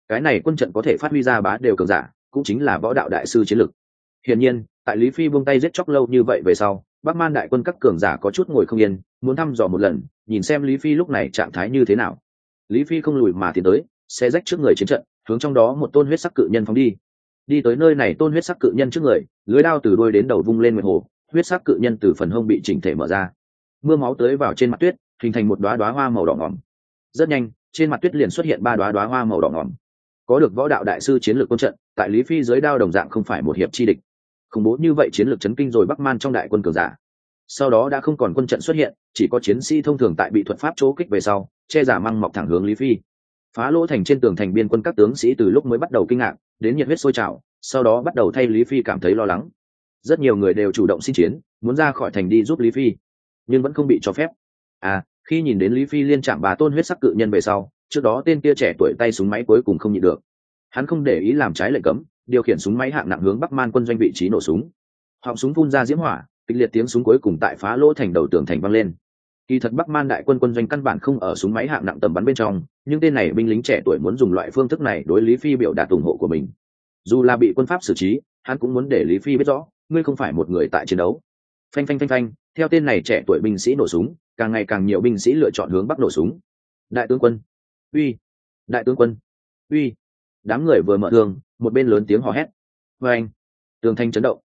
Cái này quân trận có thể phát huy ra bá đều cường giả, cũng chính là võ đạo đại sư chiến lực. Hiển nhiên tại lý phi buông tay giết chóc lâu như vậy về sau, bắc man đại quân các cường giả có chút ngồi không yên, muốn thăm dò một lần, nhìn xem lý phi lúc này trạng thái như thế nào. Lý phi không lùi mà tiến tới xe rách trước người chiến trận, hướng trong đó một tôn huyết sắc cự nhân phóng đi. Đi tới nơi này, tôn huyết sắc cự nhân trước người, lưới đao từ đôi đến đầu vung lên nguyệt hồ, huyết sắc cự nhân từ phần hông bị chỉnh thể mở ra. Mưa máu tới vào trên mặt tuyết, hình thành một đoá đoá hoa màu đỏ ngỏm. Rất nhanh, trên mặt tuyết liền xuất hiện ba đoá đoá hoa màu đỏ ngỏm. Có được võ đạo đại sư chiến lược quân trận, tại lý phi dưới đao đồng dạng không phải một hiệp chi địch khủng bố như vậy chiến lược chấn kinh rồi bắc man trong đại quân cường giả. Sau đó đã không còn quân trận xuất hiện, chỉ có chiến sĩ thông thường tại bị thuật pháp chỗ kích về sau, che giả măng mọc thẳng hướng lý phi. Phá lỗ thành trên tường thành biên quân các tướng sĩ từ lúc mới bắt đầu kinh ngạc, đến nhiệt huyết sôi trào, sau đó bắt đầu thay lý phi cảm thấy lo lắng. Rất nhiều người đều chủ động xin chiến, muốn ra khỏi thành đi giúp lý phi, nhưng vẫn không bị cho phép. À khi nhìn đến lý phi liên chạm bà tôn huyết sắc cự nhân về sau, trước đó tên kia trẻ tuổi tay súng máy cuối cùng không nhịn được. Hắn không để ý làm trái lệnh cấm điều khiển súng máy hạng nặng hướng bắc man quân doanh vị trí nổ súng. Họng súng phun ra diễm hỏa, kịch liệt tiếng súng cuối cùng tại phá lỗ thành đầu tường thành văng lên. Kỳ thật bắc man đại quân quân doanh căn bản không ở súng máy hạng nặng tầm bắn bên trong, nhưng tên này binh lính trẻ tuổi muốn dùng loại phương thức này đối lý phi biểu đạt ủng hộ của mình. Dù là bị quân pháp xử trí, hắn cũng muốn để lý phi biết rõ, ngươi không phải một người tại chiến đấu. Phanh phanh phanh phanh, theo tên này trẻ tuổi binh sĩ nổ súng, càng ngày càng nhiều binh sĩ lựa chọn hướng bắc nổ súng. Đại tướng quân. Uy. Đại tướng quân. Uy. Đám người vừa mở thương một bên lớn tiếng hò hét. Vê anh, tường thanh chấn động.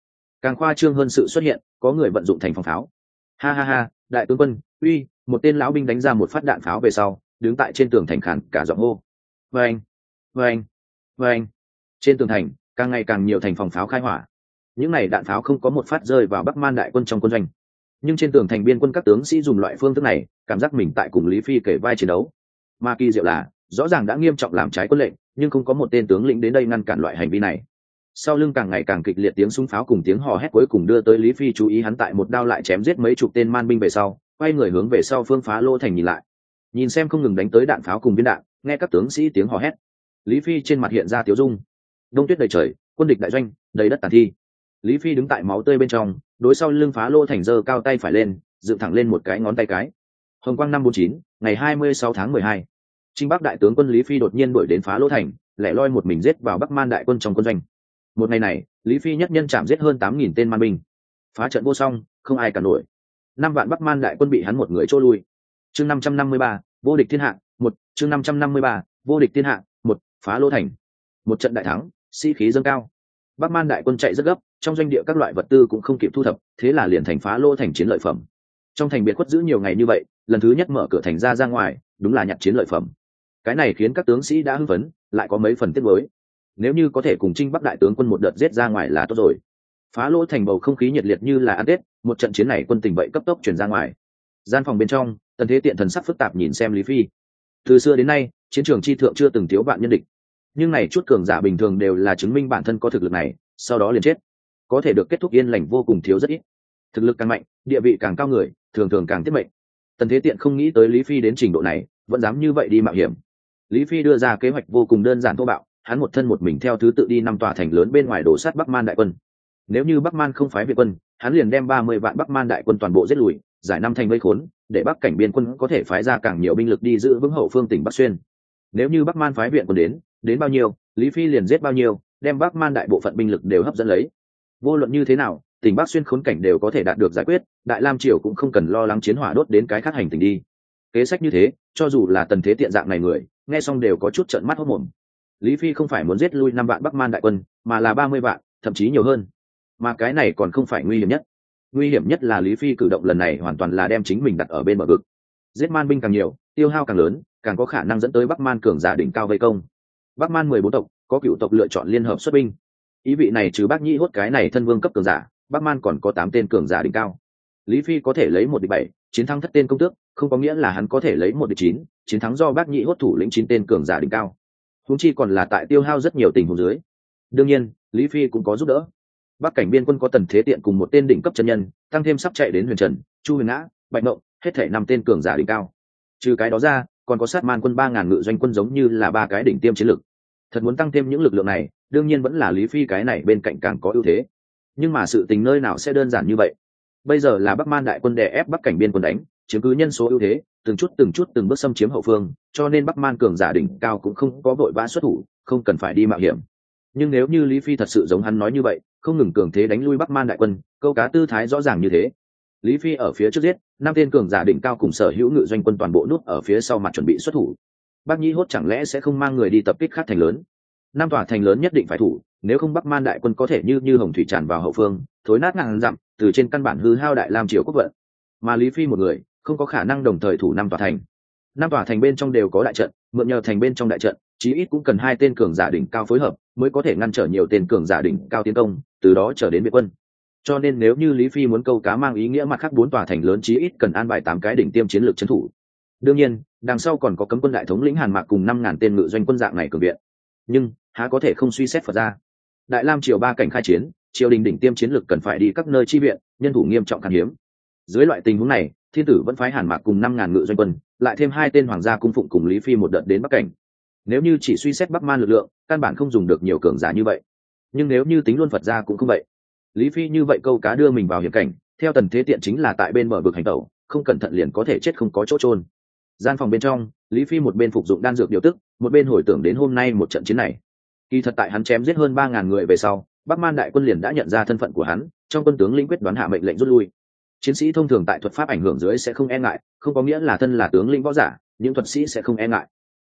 Càng khoa trương hơn sự xuất hiện, có người vận dụng thành phòng pháo. Ha ha ha, đại tướng quân, uy, một tên lão binh đánh ra một phát đạn pháo về sau, đứng tại trên tường thành khản cả giọng hô. Vê anh vê anh vê anh. Trên tường thành, càng ngày càng nhiều thành phòng pháo khai hỏa. Những n à y đạn pháo không có một phát rơi vào bắc man đại quân trong quân doanh. Nhưng trên tường thành biên quân các tướng sĩ dùng loại phương thức này, cảm giác mình tại cùng lý phi kể vai chiến đấu. Mà kỳ diệu là, rõ ràng đã nghiêm trọng làm trái quân lệnh nhưng không có một tên tướng lĩnh đến đây ngăn cản loại hành vi này. Sau lưng càng ngày càng kịch liệt tiếng súng pháo cùng tiếng hò hét cuối cùng đưa tới lý phi chú ý hắn tại một đao lại chém giết mấy chục tên man binh về sau, quay người hướng về sau phương phá lô thành nhìn lại. Nhìn xem không ngừng đánh tới đạn pháo cùng viên đạn, nghe các tướng sĩ tiếng hò hét. Lý phi trên mặt hiện ra tiếu dung. Đông tuyết đầy trời, quân địch đại doanh, đầy đất tàn thi. Lý phi đứng tại máu tươi bên trong, đối sau lưng phá lô thành dơ cao tay phải lên, dựng thẳng lên một cái ngón tay cái. Hồng quang năm bốn chín, ngày hai mươi sáu tháng mười hai trinh bắc đại tướng quân lý phi đột nhiên đuổi đến phá lô thành, lẻ loi một mình giết vào bắc man đại quân trong quân doanh. Một ngày này, lý phi nhất nhân chạm giết hơn tám nghìn tên man binh. Phá trận vô song, không ai cả nổi. Năm vạn bắc man đại quân bị hắn một người trôi lui. Chương năm trăm năm mươi ba, vô địch thiên hạ, một, chương năm trăm năm mươi ba, vô địch thiên hạ, một, phá lô thành. Một trận đại thắng, sĩ、si、khí dâng cao. Bắc man đại quân chạy rất gấp, trong doanh địa các loại vật tư cũng không kịp thu thập, thế là liền thành phá lô thành chiến lợi phẩm. Trong thành biệt khuất giữ nhiều ngày như vậy, lần thứ nhất mở cửa thành ra ra ngoài, đúng là nhặt chiến lợi phẩm cái này khiến các tướng sĩ đã hưng phấn, lại có mấy phần tiết mới nếu như có thể cùng trinh bắc đại tướng quân một đợt giết ra ngoài là tốt rồi. Phá lỗ thành bầu không khí nhiệt liệt như là ăn tết, một trận chiến này quân tình bậy cấp tốc chuyển ra ngoài. Gian phòng bên trong, tần thế tiện thần sắc phức tạp nhìn xem lý phi. Từ xưa đến nay, chiến trường chi thượng chưa từng thiếu bạn nhân địch. Nhưng này chút cường giả bình thường đều là chứng minh bản thân có thực lực này, sau đó liền chết. Có thể được kết thúc yên lành vô cùng thiếu rất ít. Thực lực càng mạnh, địa vị càng cao người, thường thường càng tiết mệnh. Tần thế tiện không nghĩ tới lý phi đến trình độ này, vẫn dám như vậy đi mạo hiểm lý phi đưa ra kế hoạch vô cùng đơn giản thô bạo, hắn một thân một mình theo thứ tự đi năm tòa thành lớn bên ngoài đổ sát bắc man đại quân. Nếu như bắc man không phái việt quân, hắn liền đem ba mươi vạn bắc man đại quân toàn bộ giết lùi, giải năm thành vây khốn, để bắc cảnh biên quân có thể phái ra càng nhiều binh lực đi giữ vững hậu phương tỉnh bắc xuyên. Nếu như bắc man phái viện quân đến đến bao nhiêu, lý phi liền giết bao nhiêu, đem bắc man đại bộ phận binh lực đều hấp dẫn lấy. Vô luận như thế nào, tỉnh bắc xuyên khốn cảnh đều có thể đạt được giải quyết, đại lam triều cũng không cần lo lắng chiến hỏa đốt đến cái khác hành tình đi. Kế sách như thế, cho dù là tần thế tiện dạng này người nghe xong đều có chút trợn mắt hốt mồm. Lý phi không phải muốn giết lui năm vạn bắc man đại quân, mà là ba mươi vạn, thậm chí nhiều hơn. Mà cái này còn không phải nguy hiểm nhất. Nguy hiểm nhất là lý phi cử động lần này hoàn toàn là đem chính mình đặt ở bên bờ vực. Giết man binh càng nhiều, tiêu hao càng lớn, càng có khả năng dẫn tới bắc man cường giả đỉnh cao vây công. Bắc man mười bốn tộc, có cựu tộc lựa chọn liên hợp xuất binh. Ý vị này trừ bác nhĩ hốt cái này thân vương cấp cường giả, bắc man còn có tám tên cường giả đỉnh cao lý phi có thể lấy một địch bảy, chiến thắng thất tên công tước, không có nghĩa là hắn có thể lấy một địch chín, chiến thắng do bác nhĩ hốt thủ lĩnh chín tên cường giả đỉnh cao. Húng chi còn là tại tiêu hao rất nhiều tình huống dưới. Đương nhiên, lý phi cũng có giúp đỡ. Bắc cảnh biên quân có tần thế tiện cùng một tên đỉnh cấp chân nhân, tăng thêm sắp chạy đến huyền trần, chu huyền ngã, bạch mộng hết thể năm tên cường giả đỉnh cao. Trừ cái đó ra, còn có sát man quân ba ngàn ngự doanh quân giống như là ba cái đỉnh tiêm chiến lực thật muốn tăng thêm những lực lượng này, đương nhiên vẫn là lý phi cái này bên cạnh càng có ưu thế. Nhưng mà sự tình nơi nào sẽ đơn giản như vậy? Bây giờ là bắc man đại quân đè ép bắc cảnh biên quân đánh, chiếm cứ nhân số ưu thế, từng chút từng chút từng bước xâm chiếm hậu phương, cho nên bắc man cường giả đỉnh cao cũng không có vội vã xuất thủ, không cần phải đi mạo hiểm. Nhưng nếu như lý phi thật sự giống hắn nói như vậy, không ngừng cường thế đánh lui bắc man đại quân, câu cá tư thái rõ ràng như thế. Lý phi ở phía trước giết, năm tên cường giả đỉnh cao cùng sở hữu ngự doanh quân toàn bộ nút ở phía sau mặt chuẩn bị xuất thủ. Bác nhĩ hốt chẳng lẽ sẽ không mang người đi tập kích khác thành lớn? Năm tòa thành lớn nhất định phải thủ nếu không bắc man đại quân có thể như như hồng thủy tràn vào hậu phương, thối nát ngàn dặm, từ trên căn bản hư hao đại lam triều quốc vận. Mà lý phi một người, không có khả năng đồng thời thủ năm tòa thành. Năm tòa thành bên trong đều có đại trận, mượn nhờ thành bên trong đại trận, chí ít cũng cần hai tên cường giả đỉnh cao phối hợp, mới có thể ngăn trở nhiều tên cường giả đỉnh cao tiến công, từ đó trở đến biệt quân. Cho nên nếu như lý phi muốn câu cá mang ý nghĩa mặt khác bốn tòa thành lớn chí ít cần an bài tám cái đỉnh tiêm chiến lược trấn thủ. Đương nhiên, đằng sau còn có cấm quân đại thống lĩnh hàn mạc cùng năm ngàn tên ngự doanh quân dạng này cường viện. Nhưng, há có thể không suy xét phật ra? Đại lam triều ba cảnh khai chiến, triều đình đỉnh tiêm chiến lược cần phải đi các nơi chi viện, nhân thủ nghiêm trọng khan hiếm. Dưới loại tình huống này, thiên tử vẫn phái hàn mạc cùng năm ngàn ngự doanh quân, lại thêm hai tên hoàng gia cung phụng cùng lý phi một đợt đến bắc cảnh. Nếu như chỉ suy xét bắc man lực lượng, căn bản không dùng được nhiều cường giả như vậy. Nhưng nếu như tính luôn phật ra cũng không vậy. Lý phi như vậy câu cá đưa mình vào hiểm cảnh, theo tần thế tiện chính là tại bên bờ vực hành tẩu, không cẩn thận liền có thể chết không có chỗ trôn gian phòng bên trong, lý phi một bên phục dụng đan dược điều tức, một bên hồi tưởng đến hôm nay một trận chiến này kỳ thật tại hắn chém giết hơn ba ngàn người về sau bắc man đại quân liền đã nhận ra thân phận của hắn, trong quân tướng lĩnh quyết đoán hạ mệnh lệnh rút lui. Chiến sĩ thông thường tại thuật pháp ảnh hưởng dưới sẽ không e ngại, không có nghĩa là thân là tướng lĩnh võ giả, những thuật sĩ sẽ không e ngại.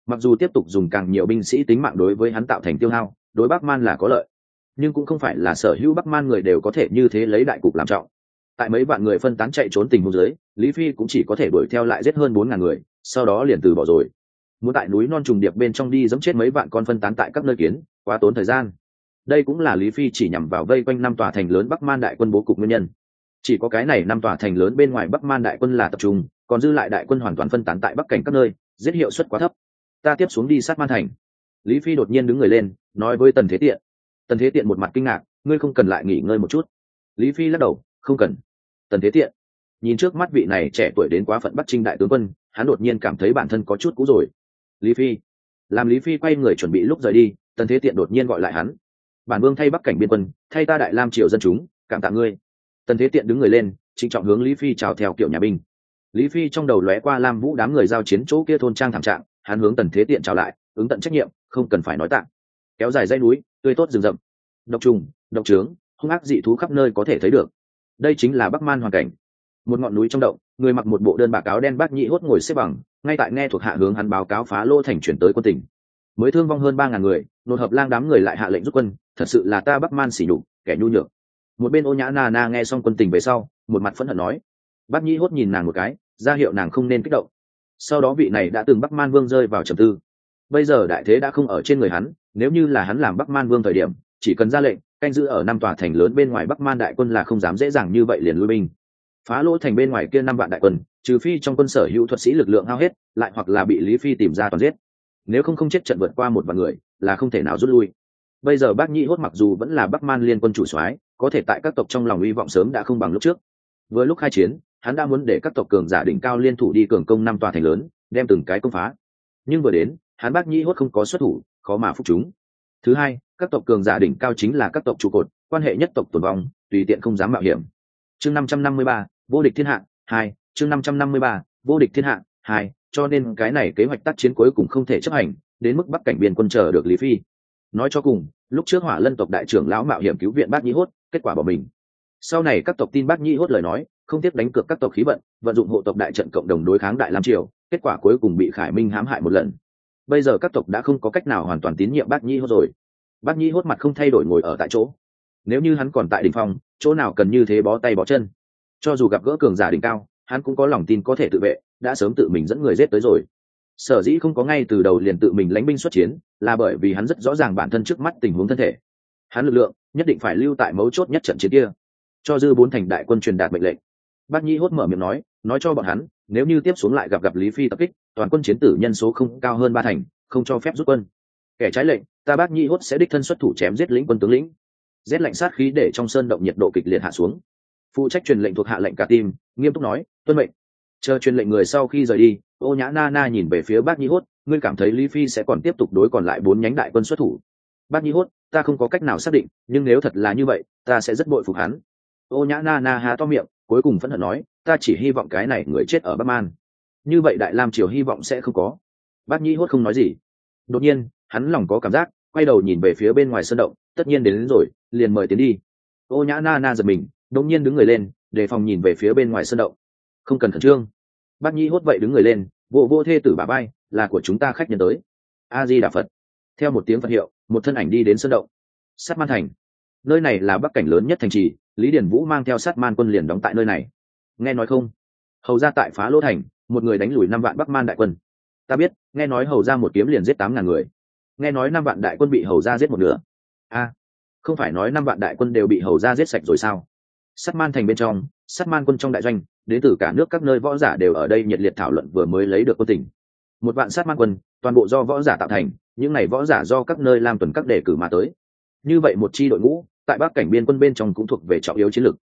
Mặc dù tiếp tục dùng càng nhiều binh sĩ tính mạng đối với hắn tạo thành tiêu hao, đối bắc man là có lợi. Nhưng cũng không phải là sở hữu bắc man người đều có thể như thế lấy đại cục làm trọng. Tại mấy vạn người phân tán chạy trốn tình huống dưới, lý phi cũng chỉ có thể đuổi theo lại giết hơn bốn ngàn người, sau đó liền từ bỏ rồi. Muốn tại núi non trùng điệp bên trong đi dẫm chết mấy vạn con phân tán tại các nơi kiến quá tốn thời gian. Đây cũng là lý phi chỉ nhằm vào vây quanh năm tòa thành lớn bắc man đại quân bố cục nguyên nhân. Chỉ có cái này năm tòa thành lớn bên ngoài bắc man đại quân là tập trung, còn dư lại đại quân hoàn toàn phân tán tại bắc cảnh các nơi, giết hiệu suất quá thấp. Ta tiếp xuống đi sát man thành. Lý phi đột nhiên đứng người lên, nói với tần thế tiện. Tần thế tiện một mặt kinh ngạc, ngươi không cần lại nghỉ ngơi một chút. Lý phi lắc đầu, không cần. Tần thế tiện, nhìn trước mắt vị này trẻ tuổi đến quá phận bắc trinh đại tướng quân, hắn đột nhiên cảm thấy bản thân có chút cũ rồi. Lý phi, làm lý phi quay người chuẩn bị lúc rời đi tần thế tiện đột nhiên gọi lại hắn. Bản vương thay bắc cảnh biên quân, thay ta đại lam triều dân chúng, cảm tạ ngươi. Tần thế tiện đứng người lên, trịnh trọng hướng lý phi chào theo kiểu nhà binh. Lý phi trong đầu lóe qua lam vũ đám người giao chiến chỗ kia thôn trang thảm trạng, hắn hướng tần thế tiện chào lại, ứng tận trách nhiệm, không cần phải nói tạng kéo dài dây núi, tươi tốt rừng rậm. Độc trùng, độc trướng, hung ác dị thú khắp nơi có thể thấy được. Đây chính là bắc man hoàn cảnh. Một ngọn núi trong động, người mặc một bộ đơn bạc áo đen bác nhị hốt ngồi xếp bằng, ngay tại nghe thuộc hạ hướng hắn báo cáo phá lô thành chuyển tới quân tỉnh mới thương vong hơn ba ngàn người nột hợp lang đám người lại hạ lệnh rút quân, thật sự là ta bắc man xỉ nhục, kẻ nhu nhược. Một bên ô nhã na na nghe xong quân tình về sau, một mặt phẫn hận nói. Bác nhĩ hốt nhìn nàng một cái, ra hiệu nàng không nên kích động. Sau đó vị này đã từng bắc man vương rơi vào trầm tư. Bây giờ đại thế đã không ở trên người hắn, nếu như là hắn làm bắc man vương thời điểm, chỉ cần ra lệnh, canh giữ ở năm tòa thành lớn bên ngoài bắc man đại quân là không dám dễ dàng như vậy liền lui binh. Phá lỗ thành bên ngoài kia năm vạn đại quân, trừ phi trong quân sở hữu thuật sĩ lực lượng hao hết, lại hoặc là bị lý phi tìm ra toàn giết nếu không không chết trận vượt qua một vạn người, là không thể nào rút lui. Bây giờ bác nhĩ hốt mặc dù vẫn là bắc man liên quân chủ soái, có thể tại các tộc trong lòng hy vọng sớm đã không bằng lúc trước. Với lúc khai chiến, hắn đã muốn để các tộc cường giả đỉnh cao liên thủ đi cường công năm tòa thành lớn, đem từng cái công phá. Nhưng vừa đến, hắn bác nhĩ hốt không có xuất thủ, khó mà phục chúng. Thứ hai, các tộc cường giả đỉnh cao chính là các tộc trụ cột, quan hệ nhất tộc tồn vong, tùy tiện không dám mạo hiểm. Chương năm trăm năm mươi ba, vô địch thiên hạ, hai. Chương năm trăm năm mươi ba, vô địch thiên hạ, hai cho nên cái này kế hoạch tác chiến cuối cùng không thể chấp hành, đến mức bắc cảnh biên quân chờ được lý phi. Nói cho cùng, lúc trước hỏa lân tộc đại trưởng lão mạo hiểm cứu viện bác nhĩ hốt, kết quả bỏ mình. Sau này các tộc tin bác nhĩ hốt lời nói, không tiếp đánh cược các tộc khí vận vận dụng hộ tộc đại trận cộng đồng đối kháng đại lam triều, kết quả cuối cùng bị khải minh hãm hại một lần. Bây giờ các tộc đã không có cách nào hoàn toàn tín nhiệm bác nhĩ hốt rồi. Bác nhĩ hốt mặt không thay đổi ngồi ở tại chỗ. Nếu như hắn còn tại đ ỉ n h phong, chỗ nào cần như thế bó tay bó chân? Cho dù gặp gỡ cường giả đỉnh cao hắn cũng có lòng tin có thể tự vệ, đã sớm tự mình dẫn người giết tới rồi. Sở dĩ không có ngay từ đầu liền tự mình lánh binh xuất chiến, là bởi vì hắn rất rõ ràng bản thân trước mắt tình huống thân thể. Hắn lực lượng nhất định phải lưu tại mấu chốt nhất trận chiến kia. Cho dư bốn thành đại quân truyền đạt mệnh lệnh. Bác Nhi hốt mở miệng nói nói cho bọn hắn, nếu như tiếp xuống lại gặp gặp lý phi tập kích, toàn quân chiến tử nhân số không cao hơn ba thành, không cho phép rút quân. Kẻ trái lệnh, ta bác Nhi hốt sẽ đích thân xuất thủ chém giết lĩnh quân tướng lĩnh. Rét lạnh sát khí để trong sơn động nhiệt độ kịch liệt hạ xuống phụ trách truyền lệnh thuộc hạ lệnh cả tim nghiêm túc nói tuân mệnh. Chờ truyền lệnh người sau khi rời đi ô nhã na na nhìn về phía bác Nhi hốt ngươi cảm thấy lý phi sẽ còn tiếp tục đối còn lại bốn nhánh đại quân xuất thủ? Bác Nhi hốt ta không có cách nào xác định nhưng nếu thật là như vậy ta sẽ rất bội phục hắn. Ô nhã na na há to miệng cuối cùng phẫn hận nói ta chỉ hy vọng cái này người chết ở bắc man. Như vậy đại lam triều hy vọng sẽ không có. Bác Nhi hốt không nói gì. Đột nhiên hắn lòng có cảm giác quay đầu nhìn về phía bên ngoài sân động tất nhiên đến, đến rồi liền mời tiến đi. Ô nhã na na giật mình đột nhiên đứng người lên, đề phòng nhìn về phía bên ngoài sân động. Không cần khẩn trương. Bác Nhi hốt vậy đứng người lên, vô vô thê tử bà bay là của chúng ta khách nhân tới. A di đà phật. Theo một tiếng phật hiệu, một thân ảnh đi đến sân động. Sắt man thành. Nơi này là bắc cảnh lớn nhất thành trì, lý điển vũ mang theo sát man quân liền đóng tại nơi này. Nghe nói không? Hầu ra tại phá lỗ thành, một người đánh lùi năm vạn bắc man đại quân. Ta biết, nghe nói hầu ra một kiếm liền giết tám ngàn người. Nghe nói năm vạn đại quân bị hầu ra giết một nửa. A, không phải nói năm vạn đại quân đều bị hầu ra giết sạch rồi sao? Sắt man thành bên trong sắt man quân trong đại doanh, đến từ cả nước các nơi võ giả đều ở đây nhiệt liệt thảo luận vừa mới lấy được quân tỉnh một vạn sát man quân, toàn bộ do võ giả tạo thành, những này võ giả do các nơi làm tuần các đề cử mà tới. Như vậy một chi đội ngũ, tại bắc cảnh biên quân bên trong cũng thuộc về trọng yếu chiến lược.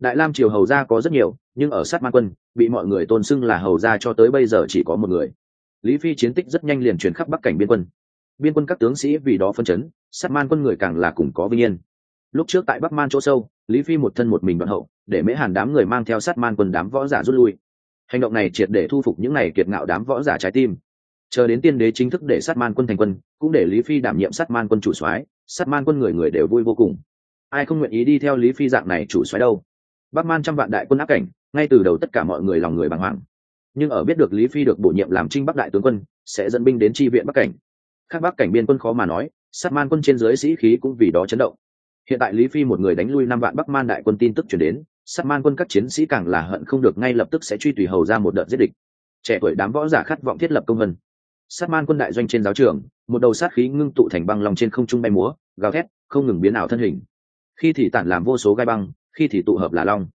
Đại lam triều hầu gia có rất nhiều, nhưng ở sát man quân, bị mọi người tôn xưng là hầu gia cho tới bây giờ chỉ có một người. Lý phi chiến tích rất nhanh liền chuyển khắp bắc cảnh biên quân. Biên quân các tướng sĩ vì đó phân chấn, sát man quân người càng là cùng có vinh yên lúc trước tại bắc man chỗ sâu, lý phi một thân một mình đoạn hậu, để mễ hàn đám người mang theo sát man quân đám võ giả rút lui. Hành động này triệt để thu phục những này kiệt ngạo đám võ giả trái tim. Chờ đến tiên đế chính thức để sát man quân thành quân, cũng để lý phi đảm nhiệm sát man quân chủ soái, sát man quân người người đều vui vô cùng. Ai không nguyện ý đi theo lý phi dạng này chủ soái đâu? Bắc man trăm vạn đại quân áp cảnh, ngay từ đầu tất cả mọi người lòng người bàng hoàng. Nhưng ở biết được lý phi được bổ nhiệm làm trinh bắc đại tướng quân, sẽ dẫn binh đến tri viện bắc cảnh. Khác bắc cảnh biên quân khó mà nói, sát man quân trên dưới sĩ khí cũng vì đó chấn động hiện tại lý phi một người đánh lui năm vạn bắc man đại quân tin tức chuyển đến, sát man quân các chiến sĩ càng là hận không được ngay lập tức sẽ truy tùy hầu ra một đợt giết địch. Trẻ tuổi đám võ giả khát vọng thiết lập công vân. Sát man quân đại doanh trên giáo trường, một đầu sát khí ngưng tụ thành băng lòng trên không trung bay múa, gào thét, không ngừng biến ảo thân hình. Khi thì tản làm vô số gai băng, khi thì tụ hợp là long.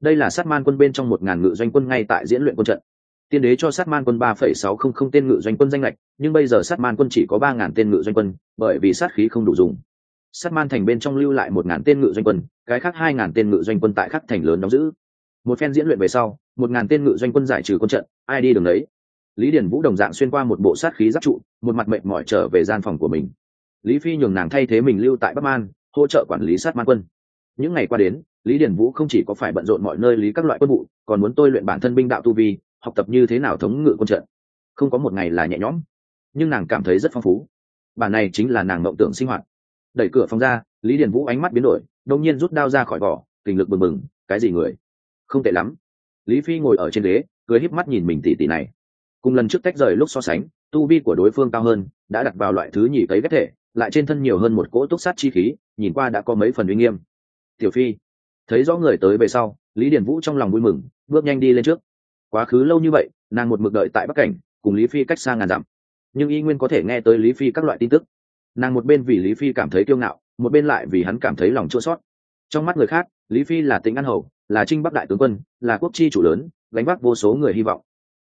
Đây là sát man quân bên trong một ngàn ngự doanh quân ngay tại diễn luyện quân trận. Tiên đế cho sát man quân ba phẩy sáu không không tên ngự doanh quân danh lệch, nhưng bây giờ sát man quân chỉ có ba ngàn tên ngự doanh quân, bởi vì sát khí không đủ dùng sát man thành bên trong lưu lại một ngàn tên ngự doanh quân, cái khác hai ngàn tên ngự doanh quân tại khắc thành lớn đóng giữ. Một phen diễn luyện về sau, một ngàn tên ngự doanh quân giải trừ quân trận, ai đi đường đấy lý điển vũ đồng dạng xuyên qua một bộ sát khí giáp trụ, một mặt mệnh mỏi trở về gian phòng của mình. Lý phi nhường nàng thay thế mình lưu tại bắc man, hỗ trợ quản lý sát man quân. Những ngày qua đến, lý điển vũ không chỉ có phải bận rộn mọi nơi lý các loại quân vụ, còn muốn tôi luyện bản thân binh đạo tu vi, học tập như thế nào thống ngự quân trận. Không có một ngày là nhẹ nhõm, nhưng nàng cảm thấy rất phong phú. Bản này chính là nàng mộng tưởng sinh hoạt đẩy cửa phòng ra, lý Điền vũ ánh mắt biến đổi đông nhiên rút đao ra khỏi vỏ kình lực bừng bừng, cái gì người? Không tệ lắm. Lý phi ngồi ở trên ghế, cười híp mắt nhìn mình tỉ tỉ này. Cùng lần trước tách rời lúc so sánh, tu vi của đối phương cao hơn, đã đặt vào loại thứ nhì cấy ghép thể, lại trên thân nhiều hơn một cỗ túc sát chi khí, nhìn qua đã có mấy phần uy nghiêm. Tiểu phi. Thấy rõ người tới về sau, lý điển vũ trong lòng vui mừng, bước nhanh đi lên trước. Quá khứ lâu như vậy, nàng một mực đợi tại bắc cảnh, cùng lý phi cách xa ngàn dặm. Nhưng y nguyên có thể nghe tới lý phi các loại tin tức nàng một bên vì lý phi cảm thấy kiêu ngạo, một bên lại vì hắn cảm thấy lòng chua sót trong mắt người khác, lý phi là tính ăn hầu, là trinh bắc đại tướng quân, là quốc chi chủ lớn, gánh vác vô số người hy vọng.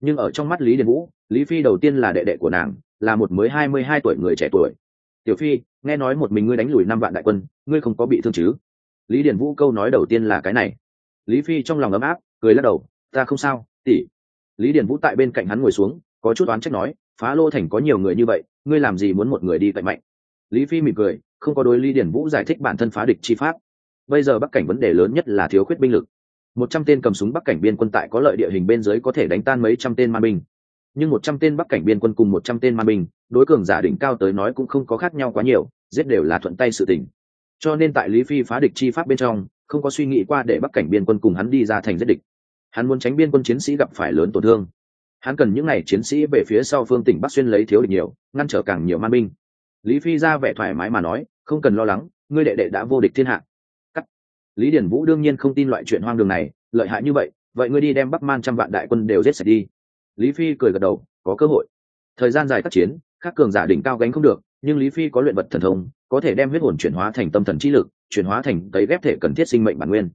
Nhưng ở trong mắt lý điền vũ, lý phi đầu tiên là đệ đệ của nàng, là một mới hai mươi hai tuổi người trẻ tuổi. Tiểu phi, nghe nói một mình ngươi đánh lùi năm vạn đại quân, ngươi không có bị thương chứ? Lý điền vũ câu nói đầu tiên là cái này. Lý phi trong lòng ấm áp, cười lắc đầu, ta không sao tỉ lý điền vũ tại bên cạnh hắn ngồi xuống, có chút oán trách nói, phá lô thành có nhiều người như vậy, ngươi làm gì muốn một người đi cạnh mạnh? Lý phi mỉm cười, không có đối lý điền vũ giải thích bản thân phá địch chi pháp. Bây giờ bắc cảnh vấn đề lớn nhất là thiếu khuyết binh lực. Một trăm tên cầm súng bắc cảnh biên quân tại có lợi địa hình bên dưới có thể đánh tan mấy trăm tên man binh. Nhưng một trăm tên bắc cảnh biên quân cùng một trăm tên man binh, đối cường giả đỉnh cao tới nói cũng không có khác nhau quá nhiều, giết đều là thuận tay sự tình. Cho nên tại lý phi phá địch chi pháp bên trong, không có suy nghĩ qua để bắc cảnh biên quân cùng hắn đi ra thành giết địch. Hắn muốn tránh biên quân chiến sĩ gặp phải lớn tổn thương. Hắn cần những n à y chiến sĩ về phía sau phương tỉnh bắc xuyên lấy thiếu địch nhiều, ngăn trở càng nhiều man binh lý phi ra vẻ thoải mái mà nói, không cần lo lắng, ngươi đệ đệ đã vô địch thiên hạ. Lý điển vũ đương nhiên không tin loại chuyện hoang đường này, lợi hại như vậy vậy ngươi đi đem bắc man trăm vạn đại quân đều giết sạch đi. Lý phi cười gật đầu, có cơ hội. Thời gian dài tác chiến, các cường giả đỉnh cao gánh không được, nhưng lý phi có luyện vật thần thông, có thể đem huyết hồn chuyển hóa thành tâm thần trí lực, chuyển hóa thành cấy ghép thể cần thiết sinh mệnh bản nguyên.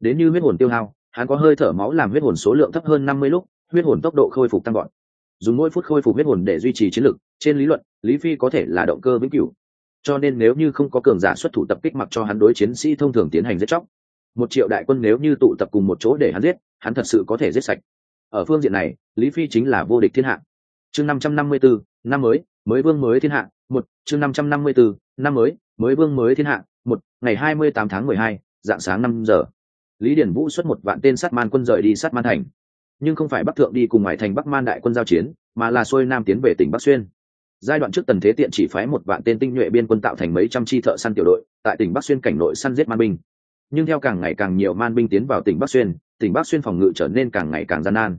Đến như huyết hồn tiêu hao, hắn có hơi thở máu làm huyết hồn số lượng thấp hơn năm mươi lúc, huyết hồn tốc độ khôi phục tăng gọn dùng mỗi phút khôi phục huyết hồn để duy trì chiến lực trên lý luận, lý phi có thể là động cơ vĩnh cửu. Cho nên nếu như không có cường giả xuất thủ tập kích mặc cho hắn đối chiến sĩ thông thường tiến hành giết chóc, một triệu đại quân nếu như tụ tập cùng một chỗ để hắn giết, hắn thật sự có thể giết sạch. Ở phương diện này, lý phi chính là vô địch thiên hạ. Chương năm trăm năm mươi bốn năm mới mới vương mới thiên hạ, một, chương năm trăm năm mươi bốn năm mới mới vương mới thiên hạ, một, ngày hai mươi tám tháng mười hai, dạng sáng năm giờ. Lý điển vũ xuất một vạn tên sát man quân rời đi sát man thành. Nhưng không phải bắc thượng đi cùng ngoại thành bắc man đại quân giao chiến, mà là xuôi nam tiến về tỉnh bắc xuyên giai đoạn trước tần thế tiện chỉ phái một vạn tên tinh nhuệ biên quân tạo thành mấy trăm chi thợ săn tiểu đội, tại tỉnh bắc xuyên cảnh nội săn giết man binh. Nhưng theo càng ngày càng nhiều man binh tiến vào tỉnh bắc xuyên, tỉnh bắc xuyên phòng ngự trở nên càng ngày càng gian nan.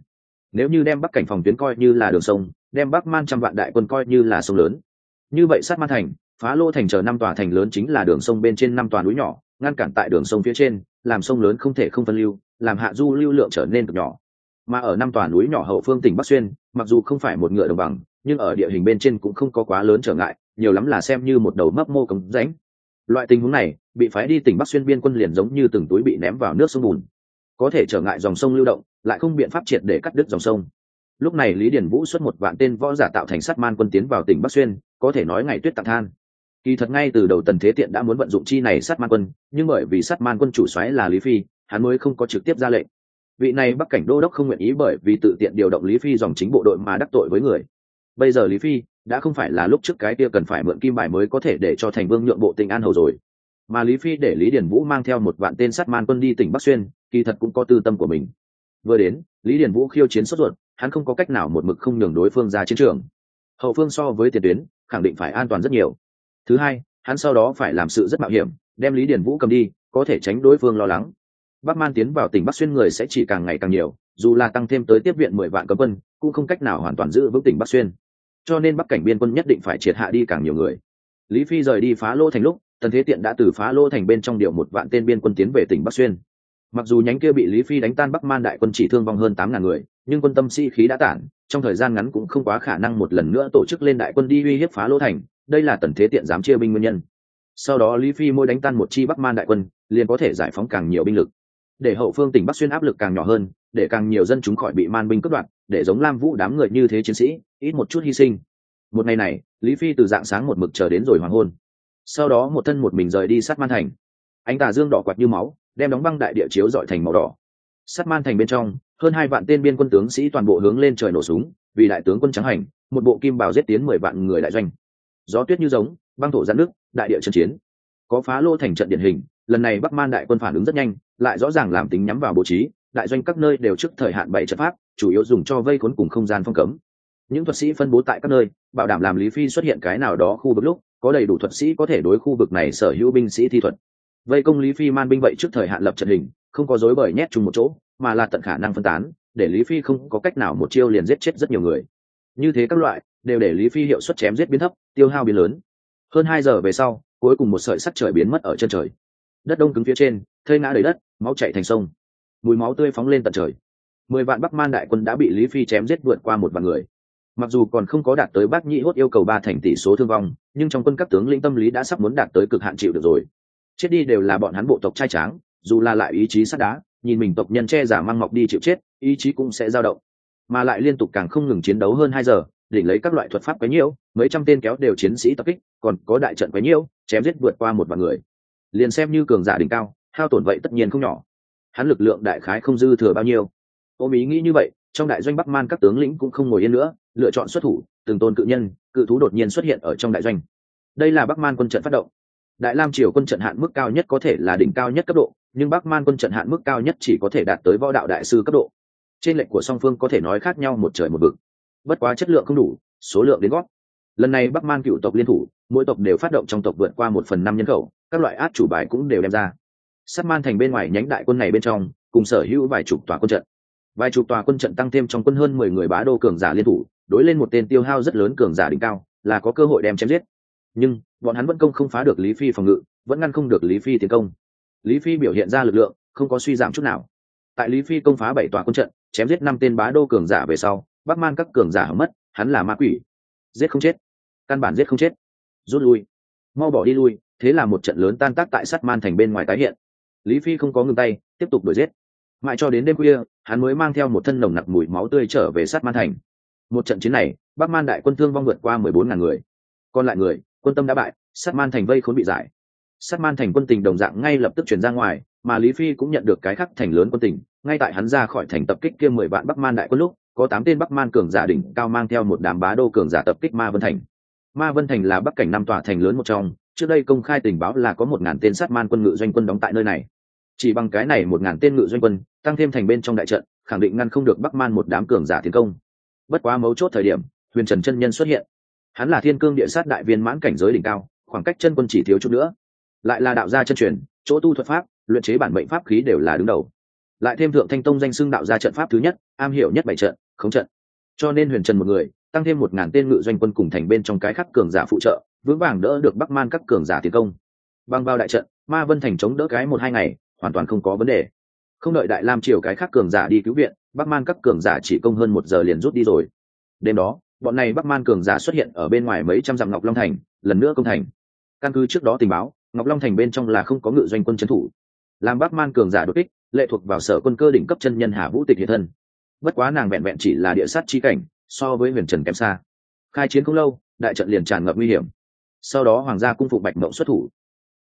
Nếu như đem bắc cảnh phòng tuyến coi như là đường sông, đem bắc man trăm vạn đại quân coi như là sông lớn. Như vậy sát man thành, phá lô thành chờ năm tòa thành lớn chính là đường sông bên trên năm tòa núi nhỏ, ngăn cản tại đường sông phía trên, làm sông lớn không thể không phân lưu, làm hạ du lưu lượng trở nên cực nhỏ. Mà ở năm tòa núi nhỏ hậu phương tỉnh bắc xuyên, mặc dù không phải một ngựa đồng bằng nhưng ở địa hình bên trên cũng không có quá lớn trở ngại, nhiều lắm là xem như một đầu mấp mô cống rãnh. Loại tình huống này, bị phái đi tỉnh bắc xuyên biên quân liền giống như từng túi bị ném vào nước sông bùn. Có thể trở ngại dòng sông lưu động, lại không biện pháp triệt để cắt đứt dòng sông. Lúc này lý điển vũ xuất một vạn tên võ giả tạo thành sắt man quân tiến vào tỉnh bắc xuyên, có thể nói ngày tuyết tạc than. Kỳ thật ngay từ đầu tần thế tiện đã muốn vận dụng chi này sắt man quân, nhưng bởi vì sắt man quân chủ xoáy là lý phi, hắn mới không có trực tiếp ra lệnh. Vị này bắc cảnh đô đốc không nguyện ý bởi vì tự tiện điều động lý phi dòng chính bộ đội mà đắc tội với người bây giờ lý phi, đã không phải là lúc trước cái kia cần phải mượn kim bài mới có thể để cho thành vương nhượng bộ tỉnh an hầu rồi. Mà lý phi để lý điển vũ mang theo một vạn tên sát man quân đi tỉnh bắc xuyên, kỳ thật cũng có tư tâm của mình. Vừa đến, lý điển vũ khiêu chiến sốt ruột, hắn không có cách nào một mực không nhường đối phương ra chiến trường. Hậu phương so với tiền tuyến, khẳng định phải an toàn rất nhiều. Thứ hai, hắn sau đó phải làm sự rất mạo hiểm, đem lý điển vũ cầm đi, có thể tránh đối phương lo lắng bắc man tiến vào tỉnh bắc xuyên người sẽ chỉ càng ngày càng nhiều, dù là tăng thêm tới tiếp viện mười vạn cấm quân, cũng không cách nào hoàn toàn giữ vững tỉnh bắc xuyên. Cho nên bắc cảnh biên quân nhất định phải triệt hạ đi càng nhiều người. Lý phi rời đi phá lô thành lúc, tần thế tiện đã từ phá lô thành bên trong điều một vạn tên biên quân tiến về tỉnh bắc xuyên. Mặc dù nhánh kia bị lý phi đánh tan bắc man đại quân chỉ thương vong hơn tám ngàn người, nhưng quân tâm sĩ、si、khí đã tản, trong thời gian ngắn cũng không quá khả năng một lần nữa tổ chức lên đại quân đi uy hiếp phá lô thành, đây là tần thế tiện dám chia binh nguyên nhân. Sau đó lý phi mỗi đánh tan một chi bắc man đại quân, liền có thể giải phóng càng nhiều binh lực để hậu phương tỉnh bắc xuyên áp lực càng nhỏ hơn, để càng nhiều dân chúng khỏi bị man binh cướp đoạt, để giống lam vũ đám người như thế chiến sĩ, ít một chút hy sinh. Một ngày này, lý phi từ dạng sáng một mực chờ đến rồi hoàng hôn. Sau đó một thân một mình rời đi sát man thành. Anh tà dương đỏ quạt như máu, đem đóng băng đại địa chiếu dọi thành màu đỏ. Sát man thành bên trong, hơn hai vạn tên biên quân tướng sĩ toàn bộ hướng lên trời nổ súng, vì đại tướng quân trắng hành, một bộ kim bào giết tiến mười vạn người đại doanh. Gió tuyết như giống, băng thổ giãn nước đại địa trận chiến. Có phá lô thành trận điển hình lần này bắc man đại quân phản ứng rất nhanh, lại rõ ràng làm tính nhắm vào bố trí, đại doanh các nơi đều trước thời hạn bảy trận pháp, chủ yếu dùng cho vây khốn cùng không gian phong cấm. Những thuật sĩ phân bố tại các nơi, bảo đảm làm lý phi xuất hiện cái nào đó khu vực lúc, có đầy đủ thuật sĩ có thể đối khu vực này sở hữu binh sĩ thi thuật. Vây công lý phi man binh vậy trước thời hạn lập trận hình, không có dối bời nhét chung một chỗ, mà là tận khả năng phân tán, để lý phi không có cách nào một chiêu liền giết chết rất nhiều người. Như thế các loại, đều để lý phi hiệu suất chém giết biến thấp, tiêu hao biến lớn. Hơn hai giờ về sau, cuối cùng một sợi sắt trời biến mất ở chân trời đất đông cứng phía trên, thây ngã đầy đất, máu chạy thành sông. Mùi máu tươi phóng lên tận trời. Mười vạn bắc man đại quân đã bị lý phi chém giết vượt qua một vạn người. Mặc dù còn không có đạt tới bác nhĩ hốt yêu cầu ba thành tỷ số thương vong, nhưng trong quân các tướng lĩnh tâm lý đã sắp muốn đạt tới cực hạn chịu được rồi. Chết đi đều là bọn hắn bộ tộc trai tráng, dù là lại ý chí sắt đá, nhìn mình tộc nhân che giả mang mọc đi chịu chết, ý chí cũng sẽ dao động. Mà lại liên tục càng không ngừng chiến đấu hơn hai giờ đỉnh lấy các loại thuật pháp quấy nhiễu, mấy trăm tên kéo đều chiến sĩ tập kích, còn có đại trận quấy nhiễu, chém giết vượt qua một vạn người liền xem như cường giả đỉnh cao, hao tổn vậy tất nhiên không nhỏ. Hắn lực lượng đại khái không dư thừa bao nhiêu. Ôm ý nghĩ như vậy, trong đại doanh bắc man các tướng lĩnh cũng không ngồi yên nữa, lựa chọn xuất thủ, từng tôn cự nhân, cự thú đột nhiên xuất hiện ở trong đại doanh. Đây là bắc man quân trận phát động. Đại lam triều quân trận hạn mức cao nhất có thể là đỉnh cao nhất cấp độ, nhưng bắc man quân trận hạn mức cao nhất chỉ có thể đạt tới võ đạo đại sư cấp độ. Trên lệnh của song phương có thể nói khác nhau một trời một vực. Bất quá chất lượng không đủ, số lượng đến gót. Lần này bắc man cựu tộc liên thủ, mỗi tộc đều phát động trong tộc vượt qua một phần năm nhân khẩu các loại át chủ bài cũng đều đem ra. Sắt man thành bên ngoài nhánh đại quân này bên trong, cùng sở hữu vài chục tòa quân trận. Vài chục tòa quân trận tăng thêm trong quân hơn mười người bá đô cường giả liên thủ, đối lên một tên tiêu hao rất lớn cường giả đỉnh cao, là có cơ hội đem chém giết. Nhưng, bọn hắn vẫn công không phá được lý phi phòng ngự, vẫn ngăn không được lý phi tiến công. Lý phi biểu hiện ra lực lượng, không có suy giảm chút nào. Tại lý phi công phá bảy tòa quân trận, chém giết năm tên bá đô cường giả về sau, bắc man các cường giả hỏng mất, hắn là ma quỷ. Giết không chết. Căn bản giết không chết. Rút lui. Mau bỏ đi lui thế là một trận lớn tan tác tại sắt man thành bên ngoài tái hiện. Lý phi không có ngừng tay, tiếp tục đuổi giết. Mãi cho đến đêm khuya, hắn mới mang theo một thân nồng nặc mùi máu tươi trở về sát man thành. Một trận chiến này, bắc man đại quân thương vong vượt qua mười bốn ngàn người. Còn lại người, quân tâm đã bại sát man thành vây khốn bị giải. Sát man thành quân tình đồng dạng ngay lập tức chuyển ra ngoài, mà lý phi cũng nhận được cái khắc thành lớn quân tình. Ngay tại hắn ra khỏi thành tập kích kia mười vạn bắc man đại quân lúc, có tám tên bắc man cường giả đỉnh cao mang theo một đám bá đô cường giả tập kích ma vân thành. Ma vân thành là bắc cảnh năm tòa thành lớn một trong trước đây công khai tình báo là có một ngàn tên sát man quân ngự doanh quân đóng tại nơi này. Chỉ bằng cái này một ngàn tên ngự doanh quân, tăng thêm thành bên trong đại trận, khẳng định ngăn không được bắc man một đám cường giả tiến công. Bất quá mấu chốt thời điểm, huyền trần chân nhân xuất hiện. Hắn là thiên cương địa sát đại viên mãn cảnh giới đỉnh cao, khoảng cách chân quân chỉ thiếu chút nữa. Lại là đạo gia chân truyền, chỗ tu thuật pháp, luyện chế bản mệnh pháp khí đều là đứng đầu. Lại thêm thượng thanh tông danh xưng đạo gia trận pháp thứ nhất, am hiểu nhất bảy trận không trận. Cho nên huyền trần một người, tăng thêm một ngàn tên ngự doanh quân cùng thành bên trong cái khắc cường giả phụ trợ vững vàng đỡ được bắc man các cường giả tiến công. Băng vào đại trận, ma vân thành chống đỡ cái một hai ngày, hoàn toàn không có vấn đề. Không đợi đại lam triều cái khác cường giả đi cứu viện, bắc man các cường giả chỉ công hơn một giờ liền rút đi rồi. Đêm đó, bọn này bắc man cường giả xuất hiện ở bên ngoài mấy trăm dặm ngọc long thành, lần nữa công thành. Căn cứ trước đó tình báo, ngọc long thành bên trong là không có ngự doanh quân trấn thủ. Làm bắc man cường giả đột kích, lệ thuộc vào sở quân cơ đỉnh cấp chân nhân hà vũ tịch hiện thân. Bất quá nàng vẹn vẹn chỉ là địa sát chi cảnh, so với huyền trần kém xa. Khai chiến không lâu, đại trận liền tràn ngập nguy hiểm sau đó hoàng gia cung phụ bạch mộng xuất thủ.